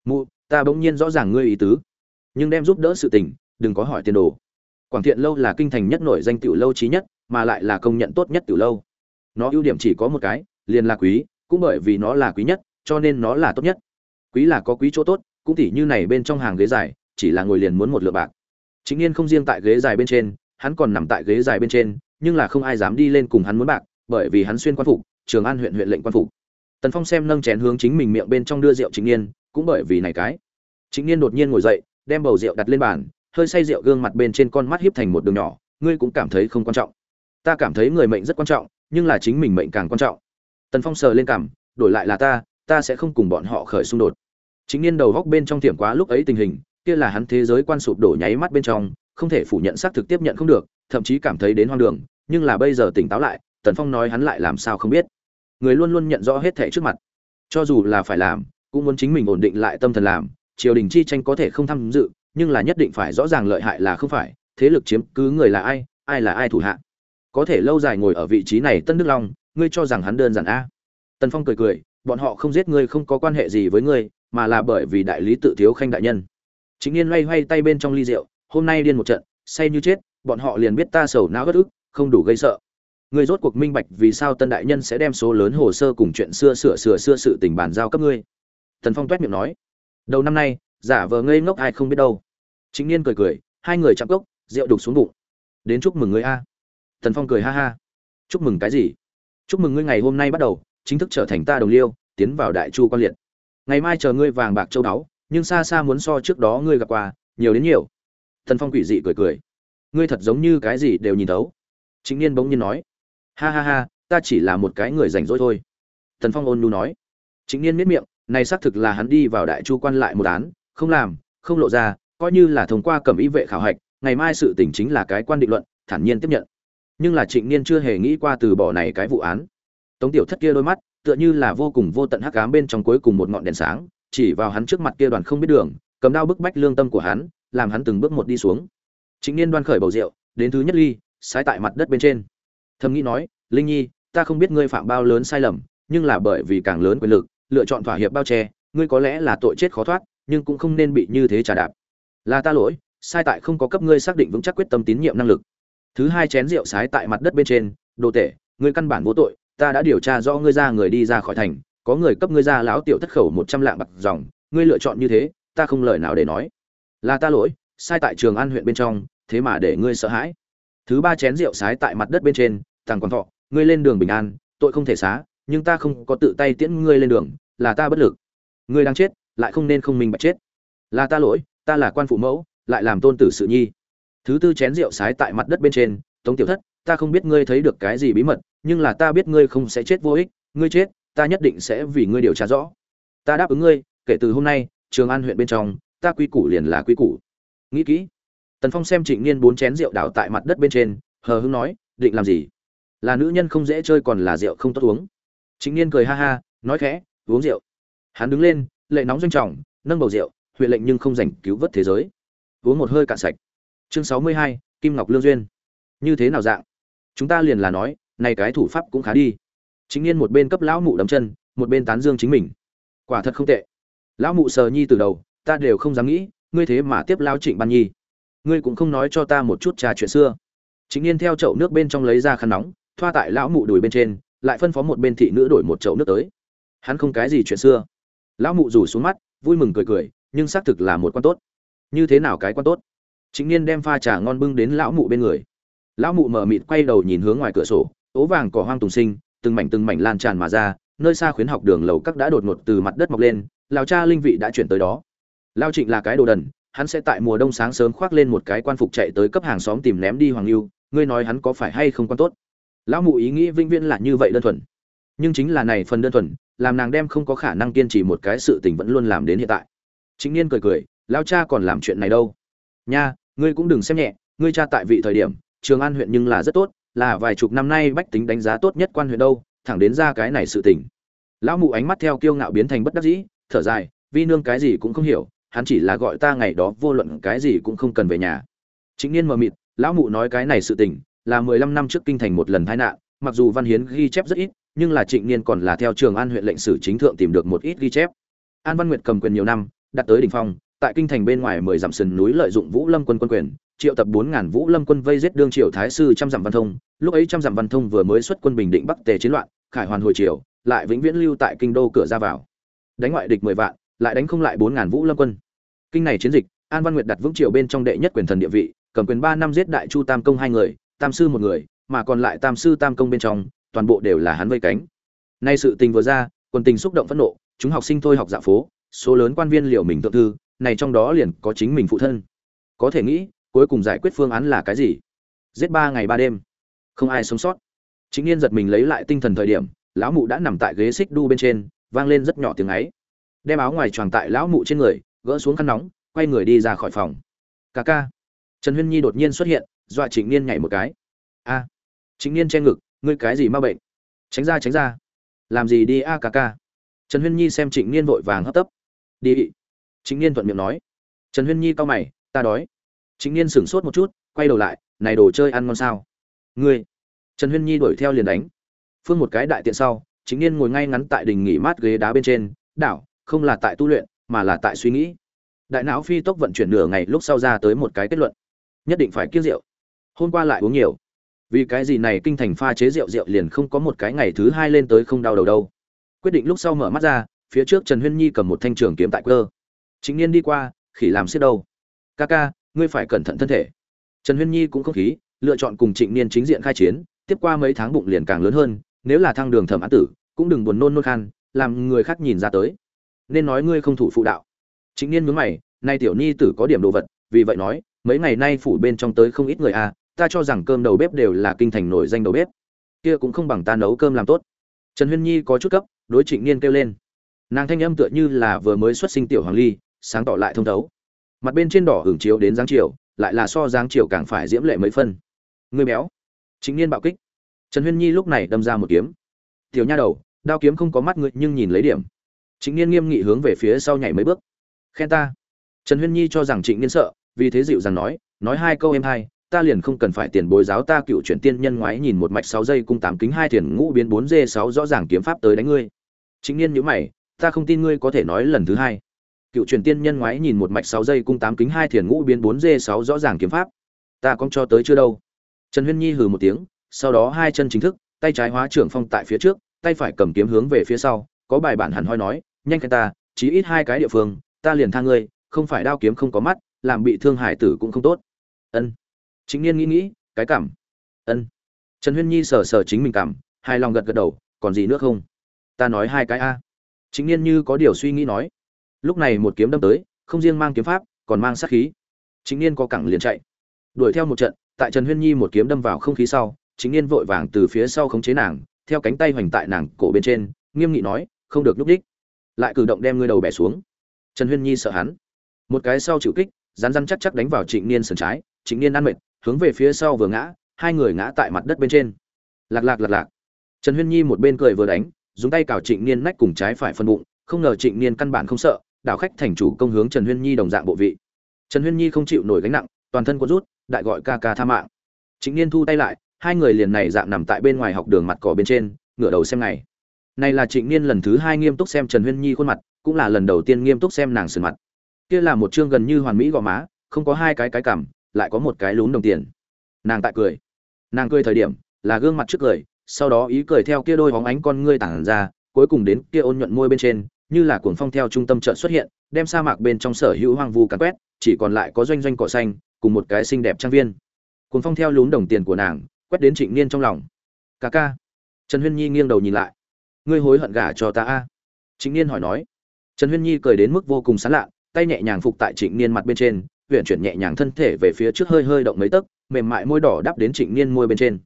mụ, ta bỗng nhiên rõ ràng ngươi ý tứ. Nhưng đem giúp đỡ sự tình, đừng có hỏi tiền đồ. Quảng thiện lâu là kinh thành nhất nổi danh tiểu lâu trí nhất, mà lại là công nhận tốt nhất tiểu lâu. Nó ưu điểm chỉ có một cái, liền là quý, cũng bởi vì nó là quý nhất, cho nên nó là tốt nhất. Quý là có quý chỗ tốt, cũng tỉ như này bên trong hàng ghế dài, chỉ là ngồi liền muốn một lượng bạc. Chính yên không riêng tại ghế dài bên trên, hắn còn nằm tại ghế dài bên trên, nhưng là không ai dám đi lên cùng hắn muốn bạc bởi vì hắn xuyên quan phục, trường an huyện huyện lệnh quan phục. Tần phong xem nâng chén hướng chính mình miệng bên trong đưa rượu chính niên, cũng bởi vì này cái. Chính niên đột nhiên ngồi dậy, đem bầu rượu đặt lên bàn, hơi say rượu gương mặt bên trên con mắt hiếp thành một đường nhỏ, ngươi cũng cảm thấy không quan trọng. Ta cảm thấy người mệnh rất quan trọng, nhưng là chính mình mệnh càng quan trọng. Tần phong sờ lên cảm đổi lại là ta ta sẽ không cùng bọn họ khởi xung đột. Chính niên đầu góc bên trong tiệm quá lúc ấy tình hình, kia là hắn thế giới quan sụp đổ nháy mắt bên trong, không thể phủ nhận xác thực tiếp nhận không được, thậm chí cảm thấy đến hoang đường, nhưng là bây giờ tỉnh táo lại tần phong nói hắn lại làm sao không biết. Người luôn luôn nhận rõ hết thảy trước mặt. Cho dù là phải làm, cũng muốn chính mình ổn định lại tâm thần làm. Triều đình chi tranh có thể không tham dự, nhưng là nhất định phải rõ ràng lợi hại là không phải. Thế lực chiếm cứ người là ai ai là ai thủ hạ. Có thể lâu dài ngồi ở vị trí này tân đức long, ngươi cho rằng hắn đơn giản a? Tần phong cười cười, bọn họ không giết ngươi không có quan hệ gì với ngươi, mà là bởi vì đại lý tự thiếu khanh đại nhân. Chính yên loay hoay tay bên trong ly rượu, hôm nay điên một trận, say như chết, bọn họ liền biết ta sầu não bất ức, không đủ gây sợ ngươi rốt cuộc minh bạch vì sao tân đại nhân sẽ đem số lớn hồ sơ cùng chuyện xưa sửa sửa xưa sự tình bàn giao cấp ngươi? Tần phong toét miệng nói. Đầu năm nay, giả vờ ngây ngốc ai không biết đâu. Chính niên cười cười, hai người chạm cốc, rượu đục xuống bụng. Đến chúc mừng ngươi a. Tần phong cười ha ha. Chúc mừng cái gì? Chúc mừng ngươi ngày hôm nay bắt đầu, chính thức trở thành ta đồng liêu, tiến vào đại chu quan liệt. Ngày mai chờ ngươi vàng bạc châu đáo nhưng xa xa muốn so trước đó ngươi gặp quà nhiều đến nhiều. Tần phong quỷ dị cười cười. Ngươi thật giống như cái gì đều nhìn thấu. Chính niên bỗng nhiên nói ha ha ha, ta chỉ là một cái người rảnh rỗi thôi. Tần phong ôn nu nói. Chính niên miết miệng, này xác thực là hắn đi vào đại chu quan lại một án, không làm, không lộ ra, coi như là thông qua cẩm ý vệ khảo hạch, ngày mai sự tình chính là cái quan định luận, thản nhiên tiếp nhận. Nhưng là trịnh niên chưa hề nghĩ qua từ bỏ này cái vụ án. Tống tiểu thất kia đôi mắt, tựa như là vô cùng vô tận hắc ám bên trong cuối cùng một ngọn đèn sáng, chỉ vào hắn trước mặt kia đoàn không biết đường, cầm đao bức bách lương tâm của hắn, làm hắn từng bước một đi xuống. Trịnh niên đoan khởi bầu rượu, đến thứ nhất ly, sái tại mặt đất bên trên thầm nghĩ nói, linh nhi, ta không biết ngươi phạm bao lớn sai lầm, nhưng là bởi vì càng lớn quyền lực, lựa chọn thỏa hiệp bao che, ngươi có lẽ là tội chết khó thoát, nhưng cũng không nên bị như thế trả đạp. Là ta lỗi, sai tại không có cấp ngươi xác định vững chắc quyết tâm tín nhiệm năng lực. Thứ hai chén rượu sái tại mặt đất bên trên, đồ tể, ngươi căn bản vô tội, ta đã điều tra rõ ngươi ra người đi ra khỏi thành, có người cấp ngươi ra lão tiểu thất khẩu một trăm lạng bạc dòng, ngươi lựa chọn như thế, ta không lời nào để nói. Là ta lỗi, sai tại trường an huyện bên trong, thế mà để ngươi sợ hãi thứ ba chén rượu sái tại mặt đất bên trên tàng quan thọ, ngươi lên đường bình an, tội không thể xá, nhưng ta không có tự tay tiễn ngươi lên đường, là ta bất lực. Ngươi đang chết, lại không nên không minh bạch chết. Là ta lỗi, ta là quan phụ mẫu, lại làm tôn tử sự nhi. Thứ tư chén rượu sái tại mặt đất bên trên, tống tiểu thất, ta không biết ngươi thấy được cái gì bí mật, nhưng là ta biết ngươi không sẽ chết vô ích, ngươi chết, ta nhất định sẽ vì ngươi điều tra rõ. Ta đáp ứng ngươi, kể từ hôm nay, trường an huyện bên trong, ta quy củ liền là quy củ. Nghĩ kỹ tần phong xem trịnh niên bốn chén rượu đảo tại mặt đất bên trên, hờ hững nói, định làm gì? Là nữ nhân không dễ chơi còn là rượu không tốt uống. Trịnh niên cười ha ha, nói khẽ, uống rượu. Hắn đứng lên, lệ nóng doanh trọng, nâng bầu rượu, huyện lệnh nhưng không dành cứu vớt thế giới. Uống một hơi cạn sạch. Chương sáu mươi hai, kim ngọc lương duyên. Như thế nào dạng? Chúng ta liền là nói, này cái thủ pháp cũng khá đi. Chính niên một bên cấp lão mụ đấm chân, một bên tán dương chính mình. Quả thật không tệ. Lão mụ sờ nhi từ đầu, ta đều không dám nghĩ, ngươi thế mà tiếp lao trịnh ban nhi ngươi cũng không nói cho ta một chút trà chuyện xưa. Chính niên theo chậu nước bên trong lấy ra khăn nóng, thoa tại lão mụ đùi bên trên, lại phân phó một bên thị nữ đổi một chậu nước tới. Hắn không cái gì chuyện xưa. Lão mụ rủ xuống mắt, vui mừng cười cười, nhưng xác thực là một quan tốt. Như thế nào cái quan tốt? Chính niên đem pha trà ngon bưng đến lão mụ bên người. Lão mụ mờ mịt quay đầu nhìn hướng ngoài cửa sổ, ố vàng cỏ hoang tùng sinh, từng mảnh từng mảnh lan tràn mà ra, nơi xa khuyến học đường lầu các đã đột ngột từ mặt đất mọc lên, lão cha linh vị đã chuyển tới đó. Lao trịnh là cái đồ đần hắn sẽ tại mùa đông sáng sớm khoác lên một cái quan phục chạy tới cấp hàng xóm tìm ném đi hoàng lưu, ngươi nói hắn có phải hay không quan tốt? Lão mụ ý nghĩ vĩnh viễn là như vậy đơn thuần. Nhưng chính là này phần đơn thuần, làm nàng đem không có khả năng kiên trì một cái sự tình vẫn luôn làm đến hiện tại. Chính niên cười cười lao cha còn làm chuyện này đâu? Nha, ngươi cũng đừng xem nhẹ, ngươi cha tại vị thời điểm, trường an huyện nhưng là rất tốt, là vài chục năm nay bách tính đánh giá tốt nhất quan huyện đâu, thẳng đến ra cái này sự tình. Lão mụ ánh mắt theo kiêu ngạo biến thành bất đắc dĩ, thở dài, vi nương cái gì cũng không hiểu hắn chỉ là gọi ta ngày đó vô luận cái gì cũng không cần về nhà. Chính niên mờ mịt, lão mụ nói cái này sự tình, là mười lăm năm trước kinh thành một lần tai nạn, mặc dù văn hiến ghi chép rất ít, nhưng là trịnh niên còn là theo trường an huyện lệnh sử chính thượng tìm được một ít ghi chép. An văn nguyệt cầm quyền nhiều năm, đặt tới đỉnh phong, tại kinh thành bên ngoài mười dặm sườn núi lợi dụng vũ lâm quân quân quyền, triệu tập bốn ngàn vũ lâm quân vây giết đương triều thái sư trăm dặm văn thông, lúc ấy trăm dặm văn thông vừa mới xuất quân bình định bắc tề chiến loạn, khải hoàn hồi triều, lại vĩnh viễn lưu tại kinh đô cửa ra vào. Đánh ngoại địch mười vạn lại đánh không lại bốn ngàn vũ lâm quân. Kinh này chiến dịch, an văn nguyệt đặt vững triều bên trong đệ nhất quyền thần địa vị, cầm quyền ba năm giết đại chu tam công hai người, tam sư một người, mà còn lại tam sư tam công bên trong, toàn bộ đều là hắn vây cánh. Nay sự tình vừa ra, quân tình xúc động phẫn nộ, chúng học sinh thôi học dạ phố, số lớn quan viên liệu mình tự thư, này trong đó liền có chính mình phụ thân. Có thể nghĩ, cuối cùng giải quyết phương án là cái gì? Giết ba ngày ba đêm, không ai sống sót. Chính yên giật mình lấy lại tinh thần thời điểm, lão mụ đã nằm tại ghế xích đu bên trên, vang lên rất nhỏ tiếng ấy đem áo ngoài tròn tại lão mụ trên người, gỡ xuống khăn nóng, quay người đi ra khỏi phòng. Ca ca. Trần huyên nhi đột nhiên xuất hiện, dọa trịnh niên nhảy một cái. A. À. trịnh niên che ngực, ngươi cái gì ma bệnh? Tránh ra tránh ra. Làm gì đi a ca ca? Trần huyên nhi xem trịnh niên vội vàng hấp tấp. Đi. Trịnh niên thuận miệng nói. Trần huyên nhi cau mày, ta đói. Trịnh niên sửng sốt một chút, quay đầu lại, này đồ chơi ăn ngon sao? Ngươi. Trần huyên nhi đuổi theo liền đánh. Phương một cái đại tiện sau chính niên ngồi ngay ngắn tại đình nghỉ mát ghế đá bên trên. Đảo không là tại tu luyện, mà là tại suy nghĩ. Đại não phi tốc vận chuyển nửa ngày lúc sau ra tới một cái kết luận. Nhất định phải kiêng rượu. Hôm qua lại uống nhiều. Vì cái gì này kinh thành pha chế rượu rượu liền không có một cái ngày thứ hai lên tới không đau đầu đâu. Quyết định lúc sau mở mắt ra, phía trước trần huyên nhi cầm một thanh trường kiếm tại cơ. Chính niên đi qua, khỉ làm xiết đâu. Ca ca, ngươi phải cẩn thận thân thể. Trần huyên nhi cũng không khí, lựa chọn cùng trịnh niên chính diện khai chiến, tiếp qua mấy tháng bụng liền càng lớn hơn, nếu là thăng đường thẩm án tử, cũng đừng buồn nôn nôn khan, làm người khác nhìn ra tới nên nói ngươi không thủ phụ đạo. Chính niên mướn mày, nay tiểu nhi tử có điểm đồ vật, vì vậy nói, mấy ngày nay phủ bên trong tới không ít người à ta cho rằng cơm đầu bếp đều là kinh thành nổi danh đầu bếp. Kia cũng không bằng ta nấu cơm làm tốt. Trần huyên nhi có chút cấp, đối trịnh niên kêu lên. Nàng thanh âm tựa như là vừa mới xuất sinh tiểu hoàng ly, sáng tỏ lại thông thấu. Mặt bên trên đỏ hưởng chiếu đến dáng chiều, lại là so dáng chiều càng phải diễm lệ mấy phân. Người béo. Chính niên bạo kích. Trần huyên nhi lúc này đâm ra một kiếm. Tiểu nha đầu, đao kiếm không có mắt ngươi, nhưng nhìn lấy điểm chính niên nghiêm nghị hướng về phía sau nhảy mấy bước. Khen ta. Trần huyên nhi cho rằng trịnh niên sợ, vì thế dịu dàng nói nói hai câu em hai ta liền không cần phải tiền bối giáo ta cựu chuyển tiên nhân ngoái nhìn một mạch sáu giây cung tám kính hai thiền ngũ biến bốn d sáu rõ ràng kiếm pháp tới đánh ngươi. Chính niên nhíu mày, ta không tin ngươi có thể nói lần thứ hai. Cựu truyền tiên nhân ngoái nhìn một mạch sáu giây cung tám kính hai thiền ngũ biến bốn d sáu rõ ràng kiếm pháp. Ta còn cho tới chưa đâu? Trần huyên nhi hừ một tiếng, sau đó hai chân chính thức, tay trái hóa trưởng phong tại phía trước, tay phải cầm kiếm hướng về phía sau, có bài bản hẳn hoi nói nhanh khen ta, chí ít hai cái địa phương, ta liền tha ngươi, không phải đao kiếm không có mắt, làm bị thương hải tử cũng không tốt. Ân. Chính niên nghĩ nghĩ, cái cảm. Ân. Trần huyên nhi sờ sờ chính mình cảm hai lòng gật gật đầu, còn gì nữa không? Ta nói hai cái a. Chính niên như có điều suy nghĩ nói. Lúc này một kiếm đâm tới, không riêng mang kiếm pháp, còn mang sát khí. Chính niên có cẳng liền chạy. Đuổi theo một trận, tại trần huyên nhi một kiếm đâm vào không khí sau chính niên vội vàng từ phía sau khống chế nàng, theo cánh tay hoành tại nàng cổ bên trên, nghiêm nghị nói, không được nhúc đích lại cử động đem ngươi đầu bẻ xuống. Trần huyên nhi sợ hắn. Một cái sau chịu kích rán rán chắc chắc đánh vào trịnh niên sườn trái, trịnh niên ăn mệt, hướng về phía sau vừa ngã, hai người ngã tại mặt đất bên trên. Lạc lạc lạc lạc. Trần huyên nhi một bên cười vừa đánh, dùng tay cào trịnh niên nách cùng trái phải phân bụng, không ngờ trịnh niên căn bản không sợ, đảo khách thành chủ công hướng trần huyên nhi đồng dạng bộ vị. Trần huyên nhi không chịu nổi gánh nặng, toàn thân cuốn rút, đại gọi ca ca tha mạng. Trịnh niên thu tay lại, hai người liền này dạng nằm tại bên ngoài học đường mặt cỏ bên trên, ngửa đầu xem ngày này là trịnh niên lần thứ hai nghiêm túc xem trần huyên nhi khuôn mặt cũng là lần đầu tiên nghiêm túc xem nàng sườn mặt. Kia là một chương gần như hoàn mỹ gò má không có hai cái cái cằm, lại có một cái lún đồng tiền. Nàng tại cười. Nàng cười thời điểm là gương mặt trước cười sau đó ý cười theo kia đôi hóng ánh con ngươi tản ra cuối cùng đến kia ôn nhuận môi bên trên như là cuồng phong theo trung tâm chợt xuất hiện đem sa mạc bên trong sở hữu hoang vu cắn quét chỉ còn lại có doanh doanh cỏ xanh cùng một cái xinh đẹp trang viên. Cuồng phong theo lún đồng tiền của nàng quét đến trịnh niên trong lòng. Ca ca. Trần huyên nhi nghiêng đầu nhìn lại ngươi hối hận gả cho ta a? Trịnh niên hỏi nói. Trần huyên nhi cười đến mức vô cùng sán lạ tay nhẹ nhàng phục tại trịnh niên mặt bên trên, huyện chuyển nhẹ nhàng thân thể về phía trước hơi hơi động mấy tấc, mềm mại môi đỏ đắp đến trịnh niên môi bên trên.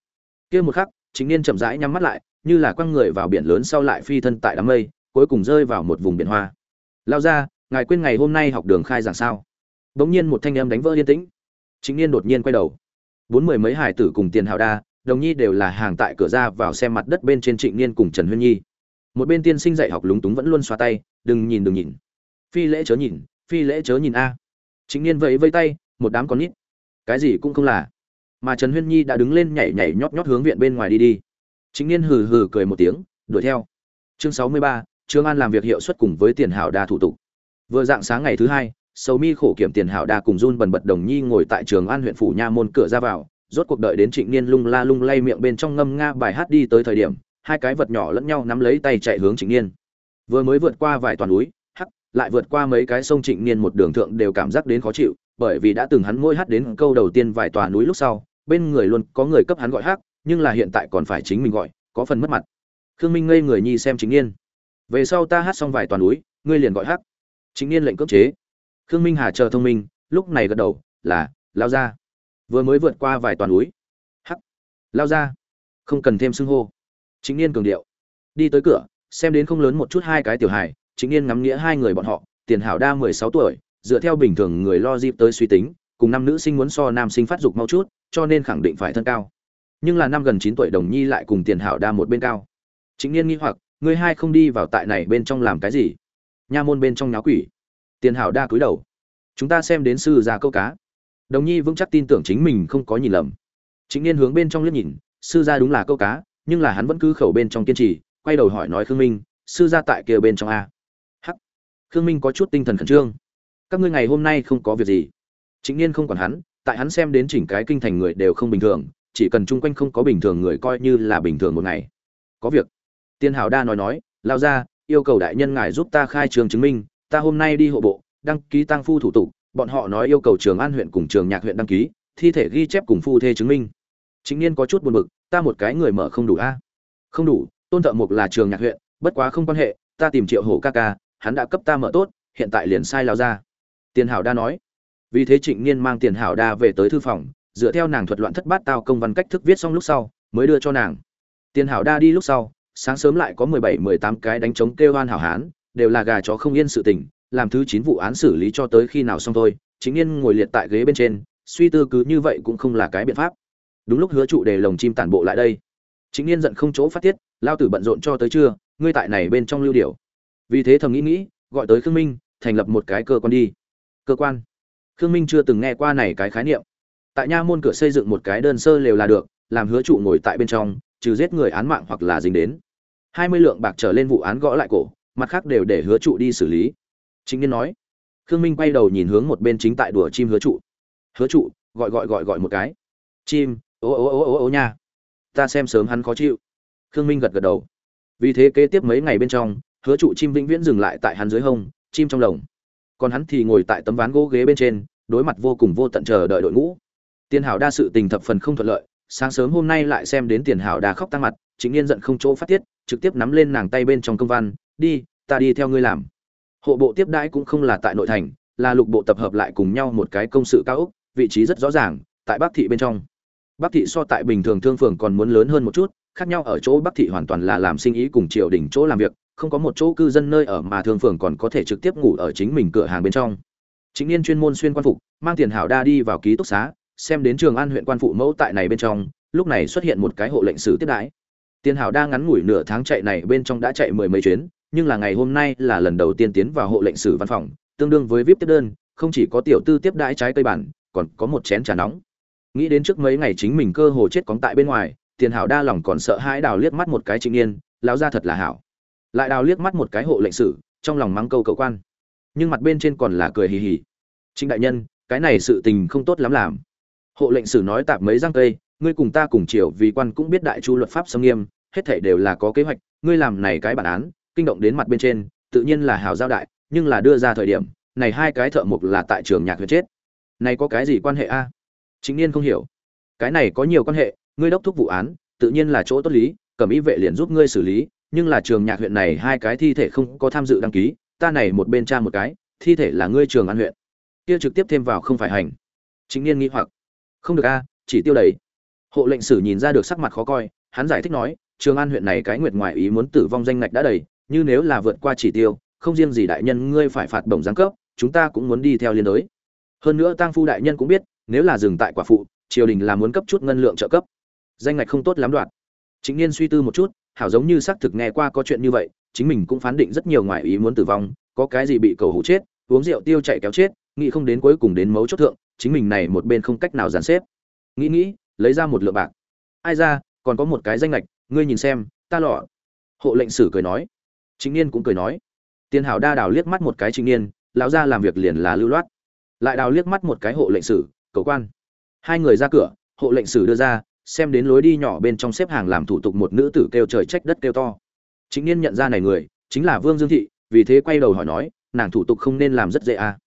Kia một khắc, trịnh niên chậm rãi nhắm mắt lại, như là quăng người vào biển lớn sau lại phi thân tại đám mây, cuối cùng rơi vào một vùng biển hoa. Lao ra, ngài quên ngày hôm nay học đường khai giảng sao? Bỗng nhiên một thanh em đánh vỡ yên tĩnh. Trịnh niên đột nhiên quay đầu. Bốn mười mấy hải tử cùng tiền hào đa, đồng nhi đều là hàng tại cửa ra vào xem mặt đất bên trên trịnh niên cùng trần huyên nhi một bên tiên sinh dạy học lúng túng vẫn luôn xoa tay, đừng nhìn đừng nhìn. Phi lễ chớ nhìn, phi lễ chớ nhìn a. Chính niên vẫy vây tay, một đám con nít. Cái gì cũng không là. Mà trần huyên nhi đã đứng lên nhảy nhảy nhót nhót hướng viện bên ngoài đi đi. Chính niên hừ hừ cười một tiếng, đuổi theo. Chương sáu mươi ba, trương an làm việc hiệu suất cùng với tiền hảo đa thủ tục. Vừa dạng sáng ngày thứ hai, sầu mi khổ kiểm tiền hảo đa cùng run bần bật đồng nhi ngồi tại trường an huyện phủ nha môn cửa ra vào, rốt cuộc đợi đến trịnh niên lung la lung lay miệng bên trong ngâm nga bài hát đi tới thời điểm hai cái vật nhỏ lẫn nhau nắm lấy tay chạy hướng trịnh niên. Vừa mới vượt qua vài toàn núi, hắc, lại vượt qua mấy cái sông trịnh niên một đường thượng đều cảm giác đến khó chịu, bởi vì đã từng hắn môi hát đến câu đầu tiên vài tòa núi lúc sau, bên người luôn có người cấp hắn gọi hắc, nhưng là hiện tại còn phải chính mình gọi, có phần mất mặt. Khương minh ngây người nhi xem chính niên. Về sau ta hát xong vài toàn núi, ngươi liền gọi hắc. Chính niên lệnh cưỡng chế. Khương minh hà chờ thông minh, lúc này gật đầu, là, lao ra. Vừa mới vượt qua vài toàn núi. Hắc, lao ra. Không cần thêm xưng hô chính niên cường điệu. Đi tới cửa, xem đến không lớn một chút hai cái tiểu hài, chính niên ngắm nghĩa hai người bọn họ, tiền hảo đa mười sáu tuổi, dựa theo bình thường người lo dịp tới suy tính, cùng năm nữ sinh muốn so nam sinh phát dục mau chút, cho nên khẳng định phải thân cao. Nhưng là năm gần chín tuổi đồng nhi lại cùng tiền hảo đa một bên cao. Chính niên nghi hoặc người hai không đi vào tại này bên trong làm cái gì? Nha môn bên trong nháo quỷ. Tiền hảo đa cúi đầu. Chúng ta xem đến sư gia câu cá. Đồng nhi vững chắc tin tưởng chính mình không có nhìn lầm. Chính niên hướng bên trong liếc nhìn, sư gia đúng là câu cá nhưng là hắn vẫn cứ khẩu bên trong kiên trì, quay đầu hỏi nói khương minh, sư gia tại kia bên trong a. Hắc. Khương minh có chút tinh thần khẩn trương. Các ngươi ngày hôm nay không có việc gì. Chính niên không còn hắn, tại hắn xem đến chỉnh cái kinh thành người đều không bình thường, chỉ cần chung quanh không có bình thường người coi như là bình thường một ngày. Có việc. Tiên hảo đa nói nói, lao ra yêu cầu đại nhân ngài giúp ta khai trường chứng minh, ta hôm nay đi hộ bộ, đăng ký tăng phu thủ tục, bọn họ nói yêu cầu trường an huyện cùng trường nhạc huyện đăng ký, thi thể ghi chép cùng phu thê chứng minh chính niên có chút buồn bực, ta một cái người mở không đủ a. Không đủ, tôn thợ mục là trường nhạc huyện, bất quá không quan hệ, ta tìm triệu hổ ca ca, hắn đã cấp ta mở tốt, hiện tại liền sai lao ra. Tiền hảo đa nói. Vì thế trịnh niên mang tiền hảo đa về tới thư phòng, dựa theo nàng thuật loạn thất bát tao công văn cách thức viết xong lúc sau, mới đưa cho nàng. Tiền hảo đa đi lúc sau, sáng sớm lại có mười bảy, mười tám cái đánh trống kêu hoan hảo hán, đều là gà chó không yên sự tình, làm thứ chín vụ án xử lý cho tới khi nào xong thôi. Chính niên ngồi liệt tại ghế bên trên, suy tư cứ như vậy cũng không là cái biện pháp đúng lúc hứa trụ để lồng chim tản bộ lại đây. Chính niên giận không chỗ phát tiết, lao tử bận rộn cho tới trưa, ngươi tại này bên trong lưu điều. Vì thế thầm nghĩ nghĩ, gọi tới khương minh, thành lập một cái cơ quan đi. Cơ quan? Khương minh chưa từng nghe qua này cái khái niệm. Tại nha môn cửa xây dựng một cái đơn sơ lều là được, làm hứa trụ ngồi tại bên trong, trừ giết người án mạng hoặc là dính đến. Hai mươi lượng bạc trở lên vụ án gõ lại cổ, mặt khác đều để hứa trụ đi xử lý. Chính niên nói. Khương minh quay đầu nhìn hướng một bên chính tại đùa chim hứa trụ. Hứa trụ, gọi gọi gọi gọi một cái. Chim ô ô ô ô ô nha. Ta xem sớm hắn khó chịu. Khương minh gật gật đầu. Vì thế kế tiếp mấy ngày bên trong, hứa trụ chim vĩnh viễn dừng lại tại hắn dưới hông, chim trong lồng. Còn hắn thì ngồi tại tấm ván gỗ ghế bên trên, đối mặt vô cùng vô tận chờ đợi đội ngũ. Tiền hảo đa sự tình thập phần không thuận lợi, sáng sớm hôm nay lại xem đến tiền hảo đa khóc tăng mặt chính yên giận không chỗ phát tiết, trực tiếp nắm lên nàng tay bên trong công văn, đi, ta đi theo ngươi làm. Hộ bộ tiếp đãi cũng không là tại nội thành, là lục bộ tập hợp lại cùng nhau một cái công sự cao ốc, vị trí rất rõ ràng, tại bắc thị bên trong bắc thị so tại bình thường thương phường còn muốn lớn hơn một chút, khác nhau ở chỗ bắc thị hoàn toàn là làm sinh ý cùng triều đình chỗ làm việc, không có một chỗ cư dân nơi ở mà thương phường còn có thể trực tiếp ngủ ở chính mình cửa hàng bên trong. Chính niên chuyên môn xuyên quan phục, mang tiền hảo đa đi vào ký túc xá, xem đến trường an huyện quan phụ mẫu tại này bên trong, lúc này xuất hiện một cái hộ lệnh sử tiếp đãi. Tiền hảo đa ngắn ngủi nửa tháng chạy này bên trong đã chạy mười mấy chuyến, nhưng là ngày hôm nay là lần đầu tiên tiến vào hộ lệnh sử văn phòng, tương đương với vip tiếp đơn, không chỉ có tiểu tư tiếp đãi trái cây bản, còn có một chén trà nóng nghĩ đến trước mấy ngày chính mình cơ hồ chết cóng tại bên ngoài, tiền hảo đa lòng còn sợ hãi đào liếc mắt một cái trịnh yên, lão ra thật là hảo. Lại đào liếc mắt một cái hộ lệnh sử, trong lòng mắng câu cậu quan. Nhưng mặt bên trên còn là cười hì hì. Trịnh đại nhân, cái này sự tình không tốt lắm làm. Hộ lệnh sử nói tạp mấy răng cây, ngươi cùng ta cùng chiều vì quan cũng biết đại chu luật pháp xâm nghiêm, hết thảy đều là có kế hoạch, ngươi làm này cái bản án, kinh động đến mặt bên trên, tự nhiên là hảo giao đại, nhưng là đưa ra thời điểm, này hai cái thợ mộc là tại trường nhạc huyệt chết. Này có cái gì quan hệ a? Chính niên không hiểu. Cái này có nhiều quan hệ, ngươi đốc thúc vụ án, tự nhiên là chỗ tốt lý, cẩm ý vệ liền giúp ngươi xử lý, nhưng là trường nhạc huyện này hai cái thi thể không có tham dự đăng ký, ta này một bên tra một cái, thi thể là ngươi trường an huyện. Kia trực tiếp thêm vào không phải hành. Chính niên nghĩ hoặc. Không được a, chỉ tiêu đầy. Hộ lệnh sử nhìn ra được sắc mặt khó coi, hắn giải thích nói, trường an huyện này cái nguyệt ngoại ý muốn tử vong danh ngạch đã đầy, như nếu là vượt qua chỉ tiêu, không riêng gì đại nhân ngươi phải phạt bổng giáng cấp, chúng ta cũng muốn đi theo liên đối. Hơn nữa tăng phu đại nhân cũng biết nếu là dừng tại quả phụ, triều đình là muốn cấp chút ngân lượng trợ cấp. Danh ngạch không tốt lắm đoạn. Chính niên suy tư một chút, hảo giống như xác thực nghe qua có chuyện như vậy, chính mình cũng phán định rất nhiều ngoại ý muốn tử vong, có cái gì bị cầu hủ chết, uống rượu tiêu chạy kéo chết, nghĩ không đến cuối cùng đến mấu chốt thượng, chính mình này một bên không cách nào dàn xếp. Nghĩ nghĩ, lấy ra một lượng bạc. Ai ra, còn có một cái danh lệch ngươi nhìn xem, ta lọ. Hộ lệnh sử cười nói. Chính niên cũng cười nói. Tiền hảo đa đào liếc mắt một cái chính niên, lão ra làm việc liền là lưu loát. Lại đào liếc mắt một cái hộ lệnh sử cầu quan. Hai người ra cửa, hộ lệnh sử đưa ra, xem đến lối đi nhỏ bên trong xếp hàng làm thủ tục một nữ tử kêu trời trách đất kêu to. Chính niên nhận ra này người, chính là vương dương thị, vì thế quay đầu hỏi nói, nàng thủ tục không nên làm rất dễ à.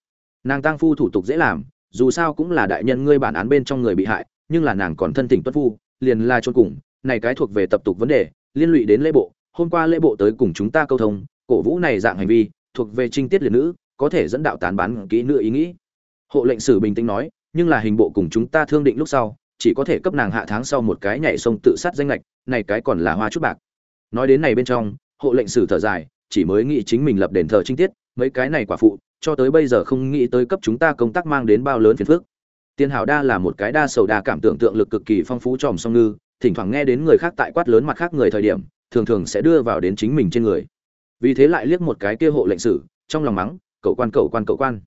nàng tăng phu thủ tục dễ làm, dù sao cũng là đại nhân ngươi bản án bên trong người bị hại, nhưng là nàng còn thân tình tuất phu, liền la chôn cùng, này cái thuộc về tập tục vấn đề, liên lụy đến lễ bộ, hôm qua lễ bộ tới cùng chúng ta câu thông, cổ vũ này dạng hành vi, thuộc về trinh tiết liệt nữ, có thể dẫn đạo tán bán kỹ nữ ý nghĩ. Hộ lệnh sử bình tĩnh nói nhưng là hình bộ cùng chúng ta thương định lúc sau chỉ có thể cấp nàng hạ tháng sau một cái nhảy sông tự sát danh lệch này cái còn là hoa chút bạc nói đến này bên trong hộ lệnh sử thở dài chỉ mới nghĩ chính mình lập đền thờ trinh tiết mấy cái này quả phụ cho tới bây giờ không nghĩ tới cấp chúng ta công tác mang đến bao lớn phiền phức Tiên Hảo đa là một cái đa sầu đa cảm tưởng tượng lực cực kỳ phong phú tròm song ngư, thỉnh thoảng nghe đến người khác tại quát lớn mặt khác người thời điểm, thường thường sẽ đưa vào đến chính mình trên người. Vì thế lại liếc một cái kia hộ lệnh sử, trong lòng mắng, cậu quan cậu quan cậu quan.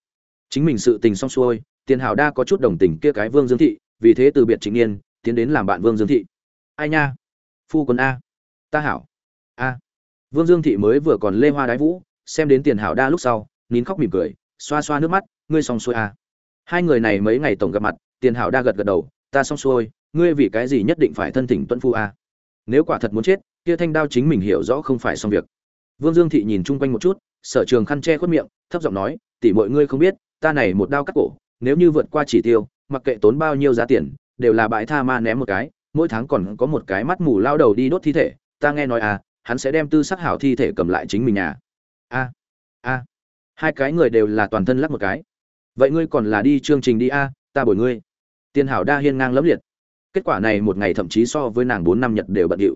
Chính mình sự tình xong xuôi, Tiền Hảo đa có chút đồng tình kia cái Vương Dương thị, vì thế từ biệt chính Niên, tiến đến làm bạn Vương Dương thị. Ai nha? Phu quân a. Ta hảo. A. Vương Dương thị mới vừa còn lê hoa đái vũ, xem đến Tiền Hảo đa lúc sau, nín khóc mỉm cười, xoa xoa nước mắt, ngươi xong xuôi a hai người này mấy ngày tổng gặp mặt tiền hảo đa gật gật đầu ta xong xuôi ngươi vì cái gì nhất định phải thân thỉnh tuân phu a nếu quả thật muốn chết kia thanh đao chính mình hiểu rõ không phải xong việc vương dương thị nhìn chung quanh một chút sở trường khăn che khuất miệng thấp giọng nói tỷ mọi ngươi không biết ta này một đao cắt cổ nếu như vượt qua chỉ tiêu, mặc kệ tốn bao nhiêu giá tiền, đều là bãi tha ma ném một cái, mỗi tháng còn có một cái mắt mù lao đầu đi đốt thi thể, ta nghe nói à hắn sẽ đem tư sắc hảo thi thể cầm lại chính mình nhà. A a, hai cái người đều là toàn thân lắc một cái. Vậy ngươi còn là đi chương trình đi a, ta bồi ngươi. Tiền hảo đa hiên ngang lẫm liệt. Kết quả này một ngày thậm chí so với nàng bốn năm nhật đều bận điệu.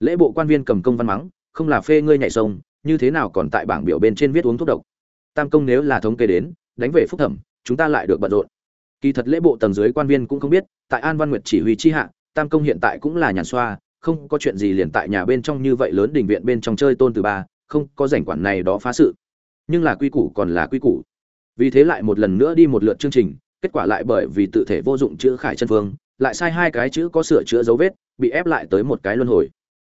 Lễ bộ quan viên cầm công văn mắng, không là phê ngươi nhảy sông, như thế nào còn tại bảng biểu bên trên viết uống thuốc độc. Tam công nếu là thống kê đến, đánh về phúc thẩm chúng ta lại được bận rộn. Kỳ thật lễ bộ tầng dưới quan viên cũng không biết, tại an văn nguyệt chỉ huy chi hạ, tam công hiện tại cũng là nhàn xoa, không có chuyện gì liền tại nhà bên trong như vậy lớn đình viện bên trong chơi tôn từ ba, không có rảnh quản này đó phá sự. Nhưng là quy củ còn là quy củ. Vì thế lại một lần nữa đi một lượt chương trình, kết quả lại bởi vì tự thể vô dụng chữ khải chân phương, lại sai hai cái chữ có sửa chữa dấu vết, bị ép lại tới một cái luân hồi.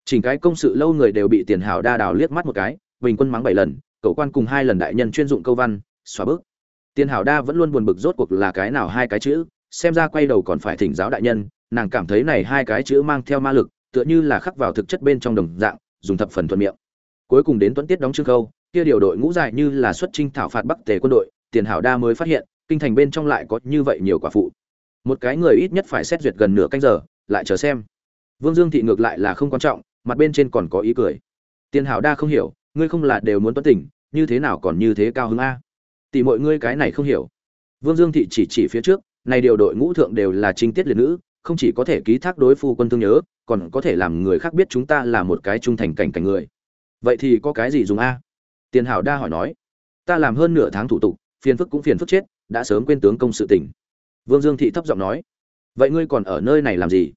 Chỉnh cái công sự lâu người đều bị tiền hào đa đào liếc mắt một cái, bình quân mắng bảy lần, cậu quan cùng hai lần đại nhân chuyên dụng câu văn, xóa bước tiền Hảo đa vẫn luôn buồn bực rốt cuộc là cái nào hai cái chữ, xem ra quay đầu còn phải thỉnh giáo đại nhân, nàng cảm thấy này hai cái chữ mang theo ma lực, tựa như là khắc vào thực chất bên trong đồng dạng, dùng thập phần thuận miệng. Cuối cùng đến tuấn tiết đóng chương câu, kia điều đội ngũ dài như là xuất chinh thảo phạt bắc tề quân đội tiền hảo đa mới phát hiện, kinh thành bên trong lại có như vậy nhiều quả phụ. Một cái người ít nhất phải xét duyệt gần nửa canh giờ, lại chờ xem. Vương dương thị ngược lại là không quan trọng, mặt bên trên còn có ý cười. Tiền hảo đa không hiểu, ngươi không là đều muốn tuấn tỉnh, như thế nào còn như thế cao hứng a? Tỷ mọi ngươi cái này không hiểu. Vương dương thị chỉ chỉ phía trước, này điều đội ngũ thượng đều là trinh tiết liệt nữ, không chỉ có thể ký thác đối phu quân thương nhớ, còn có thể làm người khác biết chúng ta là một cái trung thành cảnh cảnh người. Vậy thì có cái gì dùng a? Tiền hảo đa hỏi nói. Ta làm hơn nửa tháng thủ tục, phiền phức cũng phiền phức chết, đã sớm quên tướng công sự tình. vương dương thị thấp giọng nói. Vậy ngươi còn ở nơi này làm gì?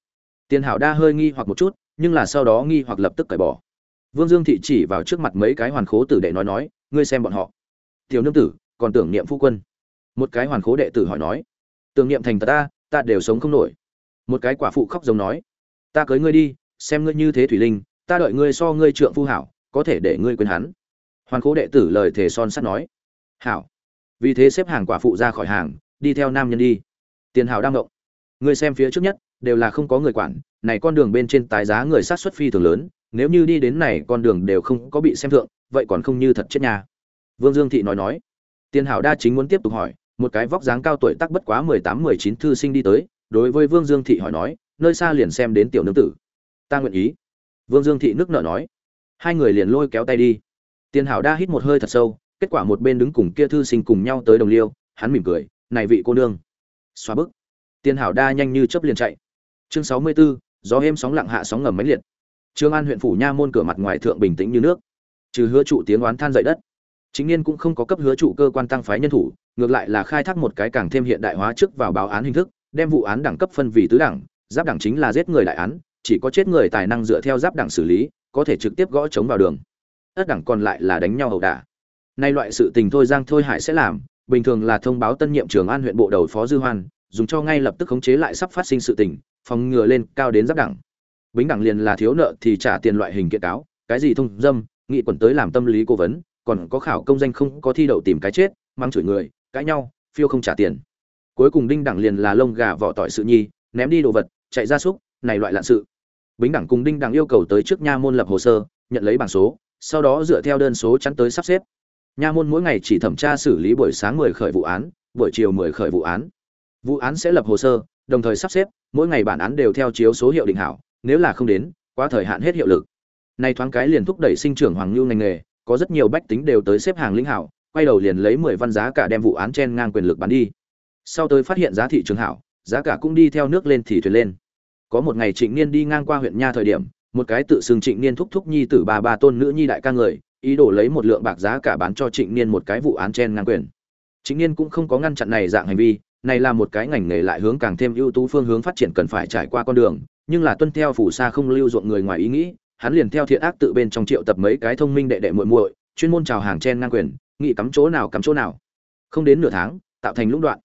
Tiền hảo đa hơi nghi hoặc một chút, nhưng là sau đó nghi hoặc lập tức cởi bỏ. Vương dương thị chỉ vào trước mặt mấy cái hoàn khố tử đệ nói nói, ngươi xem bọn họ. Tiểu nương tử còn tưởng niệm phu quân. Một cái hoàn khố đệ tử hỏi nói, tưởng niệm thành ta ta đều sống không nổi. Một cái quả phụ khóc giống nói, ta cưới ngươi đi, xem ngươi như thế thủy linh, ta đợi ngươi so ngươi trượng phu hảo, có thể để ngươi quên hắn. Hoàn khố đệ tử lời thề son sắt nói, hảo. Vì thế xếp hàng quả phụ ra khỏi hàng, đi theo nam nhân đi. Tiền hảo đang động. Ngươi xem phía trước nhất, đều là không có người quản, này con đường bên trên tái giá người sát xuất phi thường lớn, nếu như đi đến này con đường đều không có bị xem thượng, vậy còn không như thật chết nhà vương dương thị nói nói tiền hảo đa chính muốn tiếp tục hỏi một cái vóc dáng cao tuổi tắc bất quá mười tám mười chín thư sinh đi tới đối với vương dương thị hỏi nói nơi xa liền xem đến tiểu nương tử. Ta nguyện ý. Vương dương thị nước nợ nói. Hai người liền lôi kéo tay đi. Tiền hảo đa hít một hơi thật sâu kết quả một bên đứng cùng kia thư sinh cùng nhau tới đồng liêu hắn mỉm cười này vị cô nương. Xóa bức. Tiền hảo đa nhanh như chớp liền chạy. Chương sáu mươi 64, gió êm sóng lặng hạ sóng ngầm mãnh liệt. Trương an huyện phủ nha môn cửa mặt ngoài thượng bình tĩnh như nước. Trừ hứa trụ tiếng oán than dậy đất chính niên cũng không có cấp hứa trụ cơ quan tăng phái nhân thủ, ngược lại là khai thác một cái càng thêm hiện đại hóa trước vào báo án hình thức, đem vụ án đẳng cấp phân vì tứ đẳng, giáp đẳng chính là giết người đại án, chỉ có chết người tài năng dựa theo giáp đẳng xử lý, có thể trực tiếp gõ chống vào đường. Ất đẳng còn lại là đánh nhau ẩu đả. Nay loại sự tình thôi giang thôi hải sẽ làm, bình thường là thông báo tân nhiệm trường an huyện bộ đầu phó dư hoan, dùng cho ngay lập tức khống chế lại sắp phát sinh sự tình, phòng ngừa lên cao đến giáp đẳng. Bính đẳng liền là thiếu nợ thì trả tiền loại hình kiện cáo, cái gì thông dâm, nghị quẩn tới làm tâm lý cố vấn còn có khảo công danh không có thi đậu tìm cái chết, mang chửi người, cãi nhau, phiêu không trả tiền. Cuối cùng đinh đẳng liền là lông gà vỏ tỏi sự nhi, ném đi đồ vật, chạy ra súc, này loại lạn sự. Bính đẳng cùng đinh đẳng yêu cầu tới trước nha môn lập hồ sơ, nhận lấy bảng số, sau đó dựa theo đơn số chắn tới sắp xếp. Nha môn mỗi ngày chỉ thẩm tra xử lý buổi sáng 10 khởi vụ án, buổi chiều 10 khởi vụ án. Vụ án sẽ lập hồ sơ, đồng thời sắp xếp, mỗi ngày bản án đều theo chiếu số hiệu định hảo, nếu là không đến qua thời hạn hết hiệu lực. Nay thoáng cái liền thúc đẩy sinh trưởng hoàng lưu ngành nghề có rất nhiều bách tính đều tới xếp hàng linh hảo, quay đầu liền lấy 10 văn giá cả đem vụ án chen ngang quyền lực bán đi. Sau tới phát hiện giá thị trường hảo, giá cả cũng đi theo nước lên thì thuyền lên. Có một ngày trịnh niên đi ngang qua huyện nha thời điểm, một cái tự xưng trịnh niên thúc thúc nhi tử bà bà tôn nữ nhi đại ca người, ý đồ lấy một lượng bạc giá cả bán cho trịnh niên một cái vụ án chen ngang quyền. Trịnh niên cũng không có ngăn chặn này dạng hành vi, này là một cái ngành nghề lại hướng càng thêm ưu tú phương hướng phát triển cần phải trải qua con đường, nhưng là tuân theo phủ xa không lưu ruộng người ngoài ý nghĩ hắn liền theo thiện ác tự bên trong triệu tập mấy cái thông minh đệ đệ muội muội, chuyên môn chào hàng chen ngang quyền, nghị cắm chỗ nào cắm chỗ nào. Không đến nửa tháng, tạo thành lũng đoạn.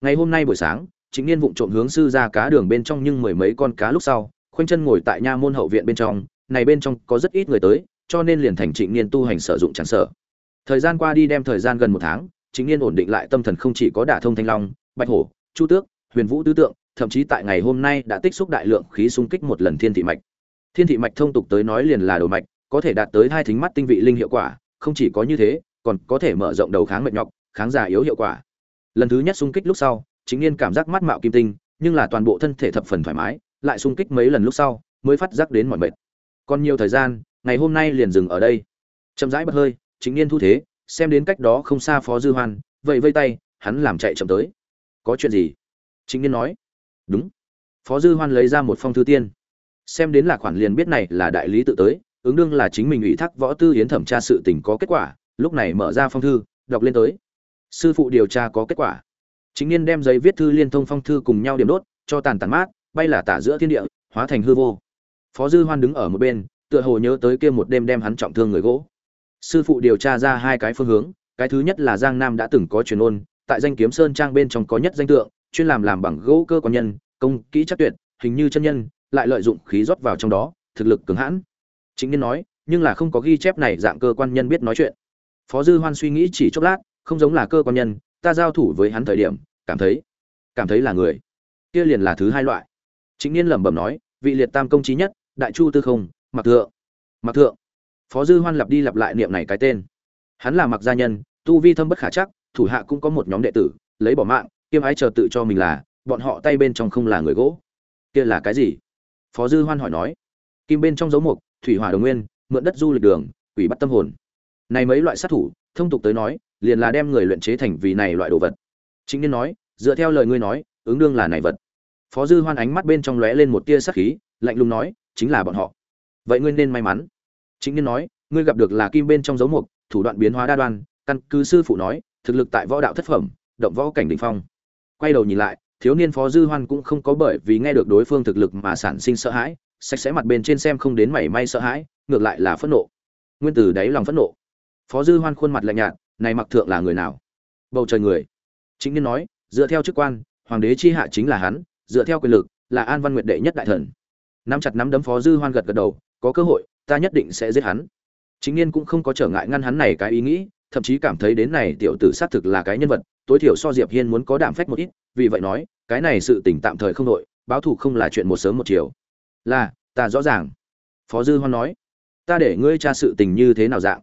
Ngày hôm nay buổi sáng chính niên vụng trộm hướng sư ra cá đường bên trong nhưng mười mấy con cá lúc sau, khoanh chân ngồi tại nha môn hậu viện bên trong, này bên trong có rất ít người tới, cho nên liền thành trịnh niên tu hành sử dụng chẳng sở thời gian qua đi đem thời gian gần một tháng chính niên ổn định lại tâm thần không chỉ có đả thông thanh long, bạch hổ, chu tước, huyền vũ tứ tượng, thậm chí tại ngày hôm nay đã tích xúc đại lượng khí xung kích một lần thiên thị mạch thiên thị mạch thông tục tới nói liền là đầu mạch, có thể đạt tới hai thính mắt tinh vị linh hiệu quả, không chỉ có như thế, còn có thể mở rộng đầu kháng mệt nhọc, kháng giả yếu hiệu quả. Lần thứ nhất xung kích lúc sau, chính niên cảm giác mắt mạo kim tinh, nhưng là toàn bộ thân thể thập phần thoải mái, lại xung kích mấy lần lúc sau, mới phát giác đến mọi mệt. Còn nhiều thời gian, ngày hôm nay liền dừng ở đây. Chậm rãi bật hơi, chính niên thu thế, xem đến cách đó không xa phó dư hoan vậy vây tay, hắn làm chạy chậm tới. Có chuyện gì? Chính niên nói. Đúng. Phó dư hoan lấy ra một phong thư tiên xem đến là khoản liền biết này là đại lý tự tới, ứng đương là chính mình ủy thác võ tư yến thẩm tra sự tình có kết quả, lúc này mở ra phong thư, đọc lên tới. Sư phụ điều tra có kết quả. Chính niên đem giấy viết thư liên thông phong thư cùng nhau điểm đốt, cho tàn tàn mát, bay là tả giữa thiên địa, hóa thành hư vô. Phó dư hoan đứng ở một bên, tựa hồ nhớ tới kia một đêm đem hắn trọng thương người gỗ. Sư phụ điều tra ra hai cái phương hướng, cái thứ nhất là giang nam đã từng có truyền ôn, tại danh kiếm sơn trang bên trong có nhất danh tượng, chuyên làm làm bằng gỗ cơ quan nhân, công kỹ chắc tuyệt, hình như chân nhân lại lợi dụng khí rót vào trong đó, thực lực cứng hãn. Chính niên nói, nhưng là không có ghi chép này dạng cơ quan nhân biết nói chuyện. Phó dư hoan suy nghĩ chỉ chốc lát, không giống là cơ quan nhân, ta giao thủ với hắn thời điểm, cảm thấy cảm thấy là người. Kia liền là thứ hai loại. Chính niên lẩm bẩm nói, vị liệt tam công trí nhất, đại chu tư không, mặc thượng mặc thượng. Phó dư hoan lặp đi lặp lại niệm này cái tên. Hắn là mặc gia nhân, tu vi thâm bất khả chắc, thủ hạ cũng có một nhóm đệ tử, lấy bỏ mạng, kiêm ái chờ tự cho mình là, bọn họ tay bên trong không là người gỗ. Kia là cái gì? Phó dư hoan hỏi nói, kim bên trong dấu mục, thủy hỏa đồng nguyên, mượn đất du lịch đường, quỷ bắt tâm hồn. Này mấy loại sát thủ, thông tục tới nói, liền là đem người luyện chế thành vì này loại đồ vật. Chính niên nói, dựa theo lời ngươi nói, ứng đương là này vật. Phó dư hoan ánh mắt bên trong lóe lên một tia sắc khí, lạnh lùng nói, chính là bọn họ. Vậy ngươi nên may mắn. Chính niên nói, ngươi gặp được là kim bên trong dấu mục, thủ đoạn biến hóa đa đoan, căn cứ sư phụ nói, thực lực tại võ đạo thất phẩm, động võ cảnh đỉnh phong. Quay đầu nhìn lại thiếu niên phó dư hoan cũng không có bởi vì nghe được đối phương thực lực mà sản sinh sợ hãi, sạch sẽ mặt bên trên xem không đến mảy may sợ hãi, ngược lại là phẫn nộ. Nguyên tử đáy lòng phẫn nộ. Phó dư hoan khuôn mặt lạnh nhạt, này mặc thượng là người nào? Bầu trời người. Chính niên nói, dựa theo chức quan, hoàng đế chi hạ chính là hắn, dựa theo quyền lực, là an văn nguyệt đệ nhất đại thần. Nắm chặt nắm đấm phó dư hoan gật gật đầu, có cơ hội, ta nhất định sẽ giết hắn. Chính niên cũng không có trở ngại ngăn hắn này cái ý nghĩ, thậm chí cảm thấy đến này tiểu tử xác thực là cái nhân vật tối thiểu so diệp hiên muốn có đảm phách một ít, vì vậy nói, cái này sự tình tạm thời không đội, báo thù không là chuyện một sớm một chiều. Là, ta rõ ràng. Phó dư hoan nói, ta để ngươi tra sự tình như thế nào dạng?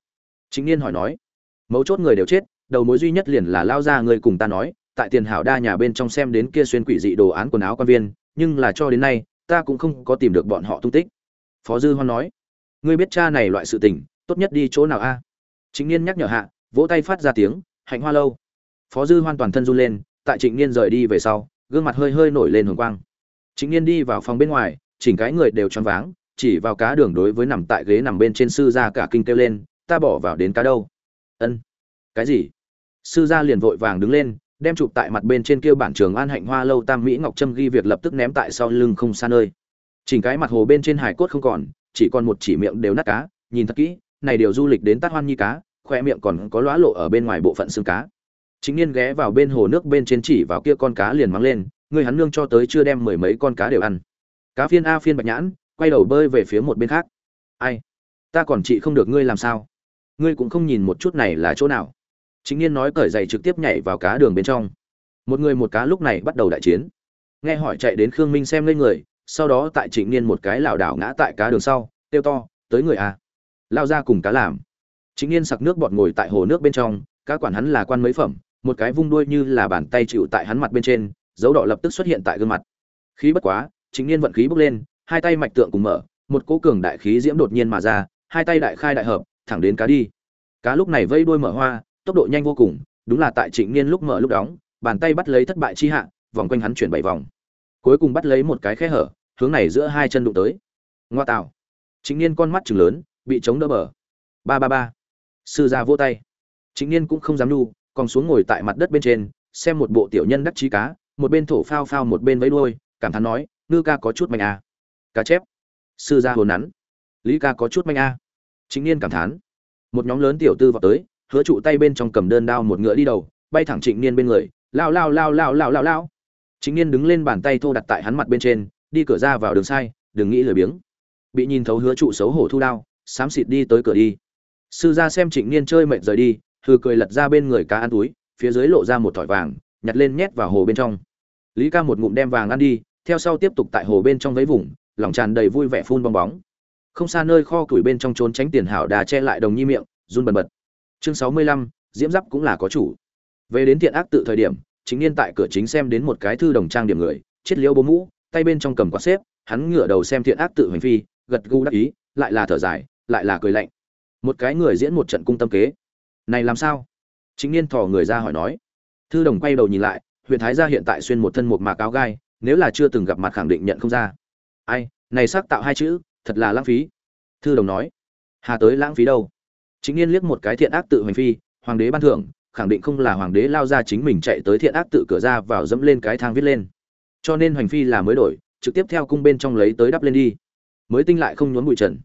Chính niên hỏi nói, mấu chốt người đều chết, đầu mối duy nhất liền là lao ra ngươi cùng ta nói, tại tiền hảo đa nhà bên trong xem đến kia xuyên quỷ dị đồ án quần áo quan viên, nhưng là cho đến nay, ta cũng không có tìm được bọn họ tung tích. Phó dư hoan nói, ngươi biết cha này loại sự tình, tốt nhất đi chỗ nào a? Chính niên nhắc nhở hạ, vỗ tay phát ra tiếng, hạnh hoa lâu phó dư hoan toàn thân run lên, tại trịnh niên rời đi về sau, gương mặt hơi hơi nổi lên hồng quang. Trịnh niên đi vào phòng bên ngoài, chỉnh cái người đều choáng váng, chỉ vào cá đường đối với nằm tại ghế nằm bên trên sư gia cả kinh kêu lên, ta bỏ vào đến cá đâu? Ân. Cái gì? Sư gia liền vội vàng đứng lên, đem chụp tại mặt bên trên kia bản trường an hạnh hoa lâu tam mỹ ngọc trâm ghi việc lập tức ném tại sau lưng không xa nơi. Chỉnh cái mặt hồ bên trên hải cốt không còn, chỉ còn một chỉ miệng đều nát cá, nhìn thật kỹ, này đều du lịch đến tát hoan nhi cá, khoe miệng còn có lóa lộ ở bên ngoài bộ phận xương cá chính niên ghé vào bên hồ nước bên trên chỉ vào kia con cá liền mắng lên người hắn nương cho tới chưa đem mười mấy con cá đều ăn. Cá phiên a phiên bạch nhãn, quay đầu bơi về phía một bên khác. Ai? Ta còn chị không được ngươi làm sao? Ngươi cũng không nhìn một chút này là chỗ nào. Chính niên nói cởi giày trực tiếp nhảy vào cá đường bên trong. Một người một cá lúc này bắt đầu đại chiến. Nghe hỏi chạy đến khương minh xem lên người, sau đó tại trịnh niên một cái lảo đảo ngã tại cá đường sau tiêu to, tới người a lao ra cùng cá làm. Chính niên sặc nước bọt ngồi tại hồ nước bên trong, cá quản hắn là quan mấy phẩm một cái vung đuôi như là bàn tay chịu tại hắn mặt bên trên, dấu đỏ lập tức xuất hiện tại gương mặt. Khí bất quá, chính niên vận khí bốc lên, hai tay mạch tượng cùng mở, một cỗ cường đại khí diễm đột nhiên mà ra, hai tay đại khai đại hợp, thẳng đến cá đi. Cá lúc này vây đuôi mở hoa, tốc độ nhanh vô cùng, đúng là tại trịnh niên lúc mở lúc đóng, bàn tay bắt lấy thất bại chi hạ, vòng quanh hắn chuyển bảy vòng. Cuối cùng bắt lấy một cái khe hở, hướng này giữa hai chân đụng tới. Ngoa tạo. Trịnh niên con mắt chừng lớn, bị chống đỡ bờ. Ba ba ba. Sư gia vỗ tay. Trịnh niên cũng không dám nu còn xuống ngồi tại mặt đất bên trên, xem một bộ tiểu nhân đắc chí cá, một bên thổ phao phao một bên vẫy đuôi, cảm thán nói, ngư ca có chút mạnh à. cá chép. Sư gia hồn nắn. Lý ca có chút mạnh a à. chính niên cảm thán. Một nhóm lớn tiểu tư vào tới, hứa trụ tay bên trong cầm đơn đao một ngựa đi đầu, bay thẳng trịnh niên bên người, lao lao lao lao lao lao lao. Chính niên đứng lên bàn tay thô đặt tại hắn mặt bên trên, đi cửa ra vào đường sai, đừng nghĩ lười biếng. Bị nhìn thấu hứa trụ xấu hổ thu đao, xám xịt đi tới cửa đi. Sư gia xem trịnh niên chơi mệt rời đi hừ cười lật ra bên người cá ăn túi, phía dưới lộ ra một thỏi vàng, nhặt lên nhét vào hồ bên trong. Lý ca một ngụm đem vàng ăn đi, theo sau tiếp tục tại hồ bên trong vấy vùng, lòng tràn đầy vui vẻ phun bong bóng. Không xa nơi kho củi bên trong trốn tránh tiền hảo đà che lại đồng nhi miệng, run bần bật. Chương sáu mươi lăm, diễm giáp cũng là có chủ. Về đến thiện ác tự thời điểm, chính niên tại cửa chính xem đến một cái thư đồng trang điểm người, chết liễu bố mũ, tay bên trong cầm quạt xếp, hắn ngửa đầu xem thiện ác tự hành phi, gật gù đắc ý, lại là thở dài, lại là cười lạnh. Một cái người diễn một trận cung tâm kế này làm sao? Chính niên thò người ra hỏi nói. Thư đồng quay đầu nhìn lại, huyện thái gia hiện tại xuyên một thân một mạc áo gai, nếu là chưa từng gặp mặt khẳng định nhận không ra. Ai, này xác tạo hai chữ, thật là lãng phí. Thư đồng nói. Hà tới lãng phí đâu? Chính niên liếc một cái thiện ác tự hành phi, hoàng đế ban thưởng, khẳng định không là hoàng đế lao ra chính mình chạy tới thiện ác tự cửa ra vào dẫm lên cái thang viết lên. Cho nên hoành phi là mới đổi, trực tiếp theo cung bên trong lấy tới đắp lên đi. Mới tinh lại không nhốn bụi trần.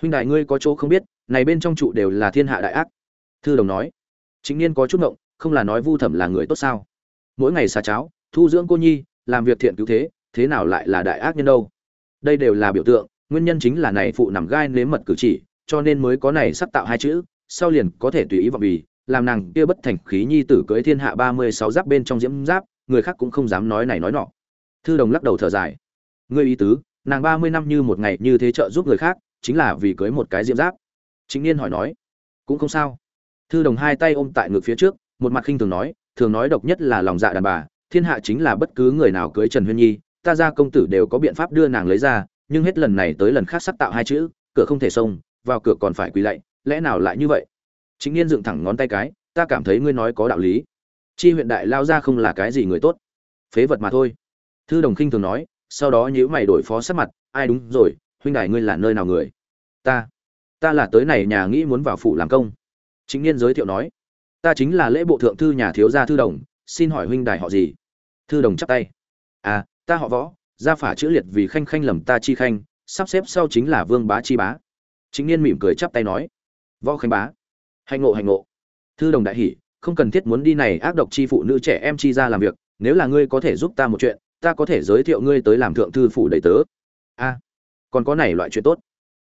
Huynh đại ngươi có chỗ không biết, này bên trong trụ đều là thiên hạ đại ác thư đồng nói chính niên có chút ngộng không là nói vu thẩm là người tốt sao? Mỗi ngày xà cháo thu dưỡng cô nhi làm việc thiện cứu thế thế nào lại là đại ác nhân đâu? Đây đều là biểu tượng nguyên nhân chính là này phụ nằm gai nếm mật cử chỉ cho nên mới có này sắc tạo hai chữ sau liền có thể tùy ý vào bì, làm nàng kia bất thành khí nhi tử cưới thiên hạ ba mươi sáu giáp bên trong diễm giáp người khác cũng không dám nói này nói nọ. Thư đồng lắc đầu thở dài ngươi ý tứ nàng ba mươi năm như một ngày như thế trợ giúp người khác chính là vì cưới một cái diễm giáp. Chính niên hỏi nói cũng không sao thư đồng hai tay ôm tại ngực phía trước, một mặt khinh thường nói thường nói độc nhất là lòng dạ đàn bà, thiên hạ chính là bất cứ người nào cưới trần huyên nhi, ta ra công tử đều có biện pháp đưa nàng lấy ra, nhưng hết lần này tới lần khác sắp tạo hai chữ, cửa không thể xông vào cửa còn phải quỳ lạy, lẽ nào lại như vậy? Chính niên dựng thẳng ngón tay cái, ta cảm thấy ngươi nói có đạo lý. Chi huyện đại lao ra không là cái gì người tốt, phế vật mà thôi. Thư đồng khinh thường nói, sau đó nhữ mày đổi phó sắc mặt, ai đúng rồi, huynh đài ngươi là nơi nào người? Ta ta là tới này nhà nghĩ muốn vào phủ làm công chính niên giới thiệu nói, ta chính là lễ bộ thượng thư nhà thiếu gia thư đồng, xin hỏi huynh đài họ gì? Thư đồng chắp tay à ta họ võ, gia phả chữ liệt vì khanh khanh lầm ta chi khanh, sắp xếp sau chính là vương bá chi bá. Chính niên mỉm cười chắp tay nói, võ khanh bá, hạnh ngộ hạnh ngộ. Thư đồng đại hỷ không cần thiết muốn đi này, ác độc chi phụ nữ trẻ em chi ra làm việc, nếu là ngươi có thể giúp ta một chuyện, ta có thể giới thiệu ngươi tới làm thượng thư phủ đầy tớ. A, còn có này loại chuyện tốt.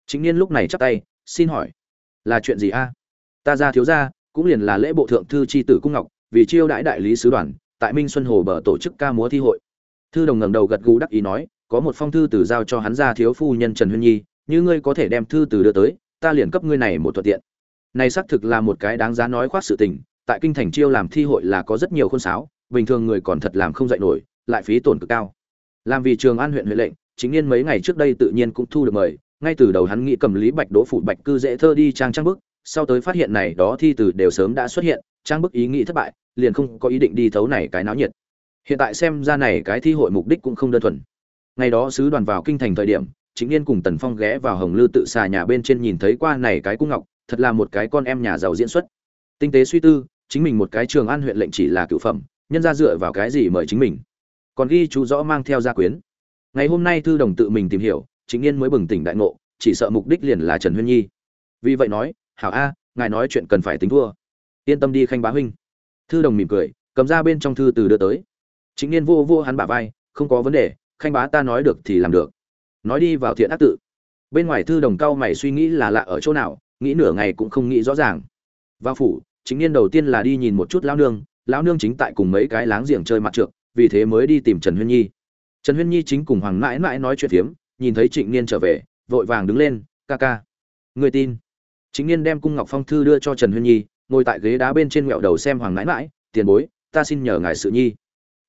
Chính niên lúc này chắp tay, xin hỏi, là chuyện gì a? Ta ra thiếu gia, cũng liền là lễ bộ thượng thư chi tử cung ngọc, vì chiêu đãi đại lý sứ đoàn, tại minh xuân hồ bờ tổ chức ca múa thi hội. Thư đồng ngẩng đầu gật gù đắc ý nói, có một phong thư từ giao cho hắn ra thiếu phu nhân trần huyên nhi, như ngươi có thể đem thư từ đưa tới, ta liền cấp ngươi này một thuận tiện. Này xác thực là một cái đáng giá nói khoác sự tình, tại kinh thành chiêu làm thi hội là có rất nhiều khôn sáo, bình thường người còn thật làm không dạy nổi, lại phí tổn cực cao. Làm vì trường an huyện huệ lệnh, chính niên mấy ngày trước đây tự nhiên cũng thu được mời, ngay từ đầu hắn nghĩ cầm lý bạch đỗ phủ bạch cư dễ thơ đi trang trang bức sau tới phát hiện này đó thi từ đều sớm đã xuất hiện, trang bức ý nghĩ thất bại, liền không có ý định đi thấu này cái náo nhiệt. Hiện tại xem ra này cái thi hội mục đích cũng không đơn thuần. Ngày đó sứ đoàn vào kinh thành thời điểm chính yên cùng tần phong ghé vào hồng lư tự xà nhà bên trên nhìn thấy qua này cái cung ngọc, thật là một cái con em nhà giàu diễn xuất. Tinh tế suy tư, chính mình một cái trường an huyện lệnh chỉ là cựu phẩm, nhân ra dựa vào cái gì mời chính mình? Còn ghi chú rõ mang theo gia quyến. Ngày hôm nay thư đồng tự mình tìm hiểu chính yên mới bừng tỉnh đại ngộ, chỉ sợ mục đích liền là trần huyên nhi. Vì vậy nói hảo a, ngài nói chuyện cần phải tính thua. Yên tâm đi, khanh bá huynh. Thư đồng mỉm cười, cầm ra bên trong thư từ đưa tới. Chính niên vô vô hắn bả vai, không có vấn đề, khanh bá ta nói được thì làm được. Nói đi vào thiện ác tự. Bên ngoài thư đồng cao mày suy nghĩ là lạ ở chỗ nào, nghĩ nửa ngày cũng không nghĩ rõ ràng. Vào phủ, chính niên đầu tiên là đi nhìn một chút lão nương lão nương chính tại cùng mấy cái láng giềng chơi mặt trượng, vì thế mới đi tìm trần huyên nhi. Trần huyên nhi chính cùng hoàng mãi mãi nói chuyện phiếm, nhìn thấy trịnh niên trở về, vội vàng đứng lên, ca ca, người tin chính niên đem cung ngọc phong thư đưa cho trần huyên nhi, ngồi tại ghế đá bên trên mẹo đầu xem hoàng mãi mãi, tiền bối, ta xin nhờ ngài sự nhi.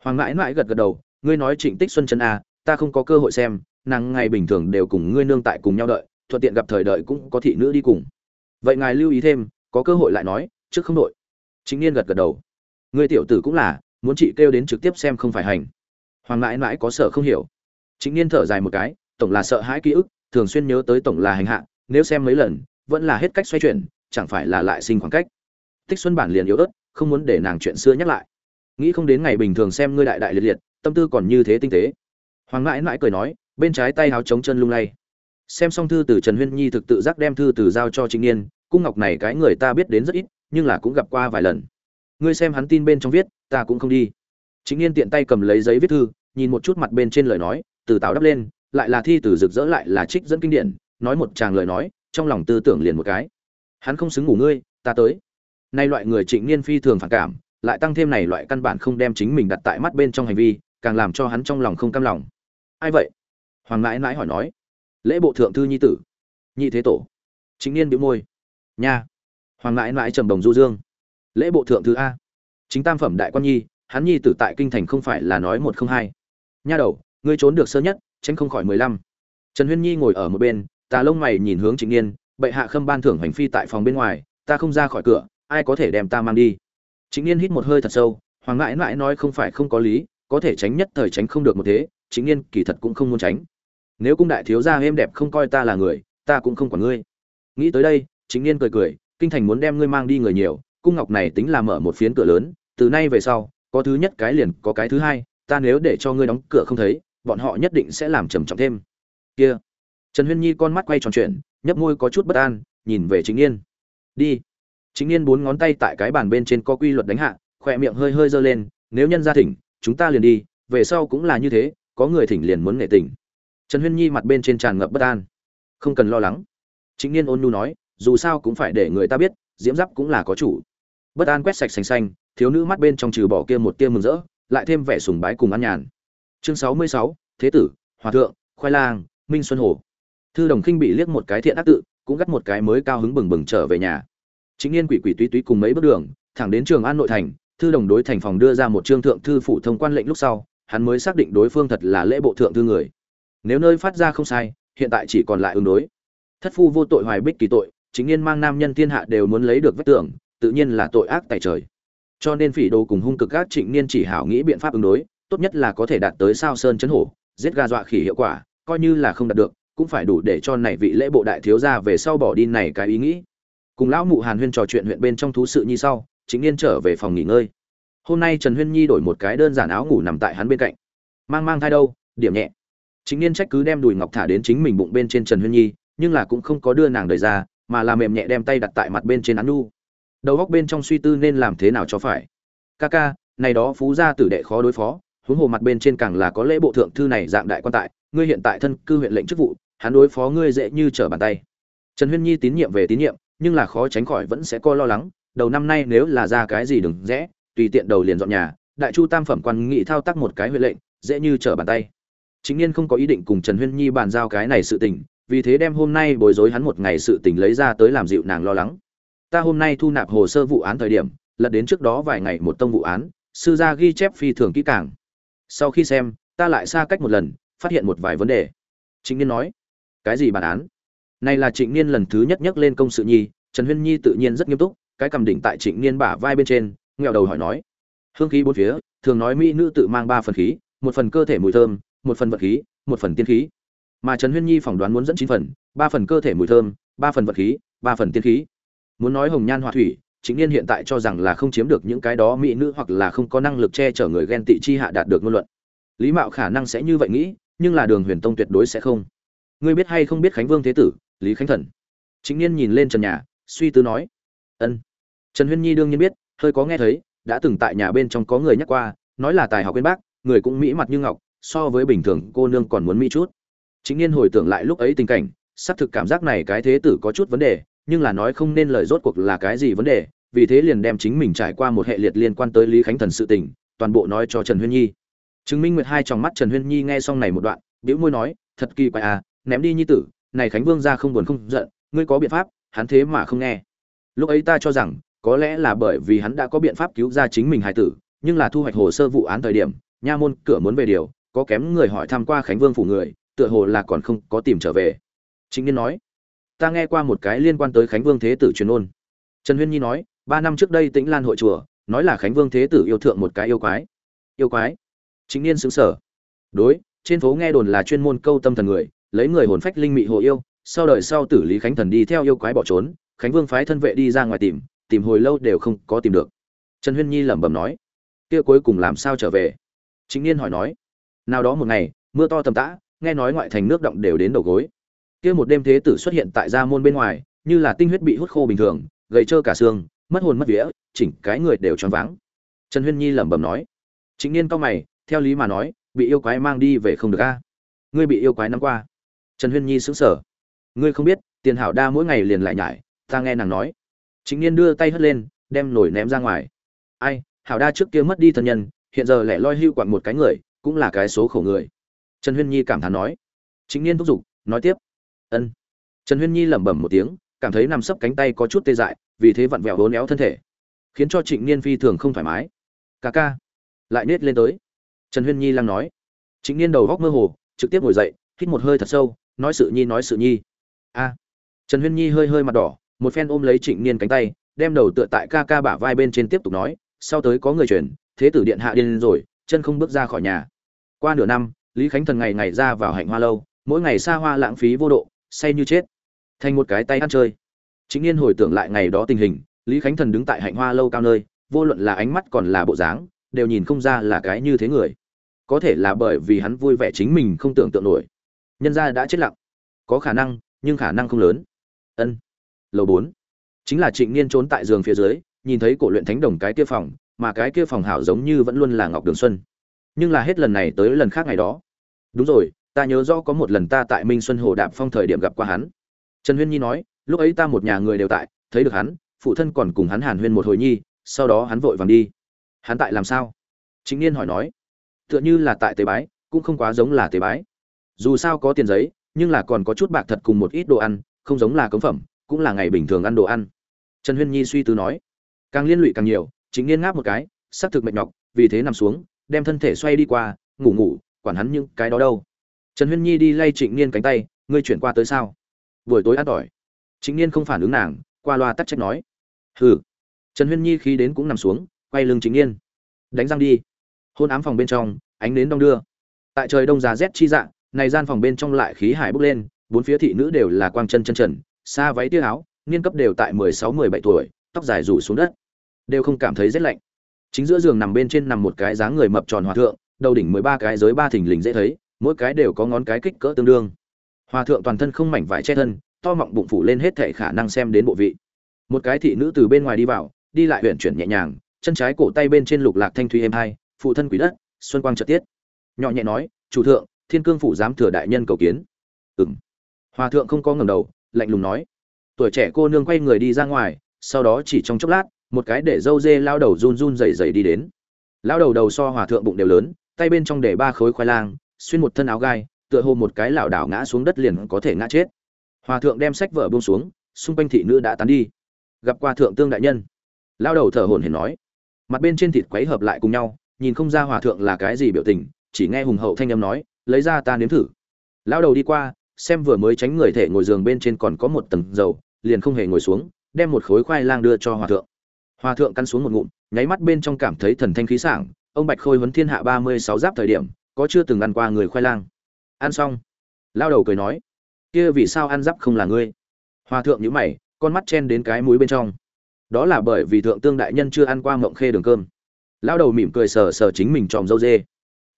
Hoàng mãi mãi gật gật đầu, ngươi nói trịnh tích xuân chân a ta không có cơ hội xem, nàng ngày bình thường đều cùng ngươi nương tại cùng nhau đợi, thuận tiện gặp thời đợi cũng có thị nữ đi cùng. Vậy ngài lưu ý thêm, có cơ hội lại nói, trước không đội chính niên gật gật đầu. Ngươi tiểu tử cũng là, muốn chị kêu đến trực tiếp xem không phải hành. Hoàng mãi mãi có sợ không hiểu. Chính niên thở dài một cái, tổng là sợ hãi ký ức, thường xuyên nhớ tới tổng là hành hạ, nếu xem mấy lần vẫn là hết cách xoay chuyển, chẳng phải là lại sinh khoảng cách. Tích xuân bản liền yếu ớt, không muốn để nàng chuyện xưa nhắc lại. Nghĩ không đến ngày bình thường xem ngươi đại đại liệt liệt, tâm tư còn như thế tinh tế. Hoàng mãi mãi cười nói, bên trái tay háo chống chân lung lay. Xem xong thư từ trần huyên nhi thực tự giác đem thư từ giao cho trịnh niên, cung ngọc này cái người ta biết đến rất ít, nhưng là cũng gặp qua vài lần. Ngươi xem hắn tin bên trong viết, ta cũng không đi. Chính niên tiện tay cầm lấy giấy viết thư, nhìn một chút mặt bên trên lời nói, từ táo đắp lên, lại là thi từ rực rỡ lại là trích dẫn kinh điển, nói một tràng lời nói trong lòng tư tưởng liền một cái. Hắn không xứng ngủ ngươi, ta tới. Nay loại người trịnh niên phi thường phản cảm, lại tăng thêm này loại căn bản không đem chính mình đặt tại mắt bên trong hành vi, càng làm cho hắn trong lòng không cam lòng. Ai vậy? Hoàng mãi mãi hỏi nói. Lễ bộ thượng thư nhi tử. Nhị thế tổ. Chính niên bĩu môi. Nha. Hoàng mãi mãi trầm đồng du dương. Lễ bộ thượng thư a. Chính tam phẩm đại quan nhi, hắn nhi tử tại kinh thành không phải là nói một không hai. Nha đầu, ngươi trốn được sơ nhất, tránh không khỏi mười lăm. Trần huyên nhi ngồi ở một bên tà lông mày nhìn hướng trịnh niên bệ hạ khâm ban thưởng hành phi tại phòng bên ngoài, ta không ra khỏi cửa, ai có thể đem ta mang đi? Trịnh niên hít một hơi thật sâu, hoàng ngãi mãi nói không phải không có lý, có thể tránh nhất thời tránh không được một thế, trịnh niên kỳ thật cũng không muốn tránh. Nếu cung đại thiếu gia êm đẹp không coi ta là người, ta cũng không quản ngươi. Nghĩ tới đây chính niên cười cười, kinh thành muốn đem ngươi mang đi người nhiều, cung ngọc này tính là mở một phiến cửa lớn, từ nay về sau, có thứ nhất cái liền, có cái thứ hai, ta nếu để cho ngươi đóng cửa không thấy, bọn họ nhất định sẽ làm trầm trọng thêm. Kia trần huyên nhi con mắt quay tròn chuyện nhấp môi có chút bất an, nhìn về chính Nghiên. đi. Chính Nghiên bốn ngón tay tại cái bàn bên trên có quy luật đánh hạ, khỏe miệng hơi hơi giơ lên, nếu nhân ra thỉnh, chúng ta liền đi, về sau cũng là như thế, có người thỉnh liền muốn nghệ tình. Trần huyên nhi mặt bên trên tràn ngập bất an. Không cần lo lắng. Chính Nghiên ôn nhu nói, dù sao cũng phải để người ta biết, diễm giáp cũng là có chủ. Bất an quét sạch xanh xanh, thiếu nữ mắt bên trong trừ bỏ kia một tia mừng rỡ, lại thêm vẻ sùng bái cùng ăn nhàn. Chương sáu mươi sáu, thế tử, hòa thượng, khoai lang, minh xuân hồ thư đồng khinh bị liếc một cái thiện ác tự, cũng gắt một cái mới cao hứng bừng bừng trở về nhà. Chính niên quỷ quỷ túy túy cùng mấy bước đường, thẳng đến trường an nội thành, thư đồng đối thành phòng đưa ra một trương thượng thư phủ thông quan lệnh lúc sau, hắn mới xác định đối phương thật là lễ bộ thượng thư người. Nếu nơi phát ra không sai, hiện tại chỉ còn lại ứng đối. Thất phu vô tội hoài bích kỳ tội, chính niên mang nam nhân thiên hạ đều muốn lấy được vết tưởng tự nhiên là tội ác tại trời. Cho nên phỉ đồ cùng hung cực các trịnh niên chỉ hảo nghĩ biện pháp ứng đối, tốt nhất là có thể đạt tới sao sơn chấn hổ, giết gà dọa khỉ hiệu quả, coi như là không đạt được cũng phải đủ để cho này vị lễ bộ đại thiếu gia về sau bỏ đi này cái ý nghĩ. Cùng lão mụ hàn huyên trò chuyện huyện bên trong thú sự như sau chính niên trở về phòng nghỉ ngơi. Hôm nay trần huyên nhi đổi một cái đơn giản áo ngủ nằm tại hắn bên cạnh. Mang mang thai đâu, điểm nhẹ. Chính niên trách cứ đem đùi ngọc thả đến chính mình bụng bên trên trần huyên nhi, nhưng là cũng không có đưa nàng đời ra, mà là mềm nhẹ đem tay đặt tại mặt bên trên án nu. Đầu góc bên trong suy tư nên làm thế nào cho phải. Ca ca, này đó phú gia tử đệ khó đối phó, huống hồ mặt bên trên càng là có lễ bộ thượng thư này dạng đại quan tại, ngươi hiện tại thân cư huyện lệnh chức vụ hắn đối phó ngươi dễ như trở bàn tay. Trần huyên nhi tín nhiệm về tín nhiệm, nhưng là khó tránh khỏi vẫn sẽ có lo lắng, đầu năm nay nếu là ra cái gì đừng rẽ, tùy tiện đầu liền dọn nhà, đại chu tam phẩm quan nghị thao tác một cái huệ lệnh, dễ như trở bàn tay. Chính niên không có ý định cùng trần huyên nhi bàn giao cái này sự tình, vì thế đem hôm nay bồi dối hắn một ngày sự tình lấy ra tới làm dịu nàng lo lắng. Ta hôm nay thu nạp hồ sơ vụ án thời điểm, lật đến trước đó vài ngày một tông vụ án, sư gia ghi chép phi thường kỹ càng. Sau khi xem, ta lại xa cách một lần, phát hiện một vài vấn đề. Chính niên nói cái gì bản án? Này là trịnh niên lần thứ nhất nhắc lên công sự nhi, trần huyên nhi tự nhiên rất nghiêm túc, cái cầm đỉnh tại trịnh niên bả vai bên trên nghèo đầu hỏi nói. Hương khí bốn phía, thường nói mỹ nữ tự mang ba phần khí, một phần cơ thể mùi thơm, một phần vật khí, một phần tiên khí. Mà trần huyên nhi phỏng đoán muốn dẫn chín phần, ba phần cơ thể mùi thơm, ba phần vật khí, ba phần tiên khí. Muốn nói hồng nhan họa thủy chính niên hiện tại cho rằng là không chiếm được những cái đó mỹ nữ hoặc là không có năng lực che chở người ghen tị chi hạ đạt được ngôn luận. Lý mạo khả năng sẽ như vậy nghĩ, nhưng là đường huyền tông tuyệt đối sẽ không ngươi biết hay không biết khánh vương thế tử, lý khánh thần? Chính niên nhìn lên trần nhà, suy tư nói. Ân. Trần huyên nhi đương nhiên biết, hơi có nghe thấy, đã từng tại nhà bên trong có người nhắc qua, nói là tài học bên bác, người cũng mỹ mặt như ngọc, so với bình thường cô nương còn muốn mỹ chút. Chính niên hồi tưởng lại lúc ấy tình cảnh, xác thực cảm giác này cái thế tử có chút vấn đề, nhưng là nói không nên lời rốt cuộc là cái gì vấn đề, vì thế liền đem chính mình trải qua một hệ liệt liên quan tới lý khánh thần sự tình, toàn bộ nói cho trần huyên nhi. Chứng minh nguyệt hai trong mắt trần huyên nhi nghe xong này một đoạn, bĩu môi nói, thật kỳ quái à ném đi nhi tử, này khánh vương ra không buồn không giận, ngươi có biện pháp, hắn thế mà không nghe. Lúc ấy ta cho rằng, có lẽ là bởi vì hắn đã có biện pháp cứu ra chính mình hài tử, nhưng là thu hoạch hồ sơ vụ án thời điểm, nha môn cửa muốn về điều, có kém người hỏi thăm qua khánh vương phủ người, tựa hồ là còn không có tìm trở về. Chính niên nói, ta nghe qua một cái liên quan tới khánh vương thế tử truyền ôn. Trần huyên nhi nói, ba năm trước đây tĩnh lan hội chùa, nói là khánh vương thế tử yêu thượng một cái yêu quái. Yêu quái? Chính niên xứng sở đối, trên phố nghe đồn là chuyên môn câu tâm thần người lấy người hồn phách linh mị hồ yêu, sau đời sau tử lý khánh thần đi theo yêu quái bỏ trốn, khánh vương phái thân vệ đi ra ngoài tìm tìm hồi lâu đều không có tìm được. Trần huyên nhi lẩm bẩm nói, kia cuối cùng làm sao trở về? Chính niên hỏi nói, nào đó một ngày, mưa to tầm tã, nghe nói ngoại thành nước động đều đến đầu gối. Kia một đêm thế tử xuất hiện tại gia môn bên ngoài, như là tinh huyết bị hút khô bình thường, gầy trơ cả xương, mất hồn mất vía, chỉnh cái người đều choáng váng. Trần huyên nhi lẩm bẩm nói. Chính niên cao mày, theo lý mà nói, bị yêu quái mang đi về không được a. Ngươi bị yêu quái năm qua trần huyên nhi sững sờ. Ngươi không biết, tiền hảo đa mỗi ngày liền lại nhải, ta nghe nàng nói. Chính niên đưa tay hất lên, đem nổi ném ra ngoài. Ai, hảo đa trước kia mất đi thân nhân, hiện giờ lẻ loi hưu quặn một cái người, cũng là cái số khổ người. Trần huyên nhi cảm thán nói. Chính niên thúc giục, nói tiếp. Ân. Trần huyên nhi lẩm bẩm một tiếng, cảm thấy nằm sấp cánh tay có chút tê dại, vì thế vặn vẹo hố néo thân thể. Khiến cho trịnh niên phi thường không thoải mái. Ca ca. Lại nết lên tới. Trần huyên nhi lăng nói. Trịnh niên đầu góc mơ hồ, trực tiếp ngồi dậy, hít một hơi thật sâu nói sự nhi nói sự nhi. A. Trần huyên nhi hơi hơi mặt đỏ, một phen ôm lấy trịnh niên cánh tay, đem đầu tựa tại ca ca bả vai bên trên tiếp tục nói, sau tới có người chuyển, thế tử điện hạ điên rồi, chân không bước ra khỏi nhà. Qua nửa năm, lý khánh thần ngày ngày ra vào hạnh hoa lâu, mỗi ngày xa hoa lãng phí vô độ, say như chết. Thành một cái tay ăn chơi. Chính niên hồi tưởng lại ngày đó tình hình, lý khánh thần đứng tại hạnh hoa lâu cao nơi, vô luận là ánh mắt còn là bộ dáng, đều nhìn không ra là cái như thế người. Có thể là bởi vì hắn vui vẻ chính mình không tưởng tượng nổi nhân gia đã chết lặng. Có khả năng, nhưng khả năng không lớn. Ân. Lầu bốn. Chính là trịnh niên trốn tại giường phía dưới, nhìn thấy cổ luyện thánh đồng cái kia phòng, mà cái kia phòng hảo giống như vẫn luôn là ngọc đường xuân. Nhưng là hết lần này tới lần khác ngày đó. Đúng rồi, ta nhớ rõ có một lần ta tại minh xuân hồ đạp phong thời điểm gặp qua hắn. Trần huyên nhi nói, lúc ấy ta một nhà người đều tại, thấy được hắn, phụ thân còn cùng hắn hàn huyên một hồi nhi, sau đó hắn vội vàng đi. Hắn tại làm sao? Chính niên hỏi nói, tựa như là tại tế bái, cũng không quá giống là tế bái dù sao có tiền giấy, nhưng là còn có chút bạc thật cùng một ít đồ ăn, không giống là cống phẩm, cũng là ngày bình thường ăn đồ ăn. Trần huyên nhi suy tư nói. Càng liên lụy càng nhiều, chính niên ngáp một cái xác thực mệt nhọc, vì thế nằm xuống, đem thân thể xoay đi qua, ngủ ngủ, quản hắn những cái đó đâu. Trần huyên nhi đi lay trịnh niên cánh tay, ngươi chuyển qua tới sao? Buổi tối ăn tỏi. Trịnh niên không phản ứng nàng, qua loa tắc trách nói. Hừ. Trần huyên nhi khi đến cũng nằm xuống, quay lưng trịnh niên đánh răng đi. Hôn ám phòng bên trong, ánh nến đong đưa. Tại trời đông giá rét chi dạng này gian phòng bên trong lại khí hải bốc lên, bốn phía thị nữ đều là quang chân chân trần, xa váy tia áo, niên cấp đều tại mười sáu, mười bảy tuổi, tóc dài rủ xuống đất. Đều không cảm thấy rét lạnh. Chính giữa giường nằm bên trên nằm một cái dáng người mập tròn hòa thượng, đầu đỉnh mười ba cái giới ba thình lình dễ thấy, mỗi cái đều có ngón cái kích cỡ tương đương. Hòa thượng toàn thân không mảnh vải che thân, to mọng bụng phủ lên hết thể khả năng xem đến bộ vị. Một cái thị nữ từ bên ngoài đi vào, đi lại huyện chuyển nhẹ nhàng, chân trái cổ tay bên trên lục lạc thanh thủy êm hai, phụ thân quỷ đất, xuân quang trợ tiết. Nhỏ nhẹ nói, chủ thượng thiên cương phủ giám thừa đại nhân cầu kiến. Ừng hòa thượng không có ngẩng đầu, lạnh lùng nói. Tuổi trẻ cô nương quay người đi ra ngoài, sau đó chỉ trong chốc lát, một cái để dâu dê lao đầu run run rẩy rẩy đi đến. Lao đầu đầu so hòa thượng bụng đều lớn, tay bên trong để ba khối khoai lang, xuyên một thân áo gai, tựa hồ một cái lảo đảo ngã xuống đất liền có thể ngã chết. Hòa thượng đem sách vở buông xuống, xung quanh thị nữ đã tán đi. Gặp qua thượng tương đại nhân. Lao đầu thở hổn hển nói. Mặt bên trên thịt quấy hợp lại cùng nhau, nhìn không ra hòa thượng là cái gì biểu tình, chỉ nghe hùng hậu thanh âm nói lấy ra ta nếm thử. Lao đầu đi qua, xem vừa mới tránh người thể ngồi giường bên trên còn có một tầng dầu, liền không hề ngồi xuống, đem một khối khoai lang đưa cho hòa thượng. Hòa thượng căn xuống một ngụm, nháy mắt bên trong cảm thấy thần thanh khí sảng, ông bạch khôi huấn thiên hạ ba mươi sáu giáp thời điểm, có chưa từng ăn qua người khoai lang. Ăn xong lao đầu cười nói, kia vì sao ăn giáp không là ngươi? Hòa thượng nhữ mày, con mắt chen đến cái mũi bên trong. Đó là bởi vì thượng tương đại nhân chưa ăn qua mộng khê đường cơm. Lao đầu mỉm cười sờ sờ chính mình tròm dâu dê.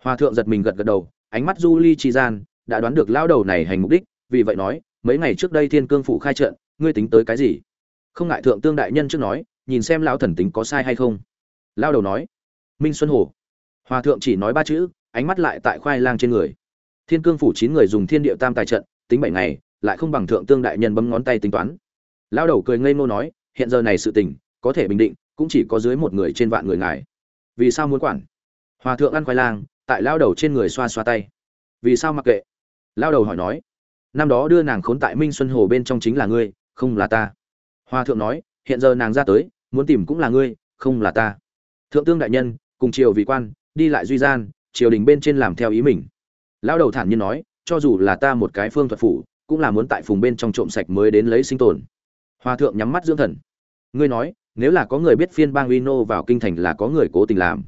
Hòa thượng giật mình gật gật đầu ánh mắt du ly chi gian đã đoán được lao đầu này hành mục đích, vì vậy nói, mấy ngày trước đây thiên cương phủ khai trận, ngươi tính tới cái gì? Không ngại thượng tương đại nhân trước nói, nhìn xem lão thần tính có sai hay không. Lao đầu nói, minh xuân hồ. Hòa thượng chỉ nói ba chữ, ánh mắt lại tại khoai lang trên người. Thiên cương phủ chín người dùng thiên địa tam tài trận, tính bảy ngày, lại không bằng thượng tương đại nhân bấm ngón tay tính toán. Lao đầu cười ngây ngô nói, hiện giờ này sự tình, có thể bình định, cũng chỉ có dưới một người trên vạn người ngài. Vì sao muốn quản? Hòa thượng ăn khoai lang tại lao đầu trên người xoa xoa tay. Vì sao mặc kệ? Lao đầu hỏi nói. Năm đó đưa nàng khốn tại minh xuân hồ bên trong chính là ngươi, không là ta. Hòa thượng nói, hiện giờ nàng ra tới, muốn tìm cũng là ngươi, không là ta. Thượng tương đại nhân, cùng triều vị quan, đi lại duy gian, triều đình bên trên làm theo ý mình. Lao đầu thản nhiên nói, cho dù là ta một cái phương thuật phủ, cũng là muốn tại phùng bên trong trộm sạch mới đến lấy sinh tồn. Hòa thượng nhắm mắt dưỡng thần. Ngươi nói, nếu là có người biết phiên bang uino vào kinh thành là có người cố tình làm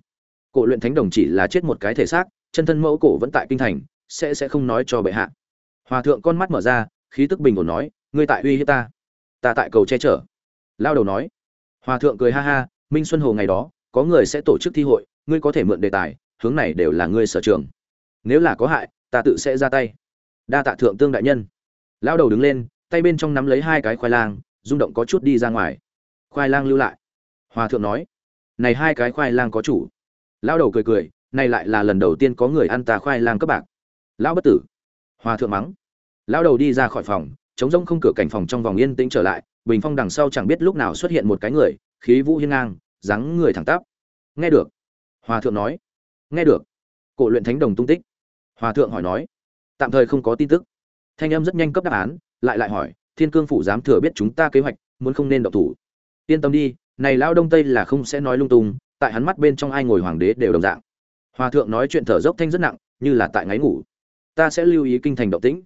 cổ luyện thánh đồng chỉ là chết một cái thể xác, chân thân mẫu cổ vẫn tại kinh thành, sẽ sẽ không nói cho bệ hạ. Hòa thượng con mắt mở ra, khí tức bình ổn nói, ngươi tại uy hiếp ta ta tại cầu che chở. Lao đầu nói. Hòa thượng cười ha ha, minh xuân hồ ngày đó, có người sẽ tổ chức thi hội, ngươi có thể mượn đề tài, hướng này đều là ngươi sở trường. Nếu là có hại, ta tự sẽ ra tay. Đa tạ thượng tương đại nhân. Lao đầu đứng lên, tay bên trong nắm lấy hai cái khoai lang, rung động có chút đi ra ngoài. Khoai lang lưu lại. Hòa thượng nói, này hai cái khoai lang có chủ lao đầu cười cười, này lại là lần đầu tiên có người ăn ta khoai lang cấp bạc. Lão bất tử. Hòa thượng mắng. Lao đầu đi ra khỏi phòng chống rông không cửa cảnh phòng trong vòng yên tĩnh trở lại, bình phong đằng sau chẳng biết lúc nào xuất hiện một cái người, khí vũ hiên ngang, dáng người thẳng tắp. Nghe được. Hòa thượng nói. Nghe được. Cổ luyện thánh đồng tung tích. Hòa thượng hỏi nói. Tạm thời không có tin tức. Thanh âm rất nhanh cấp đáp án, lại lại hỏi, thiên cương phủ dám thừa biết chúng ta kế hoạch, muốn không nên độc thủ? Yên tâm đi, này lao đông tây là không sẽ nói lung tung tại hắn mắt bên trong ai ngồi hoàng đế đều đồng dạng. Hòa thượng nói chuyện thở dốc thanh rất nặng, như là tại ngáy ngủ. Ta sẽ lưu ý kinh thành động tĩnh.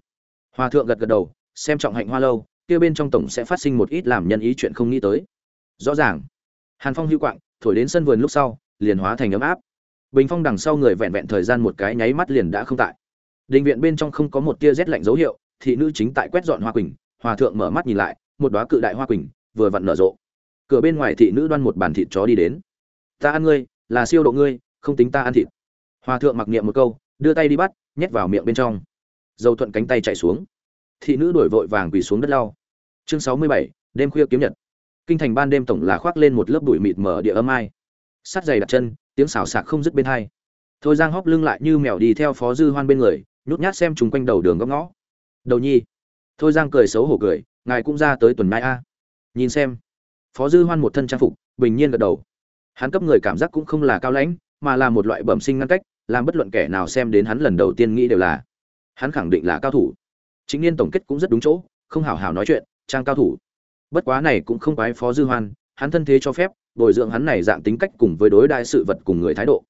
Hòa thượng gật gật đầu, xem trọng hạnh hoa lâu, kia bên trong tổng sẽ phát sinh một ít làm nhân ý chuyện không nghĩ tới. Rõ ràng. Hàn phong hưu quạng, thổi đến sân vườn lúc sau, liền hóa thành ấm áp. Bình phong đằng sau người vẹn vẹn thời gian một cái nháy mắt liền đã không tại. Đình viện bên trong không có một tia rét lạnh dấu hiệu, thị nữ chính tại quét dọn hoa quỳnh, hòa thượng mở mắt nhìn lại, một đoá cự đại hoa quỳnh, vừa vặn nở rộ. Cửa bên ngoài thị nữ đoan một bàn thịt chó đi đến ta ăn ngươi, là siêu độ ngươi, không tính ta ăn thịt. Hòa thượng mặc niệm một câu, đưa tay đi bắt, nhét vào miệng bên trong. Dầu thuận cánh tay chạy xuống. Thị nữ đổi vội vàng quỳ xuống đất lau. Chương sáu mươi bảy, đêm khuya kiếm nhật. Kinh thành ban đêm tổng là khoác lên một lớp bụi mịt mở địa âm ai. Sắt dày đặt chân, tiếng xào xạc không dứt bên hai. Thôi giang hóc lưng lại như mèo đi theo phó dư hoan bên người, nhút nhát xem chúng quanh đầu đường góc ngõ. Đầu nhi. Thôi giang cười xấu hổ cười, ngài cũng ra tới tuần mai a. Nhìn xem. Phó dư hoan một thân trang phục, bình nhiên gật đầu hắn cấp người cảm giác cũng không là cao lãnh, mà là một loại bẩm sinh ngăn cách, làm bất luận kẻ nào xem đến hắn lần đầu tiên nghĩ đều là, hắn khẳng định là cao thủ. Chính niên tổng kết cũng rất đúng chỗ, không hào hào nói chuyện, trang cao thủ. Bất quá này cũng không quái phó dư hoan, hắn thân thế cho phép, bồi dưỡng hắn này dạng tính cách cùng với đối đại sự vật cùng người thái độ.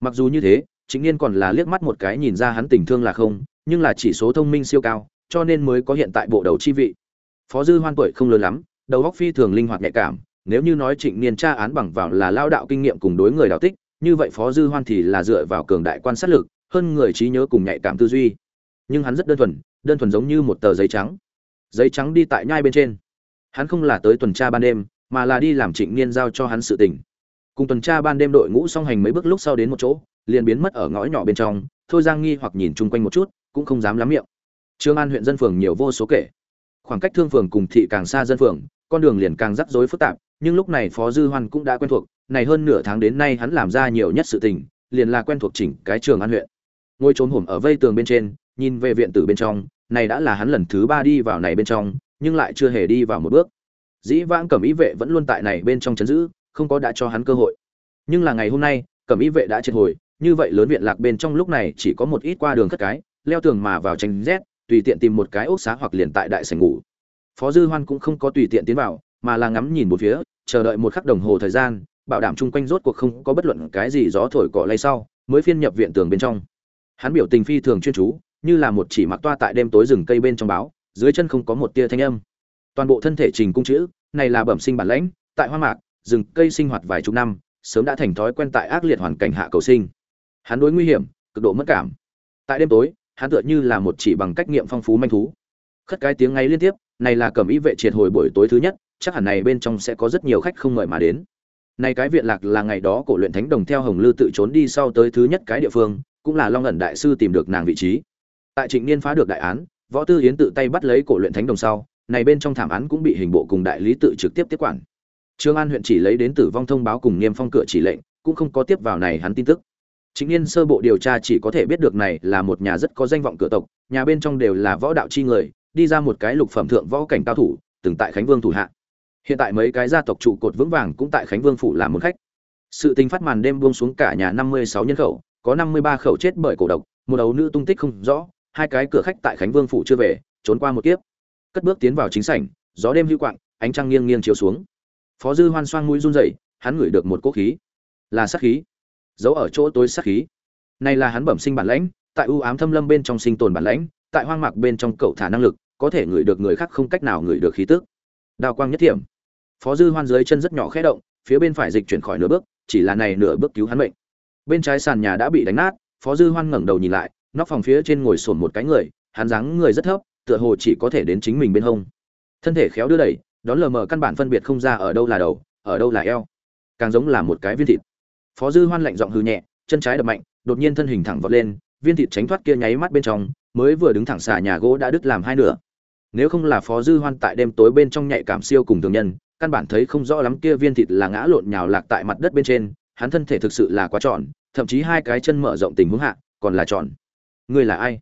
Mặc dù như thế, chính niên còn là liếc mắt một cái nhìn ra hắn tình thương là không, nhưng là chỉ số thông minh siêu cao, cho nên mới có hiện tại bộ đầu chi vị. Phó dư hoan tuổi không lớn lắm, đầu góc phi thường linh hoạt nhạy cảm nếu như nói trịnh niên tra án bằng vào là lao đạo kinh nghiệm cùng đối người đạo tích, như vậy phó dư hoan thì là dựa vào cường đại quan sát lực, hơn người trí nhớ cùng nhạy cảm tư duy. Nhưng hắn rất đơn thuần đơn thuần giống như một tờ giấy trắng. Giấy trắng đi tại nhai bên trên. Hắn không là tới tuần tra ban đêm, mà là đi làm trịnh niên giao cho hắn sự tình. Cùng tuần tra ban đêm đội ngũ song hành mấy bước lúc sau đến một chỗ, liền biến mất ở ngõ nhỏ bên trong, thôi giang nghi hoặc nhìn chung quanh một chút, cũng không dám lắm miệng. Trương an huyện dân phường nhiều vô số kể. Khoảng cách thương phường cùng thị càng xa dân phường, con đường liền càng rắc rối phức tạp nhưng lúc này phó dư hoan cũng đã quen thuộc, này hơn nửa tháng đến nay hắn làm ra nhiều nhất sự tình, liền là quen thuộc chỉnh cái trường an huyện. Ngôi trốn hổm ở vây tường bên trên, nhìn về viện tử bên trong, này đã là hắn lần thứ ba đi vào này bên trong, nhưng lại chưa hề đi vào một bước. Dĩ vãng cẩm ý vệ vẫn luôn tại này bên trong chấn giữ, không có đã cho hắn cơ hội. Nhưng là ngày hôm nay, cẩm ý vệ đã triệt hồi, như vậy lớn viện lạc bên trong lúc này chỉ có một ít qua đường cất cái, leo tường mà vào tranh rét, tùy tiện tìm một cái ốc xá hoặc liền tại đại sảnh ngủ. Phó dư hoan cũng không có tùy tiện tiến vào, mà là ngắm nhìn một phía chờ đợi một khắc đồng hồ thời gian, bảo đảm chung quanh rốt cuộc không có bất luận cái gì gió thổi cỏ lay sau, mới phiên nhập viện tường bên trong. Hắn biểu tình phi thường chuyên chú, như là một chỉ mặc toa tại đêm tối rừng cây bên trong báo, dưới chân không có một tia thanh âm. Toàn bộ thân thể trình cung chữ, này là bẩm sinh bản lãnh, tại hoa mạc, rừng cây sinh hoạt vài chục năm, sớm đã thành thói quen tại ác liệt hoàn cảnh hạ cầu sinh. Hắn đối nguy hiểm, cực độ mất cảm. Tại đêm tối, hắn tựa như là một chỉ bằng cách nghiệm phong phú manh thú. Khất cái tiếng ngay liên tiếp, này là cầm ý vệ triệt hồi buổi tối thứ nhất chắc hẳn này bên trong sẽ có rất nhiều khách không mời mà đến. Này cái viện lạc là ngày đó cổ luyện thánh đồng theo hồng lư tự trốn đi sau tới thứ nhất cái địa phương, cũng là long ẩn đại sư tìm được nàng vị trí. Tại trịnh niên phá được đại án, võ tư yến tự tay bắt lấy cổ luyện thánh đồng sau, này bên trong thảm án cũng bị hình bộ cùng đại lý tự trực tiếp tiếp quản. Trương an huyện chỉ lấy đến tử vong thông báo cùng niêm phong cửa chỉ lệnh, cũng không có tiếp vào này hắn tin tức. Chính niên sơ bộ điều tra chỉ có thể biết được này là một nhà rất có danh vọng cửa tộc, nhà bên trong đều là võ đạo chi người, đi ra một cái lục phẩm thượng võ cảnh cao thủ, từng tại khánh vương thủ hạ hiện tại mấy cái gia tộc trụ cột vững vàng cũng tại khánh vương phủ làm một khách. Sự tình phát màn đêm buông xuống cả nhà năm mươi sáu nhân khẩu, có năm mươi ba khẩu chết bởi cổ độc, một đầu nữ tung tích không rõ, hai cái cửa khách tại khánh vương phủ chưa về, trốn qua một kiếp. Cất bước tiến vào chính sảnh, gió đêm hữu quạng, ánh trăng nghiêng nghiêng chiếu xuống. Phó dư hoan xoang mũi run rẩy, hắn ngửi được một cỗ khí. Là sát khí. Giấu ở chỗ tối sát khí. Này là hắn bẩm sinh bản lãnh, tại ưu ám thâm lâm bên trong sinh tồn bản lãnh, tại hoang mạc bên trong cậu thả năng lực, có thể ngửi được người khác không cách nào ngửi được khí tức. Đào quang nhất thiểm phó dư hoan dưới chân rất nhỏ khẽ động, phía bên phải dịch chuyển khỏi nửa bước, chỉ là này nửa bước cứu hắn mệnh. Bên trái sàn nhà đã bị đánh nát, phó dư hoan ngẩng đầu nhìn lại, nóc phòng phía trên ngồi sồn một cái người, hắn dáng người rất thấp, tựa hồ chỉ có thể đến chính mình bên hông. Thân thể khéo đưa đẩy, đón lờ mờ căn bản phân biệt không ra ở đâu là đầu, ở đâu là eo. Càng giống là một cái viên thịt. Phó dư hoan lạnh giọng hư nhẹ, chân trái đập mạnh, đột nhiên thân hình thẳng vọt lên, viên thịt tránh thoát kia nháy mắt bên trong, mới vừa đứng thẳng xà nhà gỗ đã đứt làm hai nửa. Nếu không là phó dư hoan tại đêm tối bên trong nhạy cảm siêu cùng thường nhân căn bản thấy không rõ lắm kia viên thịt là ngã lộn nhào lạc tại mặt đất bên trên, hắn thân thể thực sự là quá tròn, thậm chí hai cái chân mở rộng tình huống hạ, còn là tròn. Ngươi là ai?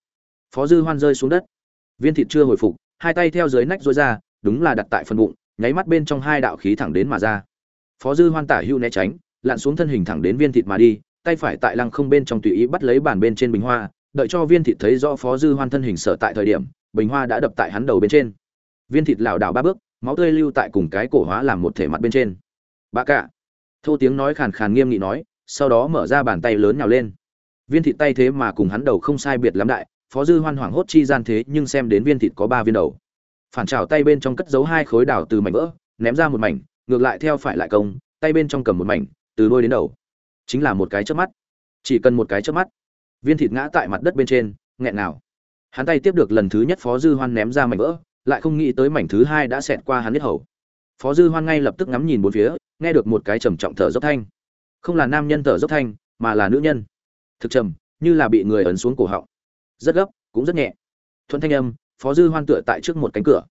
Phó dư hoan rơi xuống đất. Viên thịt chưa hồi phục, hai tay theo dưới nách rối ra, đúng là đặt tại phần bụng, nháy mắt bên trong hai đạo khí thẳng đến mà ra. Phó dư hoan tả hưu né tránh, lặn xuống thân hình thẳng đến viên thịt mà đi, tay phải tại lăng không bên trong tùy ý bắt lấy bàn bên trên bình hoa, đợi cho viên thịt thấy rõ phó dư hoan thân hình sở tại thời điểm, bình hoa đã đập tại hắn đầu bên trên. Viên thịt lảo đảo ba bước máu tươi lưu tại cùng cái cổ hóa làm một thể mặt bên trên. Bà cả. Thô tiếng nói khàn khàn nghiêm nghị nói, sau đó mở ra bàn tay lớn nhào lên. Viên thịt tay thế mà cùng hắn đầu không sai biệt lắm đại, phó dư hoan hoảng hốt chi gian thế nhưng xem đến viên thịt có ba viên đầu. Phản trào tay bên trong cất giấu hai khối đào từ mảnh vỡ, ném ra một mảnh, ngược lại theo phải lại công, tay bên trong cầm một mảnh, từ đôi đến đầu. Chính là một cái chớp mắt. Chỉ cần một cái chớp mắt, viên thịt ngã tại mặt đất bên trên, nghẹn nào hắn tay tiếp được lần thứ nhất phó dư hoan ném ra mảnh vỡ lại không nghĩ tới mảnh thứ hai đã xẹt qua hắn biết hầu. Phó dư hoan ngay lập tức ngắm nhìn bốn phía, nghe được một cái trầm trọng thở dốc thanh. Không là nam nhân thở dốc thanh, mà là nữ nhân. Thực trầm, như là bị người ấn xuống cổ họng. Rất gấp, cũng rất nhẹ. Thuận thanh âm, phó dư hoan tựa tại trước một cánh cửa.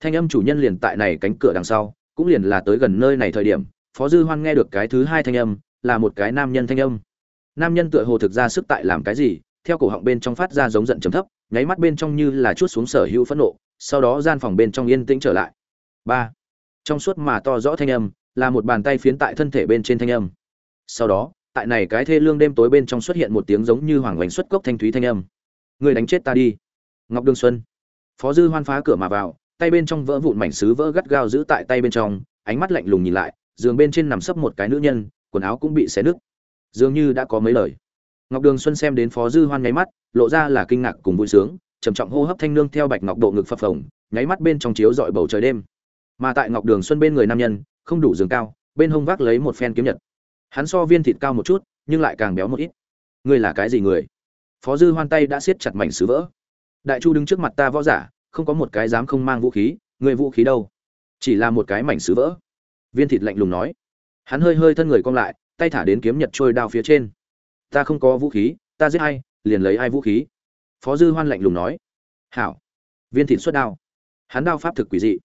Thanh âm chủ nhân liền tại này cánh cửa đằng sau, cũng liền là tới gần nơi này thời điểm, phó dư hoan nghe được cái thứ hai thanh âm, là một cái nam nhân thanh âm. Nam nhân tựa hồ thực ra sức tại làm cái gì, theo cổ họng bên trong phát ra giống giận chấm thấp, nháy mắt bên trong như là chút xuống sở hữu phẫn nộ sau đó gian phòng bên trong yên tĩnh trở lại. Ba. Trong suốt mà to rõ thanh âm, là một bàn tay phiến tại thân thể bên trên thanh âm. Sau đó, tại này cái thê lương đêm tối bên trong xuất hiện một tiếng giống như hoàng oanh xuất cốc thanh thúy thanh âm. Người đánh chết ta đi. Ngọc đường xuân. Phó dư hoan phá cửa mà vào, tay bên trong vỡ vụn mảnh sứ vỡ gắt gao giữ tại tay bên trong, ánh mắt lạnh lùng nhìn lại, giường bên trên nằm sấp một cái nữ nhân, quần áo cũng bị xé nứt. Dường như đã có mấy lời. Ngọc đường xuân xem đến phó dư hoan nháy mắt, lộ ra là kinh ngạc cùng vui sướng trầm trọng hô hấp thanh nương theo bạch ngọc độ ngực phập phồng, nháy mắt bên trong chiếu dọi bầu trời đêm. Mà tại ngọc đường xuân bên người nam nhân, không đủ giường cao, bên hông vác lấy một phen kiếm nhật. Hắn so viên thịt cao một chút, nhưng lại càng béo một ít. Ngươi là cái gì người? Phó dư hoan tay đã siết chặt mảnh sứ vỡ. Đại chu đứng trước mặt ta võ giả, không có một cái dám không mang vũ khí người vũ khí đâu? Chỉ là một cái mảnh sứ vỡ. Viên thịt lạnh lùng nói. Hắn hơi hơi thân người cong lại, tay thả đến kiếm nhật trôi đao phía trên. Ta không có vũ khí, ta giết ai, liền lấy ai vũ khí phó dư hoan lạnh lùng nói. Hảo. Viên thịt xuất đao. Hắn đao pháp thực quỷ dị.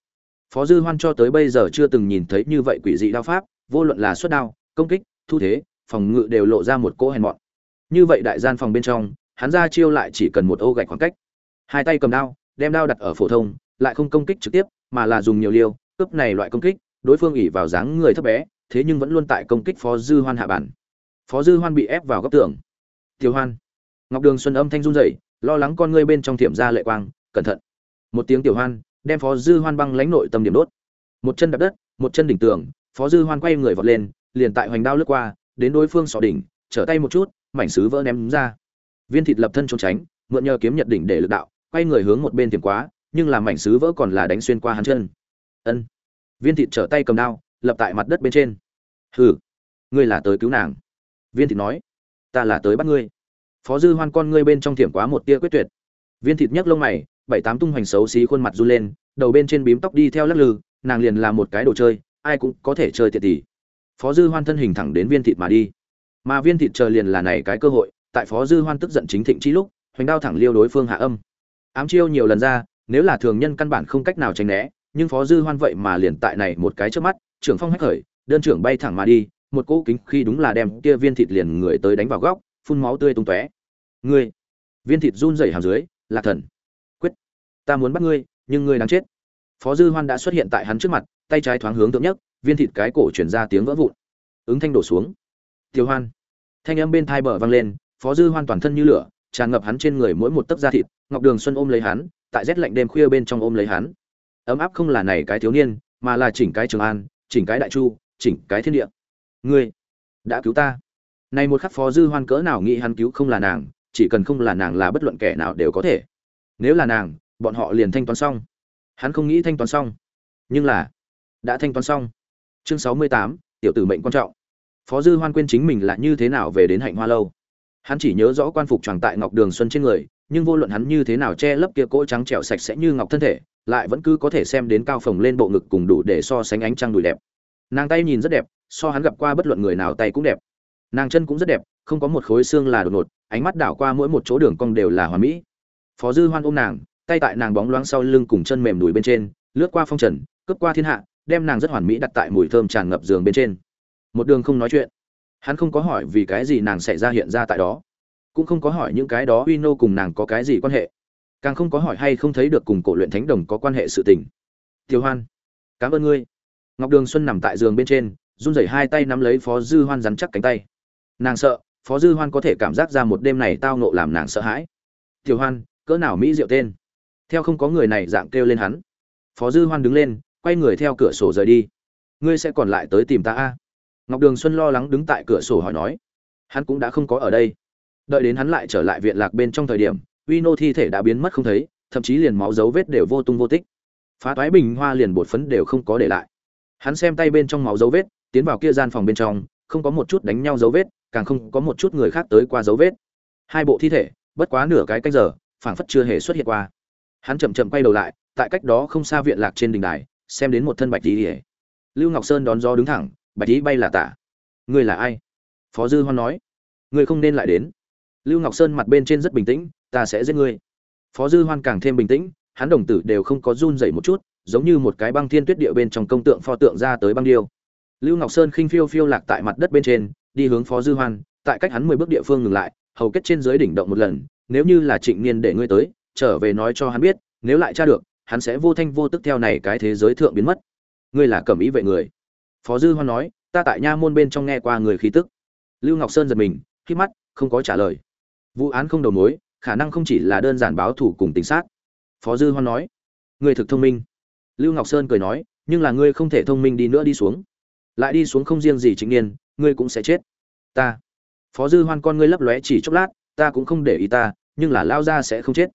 Phó dư hoan cho tới bây giờ chưa từng nhìn thấy như vậy quỷ dị đao pháp, vô luận là xuất đao, công kích, thu thế, phòng ngự đều lộ ra một cỗ hèn mọn. Như vậy đại gian phòng bên trong, hắn ra chiêu lại chỉ cần một ô gạch khoảng cách. Hai tay cầm đao, đem đao đặt ở phổ thông, lại không công kích trực tiếp, mà là dùng nhiều liêu, cướp này loại công kích, đối phương ỉ vào dáng người thấp bé, thế nhưng vẫn luôn tại công kích phó dư hoan hạ bản. Phó dư hoan bị ép vào góc tường. Tiểu hoan. Ngọc đường xuân âm thanh run rẩy lo lắng con ngươi bên trong tiệm ra lệ quang, cẩn thận. Một tiếng tiểu hoan, đem phó dư hoan băng lãnh nội tâm điểm đốt. Một chân đập đất, một chân đỉnh tường, phó dư hoan quay người vọt lên, liền tại hoành đao lướt qua, đến đối phương sọ đỉnh, trở tay một chút, mảnh sứ vỡ ném ra. Viên thịt lập thân trốn tránh, mượn nhờ kiếm nhật đỉnh để lực đạo, quay người hướng một bên tiềm quá, nhưng làm mảnh sứ vỡ còn là đánh xuyên qua hắn chân. Ân. Viên thịt trở tay cầm đao, lập tại mặt đất bên trên. Hừ. Ngươi là tới cứu nàng. Viên thịt nói. Ta là tới bắt ngươi phó dư hoan con ngươi bên trong thiểm quá một tia quyết tuyệt. Viên thịt nhấc lông mày, bảy tám tung hoành xấu xí khuôn mặt run lên, đầu bên trên bím tóc đi theo lắc lư, nàng liền là một cái đồ chơi, ai cũng có thể chơi tiệt tỷ phó dư hoan thân hình thẳng đến viên thịt mà đi. Mà viên thịt chờ liền là này cái cơ hội, tại phó dư hoan tức giận chính thịnh chi lúc, hoành đao thẳng liêu đối phương hạ âm. Ám chiêu nhiều lần ra, nếu là thường nhân căn bản không cách nào tránh né, nhưng phó dư hoan vậy mà liền tại này một cái trước mắt, trưởng phong hách khởi, đơn trưởng bay thẳng mà đi, một cỗ kính khi đúng là đem kia viên thịt liền người tới đánh vào góc, phun máu tươi tung tóe ngươi. Viên thịt run rẩy hàm dưới, lạc thần, quyết. Ta muốn bắt ngươi, nhưng ngươi đang chết. Phó dư hoan đã xuất hiện tại hắn trước mặt, tay trái thoáng hướng tượng nhất viên thịt cái cổ chuyển ra tiếng vỡ vụn. Ứng thanh đổ xuống. Tiêu hoan. Thanh âm bên thai bờ vang lên, phó dư hoan toàn thân như lửa, tràn ngập hắn trên người mỗi một tấc da thịt, ngọc đường xuân ôm lấy hắn, tại rét lạnh đêm khuya bên trong ôm lấy hắn. Ấm áp không là này cái thiếu niên, mà là chỉnh cái trường an, chỉnh cái đại chu, chỉnh cái thiên địa. Ngươi đã cứu ta. Này một khắc phó dư hoan cỡ nào nghĩ hắn cứu không là nàng chỉ cần không là nàng là bất luận kẻ nào đều có thể. Nếu là nàng, bọn họ liền thanh toán xong. Hắn không nghĩ thanh toán xong. Nhưng là, đã thanh toán xong. Chương sáu mươi tám, tiểu tử mệnh quan trọng. Phó dư hoan quên chính mình là như thế nào về đến hạnh hoa lâu. Hắn chỉ nhớ rõ quan phục tròn tại ngọc đường xuân trên người, nhưng vô luận hắn như thế nào che lấp kia cỗ trắng trẻo sạch sẽ như ngọc thân thể, lại vẫn cứ có thể xem đến cao phồng lên bộ ngực cùng đủ để so sánh ánh trăng đùi đẹp. Nàng tay nhìn rất đẹp, so hắn gặp qua bất luận người nào tay cũng đẹp. Nàng chân cũng rất đẹp không có một khối xương là đột ngột, ánh mắt đảo qua mỗi một chỗ đường cong đều là hoàn mỹ. Phó dư hoan ôm nàng, tay tại nàng bóng loáng sau lưng cùng chân mềm đùi bên trên, lướt qua phong trần, cướp qua thiên hạ, đem nàng rất hoàn mỹ đặt tại mùi thơm tràn ngập giường bên trên. Một đường không nói chuyện. Hắn không có hỏi vì cái gì nàng sẽ ra hiện ra tại đó, cũng không có hỏi những cái đó uy nô cùng nàng có cái gì quan hệ. Càng không có hỏi hay không thấy được cùng cổ luyện thánh đồng có quan hệ sự tình. Tiêu hoan, cảm ơn ngươi. Ngọc đường xuân nằm tại giường bên trên, run rẩy hai tay nắm lấy phó dư hoan rắn chắc cánh tay. Nàng sợ phó dư hoan có thể cảm giác ra một đêm này tao nộ làm nàng sợ hãi. Tiểu hoan, cỡ nào mỹ diệu tên? Theo không có người này dạng kêu lên hắn. Phó dư hoan đứng lên, quay người theo cửa sổ rời đi. Ngươi sẽ còn lại tới tìm ta a? Ngọc đường xuân lo lắng đứng tại cửa sổ hỏi nói. Hắn cũng đã không có ở đây. Đợi đến hắn lại trở lại viện lạc bên trong thời điểm uy nô thi thể đã biến mất không thấy, thậm chí liền máu dấu vết đều vô tung vô tích. Phá toái bình hoa liền bột phấn đều không có để lại. Hắn xem tay bên trong máu dấu vết, tiến vào kia gian phòng bên trong, không có một chút đánh nhau dấu vết càng không có một chút người khác tới qua dấu vết. Hai bộ thi thể, bất quá nửa cái cách giờ, phảng phất chưa hề xuất hiện qua. Hắn chậm chậm quay đầu lại, tại cách đó không xa viện lạc trên đình đài, xem đến một thân bạch tí ỉa lưu ngọc sơn đón gió đứng thẳng, bạch tí bay là tả. Ngươi là ai? Phó dư hoan nói. Ngươi không nên lại đến. Lưu ngọc sơn mặt bên trên rất bình tĩnh, ta sẽ giết ngươi. Phó dư hoan càng thêm bình tĩnh, hắn đồng tử đều không có run rẩy một chút, giống như một cái băng thiên tuyết địa bên trong công tượng pho tượng ra tới băng điêu. Lưu ngọc sơn khinh phiêu phiêu lạc tại mặt đất bên trên đi hướng phó dư hoan, tại cách hắn mười bước địa phương ngừng lại, hầu kết trên dưới đỉnh động một lần, nếu như là trịnh niên để ngươi tới, trở về nói cho hắn biết, nếu lại tra được, hắn sẽ vô thanh vô tức theo này cái thế giới thượng biến mất. Ngươi là cẩm ý vệ người. Phó dư hoan nói, ta tại nha môn bên trong nghe qua người khí tức. Lưu ngọc sơn giật mình, khi mắt, không có trả lời. Vụ án không đầu mối, khả năng không chỉ là đơn giản báo thủ cùng tính sát. Phó dư hoan nói, ngươi thực thông minh. Lưu ngọc sơn cười nói, nhưng là ngươi không thể thông minh đi nữa đi xuống. Lại đi xuống không riêng gì chính niên ngươi cũng sẽ chết. Ta. Phó dư hoan con ngươi lấp lóe chỉ chốc lát, ta cũng không để ý ta, nhưng là lao ra sẽ không chết.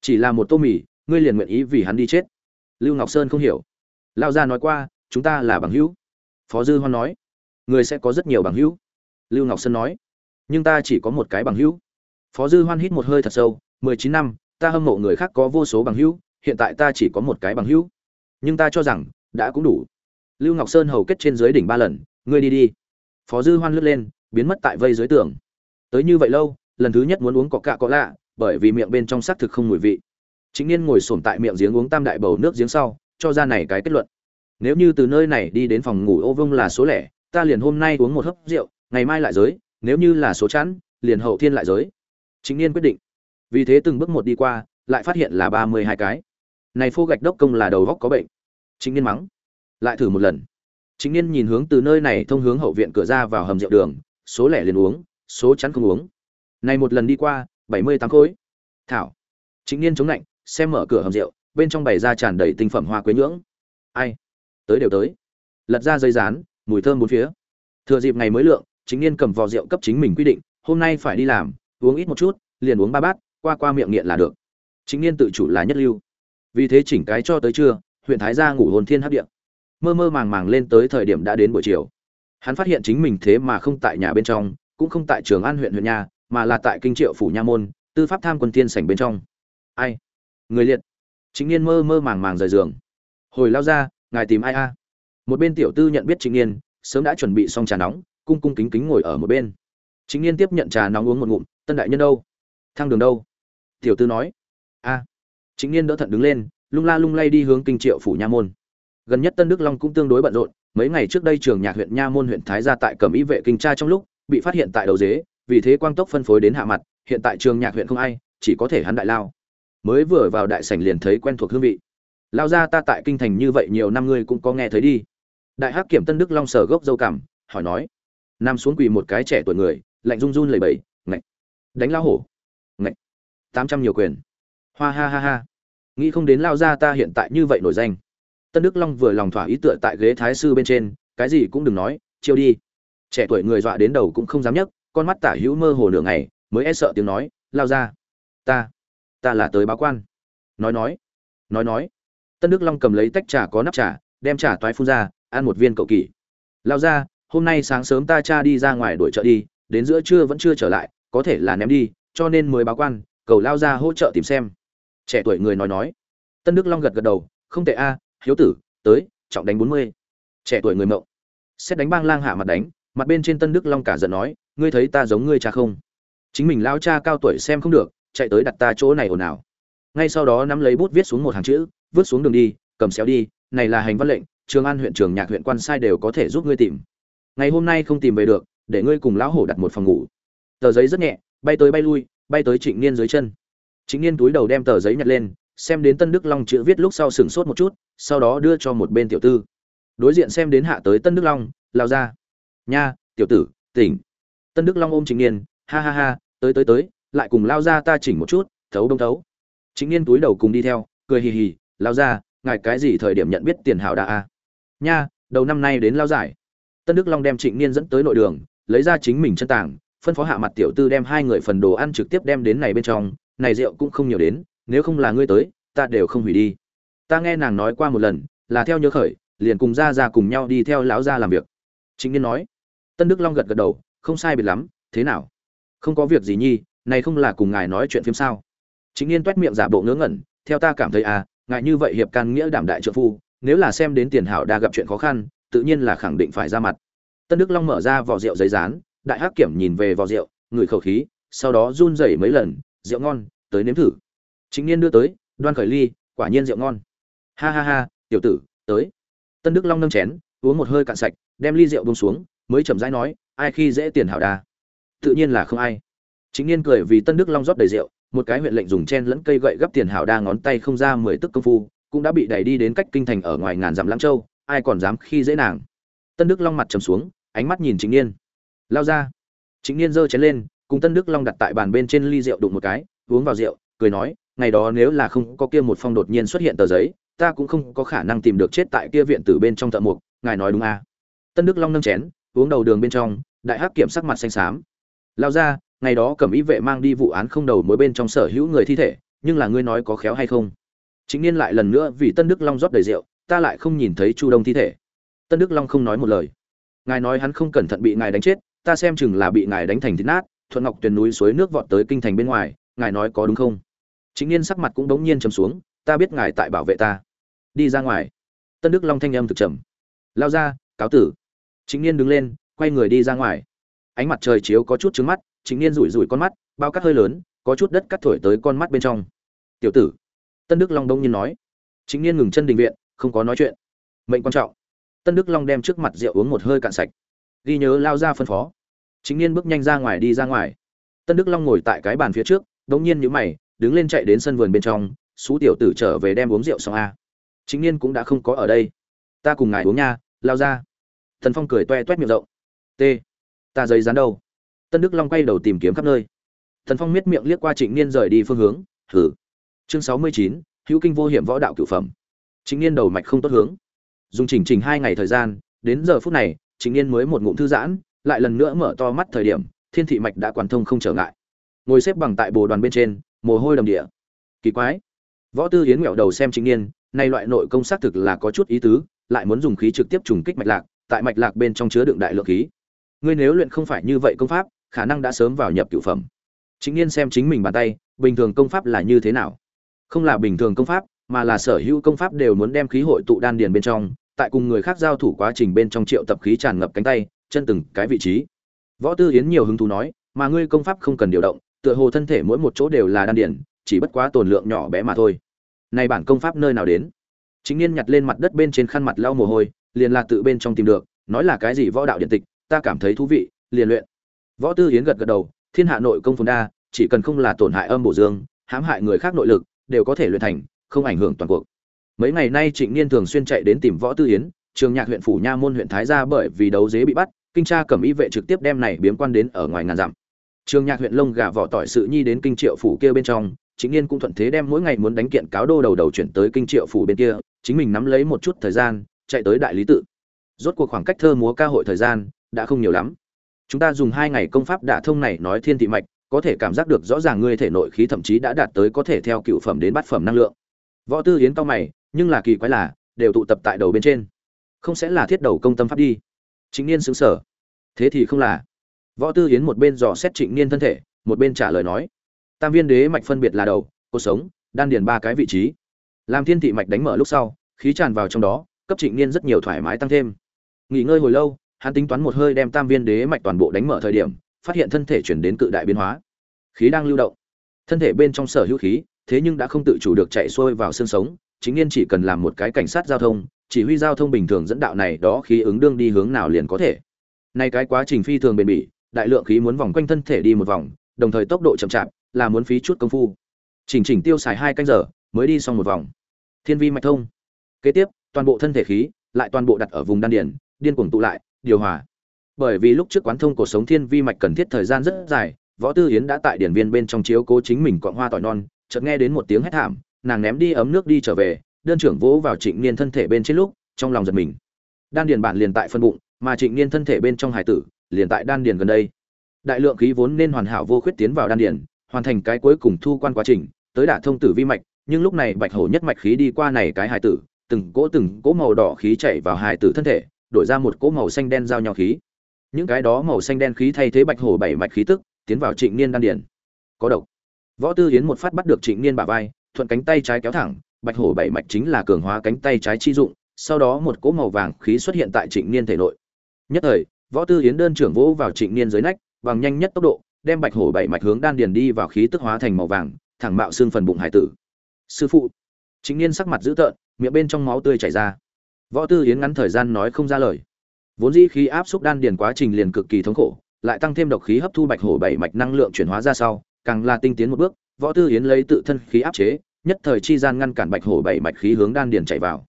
Chỉ là một tô mì, ngươi liền nguyện ý vì hắn đi chết. Lưu ngọc sơn không hiểu. Lao ra nói qua, chúng ta là bằng hữu. Phó dư hoan nói, người sẽ có rất nhiều bằng hữu. Lưu ngọc sơn nói, nhưng ta chỉ có một cái bằng hữu. Phó dư hoan hít một hơi thật sâu, mười chín năm, ta hâm mộ người khác có vô số bằng hữu, hiện tại ta chỉ có một cái bằng hữu. Nhưng ta cho rằng, đã cũng đủ. Lưu ngọc sơn hầu kết trên dưới đỉnh ba lần, ngươi đi đi phó dư hoan lướt lên, biến mất tại vây dưới tường. Tới như vậy lâu, lần thứ nhất muốn uống có cạ có lạ, bởi vì miệng bên trong xác thực không mùi vị. Chính niên ngồi sổm tại miệng giếng uống tam đại bầu nước giếng sau, cho ra này cái kết luận. Nếu như từ nơi này đi đến phòng ngủ ô vông là số lẻ, ta liền hôm nay uống một hớp rượu, ngày mai lại giới, nếu như là số chẵn, liền hậu thiên lại giới. Chính niên quyết định. Vì thế từng bước một đi qua, lại phát hiện là ba mươi hai cái. Này phô gạch đốc công là đầu góc có bệnh. Chính niên mắng. Lại thử một lần chính niên nhìn hướng từ nơi này thông hướng hậu viện cửa ra vào hầm rượu đường, số lẻ liền uống, số chắn không uống. Này một lần đi qua, bảy mươi tám khối. Thảo. Chính niên chống lạnh, xem mở cửa hầm rượu, bên trong bày ra tràn đầy tinh phẩm hoa quế nhưỡng. Ai? Tới đều tới. Lật ra dây rán mùi thơm bốn phía. Thừa dịp ngày mới lượng chính niên cầm vò rượu cấp chính mình quy định, hôm nay phải đi làm, uống ít một chút, liền uống ba bát, qua qua miệng nghiện là được. Chính niên tự chủ là nhất lưu. Vì thế chỉnh cái cho tới trưa, huyện thái gia ngủ hồn thiên hấp điện mơ mơ màng màng lên tới thời điểm đã đến buổi chiều. Hắn phát hiện chính mình thế mà không tại nhà bên trong, cũng không tại trường an huyện huyện nhà, mà là tại kinh triệu phủ nha môn, tư pháp tham quân tiên sảnh bên trong. Ai? Người liệt. Chính niên mơ mơ màng màng rời giường. Hồi lao ra, ngài tìm ai a? Một bên tiểu tư nhận biết chính niên, sớm đã chuẩn bị xong trà nóng, cung cung kính kính ngồi ở một bên. Chính niên tiếp nhận trà nóng uống một ngụm, tân đại nhân đâu? Thang đường đâu? Tiểu tư nói. A. Chính niên đỡ thận đứng lên, lung la lung lay đi hướng kinh triệu phủ nha môn gần nhất tân đức long cũng tương đối bận rộn, mấy ngày trước đây trường nhạc huyện nha môn huyện thái gia tại cẩm y vệ kinh tra trong lúc bị phát hiện tại đầu dế, vì thế quang tốc phân phối đến hạ mặt, hiện tại trường nhạc huyện không ai, chỉ có thể hắn đại lao. Mới vừa vào đại sảnh liền thấy quen thuộc hương vị. Lao ra ta tại kinh thành như vậy nhiều năm ngươi cũng có nghe thấy đi. Đại hắc kiểm tân đức long sở gốc dâu cảm hỏi nói. Nam xuống quỳ một cái trẻ tuổi người, lạnh run run lầy bầy ngạch. Đánh lao hổ. Ngạch. Tám trăm nhiều quyền. Hoa ha ha ha. Nghĩ không đến lao ra ta hiện tại như vậy nổi danh tân đức long vừa lòng thỏa ý tựa tại ghế thái sư bên trên, cái gì cũng đừng nói, chiêu đi. Trẻ tuổi người dọa đến đầu cũng không dám nhấc, con mắt tả hữu mơ hồ nửa ngày, mới e sợ tiếng nói, lao ra. Ta ta là tới báo quan. Nói nói nói nói. Tân đức long cầm lấy tách trà có nắp trà, đem trà toái phun ra, ăn một viên cậu kỳ lao ra, hôm nay sáng sớm ta cha đi ra ngoài đuổi chợ đi, đến giữa trưa vẫn chưa trở lại, có thể là ném đi, cho nên mới báo quan, cầu lao ra hỗ trợ tìm xem. Trẻ tuổi người nói nói. Tân đức long gật gật đầu, không tệ a hiếu tử, tới, trọng đánh bốn mươi. Trẻ tuổi người mộng. Xét đánh bang lang hạ mặt đánh, mặt bên trên tân đức long cả giận nói, ngươi thấy ta giống ngươi cha không? Chính mình lao cha cao tuổi xem không được, chạy tới đặt ta chỗ này ồn ào. Ngay sau đó nắm lấy bút viết xuống một hàng chữ, vứt xuống đường đi, cầm xéo đi, này là hành văn lệnh, trường an huyện, trường nhạc huyện quan sai đều có thể giúp ngươi tìm. Ngày hôm nay không tìm về được, để ngươi cùng lão hổ đặt một phòng ngủ. Tờ giấy rất nhẹ, bay tới bay lui, bay tới trịnh niên dưới chân. Trịnh niên túi đầu đem tờ giấy nhặt lên xem đến tân đức long chữ viết lúc sau sừng sốt một chút, sau đó đưa cho một bên tiểu tư. Đối diện xem đến hạ tới tân đức long, lao ra. Nha, tiểu tử, tỉnh. Tân đức long ôm trịnh niên, ha ha ha, tới tới tới, lại cùng lao ra ta chỉnh một chút, thấu đông thấu. Trịnh niên túi đầu cùng đi theo, cười hì hì, lao ra, ngài cái gì thời điểm nhận biết tiền hảo đã a? Nha, đầu năm nay đến lao giải. Tân đức long đem trịnh niên dẫn tới nội đường, lấy ra chính mình chân tảng, phân phó hạ mặt tiểu tư đem hai người phần đồ ăn trực tiếp đem đến này bên trong, này rượu cũng không nhiều đến nếu không là ngươi tới, ta đều không hủy đi. Ta nghe nàng nói qua một lần, là theo nhớ khởi, liền cùng ra ra cùng nhau đi theo lão gia làm việc. Chính niên nói. Tân đức long gật gật đầu, không sai biệt lắm, thế nào? Không có việc gì nhi, này không là cùng ngài nói chuyện phim sao? Chính niên toét miệng giả bộ ngớ ngẩn, theo ta cảm thấy à ngài như vậy hiệp can nghĩa đảm đại trợ phu, nếu là xem đến tiền hảo đa gặp chuyện khó khăn, tự nhiên là khẳng định phải ra mặt. Tân đức long mở ra vỏ rượu giấy rán đại hắc kiểm nhìn về vỏ rượu, ngửi khẩu khí, sau đó run rẩy mấy lần, rượu ngon, tới nếm thử chính niên đưa tới, đoan khởi ly, quả nhiên rượu ngon. Ha ha ha, tiểu tử, tới. Tân đức long nâng chén, uống một hơi cạn sạch, đem ly rượu bông xuống, mới chậm rãi nói, ai khi dễ tiền hảo đa? Tự nhiên là không ai. Chính niên cười vì tân đức long rót đầy rượu, một cái huyện lệnh dùng chen lẫn cây gậy gấp tiền hảo đa ngón tay không ra mười tức công phu, cũng đã bị đẩy đi đến cách kinh thành ở ngoài ngàn dặm lãng châu, ai còn dám khi dễ nàng. Tân đức long mặt trầm xuống, ánh mắt nhìn chính niên. Lao ra. Chính niên giơ chén lên, cùng tân đức long đặt tại bàn bên trên ly rượu đụng một cái, uống vào rượu, cười nói ngày đó nếu là không có kia một phong đột nhiên xuất hiện tờ giấy, ta cũng không có khả năng tìm được chết tại kia viện tử bên trong thợ mục ngài nói đúng à. tân đức long nâng chén, uống đầu đường bên trong, đại hắc kiểm sắc mặt xanh xám. Lao ra, ngày đó cầm ý vệ mang đi vụ án không đầu mối bên trong sở hữu người thi thể, nhưng là ngươi nói có khéo hay không? Chính niên lại lần nữa vì tân đức long rót đầy rượu, ta lại không nhìn thấy chu đông thi thể. Tân đức long không nói một lời. Ngài nói hắn không cẩn thận bị ngài đánh chết, ta xem chừng là bị ngài đánh thành thịt nát, thuận ngọc tuyền núi suối nước vọt tới kinh thành bên ngoài, ngài nói có đúng không? Chính niên sắc mặt cũng đống nhiên trầm xuống, ta biết ngài tại bảo vệ ta. Đi ra ngoài. Tân đức long thanh âm thực trầm. Lao ra, cáo tử. Chính niên đứng lên, quay người đi ra ngoài. Ánh mặt trời chiếu có chút trứng mắt, chính niên rủi rủi con mắt, bao cắt hơi lớn, có chút đất cắt thổi tới con mắt bên trong. Tiểu tử. Tân đức long đông nhiên nói. Chính niên ngừng chân đình viện, không có nói chuyện. Mệnh quan trọng. Tân đức long đem trước mặt rượu uống một hơi cạn sạch. Ghi nhớ lao ra phân phó. Chính niên bước nhanh ra ngoài đi ra ngoài. Tân đức long ngồi tại cái bàn phía trước, đống nhiên nhíu mày đứng lên chạy đến sân vườn bên trong xú tiểu tử trở về đem uống rượu xong a. Chính niên cũng đã không có ở đây. Ta cùng ngài uống nha, lao ra. Thần phong cười toe toét miệng rộng. T, ta giấy dán đâu? Tân đức long quay đầu tìm kiếm khắp nơi. Thần phong miết miệng liếc qua trịnh niên rời đi phương hướng. Thử chương sáu mươi chín, hữu kinh vô hiểm võ đạo cửu phẩm. Trịnh niên đầu mạch không tốt hướng. Dùng chỉnh trình hai ngày thời gian, đến giờ phút này, trịnh niên mới một ngụm thư giãn, lại lần nữa mở to mắt thời điểm, thiên thị mạch đã quản thông không trở ngại. Ngồi xếp bằng tại bồ đoàn bên trên mồ hôi đầm địa. Kỳ quái. Võ tư hiến nghẹo đầu xem trịnh niên, nay loại nội công xác thực là có chút ý tứ, lại muốn dùng khí trực tiếp trùng kích mạch lạc, tại mạch lạc bên trong chứa đựng đại lượng khí. Ngươi nếu luyện không phải như vậy công pháp, khả năng đã sớm vào nhập cửu phẩm. Chính niên xem chính mình bàn tay, bình thường công pháp là như thế nào? Không là bình thường công pháp, mà là sở hữu công pháp đều muốn đem khí hội tụ đan điền bên trong, tại cùng người khác giao thủ quá trình bên trong triệu tập khí tràn ngập cánh tay, chân từng cái vị trí. Võ tư yến nhiều hứng thú nói, mà ngươi công pháp không cần điều động tựa hồ thân thể mỗi một chỗ đều là đan điền, chỉ bất quá tồn lượng nhỏ bé mà thôi. Này bản công pháp nơi nào đến? Chính niên nhặt lên mặt đất bên trên khăn mặt lau mồ hôi, liền là tự bên trong tìm được, nói là cái gì võ đạo điện tịch, ta cảm thấy thú vị, liền luyện. Võ tư yến gật gật đầu, thiên hạ nội công phồn đa, chỉ cần không là tổn hại âm bổ dương, hãm hại người khác nội lực, đều có thể luyện thành, không ảnh hưởng toàn cuộc. Mấy ngày nay trịnh niên thường xuyên chạy đến tìm võ tư yến, trường nhạc huyện phủ nha môn huyện thái gia bởi vì đấu dế bị bắt, kinh tra cẩm y vệ trực tiếp đem này biếm quan đến ở ngoài ngàn dặm trường nhạc huyện lông gà vỏ tỏi sự nhi đến kinh triệu phủ kia bên trong chính niên cũng thuận thế đem mỗi ngày muốn đánh kiện cáo đô đầu đầu chuyển tới kinh triệu phủ bên kia, chính mình nắm lấy một chút thời gian, chạy tới đại lý tự. Rốt cuộc khoảng cách thơ múa ca hội thời gian đã không nhiều lắm. Chúng ta dùng hai ngày công pháp đả thông này nói thiên thị mạch, có thể cảm giác được rõ ràng ngươi thể nội khí thậm chí đã đạt tới có thể theo cựu phẩm đến bát phẩm năng lượng. Võ tư yến cao mày, nhưng là kỳ quái là, đều tụ tập tại đầu bên trên. Không sẽ là thiết đầu công tâm pháp đi. Chính niên sững sở thế thì không là võ tư yến một bên dò xét trịnh niên thân thể, một bên trả lời nói, tam viên đế mạch phân biệt là đầu cuộc sống, đan điền ba cái vị trí. Làm thiên thị mạch đánh mở lúc sau, khí tràn vào trong đó, cấp trịnh niên rất nhiều thoải mái tăng thêm. Nghỉ ngơi hồi lâu, hắn tính toán một hơi đem tam viên đế mạch toàn bộ đánh mở thời điểm, phát hiện thân thể chuyển đến cự đại biến hóa. Khí đang lưu động. Thân thể bên trong sở hữu khí, thế nhưng đã không tự chủ được chạy xuôi vào xương sống chính niên chỉ cần làm một cái cảnh sát giao thông, chỉ huy giao thông bình thường dẫn đạo này đó khí ứng đương đi hướng nào liền có thể. Nay cái quá trình phi thường bền bỉ đại lượng khí muốn vòng quanh thân thể đi một vòng, đồng thời tốc độ chậm chạp là muốn phí chút công phu. Chỉnh chỉnh tiêu xài hai canh giờ, mới đi xong một vòng. Thiên vi mạch thông. Kế tiếp, toàn bộ thân thể khí, lại toàn bộ đặt ở vùng đan điền, điên cuồng tụ lại, điều hòa. Bởi vì lúc trước quán thông cuộc sống thiên vi mạch cần thiết thời gian rất dài, võ tư yến đã tại điển viên bên trong chiếu cố chính mình quặng hoa tỏi non, chợt nghe đến một tiếng hét thảm, nàng ném đi ấm nước đi trở về, đơn trưởng vỗ vào trịnh niên thân thể bên trên lúc, trong lòng giật mình. Đan điền bản liền tại phân bụng, mà trịnh niên thân thể bên trong hải tử liền tại đan điền gần đây. Đại lượng khí vốn nên hoàn hảo vô khuyết tiến vào đan điền, hoàn thành cái cuối cùng thu quan quá trình, tới đả thông tử vi mạch, nhưng lúc này bạch hổ nhất mạch khí đi qua này cái hải tử, từng cỗ từng cỗ màu đỏ khí chạy vào hải tử thân thể, đổi ra một cỗ màu xanh đen giao nhau khí. Những cái đó màu xanh đen khí thay thế bạch hổ bảy mạch khí tức, tiến vào trịnh niên đan điền. Có độc. Võ tư yến một phát bắt được trịnh niên bả vai, thuận cánh tay trái kéo thẳng, bạch hổ bảy mạch chính là cường hóa cánh tay trái chi dụng, sau đó một cỗ màu vàng khí xuất hiện tại trịnh niên thể nội. Nhất thời võ tư yến đơn trưởng vỗ vào trịnh niên dưới nách, bằng nhanh nhất tốc độ, đem bạch hổ bảy mạch hướng đan điền đi vào khí tức hóa thành màu vàng, thẳng mạo xương phần bụng hải tử. Sư phụ. Trịnh niên sắc mặt dữ tợn, miệng bên trong máu tươi chảy ra. Võ tư yến ngắn thời gian nói không ra lời. Vốn dĩ khí áp xúc đan điền quá trình liền cực kỳ thống khổ, lại tăng thêm độc khí hấp thu bạch hổ bảy mạch năng lượng chuyển hóa ra sau, càng là tinh tiến một bước, võ tư yến lấy tự thân khí áp chế, nhất thời chi gian ngăn cản bạch hổ bảy mạch khí hướng đan điền chảy vào.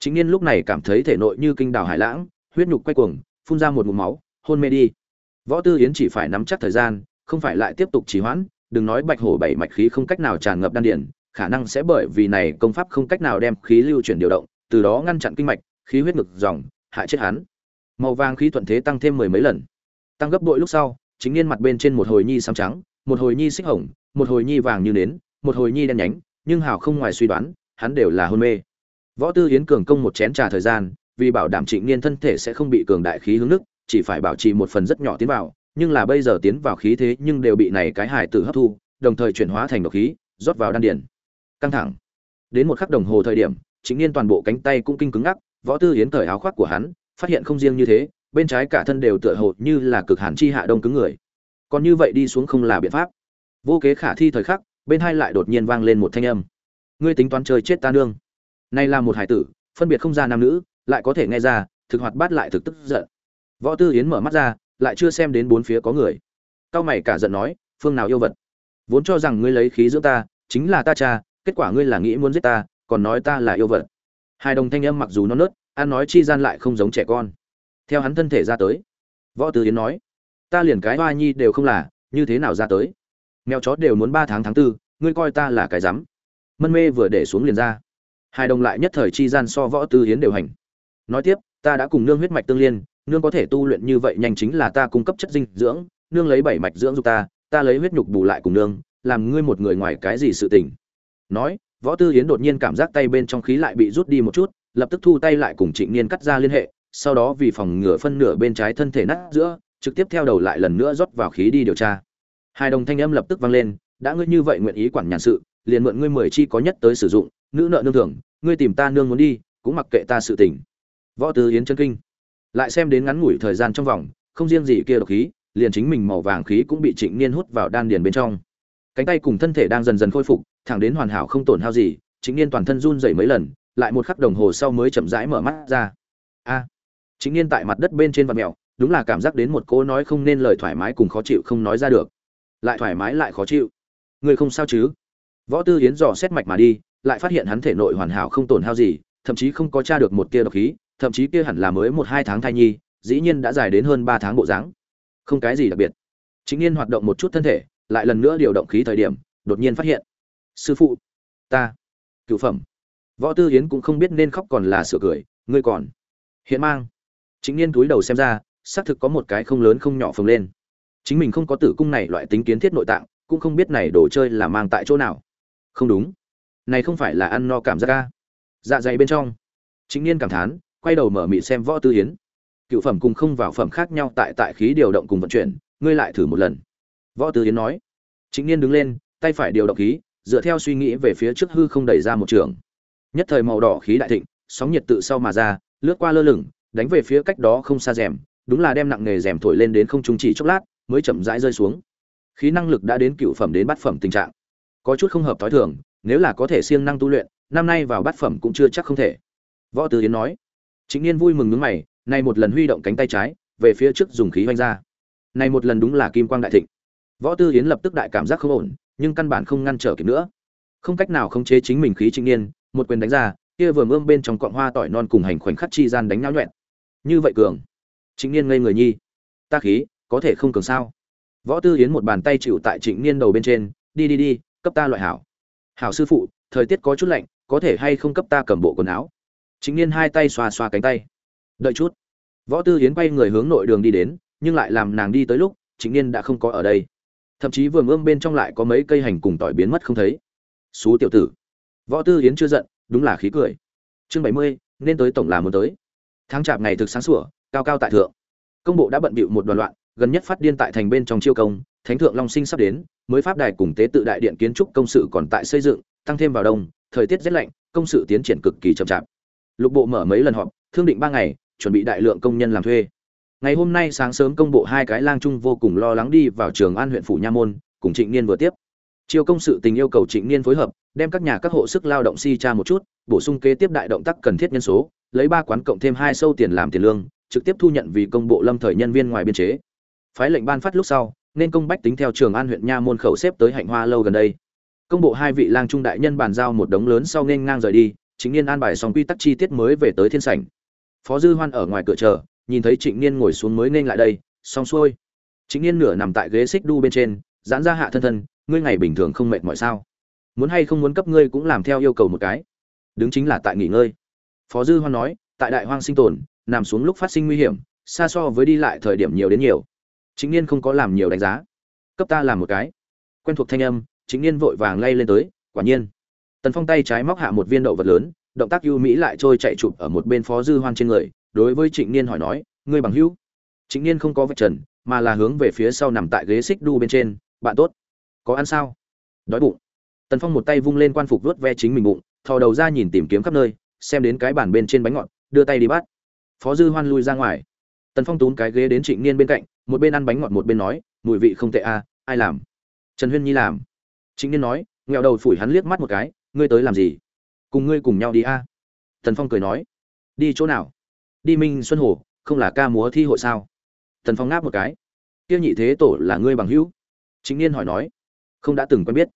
Chính niên lúc này cảm thấy thể nội như kinh đào hải lãng, huyết nhục quay cuồng phun ra một ngụm máu, hôn mê đi. Võ tư yến chỉ phải nắm chắc thời gian, không phải lại tiếp tục trì hoãn, đừng nói bạch hổ bảy mạch khí không cách nào tràn ngập đan điền, khả năng sẽ bởi vì này công pháp không cách nào đem khí lưu chuyển điều động, từ đó ngăn chặn kinh mạch, khí huyết ngực dòng, hại chết hắn. Màu vàng khí thuận thế tăng thêm mười mấy lần. Tăng gấp bội lúc sau, chính niên mặt bên trên một hồi nhi xám trắng, một hồi nhi xích hồng, một hồi nhi vàng như nến, một hồi nhi đen nhánh, nhưng hào không ngoài suy đoán, hắn đều là hôn mê. Võ tư hiến cường công một chén trà thời gian vì bảo đảm trịnh niên thân thể sẽ không bị cường đại khí hướng nước, chỉ phải bảo trì một phần rất nhỏ tiến vào, nhưng là bây giờ tiến vào khí thế nhưng đều bị này cái hải tử hấp thu, đồng thời chuyển hóa thành độc khí, rót vào đan điền. Căng thẳng. Đến một khắc đồng hồ thời điểm chính niên toàn bộ cánh tay cũng kinh cứng ngắc, võ tư yến cởi áo khoác của hắn, phát hiện không riêng như thế, bên trái cả thân đều tựa hồ như là cực hàn chi hạ đông cứng người. Còn như vậy đi xuống không là biện pháp. Vô kế khả thi thời khắc, bên hai lại đột nhiên vang lên một thanh âm. Ngươi tính toán chơi chết ta nương. Nay là một hải tử, phân biệt không ra nam nữ lại có thể nghe ra, thực hoạt bát lại thực tức giận. Võ tư yến mở mắt ra, lại chưa xem đến bốn phía có người. Cao mày cả giận nói, phương nào yêu vật? Vốn cho rằng ngươi lấy khí giữa ta, chính là ta cha, kết quả ngươi là nghĩ muốn giết ta, còn nói ta là yêu vật. Hai đồng thanh âm mặc dù nó nớt, ăn nói chi gian lại không giống trẻ con. Theo hắn thân thể ra tới, võ tư yến nói, ta liền cái hoa nhi đều không là, như thế nào ra tới? Mèo chó đều muốn ba tháng tháng tư, ngươi coi ta là cái rắm. Mân mê vừa để xuống liền ra. Hai đồng lại nhất thời chi gian so võ tư hiến đều hành nói tiếp, ta đã cùng nương huyết mạch tương liên, nương có thể tu luyện như vậy nhanh chính là ta cung cấp chất dinh dưỡng, nương lấy bảy mạch dưỡng giúp ta ta lấy huyết nhục bù lại cùng nương, làm ngươi một người ngoài cái gì sự tình. Nói, võ tư yến đột nhiên cảm giác tay bên trong khí lại bị rút đi một chút, lập tức thu tay lại cùng trịnh niên cắt ra liên hệ, sau đó vì phòng ngửa phân nửa bên trái thân thể nát giữa, trực tiếp theo đầu lại lần nữa rót vào khí đi điều tra. Hai đồng thanh âm lập tức vang lên, đã ngươi như vậy nguyện ý quản nhàn sự, liền mượn ngươi mười chi có nhất tới sử dụng, nữ nợ nương thường ngươi tìm ta nương muốn đi, cũng mặc kệ ta sự tình võ tứ yến chân kinh. Lại xem đến ngắn ngủi thời gian trong vòng không riêng gì kia độc khí liền chính mình màu vàng khí cũng bị trịnh niên hút vào đan điền bên trong. Cánh tay cùng thân thể đang dần dần khôi phục thẳng đến hoàn hảo không tổn hao gì trịnh niên toàn thân run rẩy mấy lần lại một khắc đồng hồ sau mới chậm rãi mở mắt ra. A! À, trịnh niên tại mặt đất bên trên vật mèo đúng là cảm giác đến một cô nói không nên lời thoải mái cùng khó chịu không nói ra được. Lại thoải mái lại khó chịu. Người không sao chứ? Võ tư hiến dò xét mạch mà đi lại phát hiện hắn thể nội hoàn hảo không tổn hao gì thậm chí không có tra được một tia độc khí thậm chí kia hẳn là mới một hai tháng thai nhi, dĩ nhiên đã dài đến hơn ba tháng bộ dáng. Không cái gì đặc biệt. Chính niên hoạt động một chút thân thể, lại lần nữa điều động khí thời điểm, đột nhiên phát hiện. Sư phụ, ta cựu phẩm. Võ tư hiến cũng không biết nên khóc còn là sửa cười, ngươi còn. Hiện mang. Chính niên túi đầu xem ra, xác thực có một cái không lớn không nhỏ phồng lên. Chính mình không có tử cung này loại tính kiến thiết nội tạng, cũng không biết này đồ chơi là mang tại chỗ nào. Không đúng. Này không phải là ăn no cảm giác ca dạ dày bên trong. Chính niên cảm thán quay đầu mở mị xem võ tư hiến cựu phẩm cùng không vào phẩm khác nhau tại tại khí điều động cùng vận chuyển, ngươi lại thử một lần. Võ tư hiến nói. Chính niên đứng lên, tay phải điều động khí, dựa theo suy nghĩ về phía trước hư không đẩy ra một trường. Nhất thời màu đỏ khí đại thịnh, sóng nhiệt tự sau mà ra, lướt qua lơ lửng, đánh về phía cách đó không xa rèm, đúng là đem nặng nghề rèm thổi lên đến không trung chỉ chốc lát, mới chậm rãi rơi xuống. Khí năng lực đã đến cựu phẩm đến bát phẩm tình trạng. Có chút không hợp thói thường, nếu là có thể siêng năng tu luyện, năm nay vào bát phẩm cũng chưa chắc không thể. Võ tứ yến nói chính niên vui mừng nhướng mày nay một lần huy động cánh tay trái, về phía trước dùng khí vanh ra. Này một lần đúng là kim quang đại thịnh. Võ tư yến lập tức đại cảm giác không ổn, nhưng căn bản không ngăn trở kịp nữa. Không cách nào khống chế chính mình khí chính niên, một quyền đánh ra, kia vừa mương bên trong cọng hoa tỏi non cùng hành khoảnh khắc chi gian đánh náo loạn. như vậy cường. Chính niên ngây người nhi. Ta khí, có thể không cường sao? Võ tư yến một bàn tay chịu tại trịnh niên đầu bên trên, đi đi đi, cấp ta loại hảo. Hảo sư phụ, thời tiết có chút lạnh, có thể hay không cấp ta cầm bộ quần áo? Chính niên hai tay xoa xoa cánh tay. Đợi chút. Võ tư yến quay người hướng nội đường đi đến, nhưng lại làm nàng đi tới lúc chính niên đã không có ở đây. Thậm chí vườn ươm bên trong lại có mấy cây hành cùng tỏi biến mất không thấy. Xú tiểu tử. Võ tư yến chưa giận, đúng là khí cười. Chương bảy mươi, nên tới tổng là muốn tới. Tháng chạp ngày thực sáng sủa, cao cao tại thượng. Công bộ đã bận bịu một đoàn loạn, gần nhất phát điên tại thành bên trong chiêu công, thánh thượng long sinh sắp đến, mới pháp đài cùng tế tự đại điện kiến trúc công sự còn tại xây dựng, tăng thêm vào đông, thời tiết rét lạnh, công sự tiến triển cực kỳ chậm chạp lục bộ mở mấy lần họp, thương định ba ngày, chuẩn bị đại lượng công nhân làm thuê. Ngày hôm nay sáng sớm công bộ hai cái lang trung vô cùng lo lắng đi vào trường an huyện phủ nha môn, cùng trịnh niên vừa tiếp. Chiêu công sự tình yêu cầu trịnh niên phối hợp, đem các nhà các hộ sức lao động si tra một chút, bổ sung kế tiếp đại động tác cần thiết nhân số, lấy ba quán cộng thêm hai sâu tiền làm tiền lương, trực tiếp thu nhận vì công bộ lâm thời nhân viên ngoài biên chế. Phái lệnh ban phát lúc sau, nên công bách tính theo trường an huyện nha môn khẩu xếp tới hạnh hoa lâu gần đây. Công bộ hai vị lang trung đại nhân bàn giao một đống lớn sau nên ngang rời đi chính niên an bài xong quy tắc chi tiết mới về tới thiên sảnh. Phó dư hoan ở ngoài cửa chờ, nhìn thấy trịnh niên ngồi xuống mới nên lại đây, xong xuôi. Trịnh niên nửa nằm tại ghế xích đu bên trên, giãn ra hạ thân thân, ngươi ngày bình thường không mệt mỏi sao? Muốn hay không muốn cấp ngươi cũng làm theo yêu cầu một cái. Đứng chính là tại nghỉ ngơi. Phó dư hoan nói, tại đại hoang sinh tồn, nằm xuống lúc phát sinh nguy hiểm, xa so với đi lại thời điểm nhiều đến nhiều. Chính niên không có làm nhiều đánh giá. Cấp ta làm một cái. Quen thuộc thanh âm chính niên vội vàng lay lên tới, quả nhiên tần phong tay trái móc hạ một viên đậu vật lớn động tác ưu mỹ lại trôi chạy chụp ở một bên phó dư hoan trên người đối với trịnh niên hỏi nói ngươi bằng hữu? Trịnh niên không có vạch trần mà là hướng về phía sau nằm tại ghế xích đu bên trên bạn tốt có ăn sao? Đói bụng. Tần phong một tay vung lên quan phục vuốt ve chính mình bụng thò đầu ra nhìn tìm kiếm khắp nơi xem đến cái bàn bên trên bánh ngọt đưa tay đi bắt. Phó dư hoan lui ra ngoài. Tần phong tún cái ghế đến trịnh niên bên cạnh một bên ăn bánh ngọt một bên nói mùi vị không tệ a à, ai làm? Trần huyên nhi làm. Trịnh niên nói nghèo đầu phủi hắn liếc mắt một cái ngươi tới làm gì? Cùng ngươi cùng nhau đi a. À? tần phong cười nói. Đi chỗ nào? Đi minh xuân hồ, không là ca múa thi hội sao? Tần phong ngáp một cái. Tiêu nhị thế tổ là ngươi bằng hữu? Chính niên hỏi nói. Không đã từng quen biết.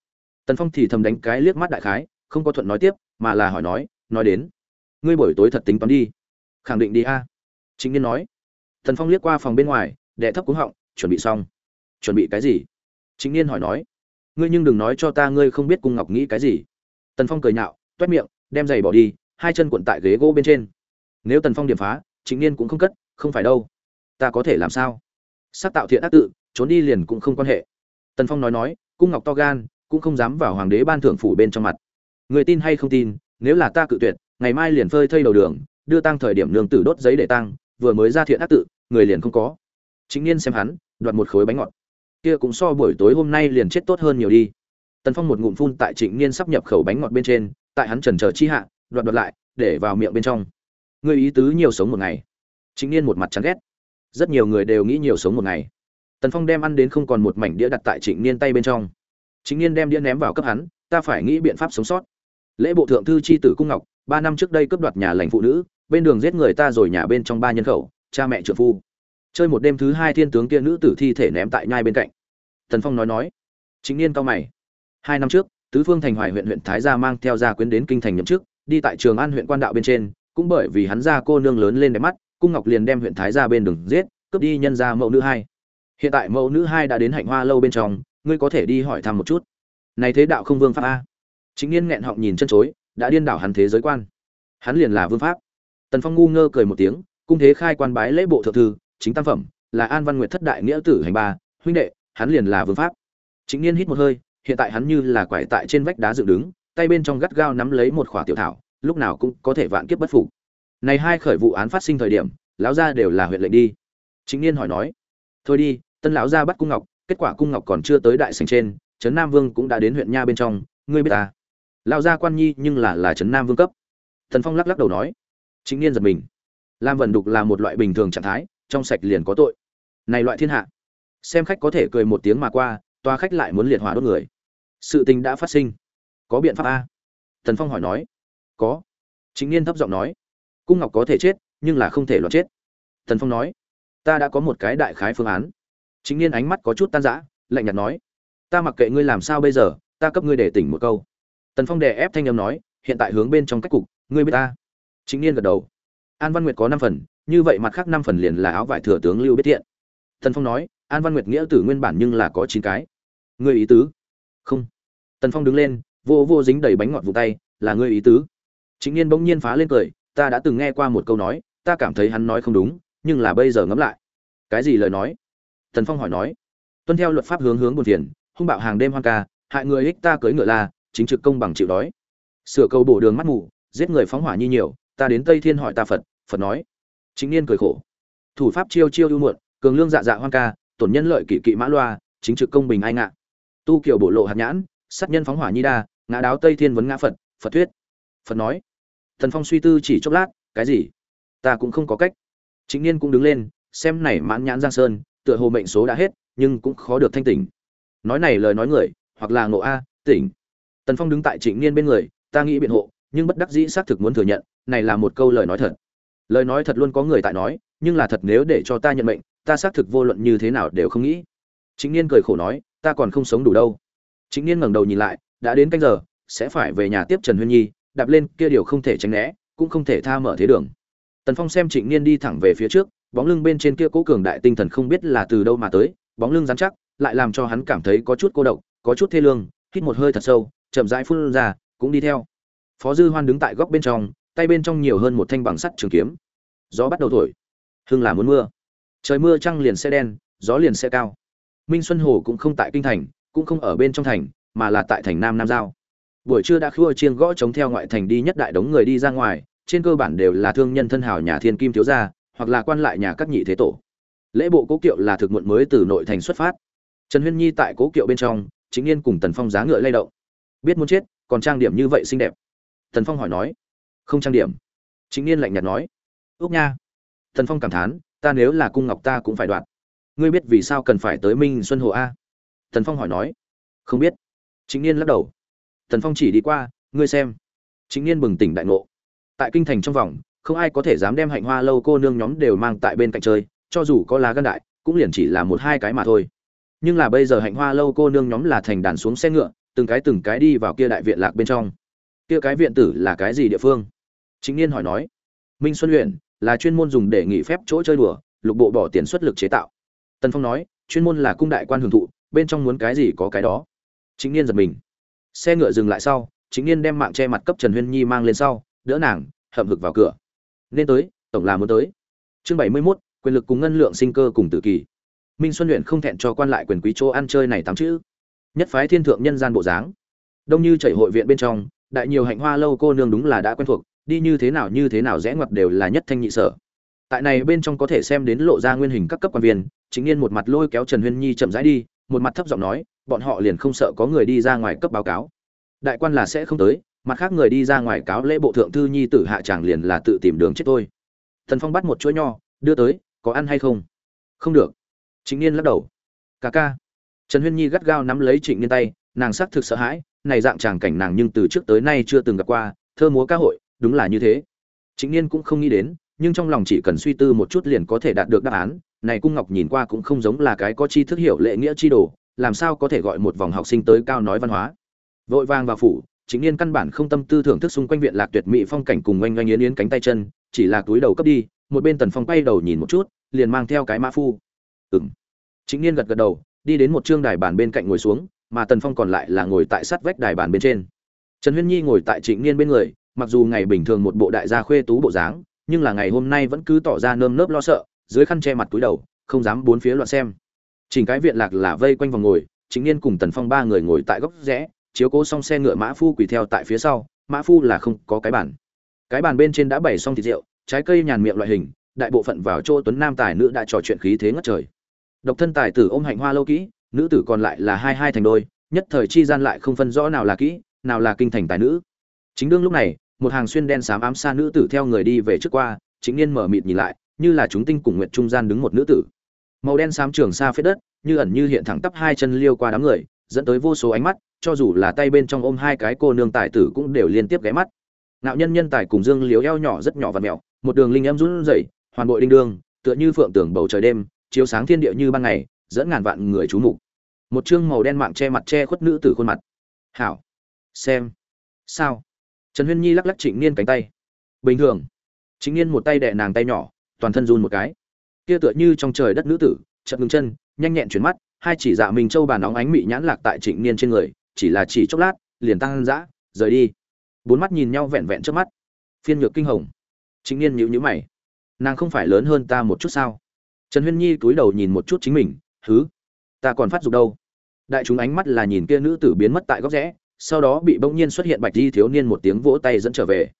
Tần phong thì thầm đánh cái liếc mắt đại khái, không có thuận nói tiếp, mà là hỏi nói nói đến, ngươi buổi tối thật tính toán đi. Khẳng định đi a. Chính niên nói. Tần phong liếc qua phòng bên ngoài, đệ thấp cúng họng, chuẩn bị xong. Chuẩn bị cái gì? Chính niên hỏi nói. Ngươi nhưng đừng nói cho ta ngươi không biết cung ngọc nghĩ cái gì tần phong cười nhạo, toét miệng, đem giày bỏ đi, hai chân cuộn tại ghế gỗ bên trên. Nếu tần phong điểm phá chính niên cũng không cất, không phải đâu. Ta có thể làm sao? Sắc tạo thiện ác tự, trốn đi liền cũng không quan hệ. Tần phong nói nói, cung ngọc to gan, cũng không dám vào hoàng đế ban thưởng phủ bên trong mặt. Người tin hay không tin, nếu là ta cự tuyệt, ngày mai liền phơi thây đầu đường, đưa tăng thời điểm nương tử đốt giấy để tăng vừa mới ra thiện ác tự, người liền không có. Chính niên xem hắn, đoạt một khối bánh ngọt. Kia cũng so buổi tối hôm nay liền chết tốt hơn nhiều đi tần phong một ngụm phun tại trịnh niên sắp nhập khẩu bánh ngọt bên trên, tại hắn trần chờ chi hạ, đoạt đoạt lại, để vào miệng bên trong. Ngươi ý tứ nhiều sống một ngày. Trịnh niên một mặt chán ghét. Rất nhiều người đều nghĩ nhiều sống một ngày. Tần phong đem ăn đến không còn một mảnh đĩa đặt tại trịnh niên tay bên trong. Trịnh niên đem đĩa ném vào cấp hắn, ta phải nghĩ biện pháp sống sót. Lễ bộ thượng thư c h i tử cung ngọc, ba năm trước đây cướp đoạt nhà lành phụ nữ, bên đường giết người ta rồi nhà bên trong ba nhân khẩu, cha mẹ trợ phu. Chơi một đêm thứ hai thiên tướng kia nữ tử thi thể ném tại nhai bên cạnh. Tần phong nói nói. Chính niên cao mày hai năm trước, tứ phương thành hoài huyện huyện thái gia mang theo gia quyến đến kinh thành nhậm chức, đi tại trường an huyện quan đạo bên trên, cũng bởi vì hắn gia cô nương lớn lên đẹp mắt, cung ngọc liền đem huyện thái gia bên đường giết, cướp đi nhân gia mẫu nữ hai. Hiện tại mẫu nữ hai đã đến hạnh hoa lâu bên trong, ngươi có thể đi hỏi thăm một chút. Này thế đạo không vương pháp a. Chính niên nghẹn họng nhìn chân chối, đã điên đảo hắn thế giới quan. Hắn liền là vương pháp. Tần phong ngu ngơ cười một tiếng, cung thế khai quan bái lễ bộ thượng thư, chính tam phẩm, là an văn nguyệt thất đại nghĩa tử hành ba, huynh đệ, hắn liền là vương pháp. Chính niên hít một hơi hiện tại hắn như là quải tại trên vách đá dựng đứng, tay bên trong gắt gao nắm lấy một khỏa tiểu thảo, lúc nào cũng có thể vạn kiếp bất phục. Này hai khởi vụ án phát sinh thời điểm, lão gia đều là huyện lệnh đi. Chính niên hỏi nói, thôi đi, tân lão gia bắt cung ngọc, kết quả cung ngọc còn chưa tới đại sảnh trên, trấn nam vương cũng đã đến huyện nha bên trong, ngươi biết ta? Lão gia quan nhi nhưng là là trấn nam vương cấp. Thần phong lắc lắc đầu nói. Chính niên giật mình. Lam vận đục là một loại bình thường trạng thái, trong sạch liền có tội. Này loại thiên hạ, xem khách có thể cười một tiếng mà qua toa khách lại muốn liệt hỏa đốt người sự tình đã phát sinh. Có biện pháp a? Thần phong hỏi nói. Có. Chính niên thấp giọng nói. Cung ngọc có thể chết, nhưng là không thể loạn chết. Thần phong nói. Ta đã có một cái đại khái phương án. Chính niên ánh mắt có chút tan rã, lạnh nhạt nói. Ta mặc kệ ngươi làm sao bây giờ, ta cấp ngươi để tỉnh một câu. Tần phong đè ép thanh âm nói, hiện tại hướng bên trong cách cục, ngươi biết ta. Chính niên gật đầu. An văn nguyệt có năm phần, như vậy mặt khác năm phần liền là áo vải thừa tướng lưu biết thiện. Tần phong nói, an văn nguyệt nghĩa tử nguyên bản nhưng là có chín cái. Ngươi ý tứ? Không. Tần phong đứng lên, vô vô dính đầy bánh ngọt vùng tay, là ngươi ý tứ. Chính niên bỗng nhiên phá lên cười, ta đã từng nghe qua một câu nói, ta cảm thấy hắn nói không đúng, nhưng là bây giờ ngẫm lại. Cái gì lời nói? Tần phong hỏi nói. Tuân theo luật pháp hướng hướng buồn phiền, hung bạo hàng đêm hoang ca, hại người ích ta cưới ngựa la chính trực công bằng chịu đói. Sửa câu bổ đường mắt mù, giết người phóng hỏa nhi nhiều, ta đến tây thiên hỏi ta phật phật nói. Chính niên cười khổ. Thủ pháp chiêu chiêu ưu muộn, cường lương dạ dạ hoang ca, tổn nhân lợi kỵ kỵ mã loa, chính trực công bình ai ngạ tu kiểu bộ lộ hạt nhãn, sát nhân phóng hỏa nhi đa, ngã đáo tây thiên vấn ngã phật phật thuyết. Phật nói, thần phong suy tư chỉ chốc lát, cái gì? Ta cũng không có cách. Chính niên cũng đứng lên, xem này mãn nhãn giang sơn, tựa hồ mệnh số đã hết, nhưng cũng khó được thanh tỉnh. Nói này lời nói người, hoặc là ngộ a, tỉnh. Tần phong đứng tại trịnh niên bên người, ta nghĩ biện hộ, nhưng bất đắc dĩ xác thực muốn thừa nhận, này là một câu lời nói thật. Lời nói thật luôn có người tại nói, nhưng là thật nếu để cho ta nhận mệnh, ta xác thực vô luận như thế nào đều không nghĩ. Chính niên cười khổ nói ta còn không sống đủ đâu. Chính niên ngẩng đầu nhìn lại, đã đến canh giờ, sẽ phải về nhà tiếp trần huyên nhi, đạp lên, kia điều không thể tránh né, cũng không thể tha mở thế đường. Tần phong xem trịnh niên đi thẳng về phía trước, bóng lưng bên trên kia cố cường đại tinh thần không biết là từ đâu mà tới, bóng lưng dán chắc, lại làm cho hắn cảm thấy có chút cô độc, có chút thê lương, hít một hơi thật sâu, chậm rãi phun ra, cũng đi theo. Phó dư hoan đứng tại góc bên trong, tay bên trong nhiều hơn một thanh bằng sắt trường kiếm. Gió bắt đầu thổi. Hưng là muốn mưa. Trời mưa trăng liền sẽ đen, gió liền sẽ cao minh xuân hồ cũng không tại kinh thành, cũng không ở bên trong thành, mà là tại thành nam nam giao. Buổi trưa đã khua chiêng gõ chống theo ngoại thành đi nhất đại đống người đi ra ngoài, trên cơ bản đều là thương nhân thân hào nhà thiên kim thiếu gia, hoặc là quan lại nhà các nhị thế tổ. Lễ bộ cố kiệu là thực muộn mới từ nội thành xuất phát. Trần huyên nhi tại cố kiệu bên trong, chính niên cùng tần phong giá ngựa lay động. Biết muốn chết, còn trang điểm như vậy xinh đẹp. Tần phong hỏi nói, không trang điểm. Chính niên lạnh nhạt nói, úc nha. Tần phong cảm thán, ta nếu là cung ngọc ta cũng phải đoạt ngươi biết vì sao cần phải tới minh xuân hồ a? Tần phong hỏi nói. Không biết. Chính niên lắc đầu. Tần phong chỉ đi qua, ngươi xem. Chính niên bừng tỉnh đại ngộ. Tại kinh thành trong vòng, không ai có thể dám đem hạnh hoa lâu cô nương nhóm đều mang tại bên cạnh chơi, cho dù có lá gân đại, cũng liền chỉ là một hai cái mà thôi. Nhưng là bây giờ hạnh hoa lâu cô nương nhóm là thành đàn xuống xe ngựa, từng cái từng cái đi vào kia đại viện lạc bên trong. Kia cái viện tử là cái gì địa phương? Chính niên hỏi nói. Minh xuân luyện là chuyên môn dùng để nghỉ phép chỗ chơi đùa, lục bộ bỏ tiền xuất lực chế tạo tần phong nói chuyên môn là cung đại quan hưởng thụ bên trong muốn cái gì có cái đó. Chính niên giật mình. Xe ngựa dừng lại sau chính niên đem mạng che mặt cấp trần huyên nhi mang lên sau đỡ nàng hậm hực vào cửa. Nên tới tổng là muốn tới. Chương bảy mươi 71, quyền lực cùng ngân lượng sinh cơ cùng tử kỳ. Minh xuân luyện không thẹn cho quan lại quyền quý chỗ ăn chơi này tám chữ. Nhất phái thiên thượng nhân gian bộ dáng. Đông như chảy hội viện bên trong đại nhiều hạnh hoa lâu cô nương đúng là đã quen thuộc đi như thế nào như thế nào rẽ ngoặt đều là nhất thanh nhị sở. Tại này bên trong có thể xem đến lộ ra nguyên hình các cấp quan viên chính niên một mặt lôi kéo trần huyên nhi chậm rãi đi, một mặt thấp giọng nói, bọn họ liền không sợ có người đi ra ngoài cấp báo cáo. Đại quan là sẽ không tới, mặt khác người đi ra ngoài cáo lễ bộ thượng thư nhi tử hạ tràng liền là tự tìm đường chết thôi. Thần phong bắt một chuỗi nho, đưa tới, có ăn hay không? Không được. Chính niên lắc đầu. Ca ca. Trần huyên nhi gắt gao nắm lấy trịnh niên tay, nàng xác thực sợ hãi, này dạng tràng cảnh nàng nhưng từ trước tới nay chưa từng gặp qua, thơ múa ca hội, đúng là như thế. Chính niên cũng không nghĩ đến, nhưng trong lòng chỉ cần suy tư một chút liền có thể đạt được đáp án này cung ngọc nhìn qua cũng không giống là cái có chi thức hiểu lệ nghĩa chi đồ, làm sao có thể gọi một vòng học sinh tới cao nói văn hóa? Vội vàng vào phủ, chính niên căn bản không tâm tư thưởng thức xung quanh viện lạc tuyệt mỹ phong cảnh cùng oanh oanh yến yến cánh tay chân, chỉ là túi đầu cấp đi, một bên tần phong quay đầu nhìn một chút, liền mang theo cái mã phu. Ừng chính niên gật gật đầu, đi đến một trương đài bàn bên cạnh ngồi xuống, mà tần phong còn lại là ngồi tại sát vách đài bàn bên trên. Trần huyên nhi ngồi tại trịnh niên bên người, mặc dù ngày bình thường một bộ đại gia khuê tú bộ dáng, nhưng là ngày hôm nay vẫn cứ tỏ ra nơm nớp lo sợ dưới khăn che mặt túi đầu, không dám bốn phía loạn xem. Chỉnh cái viện lạc là vây quanh vòng ngồi chính niên cùng tần phong ba người ngồi tại góc rẽ, chiếu cố xong xe ngựa mã phu quỳ theo tại phía sau, mã phu là không có cái bàn. Cái bàn bên trên đã bày xong thịt rượu, trái cây nhàn miệng loại hình, đại bộ phận vào chỗ tuấn nam tài nữ đã trò chuyện khí thế ngất trời. Độc thân tài tử ôm hạnh hoa lâu kỹ, nữ tử còn lại là hai hai thành đôi, nhất thời chi gian lại không phân rõ nào là kỹ, nào là kinh thành tài nữ. Chính đương lúc này, một hàng xuyên đen xám ám xa nữ tử theo người đi về trước qua chính niên mở mịt nhìn lại như là chúng tinh cùng nguyện trung gian đứng một nữ tử. Màu đen xám trường xa phết đất, như ẩn như hiện thẳng tắp hai chân liêu qua đám người, dẫn tới vô số ánh mắt, cho dù là tay bên trong ôm hai cái cô nương tài tử cũng đều liên tiếp ghé mắt. Nạo nhân nhân tài cùng dương liếu eo nhỏ rất nhỏ và mẹo, một đường linh em run rẩy, hoàn bội đinh đương, tựa như phượng tưởng bầu trời đêm, chiếu sáng thiên địa như ban ngày, dẫn ngàn vạn người chú mục. Một chương màu đen mạng che mặt che khuất nữ tử khuôn mặt. Hảo. Xem. Sao? Trần huyên nhi lắc lắc trịnh niên cánh tay. Bình thường. Trịnh niên một tay đè nàng tay nhỏ toàn thân run một cái. Kia tựa như trong trời đất nữ tử chậm ngừng chân nhanh nhẹn chuyển mắt hai chỉ dạ mình châu bàn óng ánh mị nhãn lạc tại trịnh niên trên người chỉ là chỉ chốc lát liền tăng dã rời đi. Bốn mắt nhìn nhau vẹn vẹn trước mắt. Phiên nhược kinh hồng. Trịnh niên nhíu nhíu mày. Nàng không phải lớn hơn ta một chút sao? Trần huyên nhi cúi đầu nhìn một chút chính mình thứ, ta còn phát dục đâu? Đại chúng ánh mắt là nhìn kia nữ tử biến mất tại góc rẽ sau đó bị bỗng nhiên xuất hiện bạch di thiếu niên một tiếng vỗ tay dẫn trở về.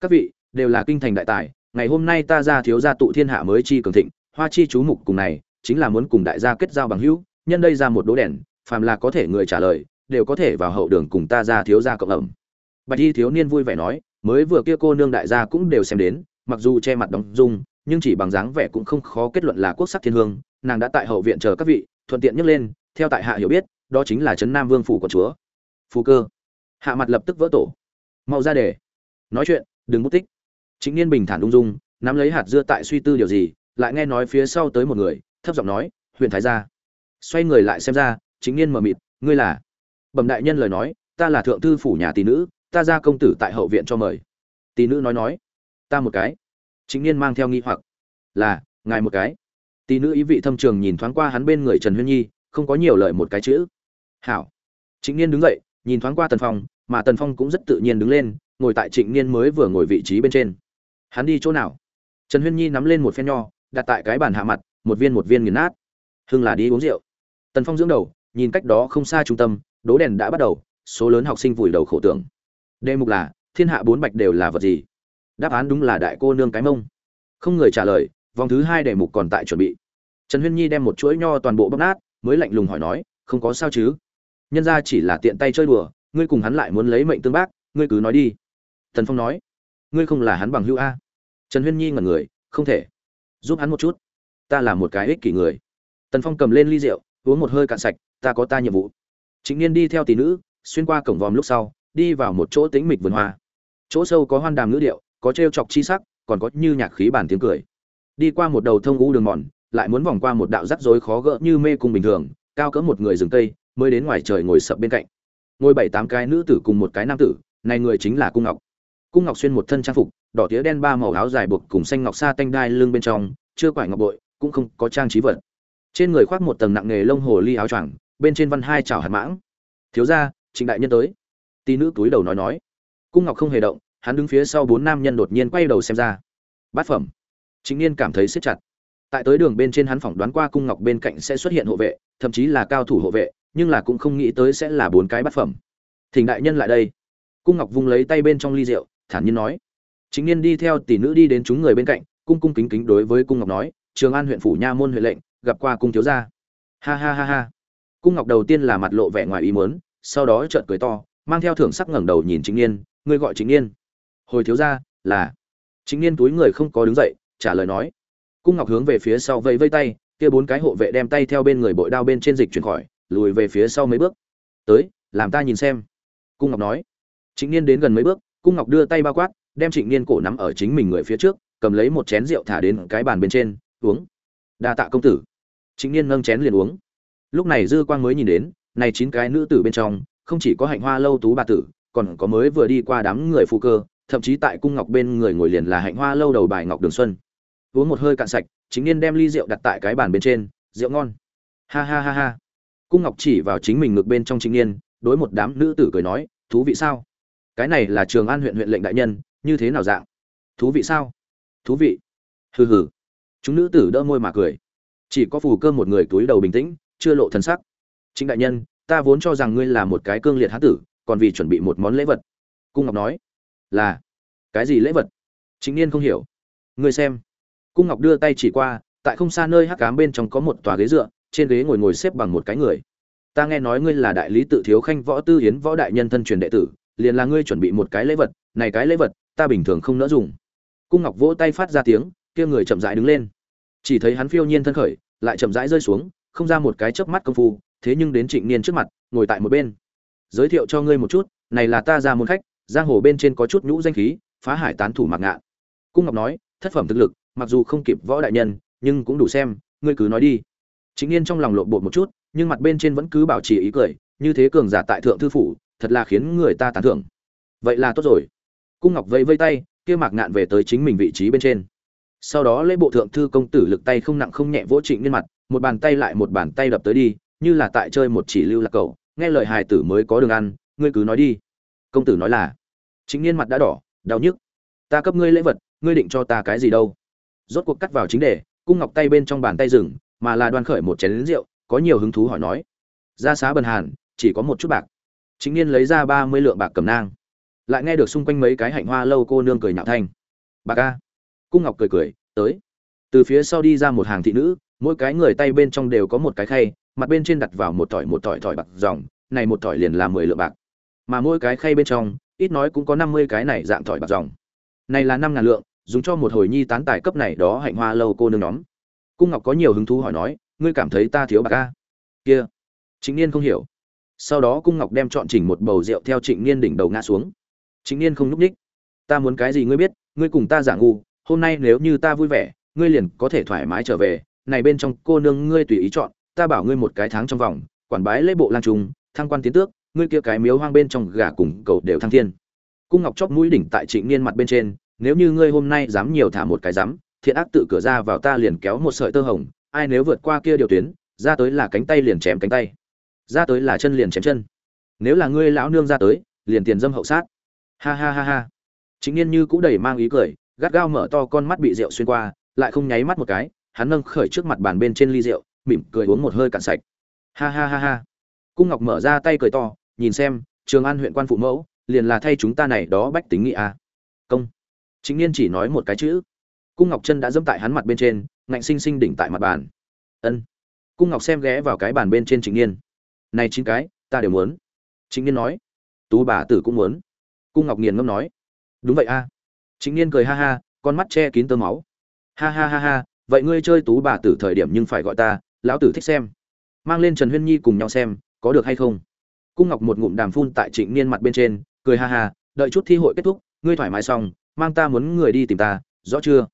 Các vị đều là kinh thành đại tài ngày hôm nay ta ra thiếu gia tụ thiên hạ mới chi cường thịnh, hoa chi chú mục cùng này, chính là muốn cùng đại gia kết giao bằng hữu, nhân đây ra một đố đèn, phàm là có thể người trả lời, đều có thể vào hậu đường cùng ta ra thiếu gia cộng ẩm. Bạch y thiếu niên vui vẻ nói, mới vừa kia cô nương đại gia cũng đều xem đến, mặc dù che mặt đóng dung, nhưng chỉ bằng dáng vẻ cũng không khó kết luận là quốc sắc thiên hương, nàng đã tại hậu viện chờ các vị, thuận tiện nhắc lên, theo tại hạ hiểu biết, đó chính là trấn nam vương phủ của chúa. Phù cơ. Hạ mặt lập tức vỡ tổ. Mau ra để. Nói chuyện, đừng mất tích chính niên bình thản ung dung, nắm lấy hạt dưa tại suy tư điều gì, lại nghe nói phía sau tới một người, thấp giọng nói huyện thái gia. Xoay người lại xem ra chính niên mở mịt, ngươi là? Bẩm đại nhân lời nói, ta là thượng thư phủ nhà tỷ nữ, ta ra công tử tại hậu viện cho mời. Tỷ nữ nói nói, ta một cái. Chính niên mang theo nghi hoặc, là, ngài một cái. Tỷ nữ ý vị thâm trường nhìn thoáng qua hắn bên người trần huyên nhi, không có nhiều lời một cái chữ. Hảo. Chính niên đứng dậy, nhìn thoáng qua tần phong, mà tần phong cũng rất tự nhiên đứng lên, ngồi tại trịnh niên mới vừa ngồi vị trí bên trên hắn đi chỗ nào? Trần huyên nhi nắm lên một phen nho, đặt tại cái bàn hạ mặt, một viên một viên nghiền nát. Hưng là đi uống rượu. Tần phong dưỡng đầu, nhìn cách đó không xa trung tâm, đố đèn đã bắt đầu, số lớn học sinh vùi đầu khổ tưởng. Đề mục là, thiên hạ bốn bạch đều là vật gì? Đáp án đúng là đại cô nương cái mông. Không người trả lời, vòng thứ hai đề mục còn tại chuẩn bị. Trần huyên nhi đem một chuỗi nho toàn bộ bóc nát, mới lạnh lùng hỏi nói, không có sao chứ? Nhân ra chỉ là tiện tay chơi đùa, ngươi cùng hắn lại muốn lấy mệnh tương bác, ngươi cứ nói đi. Tần phong nói, ngươi không là hắn bằng hữu a? Trần huyên nhi ngẩn người, không thể. Giúp hắn một chút. Ta là một cái ích kỷ người. Tần phong cầm lên ly rượu, uống một hơi cạn sạch, ta có ta nhiệm vụ. Chính niên đi theo tỷ nữ, xuyên qua cổng vòm lúc sau, đi vào một chỗ tĩnh mịch vườn hoa. Chỗ sâu có hoan đàm ngữ điệu, có t chọc chi sắc, còn có như nhạc khí bản tiếng cười. Đi qua một đầu thông u đường mòn, lại muốn vòng qua một đạo rắc rối khó gỡ như mê cung bình thường, cao cỡ một người rừng tây mới đến ngoài trời ngồi sập bên cạnh. Ngồi bảy tám cái nữ tử cùng một cái nam tử, này người chính là cung ngọc cung ngọc xuyên một thân trang phục, đỏ tía đen ba màu áo dài buộc cùng xanh ngọc sa tanh đai lưng bên trong, chưa quải ngọc bội, cũng không có trang trí vật. Trên người khoác một tầng nặng nghề lông hồ ly áo choàng, bên trên văn hai chảo hạt mãng. Thiếu gia, trịnh đại nhân tới. Tỷ nữ túi đầu nói nói. Cung ngọc không hề động, hắn đứng phía sau bốn nam nhân đột nhiên quay đầu xem ra. Bát phẩm. Chính niên cảm thấy siết chặt. Tại tới đường bên trên hắn phỏng đoán qua cung ngọc bên cạnh sẽ xuất hiện hộ vệ, thậm chí là cao thủ hộ vệ, nhưng là cũng không nghĩ tới sẽ là bốn cái bát phẩm. Thỉnh đại nhân lại đây. Cung ngọc vung lấy tay bên trong ly rượu thản nhiên nói. Chính niên đi theo tỷ nữ đi đến chúng người bên cạnh, cung cung kính kính đối với cung ngọc nói, trường an huyện phủ nha môn huệ lệnh, gặp qua cung thiếu gia. Ha ha ha ha. Cung ngọc đầu tiên là mặt lộ vẻ ngoài ý muốn, sau đó trợn cười to, mang theo thưởng sắc ngẩng đầu nhìn chính niên, ngươi gọi chính niên? Hồi thiếu gia, là. Chính niên túi người không có đứng dậy, trả lời nói. Cung ngọc hướng về phía sau vẫy vây tay, kia bốn cái hộ vệ đem tay theo bên người bội đao bên trên dịch chuyển khỏi, lùi về phía sau mấy bước. Tới, làm ta nhìn xem. Cung ngọc nói. Chính niên đến gần mấy bước cung ngọc đưa tay bao quát, đem trịnh niên cổ nắm ở chính mình người phía trước, cầm lấy một chén rượu thả đến cái bàn bên trên, uống. Đa tạ công tử. Trịnh niên nâng chén liền uống. Lúc này dư quang mới nhìn đến, này chín cái nữ tử bên trong, không chỉ có hạnh hoa lâu tú bà tử, còn có mới vừa đi qua đám người phụ cơ, thậm chí tại cung ngọc bên người ngồi liền là hạnh hoa lâu đầu bài ngọc đường xuân. Uống một hơi cạn sạch chính niên đem ly rượu đặt tại cái bàn bên trên, rượu ngon. Ha ha ha ha. Cung ngọc chỉ vào chính mình ngược bên trong chính niên, đối một đám nữ tử cười nói, thú vị sao? Cái này là trường an huyện huyện lệnh đại nhân, như thế nào dạng? Thú vị sao? Thú vị. Hừ hừ. Chúng nữ tử đỡ môi mà cười. Chỉ có phù cơ một người túi đầu bình tĩnh, chưa lộ thân sắc. Chính đại nhân, ta vốn cho rằng ngươi là một cái cương liệt hán tử, còn vì chuẩn bị một món lễ vật. Cung ngọc nói. Là. Cái gì lễ vật? Chính niên không hiểu. Ngươi xem. Cung ngọc đưa tay chỉ qua, tại không xa nơi hắc cám bên trong có một tòa ghế dựa, trên ghế ngồi ngồi xếp bằng một cái người. Ta nghe nói ngươi là đại lý tự thiếu khanh võ tư hiến võ đại nhân thân truyền đệ tử liền là ngươi chuẩn bị một cái lễ vật, này cái lễ vật, ta bình thường không nỡ dùng. Cung ngọc vỗ tay phát ra tiếng, kia người chậm rãi đứng lên. Chỉ thấy hắn phiêu nhiên thân khởi, lại chậm rãi rơi xuống, không ra một cái chớp mắt công phu, thế nhưng đến trịnh niên trước mặt, ngồi tại một bên. Giới thiệu cho ngươi một chút, này là ta ra môn khách, giang hồ bên trên có chút nhũ danh khí, phá hải tán thủ mặc ngạn. Cung ngọc nói, thất phẩm thực lực, mặc dù không kịp võ đại nhân, nhưng cũng đủ xem, ngươi cứ nói đi. Chính niên trong lòng lộn bột một chút, nhưng mặt bên trên vẫn cứ bảo trì ý cười, như thế cường giả tại thượng thư phủ thật là khiến người ta tán thưởng. Vậy là tốt rồi. Cung ngọc vẫy vây tay, kia mạc ngạn về tới chính mình vị trí bên trên. Sau đó lễ bộ thượng thư công tử lực tay không nặng không nhẹ vỗ trịnh niên mặt, một bàn tay lại một bàn tay đập tới đi, như là tại chơi một chỉ lưu lạc cậu nghe lời hài tử mới có đường ăn, ngươi cứ nói đi. Công tử nói là chính niên mặt đã đỏ, đau nhức. Ta cấp ngươi lễ vật, ngươi định cho ta cái gì đâu? Rốt cuộc cắt vào chính đề, cung ngọc tay bên trong bàn tay rừng mà là đoan khởi một chén lính rượu, có nhiều hứng thú hỏi nói. Ra xá bần hàn, chỉ có một chút bạc chính niên lấy ra ba mươi lượng bạc cầm nang. Lại nghe được xung quanh mấy cái hạnh hoa lâu cô nương cười nhạo thanh. Bạc a cung ngọc cười cười, tới. Từ phía sau đi ra một hàng thị nữ, mỗi cái người tay bên trong đều có một cái khay, mặt bên trên đặt vào một tỏi một tỏi tỏi bạc dòng, này một tỏi liền là mười lượng bạc. Mà mỗi cái khay bên trong, ít nói cũng có năm mươi cái này dạng tỏi bạc dòng. Này là năm ngàn lượng, dùng cho một hồi nhi tán tài cấp này đó hạnh hoa lâu cô nương nhóm. Cung ngọc có nhiều hứng thú hỏi nói, ngươi cảm thấy ta thiếu bạc a kia. Chính niên không hiểu sau đó cung ngọc đem chọn chỉnh một bầu rượu theo trịnh niên đỉnh đầu ngã xuống. Trịnh niên không núp ních ta muốn cái gì ngươi biết, ngươi cùng ta giả ngu, hôm nay nếu như ta vui vẻ, ngươi liền có thể thoải mái trở về. Này bên trong cô nương ngươi tùy ý chọn, ta bảo ngươi một cái tháng trong vòng, quản bái lễ bộ lan trung, thăng quan tiến tước, ngươi kia cái miếu hoang bên trong gà cùng cầu đều thăng thiên. Cung ngọc chóp mũi đỉnh tại trịnh niên mặt bên trên, nếu như ngươi hôm nay dám nhiều thả một cái dám, thiện ác tự cửa ra vào ta liền kéo một sợi tơ hồng, ai nếu vượt qua kia điều tuyến, ra tới là cánh tay liền chém cánh tay ra tới là chân liền chém chân. Nếu là ngươi lão nương ra tới, liền tiền dâm hậu sát. Ha ha ha ha. Chính niên như cũng đầy mang ý cười, gắt gao mở to con mắt bị rượu xuyên qua, lại không nháy mắt một cái, hắn nâng khởi trước mặt bàn bên trên ly rượu, mỉm cười uống một hơi cạn sạch. Ha ha ha ha. Cung ngọc mở ra tay cười to, nhìn xem, trường an huyện quan phụ mẫu, liền là thay chúng ta này đó bách tính nghị a. À. công. Chính niên chỉ nói một cái chữ. Cung ngọc chân đã dẫm tại hắn mặt bên trên, ngạnh sinh sinh đỉnh tại mặt bàn. Ân. Cung ngọc xem ghé vào cái bàn bên trên chính niên này chín cái, ta đều muốn. Trịnh niên nói. Tú bà tử cũng muốn. Cung ngọc nghiền ngâm nói. Đúng vậy a. À. trịnh niên cười ha ha, con mắt che kín tơ máu. Ha ha ha ha, vậy ngươi chơi tú bà tử thời điểm nhưng phải gọi ta, lão tử thích xem. Mang lên trần huyên nhi cùng nhau xem, có được hay không? Cung ngọc một ngụm đàm phun tại trịnh niên mặt bên trên, cười ha ha, đợi chút thi hội kết thúc, ngươi thoải mái xong, mang ta muốn người đi tìm ta, rõ chưa?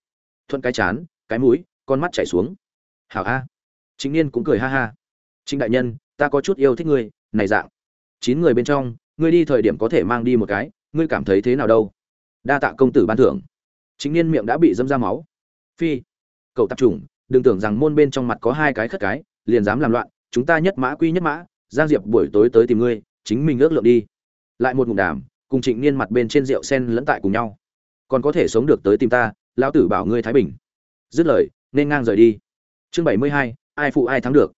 Thuận cái chán, cái mũi, con mắt chảy xuống. Hảo a. Trịnh niên cũng cười ha ha. Trịnh đại nhân ta có chút yêu thích ngươi này dạng. Chín người bên trong ngươi đi thời điểm có thể mang đi một cái ngươi cảm thấy thế nào đâu? Đa tạ công tử ban thưởng. Chính niên miệng đã bị dâm ra máu. Phi cậu tập trùng, đừng tưởng rằng môn bên trong mặt có hai cái khất cái liền dám làm loạn chúng ta nhất mã quy nhất mã giang diệp buổi tối tới tìm ngươi chính mình ước lượng đi. Lại một ngụm đàm cùng trịnh niên mặt bên trên rượu sen lẫn tại cùng nhau. Còn có thể sống được tới tìm ta lão tử bảo ngươi thái bình. Dứt lời nên ngang rời đi. Chương bảy mươi hai ai phụ ai thắng được.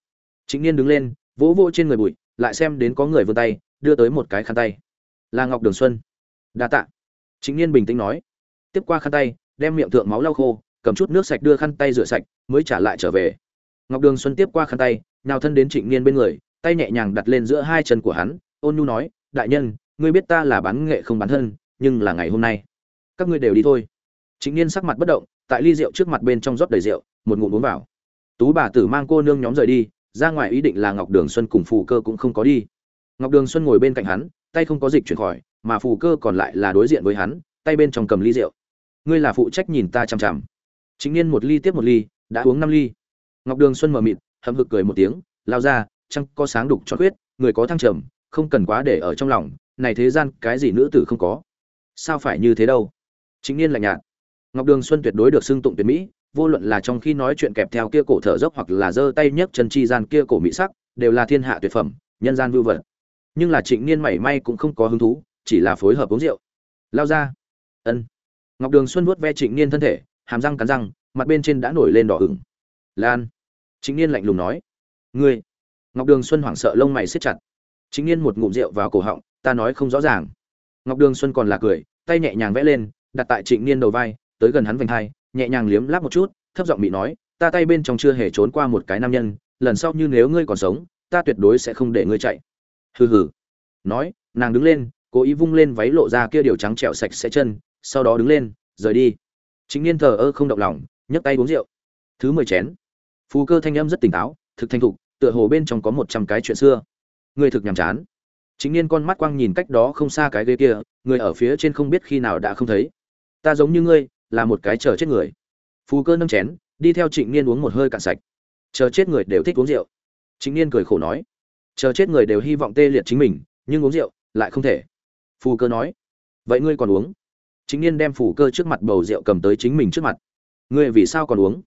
Trịnh niên đứng lên vỗ vỗ trên người bụi, lại xem đến có người vươn tay, đưa tới một cái khăn tay. Là ngọc đường xuân. Đa tạ. Trịnh niên bình tĩnh nói. Tiếp qua khăn tay, đem miệng thượng máu lau khô, cầm chút nước sạch đưa khăn tay rửa sạch, mới trả lại trở về. Ngọc đường xuân tiếp qua khăn tay nào thân đến trịnh niên bên người, tay nhẹ nhàng đặt lên giữa hai chân của hắn, ôn nhu nói, đại nhân, ngươi biết ta là bán nghệ không bán thân, nhưng là ngày hôm nay, các ngươi đều đi thôi. Trịnh niên sắc mặt bất động, tại ly rượu trước mặt bên trong rót đầy rượu, một ngụm uống vào. Tú bà tử mang cô nương nhóm rời đi ra ngoài ý định là ngọc đường xuân cùng phù cơ cũng không có đi. Ngọc đường xuân ngồi bên cạnh hắn, tay không có dịch chuyển khỏi, mà phù cơ còn lại là đối diện với hắn, tay bên trong cầm ly rượu. Ngươi là phụ trách nhìn ta chằm chằm. Chính niên một ly tiếp một ly, đã uống năm ly. Ngọc đường xuân mờ mịt, hậm hực cười một tiếng, lao ra, chăng có sáng đục cho khuyết, người có thăng trầm, không cần quá để ở trong lòng, này thế gian cái gì nữ tử không có? Sao phải như thế đâu? Chính niên lạnh nhạt. Ngọc đường xuân tuyệt đối được xưng tụng tuyệt mỹ vô luận là trong khi nói chuyện kẹp theo kia cổ thở dốc hoặc là giơ tay nhấc chân chi gian kia cổ mỹ sắc, đều là thiên hạ tuyệt phẩm, nhân gian vưu vật. Nhưng là trịnh niên mảy may cũng không có hứng thú, chỉ là phối hợp uống rượu. Lao ra. Ân. Ngọc đường xuân vuốt ve trịnh niên thân thể, hàm răng cắn răng, mặt bên trên đã nổi lên đỏ ửng. Lan. Trịnh niên lạnh lùng nói. Ngươi. Ngọc đường xuân hoảng sợ lông mày siết chặt. Trịnh niên một ngụm rượu vào cổ họng, ta nói không rõ ràng. Ngọc đường xuân còn là cười, tay nhẹ nhàng vẽ lên, đặt tại trịnh niên đầu vai, tới gần hắn vành hai nhẹ nhàng liếm láp một chút, thấp giọng mị nói, ta tay bên trong chưa hề trốn qua một cái nam nhân, lần sau như nếu ngươi còn sống, ta tuyệt đối sẽ không để ngươi chạy. Hừ hừ, nói, nàng đứng lên, cố ý vung lên váy lộ ra kia điều trắng trẻo sạch sẽ chân, sau đó đứng lên, rời đi. Chính niên thờ ơ không động lòng, nhấc tay uống rượu. Thứ mười chén. Phù cơ thanh âm rất tỉnh táo, thực thanh thục, tựa hồ bên trong có một trăm cái chuyện xưa. Người thực nhàm chán. Chính niên con mắt quang nhìn cách đó không xa cái ghế kia, người ở phía trên không biết khi nào đã không thấy. Ta giống như ngươi là một cái chờ chết người. Phù cơ nâng chén, đi theo trịnh niên uống một hơi cạn sạch. Chờ chết người đều thích uống rượu. Trịnh niên cười khổ nói, chờ chết người đều hy vọng tê liệt chính mình, nhưng uống rượu lại không thể. Phù cơ nói, vậy ngươi còn uống? Chính niên đem phù cơ trước mặt bầu rượu cầm tới chính mình trước mặt. Ngươi vì sao còn uống?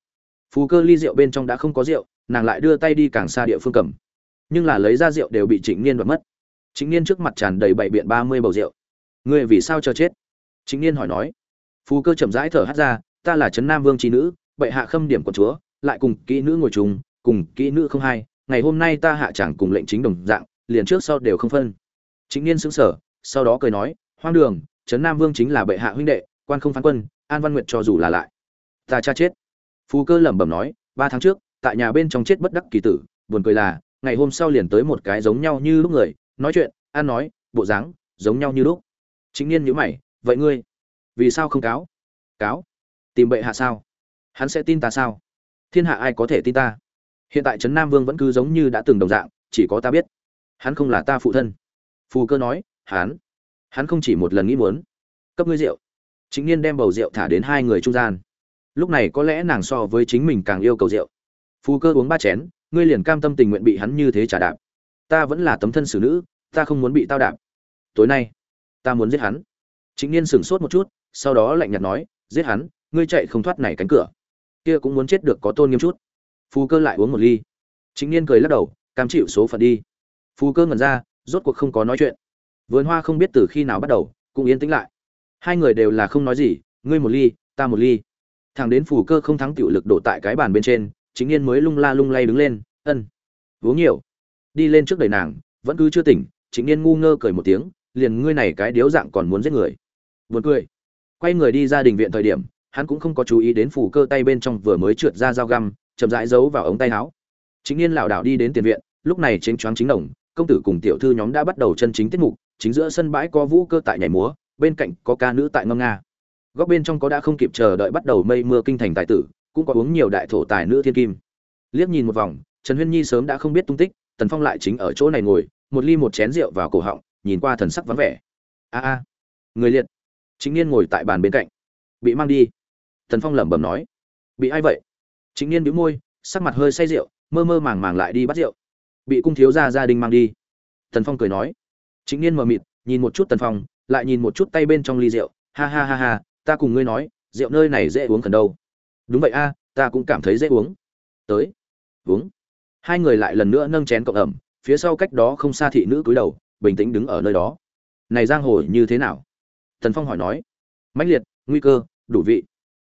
Phù cơ ly rượu bên trong đã không có rượu, nàng lại đưa tay đi càng xa địa phương cầm. Nhưng là lấy ra rượu đều bị trịnh niên đoạt mất. Trịnh niên trước mặt tràn đầy bảy biện ba mươi bầu rượu. Ngươi vì sao chờ chết? Trịnh niên hỏi nói phù cơ chậm rãi thở hắt ra ta là trấn nam vương trí nữ bệ hạ khâm điểm của chúa lại cùng kỹ nữ ngồi chung, cùng kỹ nữ không hai ngày hôm nay ta hạ chẳng cùng lệnh chính đồng dạng liền trước sau đều không phân. Chính niên xứng sở sau đó cười nói hoang đường trấn nam vương chính là bệ hạ huynh đệ quan không phán quân an văn nguyệt cho dù là lại. Ta cha chết. Phù cơ lẩm bẩm nói ba tháng trước tại nhà bên trong chết bất đắc kỳ tử buồn cười là ngày hôm sau liền tới một cái giống nhau như lúc người nói chuyện an nói bộ dáng giống nhau như lúc. Chính niên nhíu mày vậy ngươi? Vì sao không cáo? Cáo? Tìm bệ hạ sao? Hắn sẽ tin ta sao? Thiên hạ ai có thể tin ta? Hiện tại trấn nam vương vẫn cứ giống như đã từng đồng dạng, chỉ có ta biết. Hắn không là ta phụ thân. Phù cơ nói, hắn? Hắn không chỉ một lần nghĩ muốn. Cấp ngươi rượu. Chính niên đem bầu rượu thả đến hai người trung gian. Lúc này có lẽ nàng so với chính mình càng yêu cầu rượu. Phù cơ uống ba chén, ngươi liền cam tâm tình nguyện bị hắn như thế trả đạp. Ta vẫn là tấm thân xử nữ, ta không muốn bị tao đạp. Tối nay, ta muốn giết hắn. Chính niên sửng sốt một chút sau đó lạnh nhạt nói, giết hắn, ngươi chạy không thoát này cánh cửa. Kia cũng muốn chết được có tôn nghiêm chút. Phù cơ lại uống một ly. Chính niên cười lắc đầu, cam chịu số phận đi. Phù cơ ngẩn ra, rốt cuộc không có nói chuyện. Vườn hoa không biết từ khi nào bắt đầu, cũng yên tĩnh lại. Hai người đều là không nói gì, ngươi một ly, ta một ly. Thằng đến phù cơ không thắng tiểu lực đổ tại cái bàn bên trên chính niên mới lung la lung lay đứng lên, ân, uống nhiều. Đi lên trước đầy nàng, vẫn cứ chưa tỉnh chính niên ngu ngơ cười một tiếng, liền ngươi này cái điếu dạng còn muốn giết người. Buồn cười quay người đi ra đình viện thời điểm, hắn cũng không có chú ý đến phủ cơ tay bên trong vừa mới trượt ra dao găm, chậm rãi giấu vào ống tay áo. Chính niên lảo đảo đi đến tiền viện, lúc này chính choáng chính đồng, công tử cùng tiểu thư nhóm đã bắt đầu chân chính tiết mục, chính giữa sân bãi có vũ cơ tại nhảy múa, bên cạnh có ca nữ tại ngâm nga. Góc bên trong có đã không kịp chờ đợi bắt đầu mây mưa kinh thành tài tử, cũng có uống nhiều đại thổ tài nữ thiên kim. Liếc nhìn một vòng, trần huyên nhi sớm đã không biết tung tích, tần phong lại chính ở chỗ này ngồi, một ly một chén rượu vào cổ họng, nhìn qua thần sắc vắng vẻ. A a, người liệt chính niên ngồi tại bàn bên cạnh. Bị mang đi. Tần phong lẩm bẩm nói. Bị ai vậy? Chính niên bĩu môi, sắc mặt hơi say rượu, mơ mơ màng màng lại đi bắt rượu. Bị cung thiếu gia gia đình mang đi. Tần phong cười nói. Chính niên mờ mịt, nhìn một chút tần phong, lại nhìn một chút tay bên trong ly rượu. Ha ha ha ha, ta cùng ngươi nói, rượu nơi này dễ uống cần đâu. Đúng vậy a, ta cũng cảm thấy dễ uống. Tới. Uống. Hai người lại lần nữa nâng chén cộng ẩm, phía sau cách đó không xa thị nữ cúi đầu, bình tĩnh đứng ở nơi đó. Này giang hồ như thế nào? Tần phong hỏi nói, mãnh liệt, nguy cơ, đủ vị.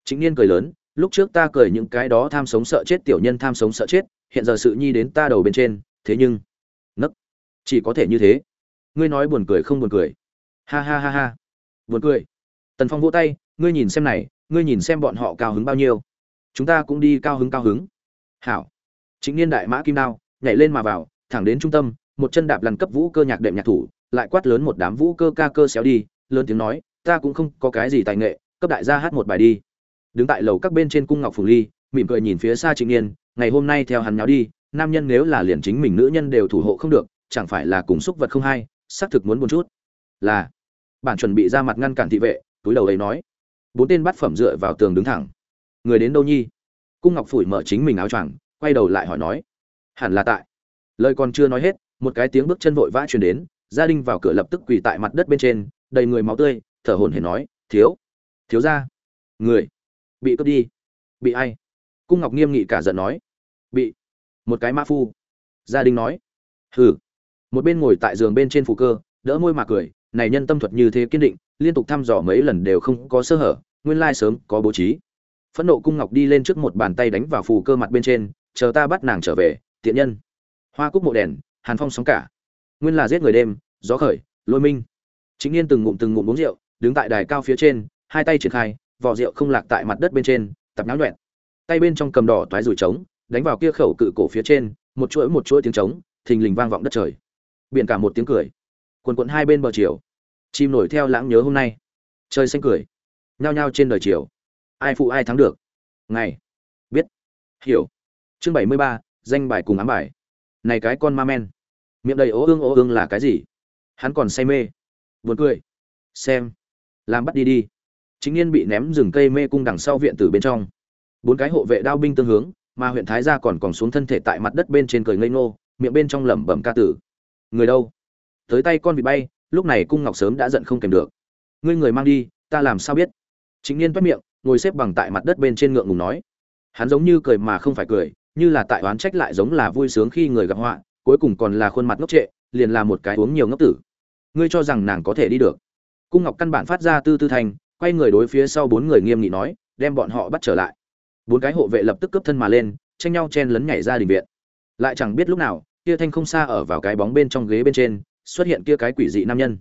Chính niên cười lớn, lúc trước ta cười những cái đó tham sống sợ chết tiểu nhân tham sống sợ chết, hiện giờ sự nhi đến ta đầu bên trên, thế nhưng, nấc, chỉ có thể như thế. Ngươi nói buồn cười không buồn cười? Ha ha ha ha. Buồn cười. Tần phong vỗ tay, ngươi nhìn xem này, ngươi nhìn xem bọn họ cao hứng bao nhiêu. Chúng ta cũng đi cao hứng cao hứng. Hảo. Chính niên đại mã kim đao, nhảy lên mà vào, thẳng đến trung tâm, một chân đạp lằn cấp vũ cơ nhạc đệm nhạc thủ, lại quát lớn một đám vũ cơ ca cơ xéo đi lớn tiếng nói, ta cũng không có cái gì tài nghệ, cấp đại gia hát một bài đi. Đứng tại lầu các bên trên cung ngọc phủ ly, mỉm cười nhìn phía xa trịnh niên, ngày hôm nay theo hắn nháo đi, nam nhân nếu là liền chính mình nữ nhân đều thủ hộ không được, chẳng phải là cùng xúc vật không hay, xác thực muốn buồn chút. Là. Bản chuẩn bị ra mặt ngăn cản thị vệ, túi đầu ấy nói. Bốn tên bắt phẩm dựa vào tường đứng thẳng. Người đến đâu nhi? Cung ngọc phủi mở chính mình áo choàng, quay đầu lại hỏi nói. Hẳn là tại. Lời còn chưa nói hết, một cái tiếng bước chân vội vã truyền đến, gia đình vào cửa lập tức quỳ tại mặt đất bên trên đầy người máu tươi, thở hổn hển nói, thiếu thiếu gia, người bị cướp đi, bị ai? Cung ngọc nghiêm nghị cả giận nói, bị, một cái mã phu. Gia đình nói, hừ. Một bên ngồi tại giường bên trên phù cơ, đỡ môi mà cười, này nhân tâm thuật như thế kiên định, liên tục thăm dò mấy lần đều không có sơ hở, nguyên lai sớm có bố trí. Phẫn nộ cung ngọc đi lên trước một bàn tay đánh vào phù cơ mặt bên trên, chờ ta bắt nàng trở về, tiện nhân. Hoa cúc mộ đèn, hàn phong sóng cả. Nguyên là giết người đêm, gió khởi, lôi minh chính yên từng ngụm từng ngụm uống rượu, đứng tại đài cao phía trên, hai tay triển khai vỏ rượu không lạc tại mặt đất bên trên, tập náo nhuẹn. Tay bên trong cầm đỏ toái rủi trống, đánh vào kia khẩu cự cổ phía trên, một chuỗi một chuỗi tiếng trống, thình lình vang vọng đất trời. Biển cả một tiếng cười. Quần quận hai bên bờ chiều. Chim nổi theo lãng nhớ hôm nay. Trời xanh cười. Nhao nhao trên đời chiều. Ai phụ ai thắng được? Ngày. Biết. Hiểu. Chương bảy mươi ba, danh bài cùng ám bài. Này cái con ma men. Miệng đầy ố ương ố ương là cái gì? Hắn còn say mê buồn cười. Xem. Làm bắt đi đi. Chính niên bị ném rừng cây mê cung đằng sau viện tử bên trong. Bốn cái hộ vệ đao binh tương hướng, mà huyện thái gia còn còn xuống thân thể tại mặt đất bên trên cười ngây ngô, miệng bên trong lẩm bẩm ca tử. Người đâu? Tới tay con bị bay, lúc này cung ngọc sớm đã giận không kèm được. Ngươi người mang đi, ta làm sao biết? Chính niên toát miệng, ngồi xếp bằng tại mặt đất bên trên ngượng ngùng nói. Hắn giống như cười mà không phải cười, như là tại oán trách lại giống là vui sướng khi người gặp họa, cuối cùng còn là khuôn mặt ngốc trệ, liền là một cái uống nhiều ngốc tử ngươi cho rằng nàng có thể đi được. Cung ngọc căn bản phát ra tư tư thành quay người đối phía sau bốn người nghiêm nghị nói, đem bọn họ bắt trở lại. Bốn cái hộ vệ lập tức cướp thân mà lên, tranh nhau chen lấn nhảy ra đình viện. Lại chẳng biết lúc nào, kia thanh không xa ở vào cái bóng bên trong ghế bên trên, xuất hiện kia cái quỷ dị nam nhân.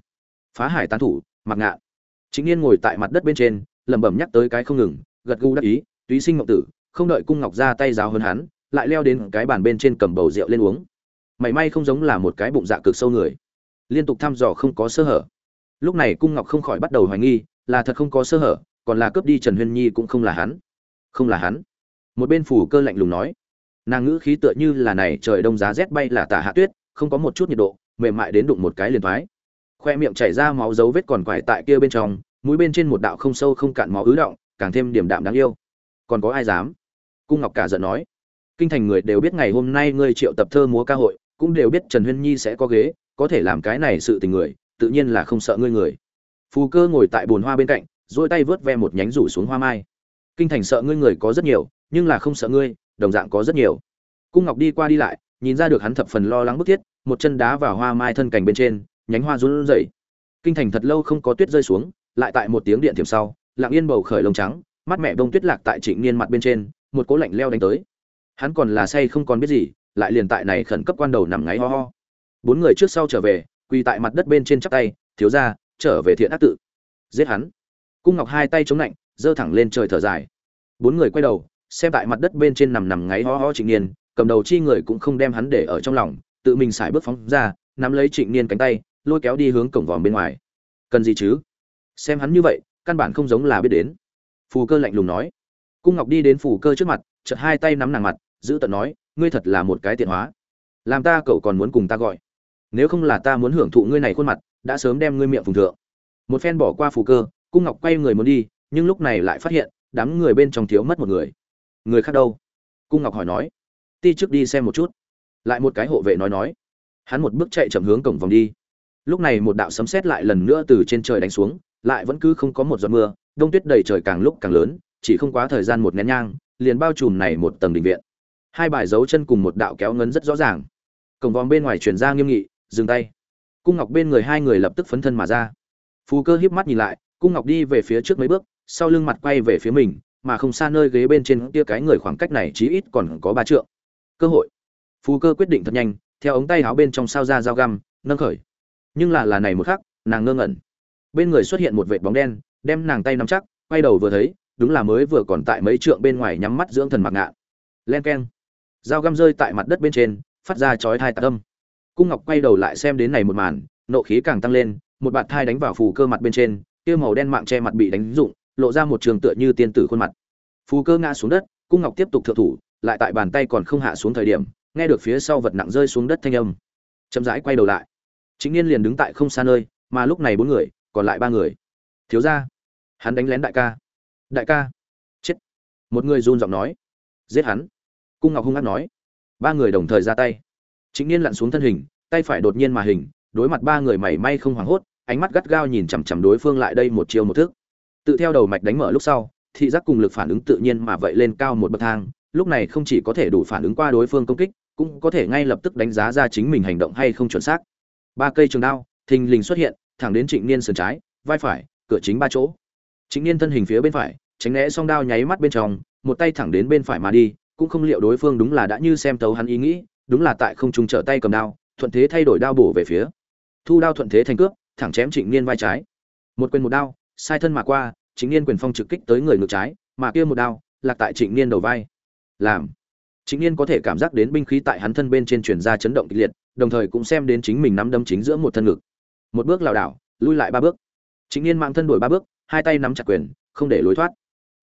Phá hải tán thủ, mặc ngạn chính yên ngồi tại mặt đất bên trên, lẩm bẩm nhắc tới cái không ngừng, gật gù đắc ý, túy sinh ngọc tử, không đợi cung ngọc ra tay giáo hơn hắn, lại leo đến cái bàn bên trên cầm bầu rượu lên uống. Mảy may không giống là một cái bụng dạ cực sâu người liên tục thăm dò không có sơ hở. Lúc này cung ngọc không khỏi bắt đầu hoài nghi, là thật không có sơ hở, còn là cướp đi trần huyên nhi cũng không là hắn. Không là hắn. Một bên phủ cơ lạnh lùng nói, nàng ngữ khí tựa như là này trời đông giá rét bay là tả hạ tuyết, không có một chút nhiệt độ, mềm mại đến đụng một cái liền thoái. Khoe miệng chảy ra máu dấu vết còn quải tại kia bên trong, mũi bên trên một đạo không sâu không cạn máu ứ động, càng thêm điểm đạm đáng yêu. Còn có ai dám? Cung ngọc cả giận nói. Kinh thành người đều biết ngày hôm nay ngươi triệu tập thơ múa ca hội, cũng đều biết trần huyên nhi sẽ có ghế có thể làm cái này sự tình người, tự nhiên là không sợ ngươi người. Phù cơ ngồi tại bồn hoa bên cạnh dỗi tay vớt ve một nhánh rủ xuống hoa mai. Kinh thành sợ ngươi người có rất nhiều, nhưng là không sợ ngươi, đồng dạng có rất nhiều. Cung ngọc đi qua đi lại, nhìn ra được hắn thập phần lo lắng bức thiết, một chân đá vào hoa mai thân cành bên trên, nhánh hoa run rẩy. Kinh thành thật lâu không có tuyết rơi xuống, lại tại một tiếng điện thiểm sau, lặng yên bầu khởi lông trắng, mắt mẹ bông tuyết lạc tại trịnh niên mặt bên trên, một cố lạnh leo đánh tới. Hắn còn là say không còn biết gì, lại liền tại này khẩn cấp quan đầu nằm ngáy ho ho bốn người trước sau trở về, quỳ tại mặt đất bên trên chắp tay, thiếu ra trở về thiện ác tự. Giết hắn. Cung ngọc hai tay chống lạnh giơ thẳng lên trời thở dài. Bốn người quay đầu, xem tại mặt đất bên trên nằm nằm ngáy ho ho trịnh niên, cầm đầu chi người cũng không đem hắn để ở trong lòng, tự mình xài bước phóng ra, nắm lấy trịnh niên cánh tay, lôi kéo đi hướng cổng vòm bên ngoài. Cần gì chứ? Xem hắn như vậy, căn bản không giống là biết đến. Phù cơ lạnh lùng nói. Cung ngọc đi đến phù cơ trước mặt chật hai tay nắm nàng mặt, giữ tận nói, ngươi thật là một cái tiện hóa. Làm ta cậu còn muốn cùng ta gọi nếu không là ta muốn hưởng thụ ngươi này khuôn mặt, đã sớm đem ngươi miệng phùng thượng. Một phen bỏ qua phù cơ, cung ngọc quay người muốn đi, nhưng lúc này lại phát hiện, đám người bên trong thiếu mất một người. Người khác đâu? Cung ngọc hỏi nói. Ti trước đi xem một chút. Lại một cái hộ vệ nói nói. Hắn một bước chạy chậm hướng cổng vòng đi. Lúc này một đạo sấm sét lại lần nữa từ trên trời đánh xuống, lại vẫn cứ không có một giọt mưa, đông tuyết đầy trời càng lúc càng lớn, chỉ không quá thời gian một nén nhang, liền bao trùm này một tầng đình viện. Hai bài dấu chân cùng một đạo kéo ngấn rất rõ ràng. Cổng vòng bên ngoài chuyển ra nghiêm nghị dừng tay. Cung ngọc bên người hai người lập tức phấn thân mà ra. Phú cơ híp mắt nhìn lại, cung ngọc đi về phía trước mấy bước, sau lưng mặt quay về phía mình, mà không xa nơi ghế bên trên kia cái người khoảng cách này chí ít còn có ba trượng. Cơ hội. Phú cơ quyết định thật nhanh, theo ống tay áo bên trong sao ra dao găm, nâng khởi. Nhưng là là này một khắc, nàng ngơ ngẩn. Bên người xuất hiện một vệt bóng đen, đem nàng tay nắm chắc, quay đầu vừa thấy, đúng là mới vừa còn tại mấy trượng bên ngoài nhắm mắt dưỡng thần mặc ngạn len keng. Dao găm rơi tại mặt đất bên trên, phát ra chói thai tạc âm cung ngọc quay đầu lại xem đến này một màn, nộ khí càng tăng lên, một bạt thai đánh vào phù cơ mặt bên trên, kia màu đen mạng che mặt bị đánh rụng, lộ ra một trường tựa như tiên tử khuôn mặt. Phù cơ ngã xuống đất, cung ngọc tiếp tục thượng thủ, lại tại bàn tay còn không hạ xuống thời điểm, nghe được phía sau vật nặng rơi xuống đất thanh âm. Chậm rãi quay đầu lại. Chính niên liền đứng tại không xa nơi, mà lúc này bốn người, còn lại ba người. Thiếu ra hắn đánh lén đại ca. Đại ca? Chết. Một người run giọng nói. Giết hắn. Cung ngọc hung hát nói. Ba người đồng thời ra tay chính niên lặn xuống thân hình, tay phải đột nhiên mà hình, đối mặt ba người mảy may không hoảng hốt, ánh mắt gắt gao nhìn chằm chằm đối phương lại đây một chiều một thước tự theo đầu mạch đánh mở lúc sau, thị giác cùng lực phản ứng tự nhiên mà vậy lên cao một bậc thang, lúc này không chỉ có thể đủ phản ứng qua đối phương công kích, cũng có thể ngay lập tức đánh giá ra chính mình hành động hay không chuẩn xác. Ba cây trường đao, thình lình xuất hiện, thẳng đến trịnh niên sườn trái, vai phải, cửa chính ba chỗ. Trịnh niên thân hình phía bên phải, tránh né song đao nháy mắt bên trong, một tay thẳng đến bên phải mà đi, cũng không liệu đối phương đúng là đã như xem tấu hắn ý nghĩ đúng là tại không trung trở tay cầm đao, thuận thế thay đổi đao bổ về phía. Thu đao thuận thế thành cướp, thẳng chém trịnh niên vai trái. Một quyền một đao, sai thân mà qua, trịnh niên quyền phong trực kích tới người ngược trái, mà kia một đao, lạc tại trịnh niên đầu vai. Làm. Trịnh niên có thể cảm giác đến binh khí tại hắn thân bên trên truyền ra chấn động kịch liệt, đồng thời cũng xem đến chính mình nắm đấm chính giữa một thân ngực. Một bước lảo đảo, lui lại ba bước. Trịnh niên mang thân đổi ba bước, hai tay nắm chặt quyền, không để lối thoát.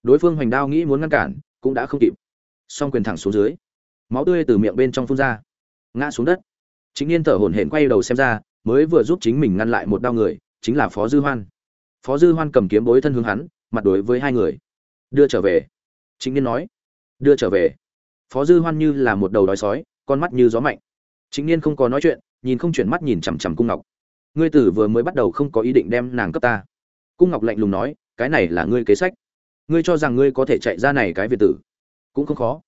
Đối phương hoành đao nghĩ muốn ngăn cản, cũng đã không kịp. Song quyền thẳng xuống dưới máu tươi từ miệng bên trong phun ra. Ngã xuống đất. Chính niên thở hổn hển quay đầu xem ra, mới vừa giúp chính mình ngăn lại một đau người, chính là phó dư hoan. Phó dư hoan cầm kiếm bối thân hướng hắn, mặt đối với hai người. Đưa trở về. Chính niên nói. Đưa trở về. Phó dư hoan như là một đầu đói sói, con mắt như gió mạnh. Chính niên không có nói chuyện, nhìn không chuyển mắt nhìn chằm chằm cung ngọc. Ngươi tử vừa mới bắt đầu không có ý định đem nàng cấp ta. Cung ngọc lạnh lùng nói, cái này là ngươi kế sách. Ngươi cho rằng ngươi có thể chạy ra này cái việt tử? Cũng không khó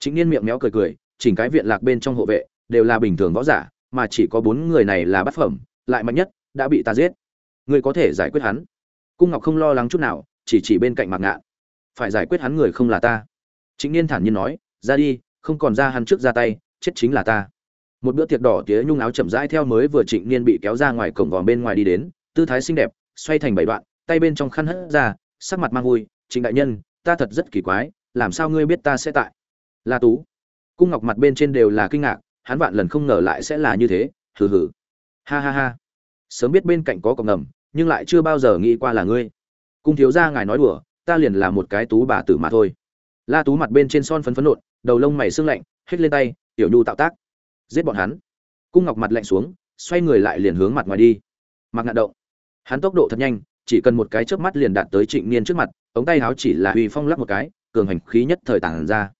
chính niên miệng méo cười cười, chỉnh cái viện lạc bên trong hộ vệ, đều là bình thường võ giả, mà chỉ có bốn người này là bát phẩm, lại mạnh nhất, đã bị ta giết. Ngươi có thể giải quyết hắn. Cung ngọc không lo lắng chút nào, chỉ chỉ bên cạnh mạc ngạn. Phải giải quyết hắn người không là ta. Chính niên thản nhiên nói, ra đi, không còn ra hắn trước ra tay, chết chính là ta. Một bữa tiệc đỏ tía nhung áo chậm rãi theo mới vừa trịnh niên bị kéo ra ngoài cổng vòm bên ngoài đi đến, tư thái xinh đẹp, xoay thành bảy đoạn, tay bên trong khăn hất ra, sắc mặt mang vui, trịnh đại nhân, ta thật rất kỳ quái, làm sao ngươi biết ta sẽ tại? La tú. Cung ngọc mặt bên trên đều là kinh ngạc, hắn vạn lần không ngờ lại sẽ là như thế, hừ hừ. Ha ha ha. Sớm biết bên cạnh có cọc ngầm, nhưng lại chưa bao giờ nghĩ qua là ngươi. Cung thiếu gia ngài nói đùa, ta liền là một cái tú bà tử mà thôi. La tú mặt bên trên son phấn phấn nộn, đầu lông mày sưng lạnh hết lên tay, tiểu nhu tạo tác. Giết bọn hắn. Cung ngọc mặt lạnh xuống, xoay người lại liền hướng mặt ngoài đi. Mặc ngạn động. Hắn tốc độ thật nhanh, chỉ cần một cái chớp mắt liền đạt tới trịnh niên trước mặt, ống tay áo chỉ là uy phong lắc một cái, cường hành khí nhất thời tản ra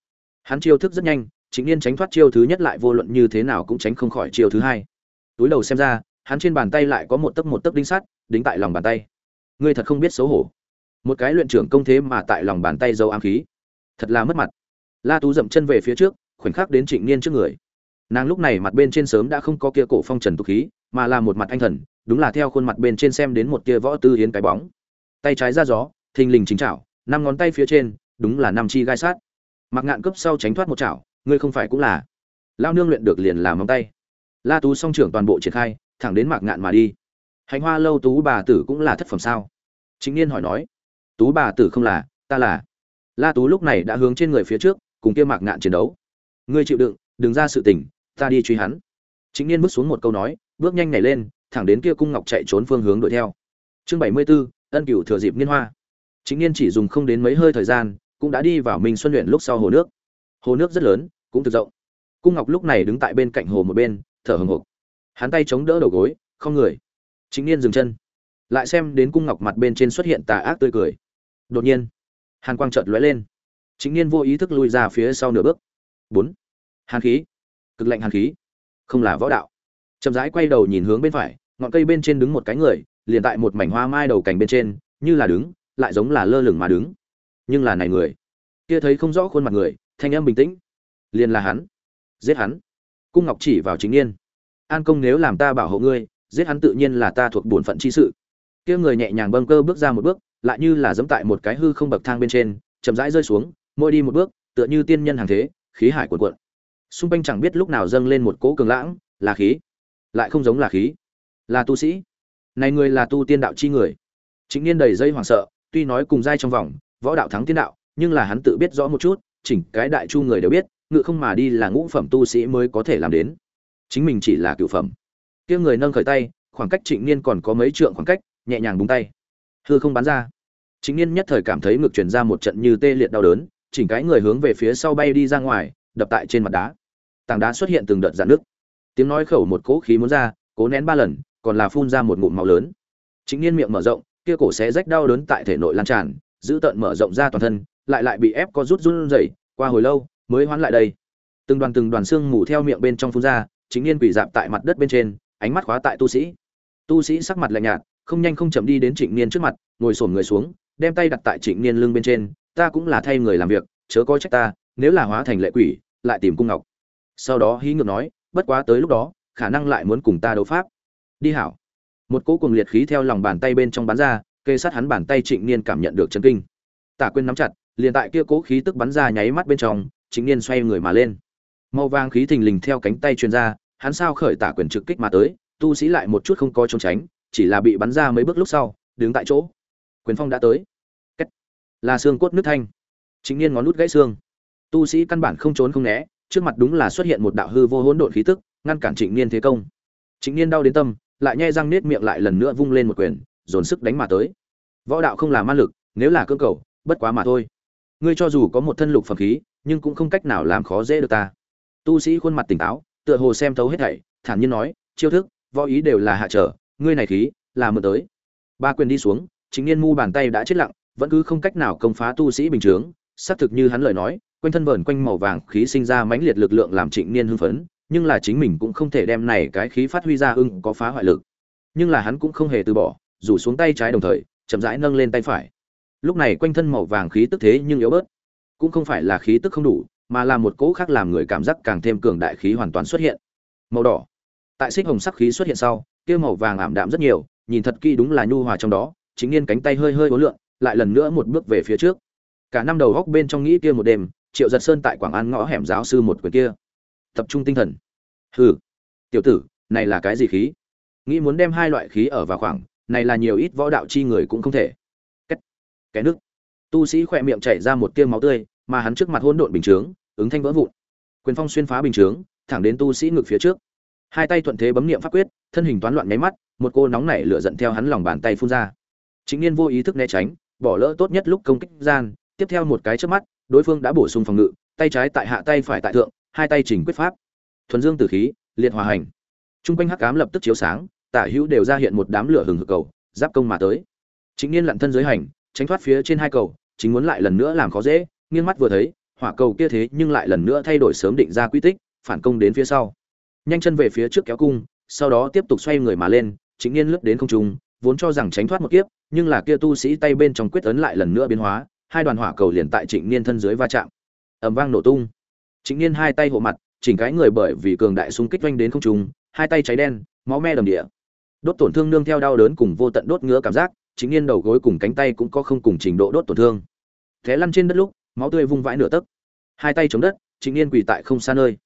hắn chiêu thức rất nhanh, trịnh niên tránh thoát chiêu thứ nhất lại vô luận như thế nào cũng tránh không khỏi chiêu thứ hai. Túi đầu xem ra, hắn trên bàn tay lại có một tấc một tấc đinh sắt, đính tại lòng bàn tay. Ngươi thật không biết xấu hổ. Một cái luyện trưởng công thế mà tại lòng bàn tay dâu ám khí. Thật là mất mặt. La tú dậm chân về phía trước, khoảnh khắc đến trịnh niên trước người. Nàng lúc này mặt bên trên sớm đã không có kia cổ phong trần tục khí, mà là một mặt anh thần, đúng là theo khuôn mặt bên trên xem đến một kia võ tư hiến cái bóng. Tay trái ra gió, thình lình chính chảo, năm ngón tay phía trên, đúng là năm chi gai sát mặc ngạn cấp sau tránh thoát một chảo ngươi không phải cũng là. Lao nương luyện được liền làm móng tay. La tú song trưởng toàn bộ triển khai thẳng đến mạc ngạn mà đi. Hành hoa lâu tú bà tử cũng là thất phẩm sao? Chính niên hỏi nói. Tú bà tử không là ta là. La tú lúc này đã hướng trên người phía trước cùng kia mạc ngạn chiến đấu. Ngươi chịu đựng đừng ra sự tình ta đi truy hắn. Chính niên bước xuống một câu nói bước nhanh nhảy lên thẳng đến kia cung ngọc chạy trốn phương hướng đuổi theo. Chương bảy mươi 74, ân cửu thừa dịp niên hoa. Chính niên chỉ dùng không đến mấy hơi thời gian cũng đã đi vào minh xuân luyện lúc sau hồ nước. Hồ nước rất lớn, cũng thực rộng. Cung ngọc lúc này đứng tại bên cạnh hồ một bên, thở hừng hực. Hắn tay chống đỡ đầu gối, không người. Chính niên dừng chân. Lại xem đến cung ngọc mặt bên trên xuất hiện tà ác tươi cười. Đột nhiên, hàn quang chợt lóe lên. Chính niên vô ý thức lui ra phía sau nửa bước. Bốn. Hàn khí. Cực lạnh hàn khí. Không là võ đạo. Chậm rãi quay đầu nhìn hướng bên phải, ngọn cây bên trên đứng một cái người, liền tại một mảnh hoa mai đầu cành bên trên, như là đứng, lại giống là lơ lửng mà đứng nhưng là này người. Kia thấy không rõ khuôn mặt người, thanh em bình tĩnh. Liền là hắn. Giết hắn. Cung ngọc chỉ vào chính niên. An công nếu làm ta bảo hộ ngươi, giết hắn tự nhiên là ta thuộc bổn phận chi sự. Kia người nhẹ nhàng bâng cơ bước ra một bước, lại như là giẫm tại một cái hư không bậc thang bên trên, chậm rãi rơi xuống môi đi một bước, tựa như tiên nhân hàng thế, khí hải cuộn cuộn. Xung quanh chẳng biết lúc nào dâng lên một cỗ cường lãng, là khí. Lại không giống là khí. Là tu sĩ. Này người là tu tiên đạo chi người. Chính niên đầy dây hoảng sợ, tuy nói cùng dai trong vòng võ đạo thắng tiên đạo, nhưng là hắn tự biết rõ một chút, chỉnh cái đại chu người đều biết, ngự không mà đi là ngũ phẩm tu sĩ mới có thể làm đến. Chính mình chỉ là cựu phẩm. Kia người nâng khởi tay, khoảng cách trịnh niên còn có mấy trượng khoảng cách, nhẹ nhàng búng tay. Hư không bắn ra. Chính niên nhất thời cảm thấy ngực truyền ra một trận như tê liệt đau đớn, chỉnh cái người hướng về phía sau bay đi ra ngoài, đập tại trên mặt đá. Tảng đá xuất hiện từng đợt dạn nước tiếng nói khẩu một cỗ khí muốn ra, cố nén ba lần, còn là phun ra một ngụm máu lớn. Chính niên miệng mở rộng, kia cổ xé rách đau đớn tại thể nội lan tràn giữ tận mở rộng ra toàn thân, lại lại bị ép có rút run rẩy, qua hồi lâu, mới hoán lại đây. Từng đoàn từng đoàn xương mù theo miệng bên trong phun ra, chính niên quỷ dạp tại mặt đất bên trên, ánh mắt khóa tại tu sĩ. Tu sĩ sắc mặt lạnh nhạt, không nhanh không chậm đi đến trịnh niên trước mặt, ngồi xổm người xuống, đem tay đặt tại trịnh niên lưng bên trên, ta cũng là thay người làm việc, chớ có trách ta, nếu là hóa thành lệ quỷ, lại tìm cung ngọc. Sau đó hí ngược nói, bất quá tới lúc đó, khả năng lại muốn cùng ta đấu pháp. Đi hảo. Một cỗ cùng liệt khí theo lòng bàn tay bên trong bắn ra kê sát hắn bàn tay trịnh niên cảm nhận được chấn kinh. Tả Quyên nắm chặt, liền tại kia cố khí tức bắn ra nháy mắt bên trong, trịnh niên xoay người mà lên. Màu vàng khí thình lình theo cánh tay truyền ra, hắn sao khởi tả quyền trực kích mà tới, tu sĩ lại một chút không có trốn tránh, chỉ là bị bắn ra mấy bước lúc sau, đứng tại chỗ. Quyền phong đã tới. Cách. là xương cốt nước thanh. Chính niên ngón nút gãy xương. Tu sĩ căn bản không trốn không né, trước mặt đúng là xuất hiện một đạo hư vô hỗn độn khí tức, ngăn cản trịnh niên thế công. Trịnh niên đau đến tâm, lại nhai răng nết miệng lại lần nữa vung lên một quyền dồn sức đánh mà tới. Võ đạo không là ma lực, nếu là cưỡng cầu, bất quá mà thôi. Ngươi cho dù có một thân lục phẩm khí, nhưng cũng không cách nào làm khó dễ được ta. Tu sĩ khuôn mặt tỉnh táo, tựa hồ xem thấu hết thảy, thản nhiên nói, chiêu thức, võ ý đều là hạ trở, ngươi này khí, là mượn tới. Ba quyền đi xuống, chính niên mu bàn tay đã chết lặng, vẫn cứ không cách nào công phá tu sĩ bình thường xác thực như hắn lời nói, quanh thân vẩn quanh màu vàng khí sinh ra mãnh liệt lực lượng làm trịnh niên hưng phấn, nhưng là chính mình cũng không thể đem này cái khí phát huy ra ưng có phá hoại lực. Nhưng là hắn cũng không hề từ bỏ rủ xuống tay trái đồng thời, chậm rãi nâng lên tay phải. Lúc này quanh thân màu vàng khí tức thế nhưng yếu bớt. Cũng không phải là khí tức không đủ, mà là một cỗ khác làm người cảm giác càng thêm cường đại khí hoàn toàn xuất hiện. Màu đỏ. Tại xích hồng sắc khí xuất hiện sau, kia màu vàng ảm đạm rất nhiều, nhìn thật kỹ đúng là nhu hòa trong đó, chính niên cánh tay hơi hơi ố lượn, lại lần nữa một bước về phía trước. Cả năm đầu góc bên trong nghĩ kia một đêm, triệu giật sơn tại quảng an ngõ hẻm giáo sư một quyền kia. Tập trung tinh thần. Hừ. Tiểu tử, này là cái gì khí? Nghĩ muốn đem hai loại khí ở vào khoảng này là nhiều ít võ đạo chi người cũng không thể. Cái, cái nước tu sĩ khỏe miệng chảy ra một tia máu tươi mà hắn trước mặt hỗn độn bình chướng ứng thanh vỡ vụn. Quyền phong xuyên phá bình chướng thẳng đến tu sĩ ngực phía trước. Hai tay thuận thế bấm niệm pháp quyết thân hình toán loạn nháy mắt một cô nóng nảy lửa giận theo hắn lòng bàn tay phun ra. Chính niên vô ý thức né tránh bỏ lỡ tốt nhất lúc công kích gian tiếp theo một cái trước mắt đối phương đã bổ sung phòng ngự tay trái tại hạ tay phải tại thượng hai tay chỉnh quyết pháp. Thuần dương tử khí liệt hòa hành. Trung quanh hắc ám lập tức chiếu sáng tả hữu đều ra hiện một đám lửa hừng hực cầu, giáp công mà tới. Chính niên lặn thân dưới hành, tránh thoát phía trên hai cầu, chính muốn lại lần nữa làm khó dễ, nghiêng mắt vừa thấy, hỏa cầu kia thế nhưng lại lần nữa thay đổi sớm định ra quy tích, phản công đến phía sau. Nhanh chân về phía trước kéo cung, sau đó tiếp tục xoay người mà lên, chính niên lướt đến không trung, vốn cho rằng tránh thoát một kiếp, nhưng là kia tu sĩ tay bên trong quyết ấn lại lần nữa biến hóa, hai đoàn hỏa cầu liền tại trịnh niên thân dưới va chạm. Ầm vang nổ tung. Trịnh niên hai tay hộ mặt, chỉnh cái người bởi vì cường đại xung kích doanh đến không trung, hai tay cháy đen, máu me đầm địa đốt tổn thương nương theo đau đớn cùng vô tận đốt ngứa cảm giác, chính niên đầu gối cùng cánh tay cũng có không cùng trình độ đốt tổn thương. Thế lăn trên đất lúc, máu tươi vung vãi nửa tấc. Hai tay chống đất, chính niên quỳ tại không xa nơi.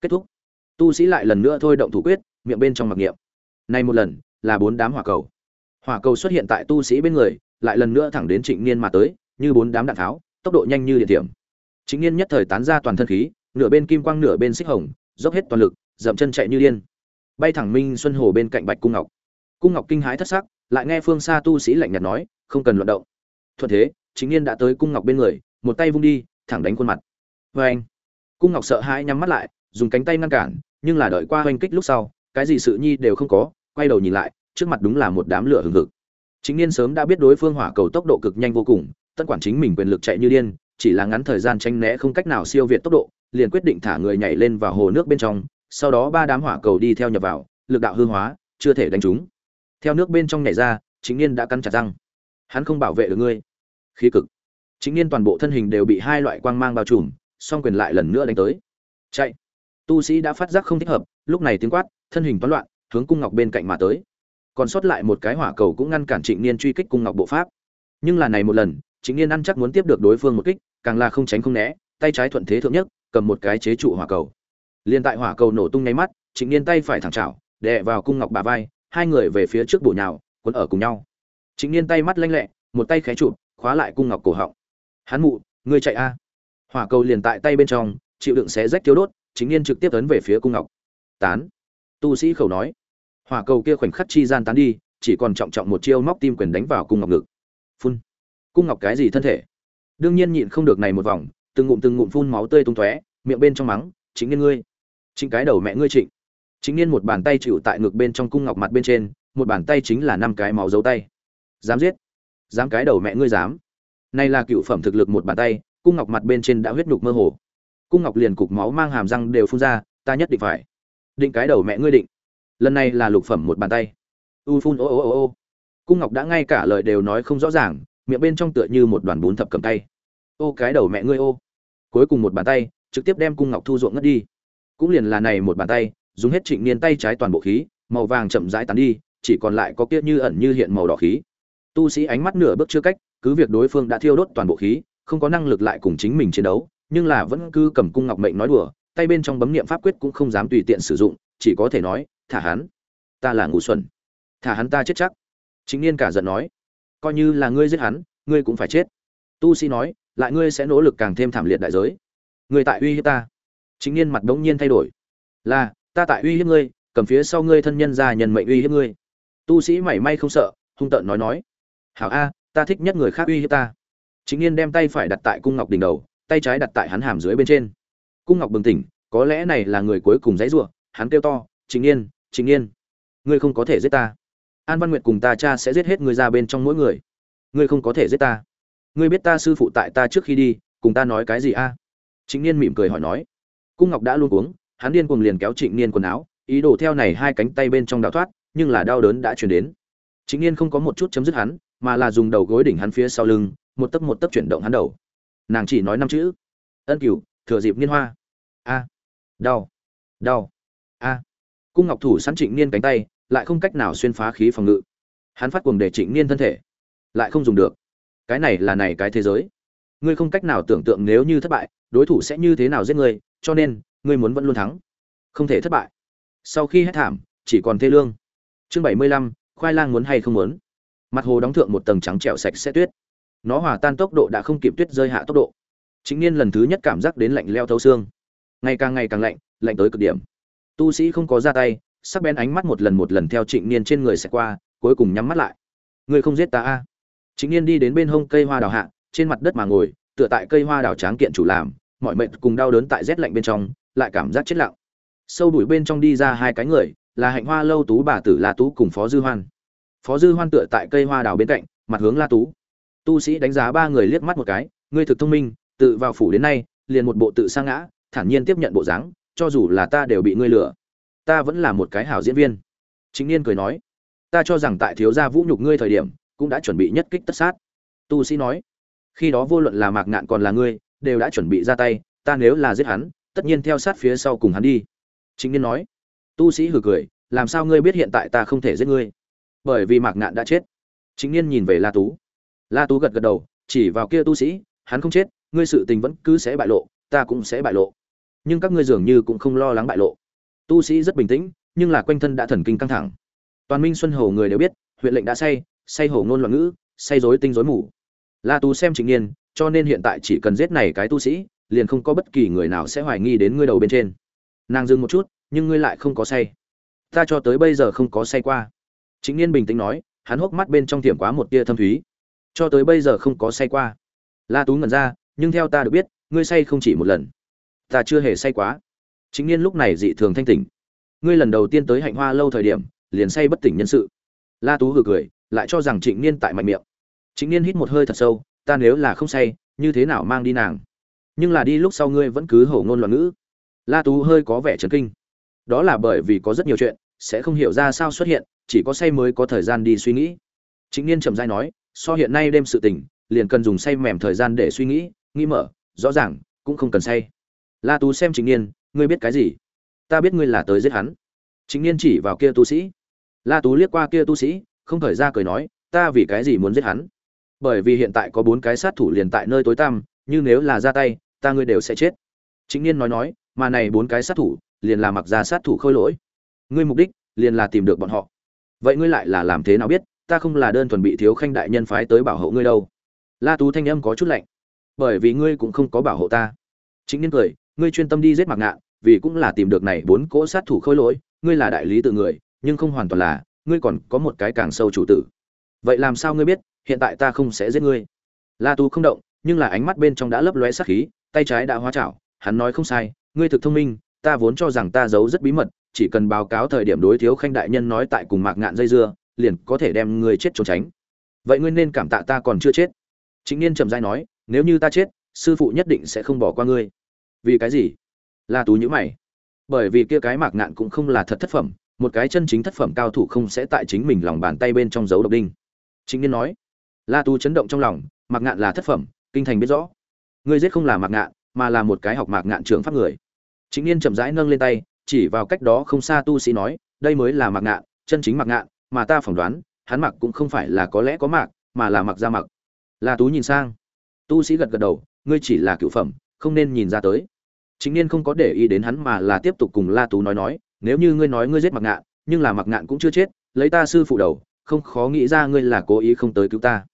Kết thúc. Tu sĩ lại lần nữa thôi động thủ quyết, miệng bên trong mặc niệm. Nay một lần, là bốn đám hỏa cầu. Hỏa cầu xuất hiện tại tu sĩ bên người, lại lần nữa thẳng đến trịnh niên mà tới, như bốn đám đạn tháo, tốc độ nhanh như điện thiểm. chính niên nhất thời tán ra toàn thân khí, nửa bên kim quang nửa bên xích hồng, dốc hết toàn lực, dậm chân chạy như điên. Bay thẳng minh xuân hồ bên cạnh bạch cung ngọc cung ngọc kinh hãi thất sắc, lại nghe phương xa tu sĩ lạnh nhạt nói, không cần luận động. Thuận thế, chính niên đã tới cung ngọc bên người, một tay vung đi, thẳng đánh khuôn mặt. Vê anh, cung ngọc sợ hãi nhắm mắt lại, dùng cánh tay ngăn cản, nhưng là đợi qua oanh kích lúc sau, cái gì sự nhi đều không có, quay đầu nhìn lại, trước mặt đúng là một đám lửa hừng hực. Chính niên sớm đã biết đối phương hỏa cầu tốc độ cực nhanh vô cùng, tất quản chính mình quyền lực chạy như điên, chỉ là ngắn thời gian tranh né không cách nào siêu việt tốc độ, liền quyết định thả người nhảy lên vào hồ nước bên trong, sau đó ba đám hỏa cầu đi theo nhập vào, lực đạo hư hóa, chưa thể đánh chúng theo nước bên trong nhảy ra, chính niên đã cắn chặt răng. Hắn không bảo vệ được ngươi. Khí cực. Chính niên toàn bộ thân hình đều bị hai loại quang mang bao trùm, song quyền lại lần nữa đánh tới. Chạy. Tu sĩ đã phát giác không thích hợp, lúc này tiếng quát, thân hình toán loạn, hướng cung ngọc bên cạnh mà tới. Còn sót lại một cái hỏa cầu cũng ngăn cản trịnh niên truy kích cung ngọc bộ pháp. Nhưng là này một lần, trịnh niên ăn chắc muốn tiếp được đối phương một kích, càng là không tránh không né, tay trái thuận thế thượng nhất, cầm một cái chế trụ hỏa cầu. Liền tại hỏa cầu nổ tung nháy mắt, trịnh niên tay phải thẳng chảo, đè vào cung ngọc bà vai hai người về phía trước bổ nhào, quấn ở cùng nhau. Trịnh niên tay mắt lanh lẹ, một tay khé chụp, khóa lại cung ngọc cổ họng. Hắn mụ, ngươi chạy a. Hỏa cầu liền tại tay bên trong, chịu đựng xé rách thiếu đốt chính niên trực tiếp tấn về phía cung ngọc. Tán. Tu sĩ khẩu nói. Hỏa cầu kia khoảnh khắc chi gian tán đi, chỉ còn trọng trọng một chiêu móc tim quyền đánh vào cung ngọc ngực. Phun. Cung ngọc cái gì thân thể? Đương nhiên nhịn không được này một vòng, từng ngụm từng ngụm phun máu tươi tung tóe, miệng bên trong mắng chính niên ngươi chính cái đầu mẹ ngươi trịnh chính niên một bàn tay chịu tại ngực bên trong cung ngọc mặt bên trên, một bàn tay chính là năm cái máu dấu tay. Dám giết. Dám cái đầu mẹ ngươi dám. Nay là cựu phẩm thực lực một bàn tay, cung ngọc mặt bên trên đã huyết nhục mơ hồ. Cung ngọc liền cục máu mang hàm răng đều phun ra, ta nhất định phải định cái đầu mẹ ngươi định. Lần này là lục phẩm một bàn tay. U phun ô ô ô ô. Cung ngọc đã ngay cả lời đều nói không rõ ràng, miệng bên trong tựa như một đoàn bún thập cầm tay. Ô, cái đầu mẹ ngươi ô. Cuối cùng một bàn tay, trực tiếp đem cung ngọc thu ruộng ngất đi. Cũng liền là này một bàn tay dùng hết trịnh niên tay trái toàn bộ khí, màu vàng chậm rãi tán đi, chỉ còn lại có kia như ẩn như hiện màu đỏ khí. Tu sĩ ánh mắt nửa bước chưa cách, cứ việc đối phương đã thiêu đốt toàn bộ khí, không có năng lực lại cùng chính mình chiến đấu, nhưng là vẫn cứ cầm cung ngọc mệnh nói đùa, tay bên trong bấm niệm pháp quyết cũng không dám tùy tiện sử dụng, chỉ có thể nói, thả hắn, ta là ngủ xuẩn. Thả hắn ta chết chắc. Chính niên cả giận nói, coi như là ngươi giết hắn, ngươi cũng phải chết. Tu sĩ nói, lại ngươi sẽ nỗ lực càng thêm thảm liệt đại giới. Ngươi tại uy hiếp ta. Chính niên mặt đống nhiên thay đổi, là ta tại uy hiếp ngươi, cầm phía sau ngươi thân nhân ra nhân mệnh uy hiếp ngươi. Tu sĩ mảy may không sợ, hung tợn nói nói. Hảo a, ta thích nhất người khác uy hiếp ta. Chính niên đem tay phải đặt tại cung ngọc đỉnh đầu, tay trái đặt tại hắn hàm dưới bên trên. Cung ngọc bừng tỉnh, có lẽ này là người cuối cùng dãy rủa, hắn kêu to, chính niên chính niên, ngươi không có thể giết ta. An văn nguyệt cùng ta cha sẽ giết hết người ra bên trong mỗi người. Ngươi không có thể giết ta. Ngươi biết ta sư phụ tại ta trước khi đi, cùng ta nói cái gì a? À? trịnh mỉm cười hỏi nói. Cung ngọc đã luôn uống hắn điên cuồng liền kéo trịnh niên quần áo, ý đồ theo này hai cánh tay bên trong đào thoát, nhưng là đau đớn đã truyền đến. Trịnh niên không có một chút chấm dứt hắn, mà là dùng đầu gối đỉnh hắn phía sau lưng, một tấc một tấc chuyển động hắn đầu. Nàng chỉ nói năm chữ. Ân cửu, thừa dịp niên hoa. A. Đau. Đau. A. Cung ngọc thủ sẵn trịnh niên cánh tay, lại không cách nào xuyên phá khí phòng ngự. Hắn phát cuồng để trịnh niên thân thể, lại không dùng được. Cái này là này cái thế giới. Ngươi không cách nào tưởng tượng nếu như thất bại, đối thủ sẽ như thế nào giết ngươi, cho nên ngươi muốn vẫn luôn thắng. Không thể thất bại. Sau khi hết thảm, chỉ còn thê lương. Chương bảy mươi lăm, khoai lang muốn hay không muốn? Mặt hồ đóng thượng một tầng trắng trẹo sạch sẽ tuyết. Nó hòa tan tốc độ đã không kịp tuyết rơi hạ tốc độ. Chính niên lần thứ nhất cảm giác đến lạnh leo thấu xương. Ngày càng ngày càng lạnh lạnh tới cực điểm. Tu sĩ không có ra tay, sắc bén ánh mắt một lần một lần theo trịnh niên trên người sẽ qua, cuối cùng nhắm mắt lại. Người không giết ta a? Trịnh niên đi đến bên hông cây hoa đào hạ, trên mặt đất mà ngồi, tựa tại cây hoa đào tráng kiện chủ làm, mọi mệnh cùng đau đớn tại rét lạnh bên trong lại cảm giác chết lặng. Sâu đuổi bên trong đi ra hai cái người, là hạnh hoa lâu tú bà tử la tú cùng phó dư hoan. Phó dư hoan tựa tại cây hoa đào bên cạnh, mặt hướng la tú. Tu sĩ đánh giá ba người liếc mắt một cái, ngươi thực thông minh, tự vào phủ đến nay, liền một bộ tự sa ngã, thản nhiên tiếp nhận bộ dáng, cho dù là ta đều bị ngươi lừa. Ta vẫn là một cái hảo diễn viên. Chính niên cười nói, ta cho rằng tại thiếu gia vũ nhục ngươi thời điểm, cũng đã chuẩn bị nhất kích tất sát. Tu sĩ nói, khi đó vô luận là mạc ngạn còn là ngươi, đều đã chuẩn bị ra tay, ta nếu là giết hắn tất nhiên theo sát phía sau cùng hắn đi. Chính niên nói, tu sĩ hừ cười, làm sao ngươi biết hiện tại ta không thể giết ngươi? Bởi vì mạc ngạn đã chết. Chính niên nhìn về la tú. La tú gật gật đầu, chỉ vào kia tu sĩ, hắn không chết, ngươi sự tình vẫn cứ sẽ bại lộ, ta cũng sẽ bại lộ. Nhưng các ngươi dường như cũng không lo lắng bại lộ. Tu sĩ rất bình tĩnh, nhưng là quanh thân đã thần kinh căng thẳng. Toàn minh xuân hồ người đều biết, huyện lệnh đã say say hồ ngôn loạn ngữ, say rối tinh rối mù. La tú xem trịnh niên, cho nên hiện tại chỉ cần giết này cái tu sĩ liền không có bất kỳ người nào sẽ hoài nghi đến ngươi đầu bên trên. Nàng dừng một chút, nhưng ngươi lại không có say. Ta cho tới bây giờ không có say qua. Chính niên bình tĩnh nói, hắn hốc mắt bên trong tiệm quá một tia thâm thúy. Cho tới bây giờ không có say qua. La tú ngẩn ra, nhưng theo ta được biết, ngươi say không chỉ một lần. Ta chưa hề say quá. Chính niên lúc này dị thường thanh tỉnh. Ngươi lần đầu tiên tới hạnh hoa lâu thời điểm, liền say bất tỉnh nhân sự. La tú hừ cười, lại cho rằng trịnh niên tại mạnh miệng. Trịnh niên hít một hơi thật sâu, ta nếu là không say, như thế nào mang đi nàng? Nhưng là đi lúc sau ngươi vẫn cứ hổ ngôn loạn ngữ. La tú hơi có vẻ chấn kinh. Đó là bởi vì có rất nhiều chuyện, sẽ không hiểu ra sao xuất hiện, chỉ có say mới có thời gian đi suy nghĩ. Chính niên trầm dai nói, so hiện nay đêm sự tình, liền cần dùng say mềm thời gian để suy nghĩ nghĩ mở, rõ ràng, cũng không cần say. La tú xem chính niên, ngươi biết cái gì? Ta biết ngươi là tới giết hắn. Chính niên chỉ vào kia tu sĩ. La tú liếc qua kia tu sĩ, không thời ra cười nói, ta vì cái gì muốn giết hắn? Bởi vì hiện tại có bốn cái sát thủ liền tại nơi tối tăm, như nếu là ra tay ta ngươi đều sẽ chết. Chính niên nói nói, mà này bốn cái sát thủ, liền là mặc ra sát thủ khôi lỗi. Ngươi mục đích, liền là tìm được bọn họ. Vậy ngươi lại là làm thế nào biết, ta không là đơn thuần bị thiếu khanh đại nhân phái tới bảo hộ ngươi đâu. La tú thanh âm có chút lạnh. Bởi vì ngươi cũng không có bảo hộ ta. Chính niên cười, ngươi chuyên tâm đi giết mặc ngạn, vì cũng là tìm được này bốn cỗ sát thủ khôi lỗi, ngươi là đại lý tự người, nhưng không hoàn toàn là, ngươi còn có một cái càng sâu chủ tử. Vậy làm sao ngươi biết, hiện tại ta không sẽ giết ngươi? La tú không động, nhưng là ánh mắt bên trong đã lấp lóe sát khí tay trái đã hóa chảo hắn nói không sai, ngươi thực thông minh, ta vốn cho rằng ta giấu rất bí mật, chỉ cần báo cáo thời điểm đối thiếu khanh đại nhân nói tại cùng mạc ngạn dây dưa, liền có thể đem ngươi chết trốn tránh. Vậy ngươi nên cảm tạ ta còn chưa chết. Chính niên trầm dai nói, nếu như ta chết, sư phụ nhất định sẽ không bỏ qua ngươi. Vì cái gì? La tú nhữ mày. Bởi vì kia cái mạc ngạn cũng không là thật thất phẩm, một cái chân chính thất phẩm cao thủ không sẽ tại chính mình lòng bàn tay bên trong dấu độc đinh. Chính niên nói, la tú chấn động trong lòng, mạc ngạn là thất phẩm, kinh thành biết rõ ngươi giết không là mạc ngạn, mà là một cái học mạc ngạn trưởng pháp người. Chính niên chậm rãi nâng lên tay, chỉ vào cách đó không xa tu sĩ nói, đây mới là mạc ngạn, chân chính mạc ngạn, mà ta phỏng đoán, hắn mặc cũng không phải là có lẽ có mạc, mà là mặc ra mặc la tú nhìn sang. Tu sĩ gật gật đầu, ngươi chỉ là cựu phẩm, không nên nhìn ra tới. Chính niên không có để ý đến hắn mà là tiếp tục cùng la tú nói nói, nếu như ngươi nói ngươi giết mặc ngạn, nhưng là mặc ngạn cũng chưa chết, lấy ta sư phụ đầu, không khó nghĩ ra ngươi là cố ý không tới cứu ta.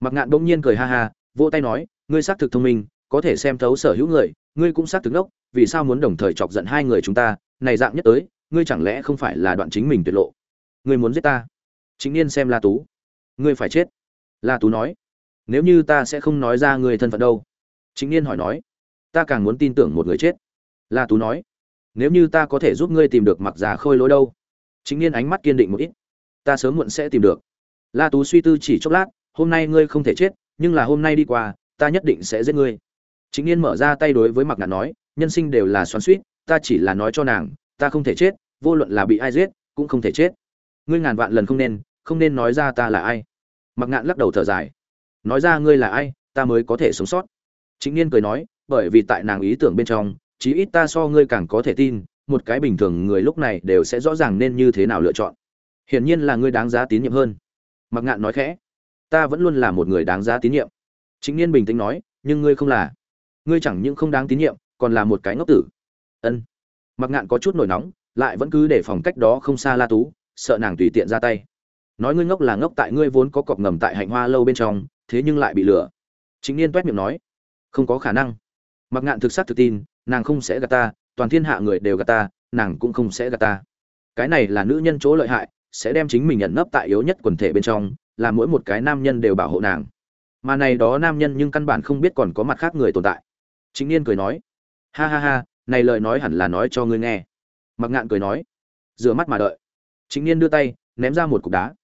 Mặc ngạn bỗng nhiên cười ha ha, vỗ tay nói, ngươi xác thực thông minh có thể xem thấu sở hữu người, ngươi cũng xác thực đốc, vì sao muốn đồng thời chọc giận hai người chúng ta, này dạng nhất tới, ngươi chẳng lẽ không phải là đoạn chính mình tuyệt lộ? Ngươi muốn giết ta? Chính niên xem la tú. Ngươi phải chết. La tú nói. Nếu như ta sẽ không nói ra người thân phận đâu? Chính niên hỏi nói. Ta càng muốn tin tưởng một người chết. La tú nói. Nếu như ta có thể giúp ngươi tìm được mặc già khôi lỗi đâu? Chính niên ánh mắt kiên định một ít. Ta sớm muộn sẽ tìm được. La tú suy tư chỉ chốc lát. Hôm nay ngươi không thể chết, nhưng là hôm nay đi qua, ta nhất định sẽ giết ngươi chính niên mở ra tay đối với mặc ngạn nói, nhân sinh đều là xoắn suýt ta chỉ là nói cho nàng, ta không thể chết, vô luận là bị ai giết, cũng không thể chết. Ngươi ngàn vạn lần không nên không nên nói ra ta là ai. Mặc ngạn lắc đầu thở dài. Nói ra ngươi là ai, ta mới có thể sống sót. Chính niên cười nói, bởi vì tại nàng ý tưởng bên trong, chí ít ta so ngươi càng có thể tin, một cái bình thường người lúc này đều sẽ rõ ràng nên như thế nào lựa chọn. Hiển nhiên là ngươi đáng giá tín nhiệm hơn. Mặc ngạn nói khẽ. Ta vẫn luôn là một người đáng giá tín nhiệm. Chính niên bình tĩnh nói, nhưng ngươi không là ngươi chẳng những không đáng tín nhiệm, còn là một cái ngốc tử. Ân. Mặc ngạn có chút nổi nóng, lại vẫn cứ để phòng cách đó không xa la tú, sợ nàng tùy tiện ra tay. Nói ngươi ngốc là ngốc tại ngươi vốn có cọc ngầm tại hạnh hoa lâu bên trong, thế nhưng lại bị lừa. Chính niên t miệng nói, không có khả năng. Mặc ngạn thực xác thực tin, nàng không sẽ gạt ta, toàn thiên hạ người đều gạt ta, nàng cũng không sẽ gạt ta. Cái này là nữ nhân chỗ lợi hại, sẽ đem chính mình nhận nấp tại yếu nhất quần thể bên trong, là mỗi một cái nam nhân đều bảo hộ nàng. Mà này đó nam nhân nhưng căn bản không biết còn có mặt khác người tồn tại chính niên cười nói, ha ha ha, này lời nói hẳn là nói cho ngươi nghe. Mặc ngạn cười nói, rửa mắt mà đợi. Chính niên đưa tay, ném ra một cục đá.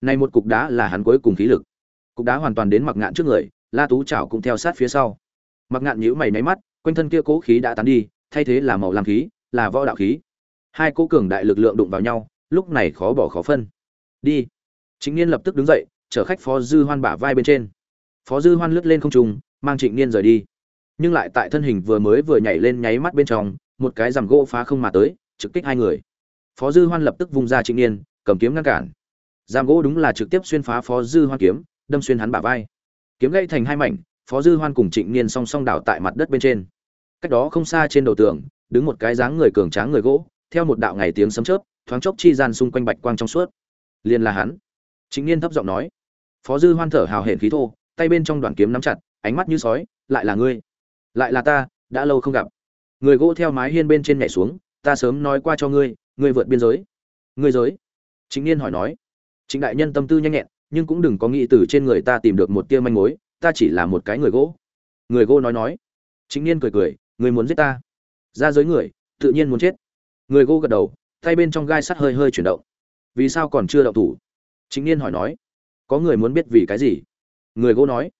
Này một cục đá là hắn cuối cùng khí lực. Cục đá hoàn toàn đến mặc ngạn trước người, la tú chảo cũng theo sát phía sau. Mặc ngạn nhíu mày nháy mắt, quanh thân kia cố khí đã tán đi, thay thế là màu lam khí, là võ đạo khí. Hai cố cường đại lực lượng đụng vào nhau, lúc này khó bỏ khó phân. Đi. Chính niên lập tức đứng dậy, chở khách phó dư hoan bả vai bên trên. Phó dư hoan lướt lên không trung, mang trịnh niên rời đi nhưng lại tại thân hình vừa mới vừa nhảy lên nháy mắt bên trong, một cái rằm gỗ phá không mà tới, trực kích hai người. Phó dư hoan lập tức vung ra trịnh niên, cầm kiếm ngăn cản. Rằm gỗ đúng là trực tiếp xuyên phá phó dư hoan kiếm, đâm xuyên hắn bả vai. Kiếm gãy thành hai mảnh, phó dư hoan cùng trịnh niên song song đảo tại mặt đất bên trên. Cách đó không xa trên đầu tường, đứng một cái dáng người cường tráng người gỗ, theo một đạo ngày tiếng sấm chớp, thoáng chốc chi gian xung quanh bạch quang trong suốt. Liền là hắn. Trịnh niên thấp giọng nói. Phó dư hoan thở hào hển khí thô, tay bên trong đoạn kiếm nắm chặt, ánh mắt như sói, lại là ngươi? Lại là ta, đã lâu không gặp. Người gỗ theo mái hiên bên trên nhảy xuống, ta sớm nói qua cho ngươi ngươi vượt biên giới. Ngươi giới? Chính niên hỏi nói. Chính đại nhân tâm tư nhanh nhẹn, nhưng cũng đừng có nghĩ từ trên người ta tìm được một tia manh mối, ta chỉ là một cái người gỗ. Người gỗ nói nói. Chính niên cười cười người muốn giết ta? Ra giới người, tự nhiên muốn chết. Người gỗ gật đầu, tay bên trong gai sắt hơi hơi chuyển động. Vì sao còn chưa động thủ? Chính niên hỏi nói. Có người muốn biết vì cái gì? Người gỗ nói.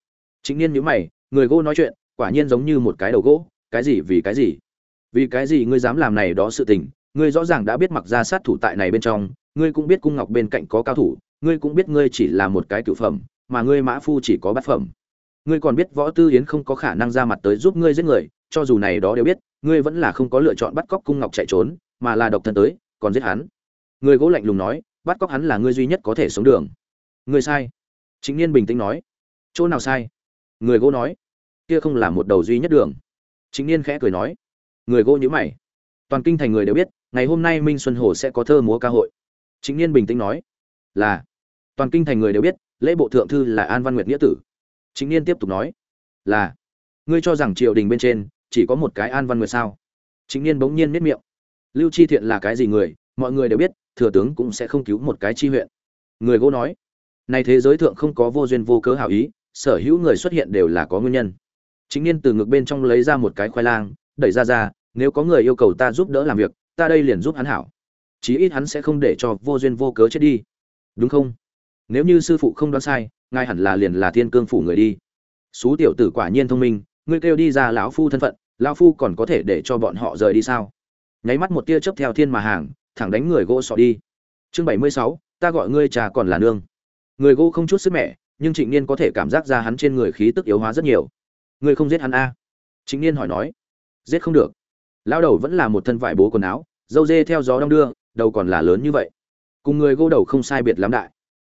Chính niên nhíu mày, người gỗ nói chuyện quả nhiên giống như một cái đầu gỗ, cái gì vì cái gì? Vì cái gì ngươi dám làm này đó sự tình? Ngươi rõ ràng đã biết mặc ra sát thủ tại này bên trong, ngươi cũng biết cung ngọc bên cạnh có cao thủ, ngươi cũng biết ngươi chỉ là một cái cựu phẩm, mà ngươi mã phu chỉ có bát phẩm. Ngươi còn biết võ tư yến không có khả năng ra mặt tới giúp ngươi giết người, cho dù này đó đều biết, ngươi vẫn là không có lựa chọn bắt cóc cung ngọc chạy trốn, mà là độc thân tới, còn giết hắn. Người gỗ lạnh lùng nói, bắt cóc hắn là ngươi duy nhất có thể sống đường. Ngươi sai. Chính niên bình tĩnh nói. Chỗ nào sai? Người gỗ nói kia không là một đầu duy nhất đường. Chính niên khẽ cười nói. Người gỗ nhữ mày. Toàn kinh thành người đều biết, ngày hôm nay minh xuân hồ sẽ có thơ múa ca hội. Chính niên bình tĩnh nói. Là. Toàn kinh thành người đều biết, lễ bộ thượng thư là an văn nguyệt nghĩa tử. Chính niên tiếp tục nói. Là. Ngươi cho rằng triều đình bên trên chỉ có một cái an văn nguyệt sao? Chính niên bỗng nhiên nếp miệng. Lưu chi thiện là cái gì người? Mọi người đều biết, thừa tướng cũng sẽ không cứu một cái chi huyện. Người gỗ nói. Nay thế giới thượng không có vô duyên vô cớ hảo ý, sở hữu người xuất hiện đều là có nguyên nhân chính niên từ ngực bên trong lấy ra một cái khoai lang, đẩy ra ra, nếu có người yêu cầu ta giúp đỡ làm việc, ta đây liền giúp hắn hảo. Chí ít hắn sẽ không để cho vô duyên vô cớ chết đi. Đúng không? Nếu như sư phụ không đoán sai, ngài hẳn là liền là thiên cương phủ người đi. Xú tiểu tử quả nhiên thông minh, ngươi kêu đi ra lão phu thân phận, lão phu còn có thể để cho bọn họ rời đi sao? Nháy mắt một tia chớp theo thiên mà hàng, thẳng đánh người gỗ sọ đi. Chương bảy mươi sáu, ta gọi ngươi trà còn là nương. Người gỗ không chút sức mẹ nhưng trịnh niên có thể cảm giác ra hắn trên người khí tức yếu hóa rất nhiều ngươi không giết hắn a? À? trịnh niên hỏi nói. Giết không được. Lão đầu vẫn là một thân vải bố quần áo, dâu dê theo gió đong đưa, đầu còn là lớn như vậy. Cùng người gỗ đầu không sai biệt lắm đại.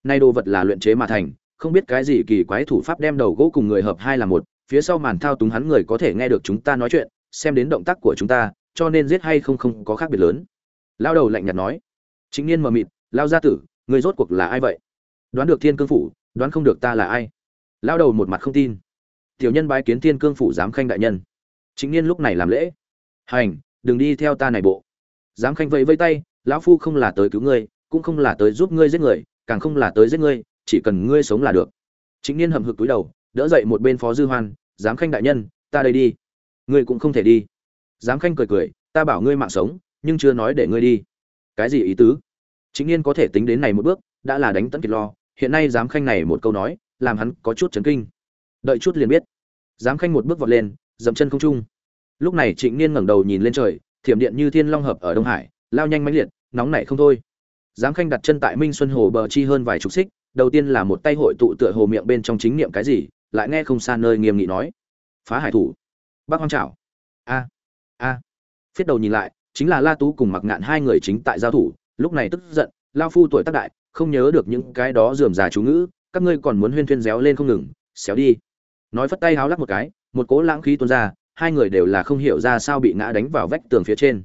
Nay đồ vật là luyện chế mà thành, không biết cái gì kỳ quái thủ pháp đem đầu gỗ cùng người hợp hai là một, phía sau màn thao túng hắn người có thể nghe được chúng ta nói chuyện, xem đến động tác của chúng ta, cho nên giết hay không không có khác biệt lớn. Lao đầu lạnh nhạt nói. Chính niên mờ mịt lao gia tử, người rốt cuộc là ai vậy? Đoán được thiên cương phủ, đoán không được ta là ai. Lao đầu một mặt không tin tiểu nhân bái kiến thiên cương phủ giám khanh đại nhân. Chính niên lúc này làm lễ. Hành, đừng đi theo ta này bộ. Giám khanh vẫy vây tay, lão phu không là tới cứu ngươi, cũng không là tới giúp ngươi giết người, càng không là tới giết ngươi, chỉ cần ngươi sống là được. Chính niên hầm hực túi đầu, đỡ dậy một bên phó dư hoan, giám khanh đại nhân, ta đây đi. Ngươi cũng không thể đi. Giám khanh cười cười, ta bảo ngươi mạng sống, nhưng chưa nói để ngươi đi. Cái gì ý tứ? Chính niên có thể tính đến này một bước, đã là đánh tận kiệt lo. Hiện nay giám khanh này một câu nói, làm hắn có chút chấn kinh đợi chút liền biết. Giám khanh một bước vọt lên, dậm chân không trung. Lúc này trịnh niên ngẩng đầu nhìn lên trời, thiểm điện như thiên long hợp ở đông hải, lao nhanh mãnh liệt, nóng nảy không thôi. Giám khanh đặt chân tại minh xuân hồ bờ chi hơn vài chục xích, đầu tiên là một tay hội tụ tựa hồ miệng bên trong chính niệm cái gì, lại nghe không xa nơi nghiêm nghị nói. Phá hải thủ. Bác hoang trảo. A a. Phiết đầu nhìn lại, chính là la tú cùng mặc ngạn hai người chính tại giao thủ, lúc này tức giận, lao phu tuổi tác đại, không nhớ được những cái đó dườm già chú ngữ, các ngươi còn muốn huyên thuyên réo lên không ngừng, xéo đi nói phất tay háo lắc một cái, một cỗ lãng khí tuôn ra, hai người đều là không hiểu ra sao bị ngã đánh vào vách tường phía trên.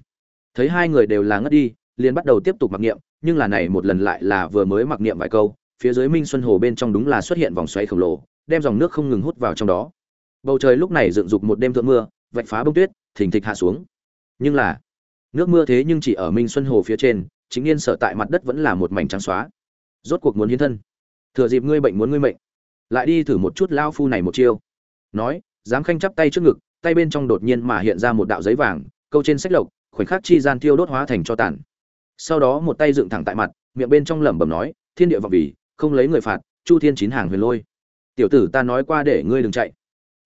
Thấy hai người đều là ngất đi, liền bắt đầu tiếp tục mặc niệm, nhưng là này một lần lại là vừa mới mặc niệm vài câu, phía dưới minh xuân hồ bên trong đúng là xuất hiện vòng xoáy khổng lồ, đem dòng nước không ngừng hút vào trong đó. Bầu trời lúc này dựng dục một đêm thượng mưa, vạch phá bông tuyết, thình thịch hạ xuống. Nhưng là, nước mưa thế nhưng chỉ ở minh xuân hồ phía trên, chính yên sở tại mặt đất vẫn là một mảnh trắng xóa. Rốt cuộc muốn hiến thân. Thừa dịp ngươi bệnh muốn ngươi mệnh lại đi thử một chút lao phu này một chiêu. Nói dám khanh chắp tay trước ngực, tay bên trong đột nhiên mà hiện ra một đạo giấy vàng, câu trên sách lộc, khoảnh khắc chi gian tiêu đốt hóa thành cho tàn. Sau đó một tay dựng thẳng tại mặt, miệng bên trong lẩm bẩm nói, thiên địa vọng vì, không lấy người phạt, chu thiên chín hàng huyền lôi. Tiểu tử ta nói qua để ngươi đừng chạy.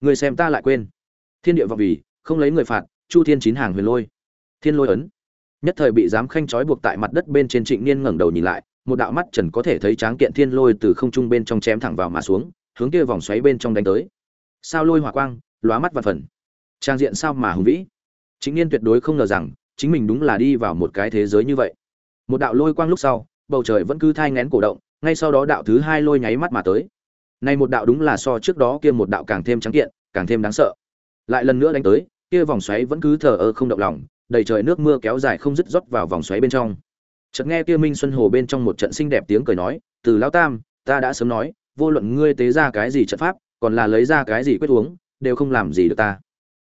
Ngươi xem ta lại quên. Thiên địa vọng vì, không lấy người phạt, chu thiên chín hàng huyền lôi. Thiên lôi ấn. Nhất thời bị giám khanh trói buộc tại mặt đất bên trên trịnh niên ngẩng đầu nhìn lại một đạo mắt trần có thể thấy tráng kiện thiên lôi từ không trung bên trong chém thẳng vào mà xuống, hướng kia vòng xoáy bên trong đánh tới. Sao lôi hỏa quang, lóa mắt và phần. Trang diện sao mà hùng vĩ. Chính niên tuyệt đối không ngờ rằng, chính mình đúng là đi vào một cái thế giới như vậy. Một đạo lôi quang lúc sau, bầu trời vẫn cứ thai ngén cổ động, ngay sau đó đạo thứ hai lôi nháy mắt mà tới. Nay một đạo đúng là so trước đó kia một đạo càng thêm trắng kiện, càng thêm đáng sợ. Lại lần nữa đánh tới, kia vòng xoáy vẫn cứ thờ ơ không động lòng, đầy trời nước mưa kéo dài không dứt rót vào vòng xoáy bên trong chợt nghe kia minh xuân hồ bên trong một trận xinh đẹp tiếng cười nói, từ lão tam, ta đã sớm nói, vô luận ngươi tế ra cái gì trận pháp, còn là lấy ra cái gì quyết uống, đều không làm gì được ta.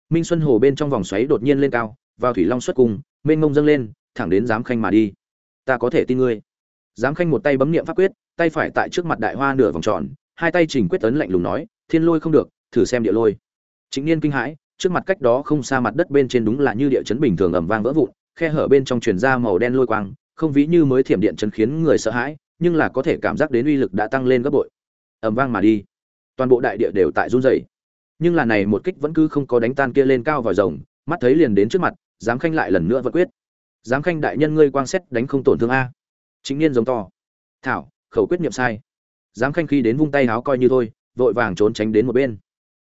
Minh xuân hồ bên trong vòng xoáy đột nhiên lên cao, vào thủy long xuất cung, mênh mông dâng lên, thẳng đến giám khanh mà đi. Ta có thể tin ngươi. Giám khanh một tay bấm niệm pháp quyết, tay phải tại trước mặt đại hoa nửa vòng tròn, hai tay chỉnh quyết tấn lạnh lùng nói, thiên lôi không được, thử xem địa lôi. Chính niên kinh hãi, trước mặt cách đó không xa mặt đất bên trên đúng là như địa chấn bình thường ầm vang vỡ vụn, khe hở bên trong truyền ra màu đen lôi quang không ví như mới thiểm điện chấn khiến người sợ hãi, nhưng là có thể cảm giác đến uy lực đã tăng lên gấp bội. Ầm vang mà đi. Toàn bộ đại địa đều tại run rẩy. Nhưng là này một kích vẫn cứ không có đánh tan kia lên cao vào rồng, mắt thấy liền đến trước mặt dám khanh lại lần nữa vật quyết. Dám khanh đại nhân ngươi quang xét đánh không tổn thương a. Chính niên giống to. Thảo, khẩu quyết niệm sai. Dám khanh khi đến vung tay háo coi như thôi, vội vàng trốn tránh đến một bên.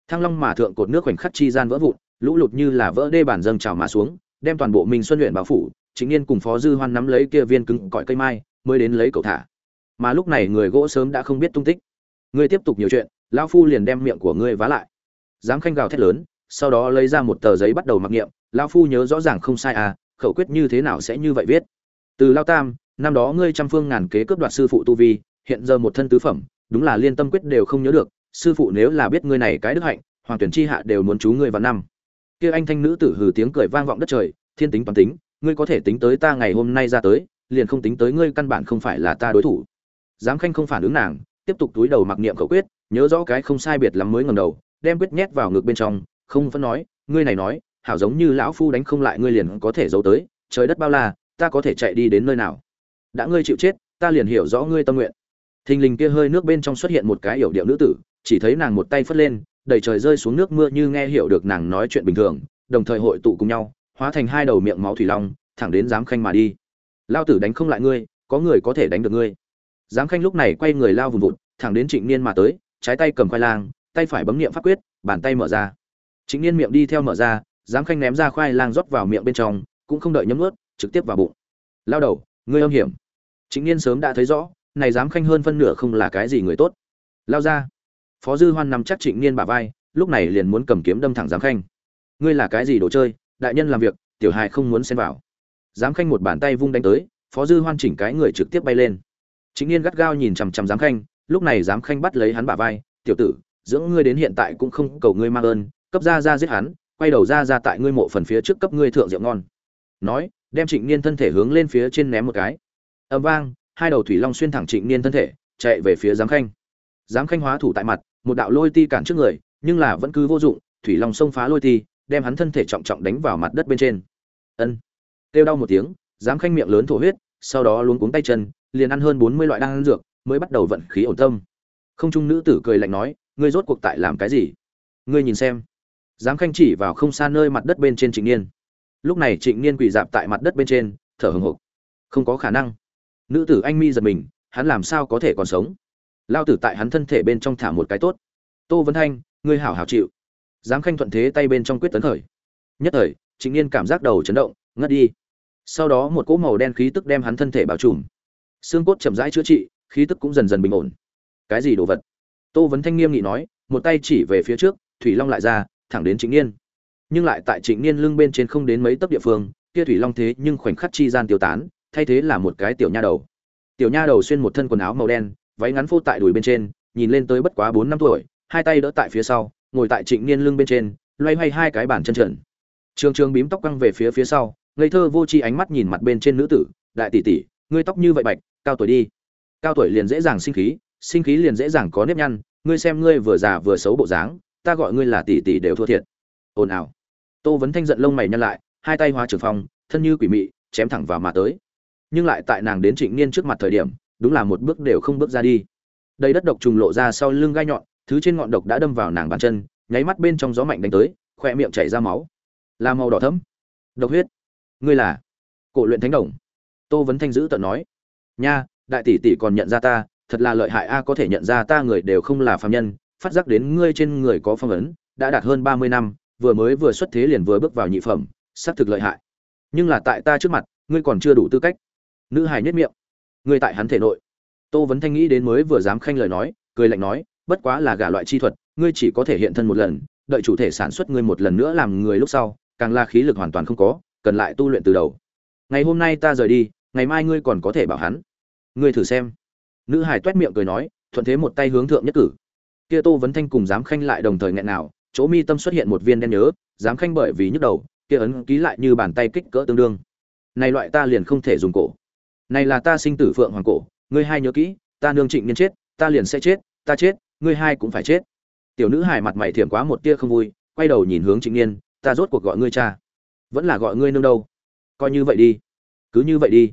Thăng long mà thượng cột nước khoảnh khắc chi gian vỡ vụn, lũ lụt như là vỡ đê bản dâng trào mà xuống, đem toàn bộ minh xuân luyện bảo phủ chính niên cùng phó dư hoan nắm lấy kia viên cứng cỏi cây mai, mới đến lấy cậu thả. Mà lúc này người gỗ sớm đã không biết tung tích. Ngươi tiếp tục nhiều chuyện, lão phu liền đem miệng của ngươi vá lại. Dám khanh gào thét lớn, sau đó lấy ra một tờ giấy bắt đầu mặc niệm, lão phu nhớ rõ ràng không sai à khẩu quyết như thế nào sẽ như vậy viết? Từ lao tam, năm đó ngươi trăm phương ngàn kế cướp đoạt sư phụ tu vi, hiện giờ một thân tứ phẩm, đúng là liên tâm quyết đều không nhớ được, sư phụ nếu là biết ngươi này cái đức hạnh, hoàng tuyển chi hạ đều muốn chú ngươi vào năm. Kia anh thanh nữ tử hừ tiếng cười vang vọng đất trời, thiên tính toàn tính ngươi có thể tính tới ta ngày hôm nay ra tới, liền không tính tới ngươi căn bản không phải là ta đối thủ. Giám khanh không phản ứng nàng, tiếp tục túi đầu mặc niệm khẩu quyết, nhớ rõ cái không sai biệt lắm mới ngầm đầu, đem quyết nhét vào ngực bên trong, không vẫn nói, ngươi này nói, hảo giống như lão phu đánh không lại ngươi liền có thể giấu tới, trời đất bao la, ta có thể chạy đi đến nơi nào? Đã ngươi chịu chết, ta liền hiểu rõ ngươi tâm nguyện. Thình lình kia hơi nước bên trong xuất hiện một cái yểu điệu nữ tử, chỉ thấy nàng một tay phất lên, đầy trời rơi xuống nước mưa như nghe hiểu được nàng nói chuyện bình thường, đồng thời hội tụ cùng nhau hóa thành hai đầu miệng máu thủy long, thẳng đến giám khanh mà đi. Lao tử đánh không lại ngươi, có người có thể đánh được ngươi. Giám khanh lúc này quay người lao vùng vụt, thẳng đến trịnh niên mà tới, trái tay cầm khoai lang, tay phải bấm niệm pháp quyết, bàn tay mở ra. Trịnh niên miệng đi theo mở ra, giám khanh ném ra khoai lang rót vào miệng bên trong, cũng không đợi nhấm ướt trực tiếp vào bụng. Lao đầu, ngươi âm hiểm. Trịnh niên sớm đã thấy rõ, này giám khanh hơn phân nửa không là cái gì người tốt. Lao ra. Phó dư hoan nằm chắc trịnh niên bả vai, lúc này liền muốn cầm kiếm đâm thẳng giám khanh. Ngươi là cái gì đồ chơi? Đại nhân làm việc, tiểu hài không muốn xen vào. Giám khanh một bàn tay vung đánh tới, phó dư hoan chỉnh cái người trực tiếp bay lên. Chính niên gắt gao nhìn chằm chằm giám khanh, lúc này giám khanh bắt lấy hắn bả vai, tiểu tử, dưỡng ngươi đến hiện tại cũng không cầu ngươi mang ơn, cấp ra ra giết hắn, quay đầu ra ra tại ngươi mộ phần phía trước cấp ngươi thượng rượu ngon. Nói, đem trịnh niên thân thể hướng lên phía trên ném một cái. Ầm vang, hai đầu thủy long xuyên thẳng trịnh niên thân thể, chạy về phía giám khanh. Giám khanh hóa thủ tại mặt, một đạo lôi ti cản trước người, nhưng là vẫn cứ vô dụng, thủy long xông phá lôi ti đem hắn thân thể trọng trọng đánh vào mặt đất bên trên. Ân. Kêu đau một tiếng giám khanh miệng lớn thổ huyết, sau đó luống cuống tay chân, liền ăn hơn bốn mươi loại đan dược, mới bắt đầu vận khí ổn tâm. Không trung nữ tử cười lạnh nói, ngươi rốt cuộc tại làm cái gì? Ngươi nhìn xem. Giám khanh chỉ vào không xa nơi mặt đất bên trên trịnh niên. Lúc này trịnh niên quỳ dạp tại mặt đất bên trên, thở hừng hực. Không có khả năng. Nữ tử anh mi giật mình, hắn làm sao có thể còn sống? Lao tử tại hắn thân thể bên trong thả một cái tốt. Tô vấn thanh, ngươi hảo hảo chịu giám khanh thuận thế tay bên trong quyết tấn khởi. Nhất thời, trịnh niên cảm giác đầu chấn động, ngất đi. Sau đó một cỗ màu đen khí tức đem hắn thân thể bao trùm. Xương cốt chậm rãi chữa trị, khí tức cũng dần dần bình ổn. Cái gì đồ vật? Tô vấn thanh nghiêm nghị nói, một tay chỉ về phía trước, thủy long lại ra, thẳng đến trịnh niên nhưng lại tại trịnh niên lưng bên trên không đến mấy tấc địa phương, kia thủy long thế nhưng khoảnh khắc chi gian tiêu tán, thay thế là một cái tiểu nha đầu. Tiểu nha đầu xuyên một thân quần áo màu đen, váy ngắn phô tại đùi bên trên, nhìn lên tới bất quá bốn năm tuổi, hai tay đỡ tại phía sau ngồi tại trịnh niên lưng bên trên, loay hoay hai cái bàn chân trần. Trường trường bím tóc căng về phía phía sau, ngây thơ vô tri ánh mắt nhìn mặt bên trên nữ tử, đại tỷ tỷ, ngươi tóc như vậy bạch, cao tuổi đi. Cao tuổi liền dễ dàng sinh khí sinh khí liền dễ dàng có nếp nhăn, ngươi xem ngươi vừa già vừa xấu bộ dáng, ta gọi ngươi là tỷ tỷ đều thua thiệt. Ồn ào. Tô vấn thanh giận lông mày nhăn lại, hai tay hóa trường phong, thân như quỷ mị, chém thẳng vào mà tới. Nhưng lại tại nàng đến trịnh niên trước mặt thời điểm, đúng là một bước đều không bước ra đi. Đầy đất độc trùng lộ ra sau lưng gai nhọn thứ trên ngọn độc đã đâm vào nàng bàn chân, nháy mắt bên trong gió mạnh đánh tới khoe miệng chảy ra máu. Là màu đỏ thấm độc huyết. Ngươi là? Cổ luyện thánh đồng. Tô vấn thanh giữ tận nói. Nha, đại tỷ tỷ còn nhận ra ta, thật là lợi hại a, có thể nhận ra ta người đều không là phàm nhân, phát giác đến ngươi trên người có phong ấn, đã đạt hơn ba mươi năm, vừa mới vừa xuất thế liền vừa bước vào nhị phẩm, xác thực lợi hại. Nhưng là tại ta trước mặt, ngươi còn chưa đủ tư cách. Nữ hài nhất miệng. Ngươi tại hắn thể nội. Tô vấn thanh nghĩ đến mới vừa dám khanh lời nói, cười lạnh nói bất quá là gả loại chi thuật, ngươi chỉ có thể hiện thân một lần, đợi chủ thể sản xuất ngươi một lần nữa làm người lúc sau, càng là khí lực hoàn toàn không có, cần lại tu luyện từ đầu. Ngày hôm nay ta rời đi, ngày mai ngươi còn có thể bảo hắn. Ngươi thử xem. Nữ hải toét miệng cười nói, thuận thế một tay hướng thượng nhất cử. Kia tô vấn thanh cùng dám khanh lại đồng thời nghẹn nào, chỗ mi tâm xuất hiện một viên đen nhớ dám khanh bởi vì nhức đầu, kia ấn ký lại như bàn tay kích cỡ tương đương. Này loại ta liền không thể dùng cổ. Này là ta sinh tử phượng hoàng cổ, ngươi hai nhớ kỹ, ta nương trịnh nhân chết, ta liền sẽ chết, ta chết ngươi hai cũng phải chết. Tiểu nữ hài mặt mày thiểm quá một tia không vui, quay đầu nhìn hướng trịnh niên, ta rốt cuộc gọi ngươi cha. Vẫn là gọi ngươi nương đâu? Coi như vậy đi. Cứ như vậy đi.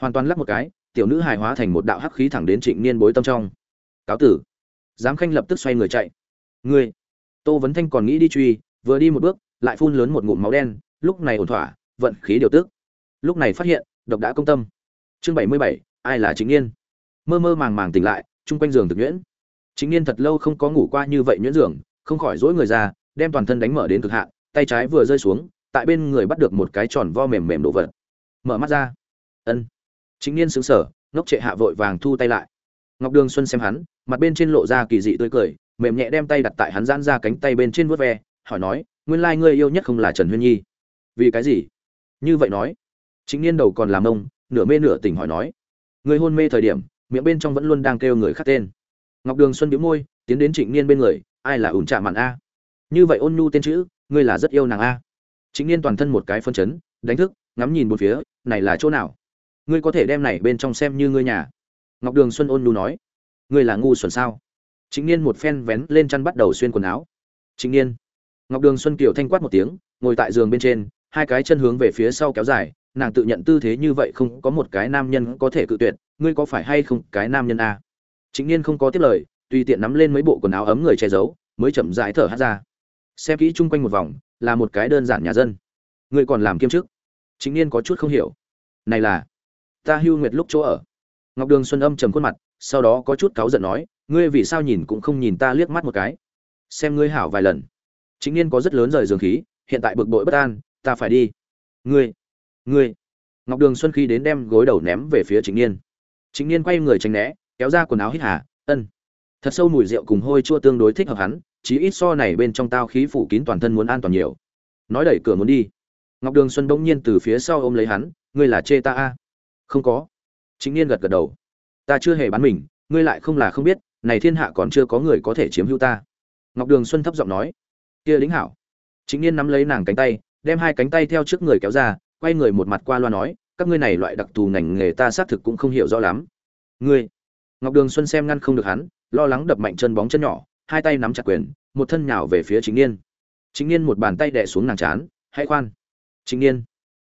Hoàn toàn lắc một cái, tiểu nữ hài hóa thành một đạo hắc khí thẳng đến trịnh niên bối tâm trong. Cáo tử. Giám khanh lập tức xoay người chạy. Ngươi. Tô vấn thanh còn nghĩ đi truy, vừa đi một bước, lại phun lớn một ngụm máu đen, lúc này ổn thỏa, vận khí điều tức. Lúc này phát hiện, độc đã công tâm. Chương bảy mươi bảy, ai là chính niên? Mơ mơ màng màng tỉnh lại, chung quanh giường thực nhuyễn chính niên thật lâu không có ngủ qua như vậy nhuyễn giường, không khỏi dỗi người ra, đem toàn thân đánh mở đến cực hạn, tay trái vừa rơi xuống, tại bên người bắt được một cái tròn vo mềm mềm đồ vật. Mở mắt ra. Ân. Chính niên xứng sở ngốc trệ hạ vội vàng thu tay lại. Ngọc đường xuân xem hắn, mặt bên trên lộ ra kỳ dị tươi cười, mềm nhẹ đem tay đặt tại hắn giãn ra cánh tay bên trên vuốt ve, hỏi nói, nguyên lai ngươi yêu nhất không là trần huyên nhi? Vì cái gì? Như vậy nói. Chính niên đầu còn làm ông, nửa mê nửa tỉnh hỏi nói người hôn mê thời điểm, miệng bên trong vẫn luôn đang kêu người khác tên ngọc đường xuân bĩu môi, tiến đến trịnh niên bên người, ai là ủn trạ mặn a? Như vậy ôn nhu tên chữ, ngươi là rất yêu nàng a. Trịnh niên toàn thân một cái phân chấn, đánh thức, ngắm nhìn một phía, này là chỗ nào? Ngươi có thể đem này bên trong xem như ngươi nhà? Ngọc đường xuân ôn nhu nói, ngươi là ngu xuẩn sao? Trịnh niên một phen vén lên chăn bắt đầu xuyên quần áo. Trịnh niên. Ngọc đường xuân kiều thanh quát một tiếng, ngồi tại giường bên trên, hai cái chân hướng về phía sau kéo dài, nàng tự nhận tư thế như vậy không có một cái nam nhân có thể cự tuyệt, ngươi có phải hay không cái nam nhân a? Chính niên không có tiếp lời, tùy tiện nắm lên mấy bộ quần áo ấm người che giấu, mới chậm rãi thở hát ra. Xem kỹ chung quanh một vòng, là một cái đơn giản nhà dân. Người còn làm kiêm chức. Chính niên có chút không hiểu. Này là, ta hưu nguyệt lúc chỗ ở. Ngọc đường xuân âm trầm khuôn mặt, sau đó có chút cáu giận nói, ngươi vì sao nhìn cũng không nhìn ta liếc mắt một cái. Xem ngươi hảo vài lần. Chính niên có rất lớn rời giường khí, hiện tại bực bội bất an, ta phải đi. Ngươi ngươi. Ngọc đường xuân khi đến đem gối đầu ném về phía chính niên. Chính niên quay người tránh né kéo ra quần áo hít hà, ân. Thật sâu mùi rượu cùng hôi chua tương đối thích hợp hắn, chí ít so này bên trong tao khí phủ kín toàn thân muốn an toàn nhiều. Nói đẩy cửa muốn đi. Ngọc đường xuân bỗng nhiên từ phía sau ôm lấy hắn, ngươi là chê ta a? Không có. Chính niên gật gật đầu. Ta chưa hề bán mình, ngươi lại không là không biết, này thiên hạ còn chưa có người có thể chiếm hữu ta. Ngọc đường xuân thấp giọng nói. Kia lính hảo. Chính niên nắm lấy nàng cánh tay, đem hai cánh tay theo trước người kéo ra, quay người một mặt qua loa nói, các ngươi này loại đặc thù ngành nghề ta xác thực cũng không hiểu rõ lắm. Ngươi? Ngọc đường xuân xem ngăn không được hắn, lo lắng đập mạnh chân bóng chân nhỏ, hai tay nắm chặt quyền, một thân nhào về phía chính niên. Chính niên một bàn tay đè xuống nàng chán, hãy khoan. Chính niên.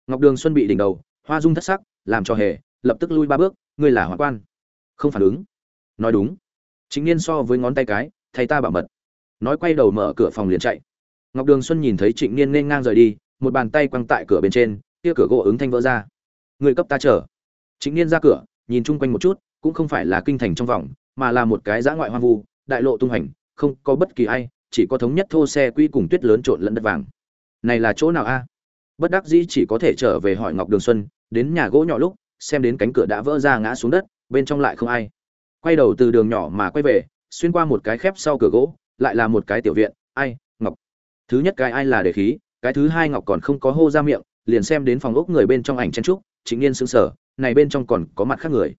Ngọc đường xuân bị đỉnh đầu, hoa dung thất sắc, làm cho hề, lập tức lui ba bước, ngươi là hoàng quan. Không phản ứng. Nói đúng. Chính niên so với ngón tay cái thầy ta bảo mật. Nói quay đầu mở cửa phòng liền chạy. Ngọc đường xuân nhìn thấy trịnh niên nên ngang rời đi, một bàn tay quăng tại cửa bên trên kia cửa gỗ ứng thanh vỡ ra. Người cấp ta chờ. Chính niên ra cửa, nhìn chung quanh một chút cũng không phải là kinh thành trong vòng, mà là một cái dã ngoại hoang vu, đại lộ tung hành không có bất kỳ ai, chỉ có thống nhất thô xe quy cùng tuyết lớn trộn lẫn đất vàng. Này là chỗ nào a? Bất đắc dĩ chỉ có thể trở về hỏi ngọc đường xuân, đến nhà gỗ nhỏ lúc, xem đến cánh cửa đã vỡ ra ngã xuống đất, bên trong lại không ai. Quay đầu từ đường nhỏ mà quay về, xuyên qua một cái khép sau cửa gỗ, lại là một cái tiểu viện, ai, ngọc. Thứ nhất cái ai là đề khí, cái thứ hai ngọc còn không có hô ra miệng, liền xem đến phòng ốc người bên trong ảnh chen trúc chính niên sững sờ, này bên trong còn có mặt khác người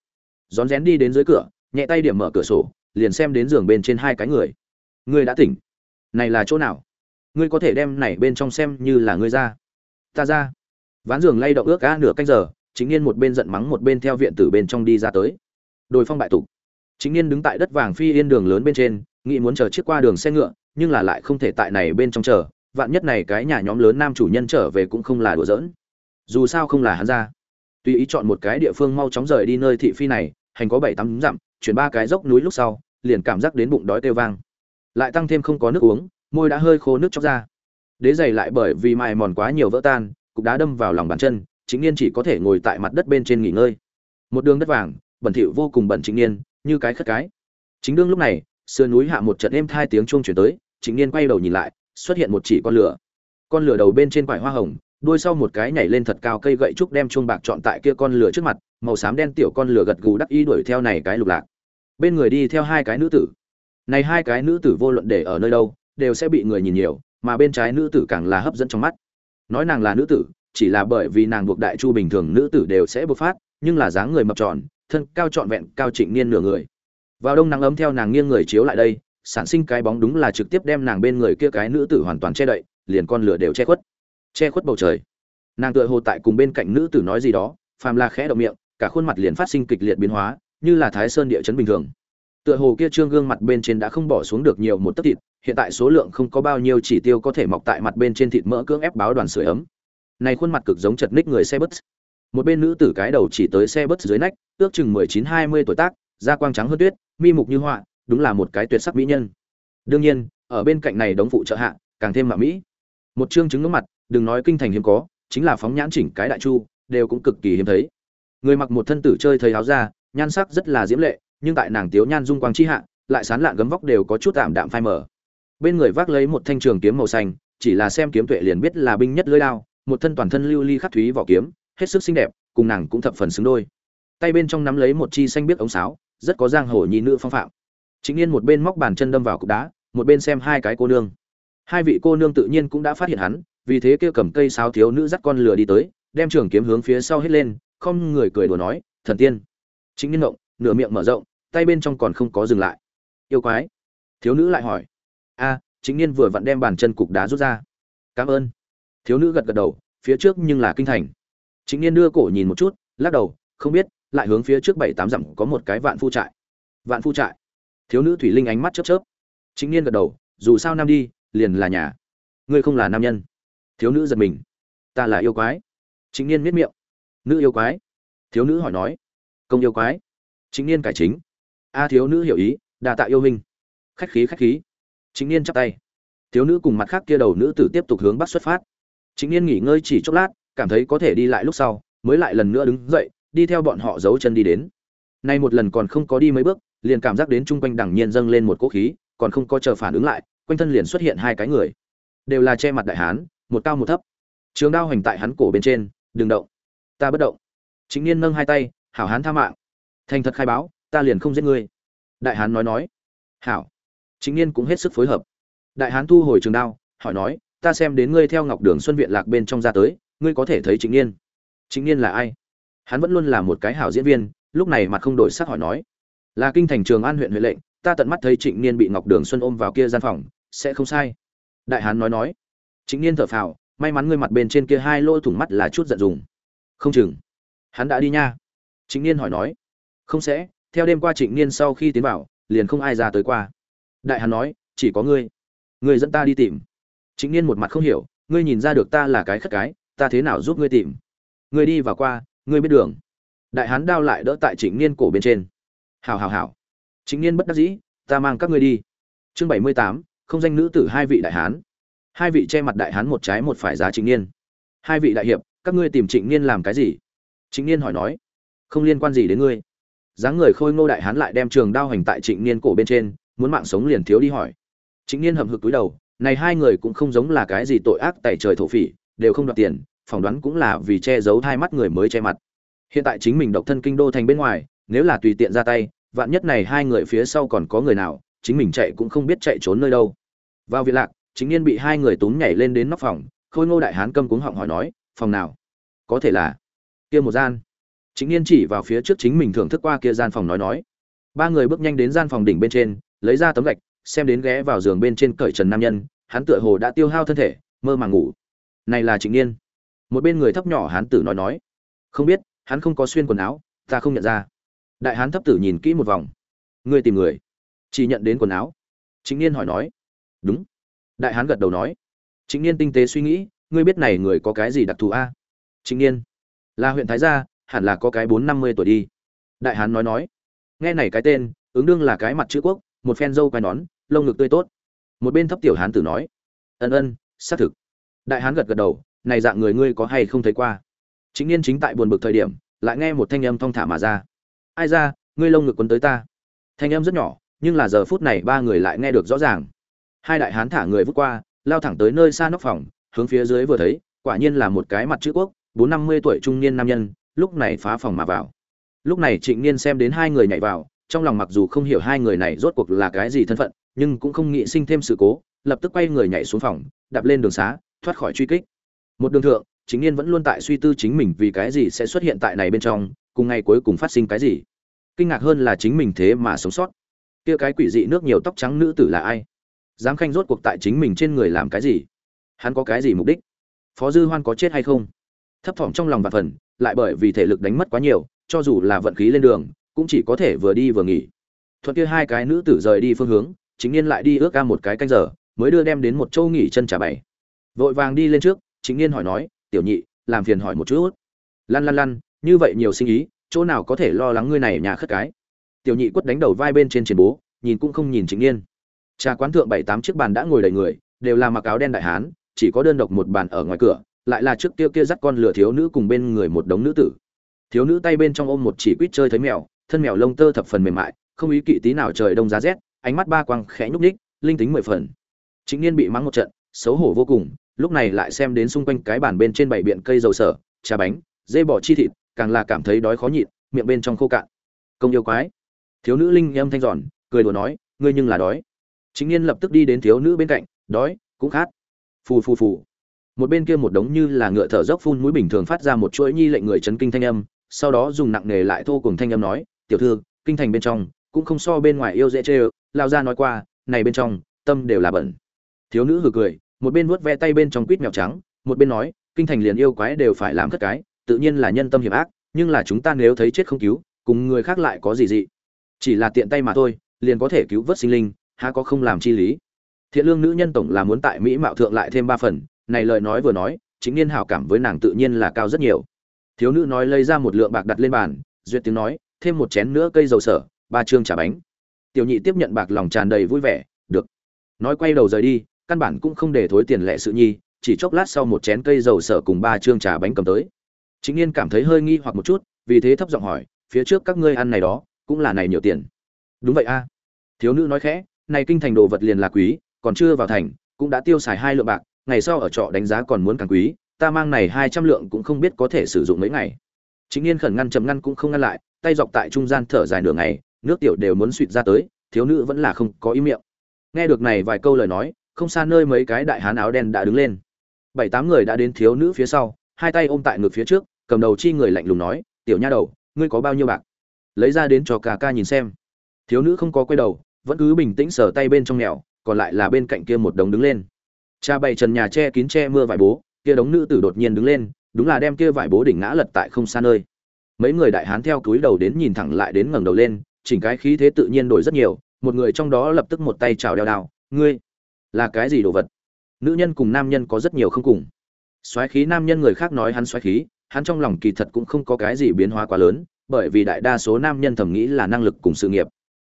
rón rén đi đến dưới cửa, nhẹ tay điểm mở cửa sổ, liền xem đến giường bên trên hai cái người. Ngươi đã tỉnh. Này là chỗ nào? Ngươi có thể đem này bên trong xem như là ngươi ra. Ta ra. Ván giường lay động ước cá nửa canh giờ, chính niên một bên giận mắng một bên theo viện tử bên trong đi ra tới. Đồi phong bại tục. Chính niên đứng tại đất vàng phi yên đường lớn bên trên, nghĩ muốn chờ chiếc qua đường xe ngựa, nhưng là lại không thể tại này bên trong chờ. Vạn nhất này cái nhà nhóm lớn nam chủ nhân trở về cũng không là đùa giỡn. Dù sao không là hắn ra tùy ý chọn một cái địa phương mau chóng rời đi nơi thị phi này, hành có bảy tám dặm, chuyển ba cái dốc núi lúc sau, liền cảm giác đến bụng đói kêu vang. Lại tăng thêm không có nước uống, môi đã hơi khô nước chóc ra. Đế giày lại bởi vì mài mòn quá nhiều vỡ tan, cục đá đâm vào lòng bàn chân, chính niên chỉ có thể ngồi tại mặt đất bên trên nghỉ ngơi. Một đường đất vàng, bẩn thỉu vô cùng bẩn chính niên, như cái khất cái. Chính đương lúc này, sườn núi hạ một trận êm hai tiếng chuông chuyển tới, chính niên quay đầu nhìn lại, xuất hiện một chỉ con lửa. Con lửa đầu bên trên quải hoa hồng đuôi sau một cái nhảy lên thật cao cây gậy trúc đem chuông bạc chọn tại kia con lửa trước mặt, màu xám đen tiểu con lửa gật gù đắc ý đuổi theo này cái lục lạc. Bên người đi theo hai cái nữ tử. Này hai cái nữ tử vô luận để ở nơi đâu, đều sẽ bị người nhìn nhiều, mà bên trái nữ tử càng là hấp dẫn trong mắt. Nói nàng là nữ tử, chỉ là bởi vì nàng buộc đại chu bình thường nữ tử đều sẽ bộc phát, nhưng là dáng người mập tròn, thân cao trọn vẹn, cao trịnh niên nửa người. Vào đông nắng ấm theo nàng nghiêng người chiếu lại đây, sản sinh cái bóng đúng là trực tiếp đem nàng bên người kia cái nữ tử hoàn toàn che đậy, liền con lửa đều che khuất che khuất bầu trời. Nàng tựa hồ tại cùng bên cạnh nữ tử nói gì đó, phàm là khẽ động miệng, cả khuôn mặt liền phát sinh kịch liệt biến hóa, như là thái sơn địa chấn bình thường. Tựa hồ kia trương gương mặt bên trên đã không bỏ xuống được nhiều một tấc thịt, hiện tại số lượng không có bao nhiêu chỉ tiêu có thể mọc tại mặt bên trên thịt mỡ cưỡng ép báo đoàn sưởi ấm. Này khuôn mặt cực giống chật ních người xe bus một bên nữ tử cái đầu chỉ tới xe bus dưới nách, ước chừng mười chín, hai mươi tuổi tác, da quang trắng hơn tuyết, mi mục như họa, đúng là một cái tuyệt sắc mỹ nhân. Đương nhiên, ở bên cạnh này đóng phụ trợ hạ, càng thêm mạ mỹ. Một chương chứng ngưỡng mặt đừng nói kinh thành hiếm có, chính là phóng nhãn chỉnh cái đại chu, đều cũng cực kỳ hiếm thấy. Người mặc một thân tử chơi thấy áo da, nhan sắc rất là diễm lệ, nhưng tại nàng tiếu nhan dung quang chi hạ, lại sán lạn gấm vóc đều có chút tạm đạm phai mờ. bên người vác lấy một thanh trường kiếm màu xanh, chỉ là xem kiếm tuệ liền biết là binh nhất lưỡi đao, một thân toàn thân lưu ly khắc thúy vỏ kiếm, hết sức xinh đẹp, cùng nàng cũng thập phần xứng đôi. Tay bên trong nắm lấy một chi xanh biết ống sáo, rất có giang hồ nhi nữ phong phạm. Chính yên một bên móc bàn chân đâm vào cục đá, một bên xem hai cái cô nương. Hai vị cô nương tự nhiên cũng đã phát hiện hắn vì thế kia cầm cây sáo thiếu nữ dắt con lừa đi tới đem trường kiếm hướng phía sau hết lên không người cười đùa nói thần tiên. Chính niên Ngộng, nửa miệng mở rộng tay bên trong còn không có dừng lại. Yêu quái. Thiếu nữ lại hỏi. A chính niên vừa vặn đem bàn chân cục đá rút ra. Cảm ơn. Thiếu nữ gật gật đầu phía trước nhưng là kinh thành. Chính niên đưa cổ nhìn một chút lắc đầu không biết lại hướng phía trước bảy tám dặm có một cái vạn phu trại. Vạn phu trại? Thiếu nữ thủy linh ánh mắt chớp chớp. Chính niên gật đầu dù sao nam đi liền là nhà. Ngươi không là nam nhân thiếu nữ giật mình. Ta là yêu quái. Chính niên miết miệng. Nữ yêu quái. Thiếu nữ hỏi nói. Công yêu quái. Chính niên cải chính. A, thiếu nữ hiểu ý. Đa tạ yêu hình khách khí khách khí. Chính niên chắp tay. Thiếu nữ cùng mặt khác kia đầu nữ tử tiếp tục hướng bắc xuất phát. Chính niên nghỉ ngơi chỉ chốc lát, cảm thấy có thể đi lại lúc sau, mới lại lần nữa đứng dậy, đi theo bọn họ giấu chân đi đến. Nay một lần còn không có đi mấy bước, liền cảm giác đến chung quanh đằng nhiên dâng lên một cỗ khí, còn không có chờ phản ứng lại, quanh thân liền xuất hiện hai cái người. Đều là che mặt đại hán một cao một thấp. Trường đao hành tại hắn cổ bên trên, đừng động. Ta bất động. Chính niên nâng hai tay, hảo hán tha mạng. Thành thật khai báo, ta liền không giết ngươi. Đại hán nói nói. Hảo. Chính niên cũng hết sức phối hợp. Đại hán thu hồi trường đao, hỏi nói, ta xem đến ngươi theo ngọc đường xuân viện lạc bên trong ra tới, ngươi có thể thấy chính niên. Chính niên là ai? Hắn vẫn luôn là một cái hảo diễn viên, lúc này mặt không đổi sắc hỏi nói. Là kinh thành trường an huyện huệ lệnh, ta tận mắt thấy trịnh niên bị ngọc đường xuân ôm vào kia gian phòng, sẽ không sai. Đại hán nói nói trịnh niên thở phào, may mắn ngươi mặt bên trên kia hai lỗ thủng mắt là chút giận dùng. Không chừng. Hắn đã đi nha. Trịnh niên hỏi nói. Không sẽ, theo đêm qua trịnh niên sau khi tiến vào, liền không ai ra tới qua. Đại hán nói, chỉ có ngươi. Ngươi dẫn ta đi tìm. Trịnh niên một mặt không hiểu, ngươi nhìn ra được ta là cái khất cái, ta thế nào giúp ngươi tìm? Ngươi đi vào qua, ngươi biết đường. Đại hán đao lại đỡ tại trịnh niên cổ bên trên. Hào hào hào trịnh niên bất đắc dĩ, ta mang các ngươi đi. Chương bảy mươi tám, không danh nữ tử hai vị đại hán hai vị che mặt đại hán một trái một phải giá trịnh niên. Hai vị đại hiệp, các ngươi tìm trịnh niên làm cái gì? Trịnh niên hỏi nói. Không liên quan gì đến ngươi. Dáng người khôi ngô đại hán lại đem trường đao hành tại trịnh niên cổ bên trên, muốn mạng sống liền thiếu đi hỏi. Trịnh niên hậm hực túi đầu, này hai người cũng không giống là cái gì tội ác tại trời thổ phỉ, đều không đoạt tiền, phỏng đoán cũng là vì che giấu hai mắt người mới che mặt. Hiện tại chính mình độc thân kinh đô thành bên ngoài, nếu là tùy tiện ra tay, vạn nhất này hai người phía sau còn có người nào, chính mình chạy cũng không biết chạy trốn nơi đâu. Vào viện lạc chính niên bị hai người túm nhảy lên đến nóc phòng, khôi ngô đại hán câm cuống họng hỏi nói, phòng nào? Có thể là kia một gian. Chính niên chỉ vào phía trước chính mình thưởng thức qua kia gian phòng nói nói. Ba người bước nhanh đến gian phòng đỉnh bên trên, lấy ra tấm gạch, xem đến ghé vào giường bên trên cởi trần nam nhân, hắn tựa hồ đã tiêu hao thân thể, mơ màng ngủ. Này là chính niên. Một bên người thấp nhỏ hán tử nói nói. Không biết, hắn không có xuyên quần áo, ta không nhận ra. Đại hán thấp tử nhìn kỹ một vòng. Ngươi tìm người, chỉ nhận đến quần áo? Chính niên hỏi nói. Đúng đại hán gật đầu nói chính niên tinh tế suy nghĩ, ngươi biết này người có cái gì đặc thù a? À? chính niên? Là huyện thái gia, hẳn là có cái bốn năm mươi tuổi đi. Đại hán nói nói, nghe này cái tên, ứng đương là cái mặt chữ quốc, một phen dâu quai nón, lông ngực tươi tốt. Một bên thấp tiểu hán tử nói, ân ân, xác thực. Đại hán gật gật đầu, này dạng người ngươi có hay không thấy qua? Chính niên chính tại buồn bực thời điểm, lại nghe một thanh âm thong thả mà ra. Ai ra, ngươi lông ngực quấn tới ta. Thanh âm rất nhỏ, nhưng là giờ phút này ba người lại nghe được rõ ràng hai đại hán thả người vút qua, lao thẳng tới nơi xa nóc phòng, hướng phía dưới vừa thấy, quả nhiên là một cái mặt chữ quốc, bốn năm mươi tuổi trung niên nam nhân, lúc này phá phòng mà vào. Lúc này trịnh niên xem đến hai người nhảy vào, trong lòng mặc dù không hiểu hai người này rốt cuộc là cái gì thân phận, nhưng cũng không nghĩ sinh thêm sự cố, lập tức quay người nhảy xuống phòng, đạp lên đường xá, thoát khỏi truy kích. Một đường thượng chính niên vẫn luôn tại suy tư chính mình vì cái gì sẽ xuất hiện tại này bên trong, cùng ngày cuối cùng phát sinh cái gì. Kinh ngạc hơn là chính mình thế mà sống sót. Kia cái quỷ dị nước nhiều tóc trắng nữ tử là ai? Dám khanh rốt cuộc tại chính mình trên người làm cái gì? Hắn có cái gì mục đích? Phó dư hoan có chết hay không? Thấp thỏm trong lòng và phần, lại bởi vì thể lực đánh mất quá nhiều, cho dù là vận khí lên đường, cũng chỉ có thể vừa đi vừa nghỉ. Thuận kia hai cái nữ tử rời đi phương hướng, chính niên lại đi ước ca một cái canh giờ, mới đưa đem đến một châu nghỉ chân trả bảy vội vàng đi lên trước, chính niên hỏi nói, tiểu nhị, làm phiền hỏi một chút. Lăn lăn lăn, như vậy nhiều sinh ý, chỗ nào có thể lo lắng ngươi này nhà khất cái? Tiểu nhị quất đánh đầu vai bên trên triển bố, nhìn cũng không nhìn chính niên trà quán thượng bảy tám chiếc bàn đã ngồi đầy người, đều là mặc áo đen đại hán, chỉ có đơn độc một bàn ở ngoài cửa, lại là trước kia kia dắt con lửa thiếu nữ cùng bên người một đống nữ tử. Thiếu nữ tay bên trong ôm một chỉ quýt chơi thấy mèo, thân mèo lông tơ thập phần mềm mại, không ý kỵ tí nào trời đông giá rét, ánh mắt ba quang khẽ nhúc ních linh tính mười phần. Chính niên bị mắng một trận, xấu hổ vô cùng, lúc này lại xem đến xung quanh cái bàn bên trên bảy biện cây dầu sở, trà bánh, dê bò chi thịt, càng là cảm thấy đói khó nhịn, miệng bên trong khô cạn. Công yêu quái. Thiếu nữ linh âm thanh giòn, cười đùa nói, ngươi nhưng là đói chính niên lập tức đi đến thiếu nữ bên cạnh, đói, cũng khát. Phù phù phù. Một bên kia một đống như là ngựa thở dốc phun mũi bình thường phát ra một chuỗi nhi lệnh người chấn kinh thanh âm, sau đó dùng nặng nề lại thô cùng thanh âm nói, tiểu thư, kinh thành bên trong, cũng không so bên ngoài yêu dễ chê lao ra nói qua, này bên trong, tâm đều là bẩn. Thiếu nữ hừ cười, một bên vuốt ve tay bên trong quýt mèo trắng, một bên nói, kinh thành liền yêu quái đều phải làm thất cái, tự nhiên là nhân tâm hiểm ác, nhưng là chúng ta nếu thấy chết không cứu, cùng người khác lại có gì dị. Chỉ là tiện tay mà thôi, liền có thể cứu vớt sinh linh há có không làm chi lý. Thiện lương nữ nhân tổng là muốn tại mỹ mạo thượng lại thêm ba phần, này lời nói vừa nói, chính niên hảo cảm với nàng tự nhiên là cao rất nhiều. Thiếu nữ nói lấy ra một lượng bạc đặt lên bàn, duyệt tiếng nói, thêm một chén nữa cây dầu sở, ba chương trả bánh. Tiểu nhị tiếp nhận bạc lòng tràn đầy vui vẻ, được. Nói quay đầu rời đi, căn bản cũng không để thối tiền lệ sự nhi, chỉ chốc lát sau một chén cây dầu sở cùng ba chương trà bánh cầm tới. Chính niên cảm thấy hơi nghi hoặc một chút, vì thế thấp giọng hỏi, phía trước các ngươi ăn này đó, cũng là này nhiều tiền. Đúng vậy a. Thiếu nữ nói khẽ này kinh thành đồ vật liền là quý, còn chưa vào thành, cũng đã tiêu xài hai lượng bạc, ngày sau ở trọ đánh giá còn muốn càng quý, ta mang này hai trăm lượng cũng không biết có thể sử dụng mấy ngày. Chính niên khẩn ngăn chầm ngăn cũng không ngăn lại, tay dọc tại trung gian thở dài nửa ngày, nước tiểu đều muốn suỵt ra tới, thiếu nữ vẫn là không có ý miệng. Nghe được này vài câu lời nói, không xa nơi mấy cái đại hán áo đen đã đứng lên. Bảy tám người đã đến thiếu nữ phía sau, hai tay ôm tại ngực phía trước, cầm đầu chi người lạnh lùng nói, tiểu nha đầu, ngươi có bao nhiêu bạc? Lấy ra đến cho ca ca nhìn xem. Thiếu nữ không có quay đầu vẫn cứ bình tĩnh sờ tay bên trong nghèo, còn lại là bên cạnh kia một đống đứng lên. Cha bày trần nhà che kín che mưa vải bố, kia đống nữ tử đột nhiên đứng lên, đúng là đem kia vải bố đỉnh ngã lật tại không xa nơi. Mấy người đại hán theo túi đầu đến nhìn thẳng lại đến ngẩng đầu lên, chỉnh cái khí thế tự nhiên đổi rất nhiều, một người trong đó lập tức một tay chào đeo đao, ngươi, là cái gì đồ vật? Nữ nhân cùng nam nhân có rất nhiều không cùng. Xoáy khí nam nhân người khác nói hắn xoáy khí, hắn trong lòng kỳ thật cũng không có cái gì biến hóa quá lớn, bởi vì đại đa số nam nhân thầm nghĩ là năng lực cùng sự nghiệp.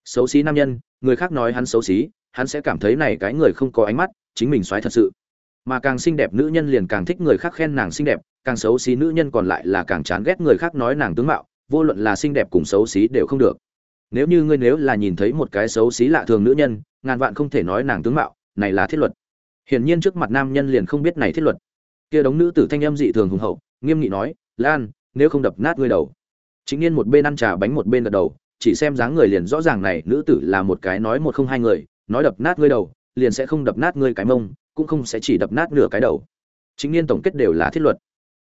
Xấu xí nam nhân người khác nói hắn xấu xí, hắn sẽ cảm thấy này cái người không có ánh mắt, chính mình xoáy thật sự. Mà càng xinh đẹp nữ nhân liền càng thích người khác khen nàng xinh đẹp, càng xấu xí nữ nhân còn lại là càng chán ghét người khác nói nàng tướng mạo, vô luận là xinh đẹp cùng xấu xí đều không được. Nếu như ngươi nếu là nhìn thấy một cái xấu xí lạ thường nữ nhân, ngàn vạn không thể nói nàng tướng mạo, này là thiết luật. Hiển nhiên trước mặt nam nhân liền không biết này thiết luật. Kia đống nữ tử thanh âm dị thường hùng hậu, nghiêm nghị nói, lan, nếu không đập nát ngươi đầu. Chính nhiên một bên ăn trà bánh một bên gật đầu chỉ xem dáng người liền rõ ràng này nữ tử là một cái nói một không hai người, nói đập nát ngươi đầu, liền sẽ không đập nát ngươi cái mông, cũng không sẽ chỉ đập nát nửa cái đầu. Chính niên tổng kết đều là thiết luật.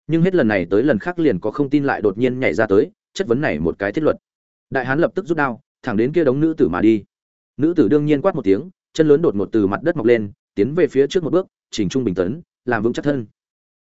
Nhưng hết lần này tới lần khác liền có không tin lại đột nhiên nhảy ra tới, chất vấn này một cái thiết luật. Đại hán lập tức rút đao, thẳng đến kia đống nữ tử mà đi. Nữ tử đương nhiên quát một tiếng, chân lớn đột ngột từ mặt đất mọc lên, tiến về phía trước một bước, chỉnh trung bình tấn, làm vững chắc thân.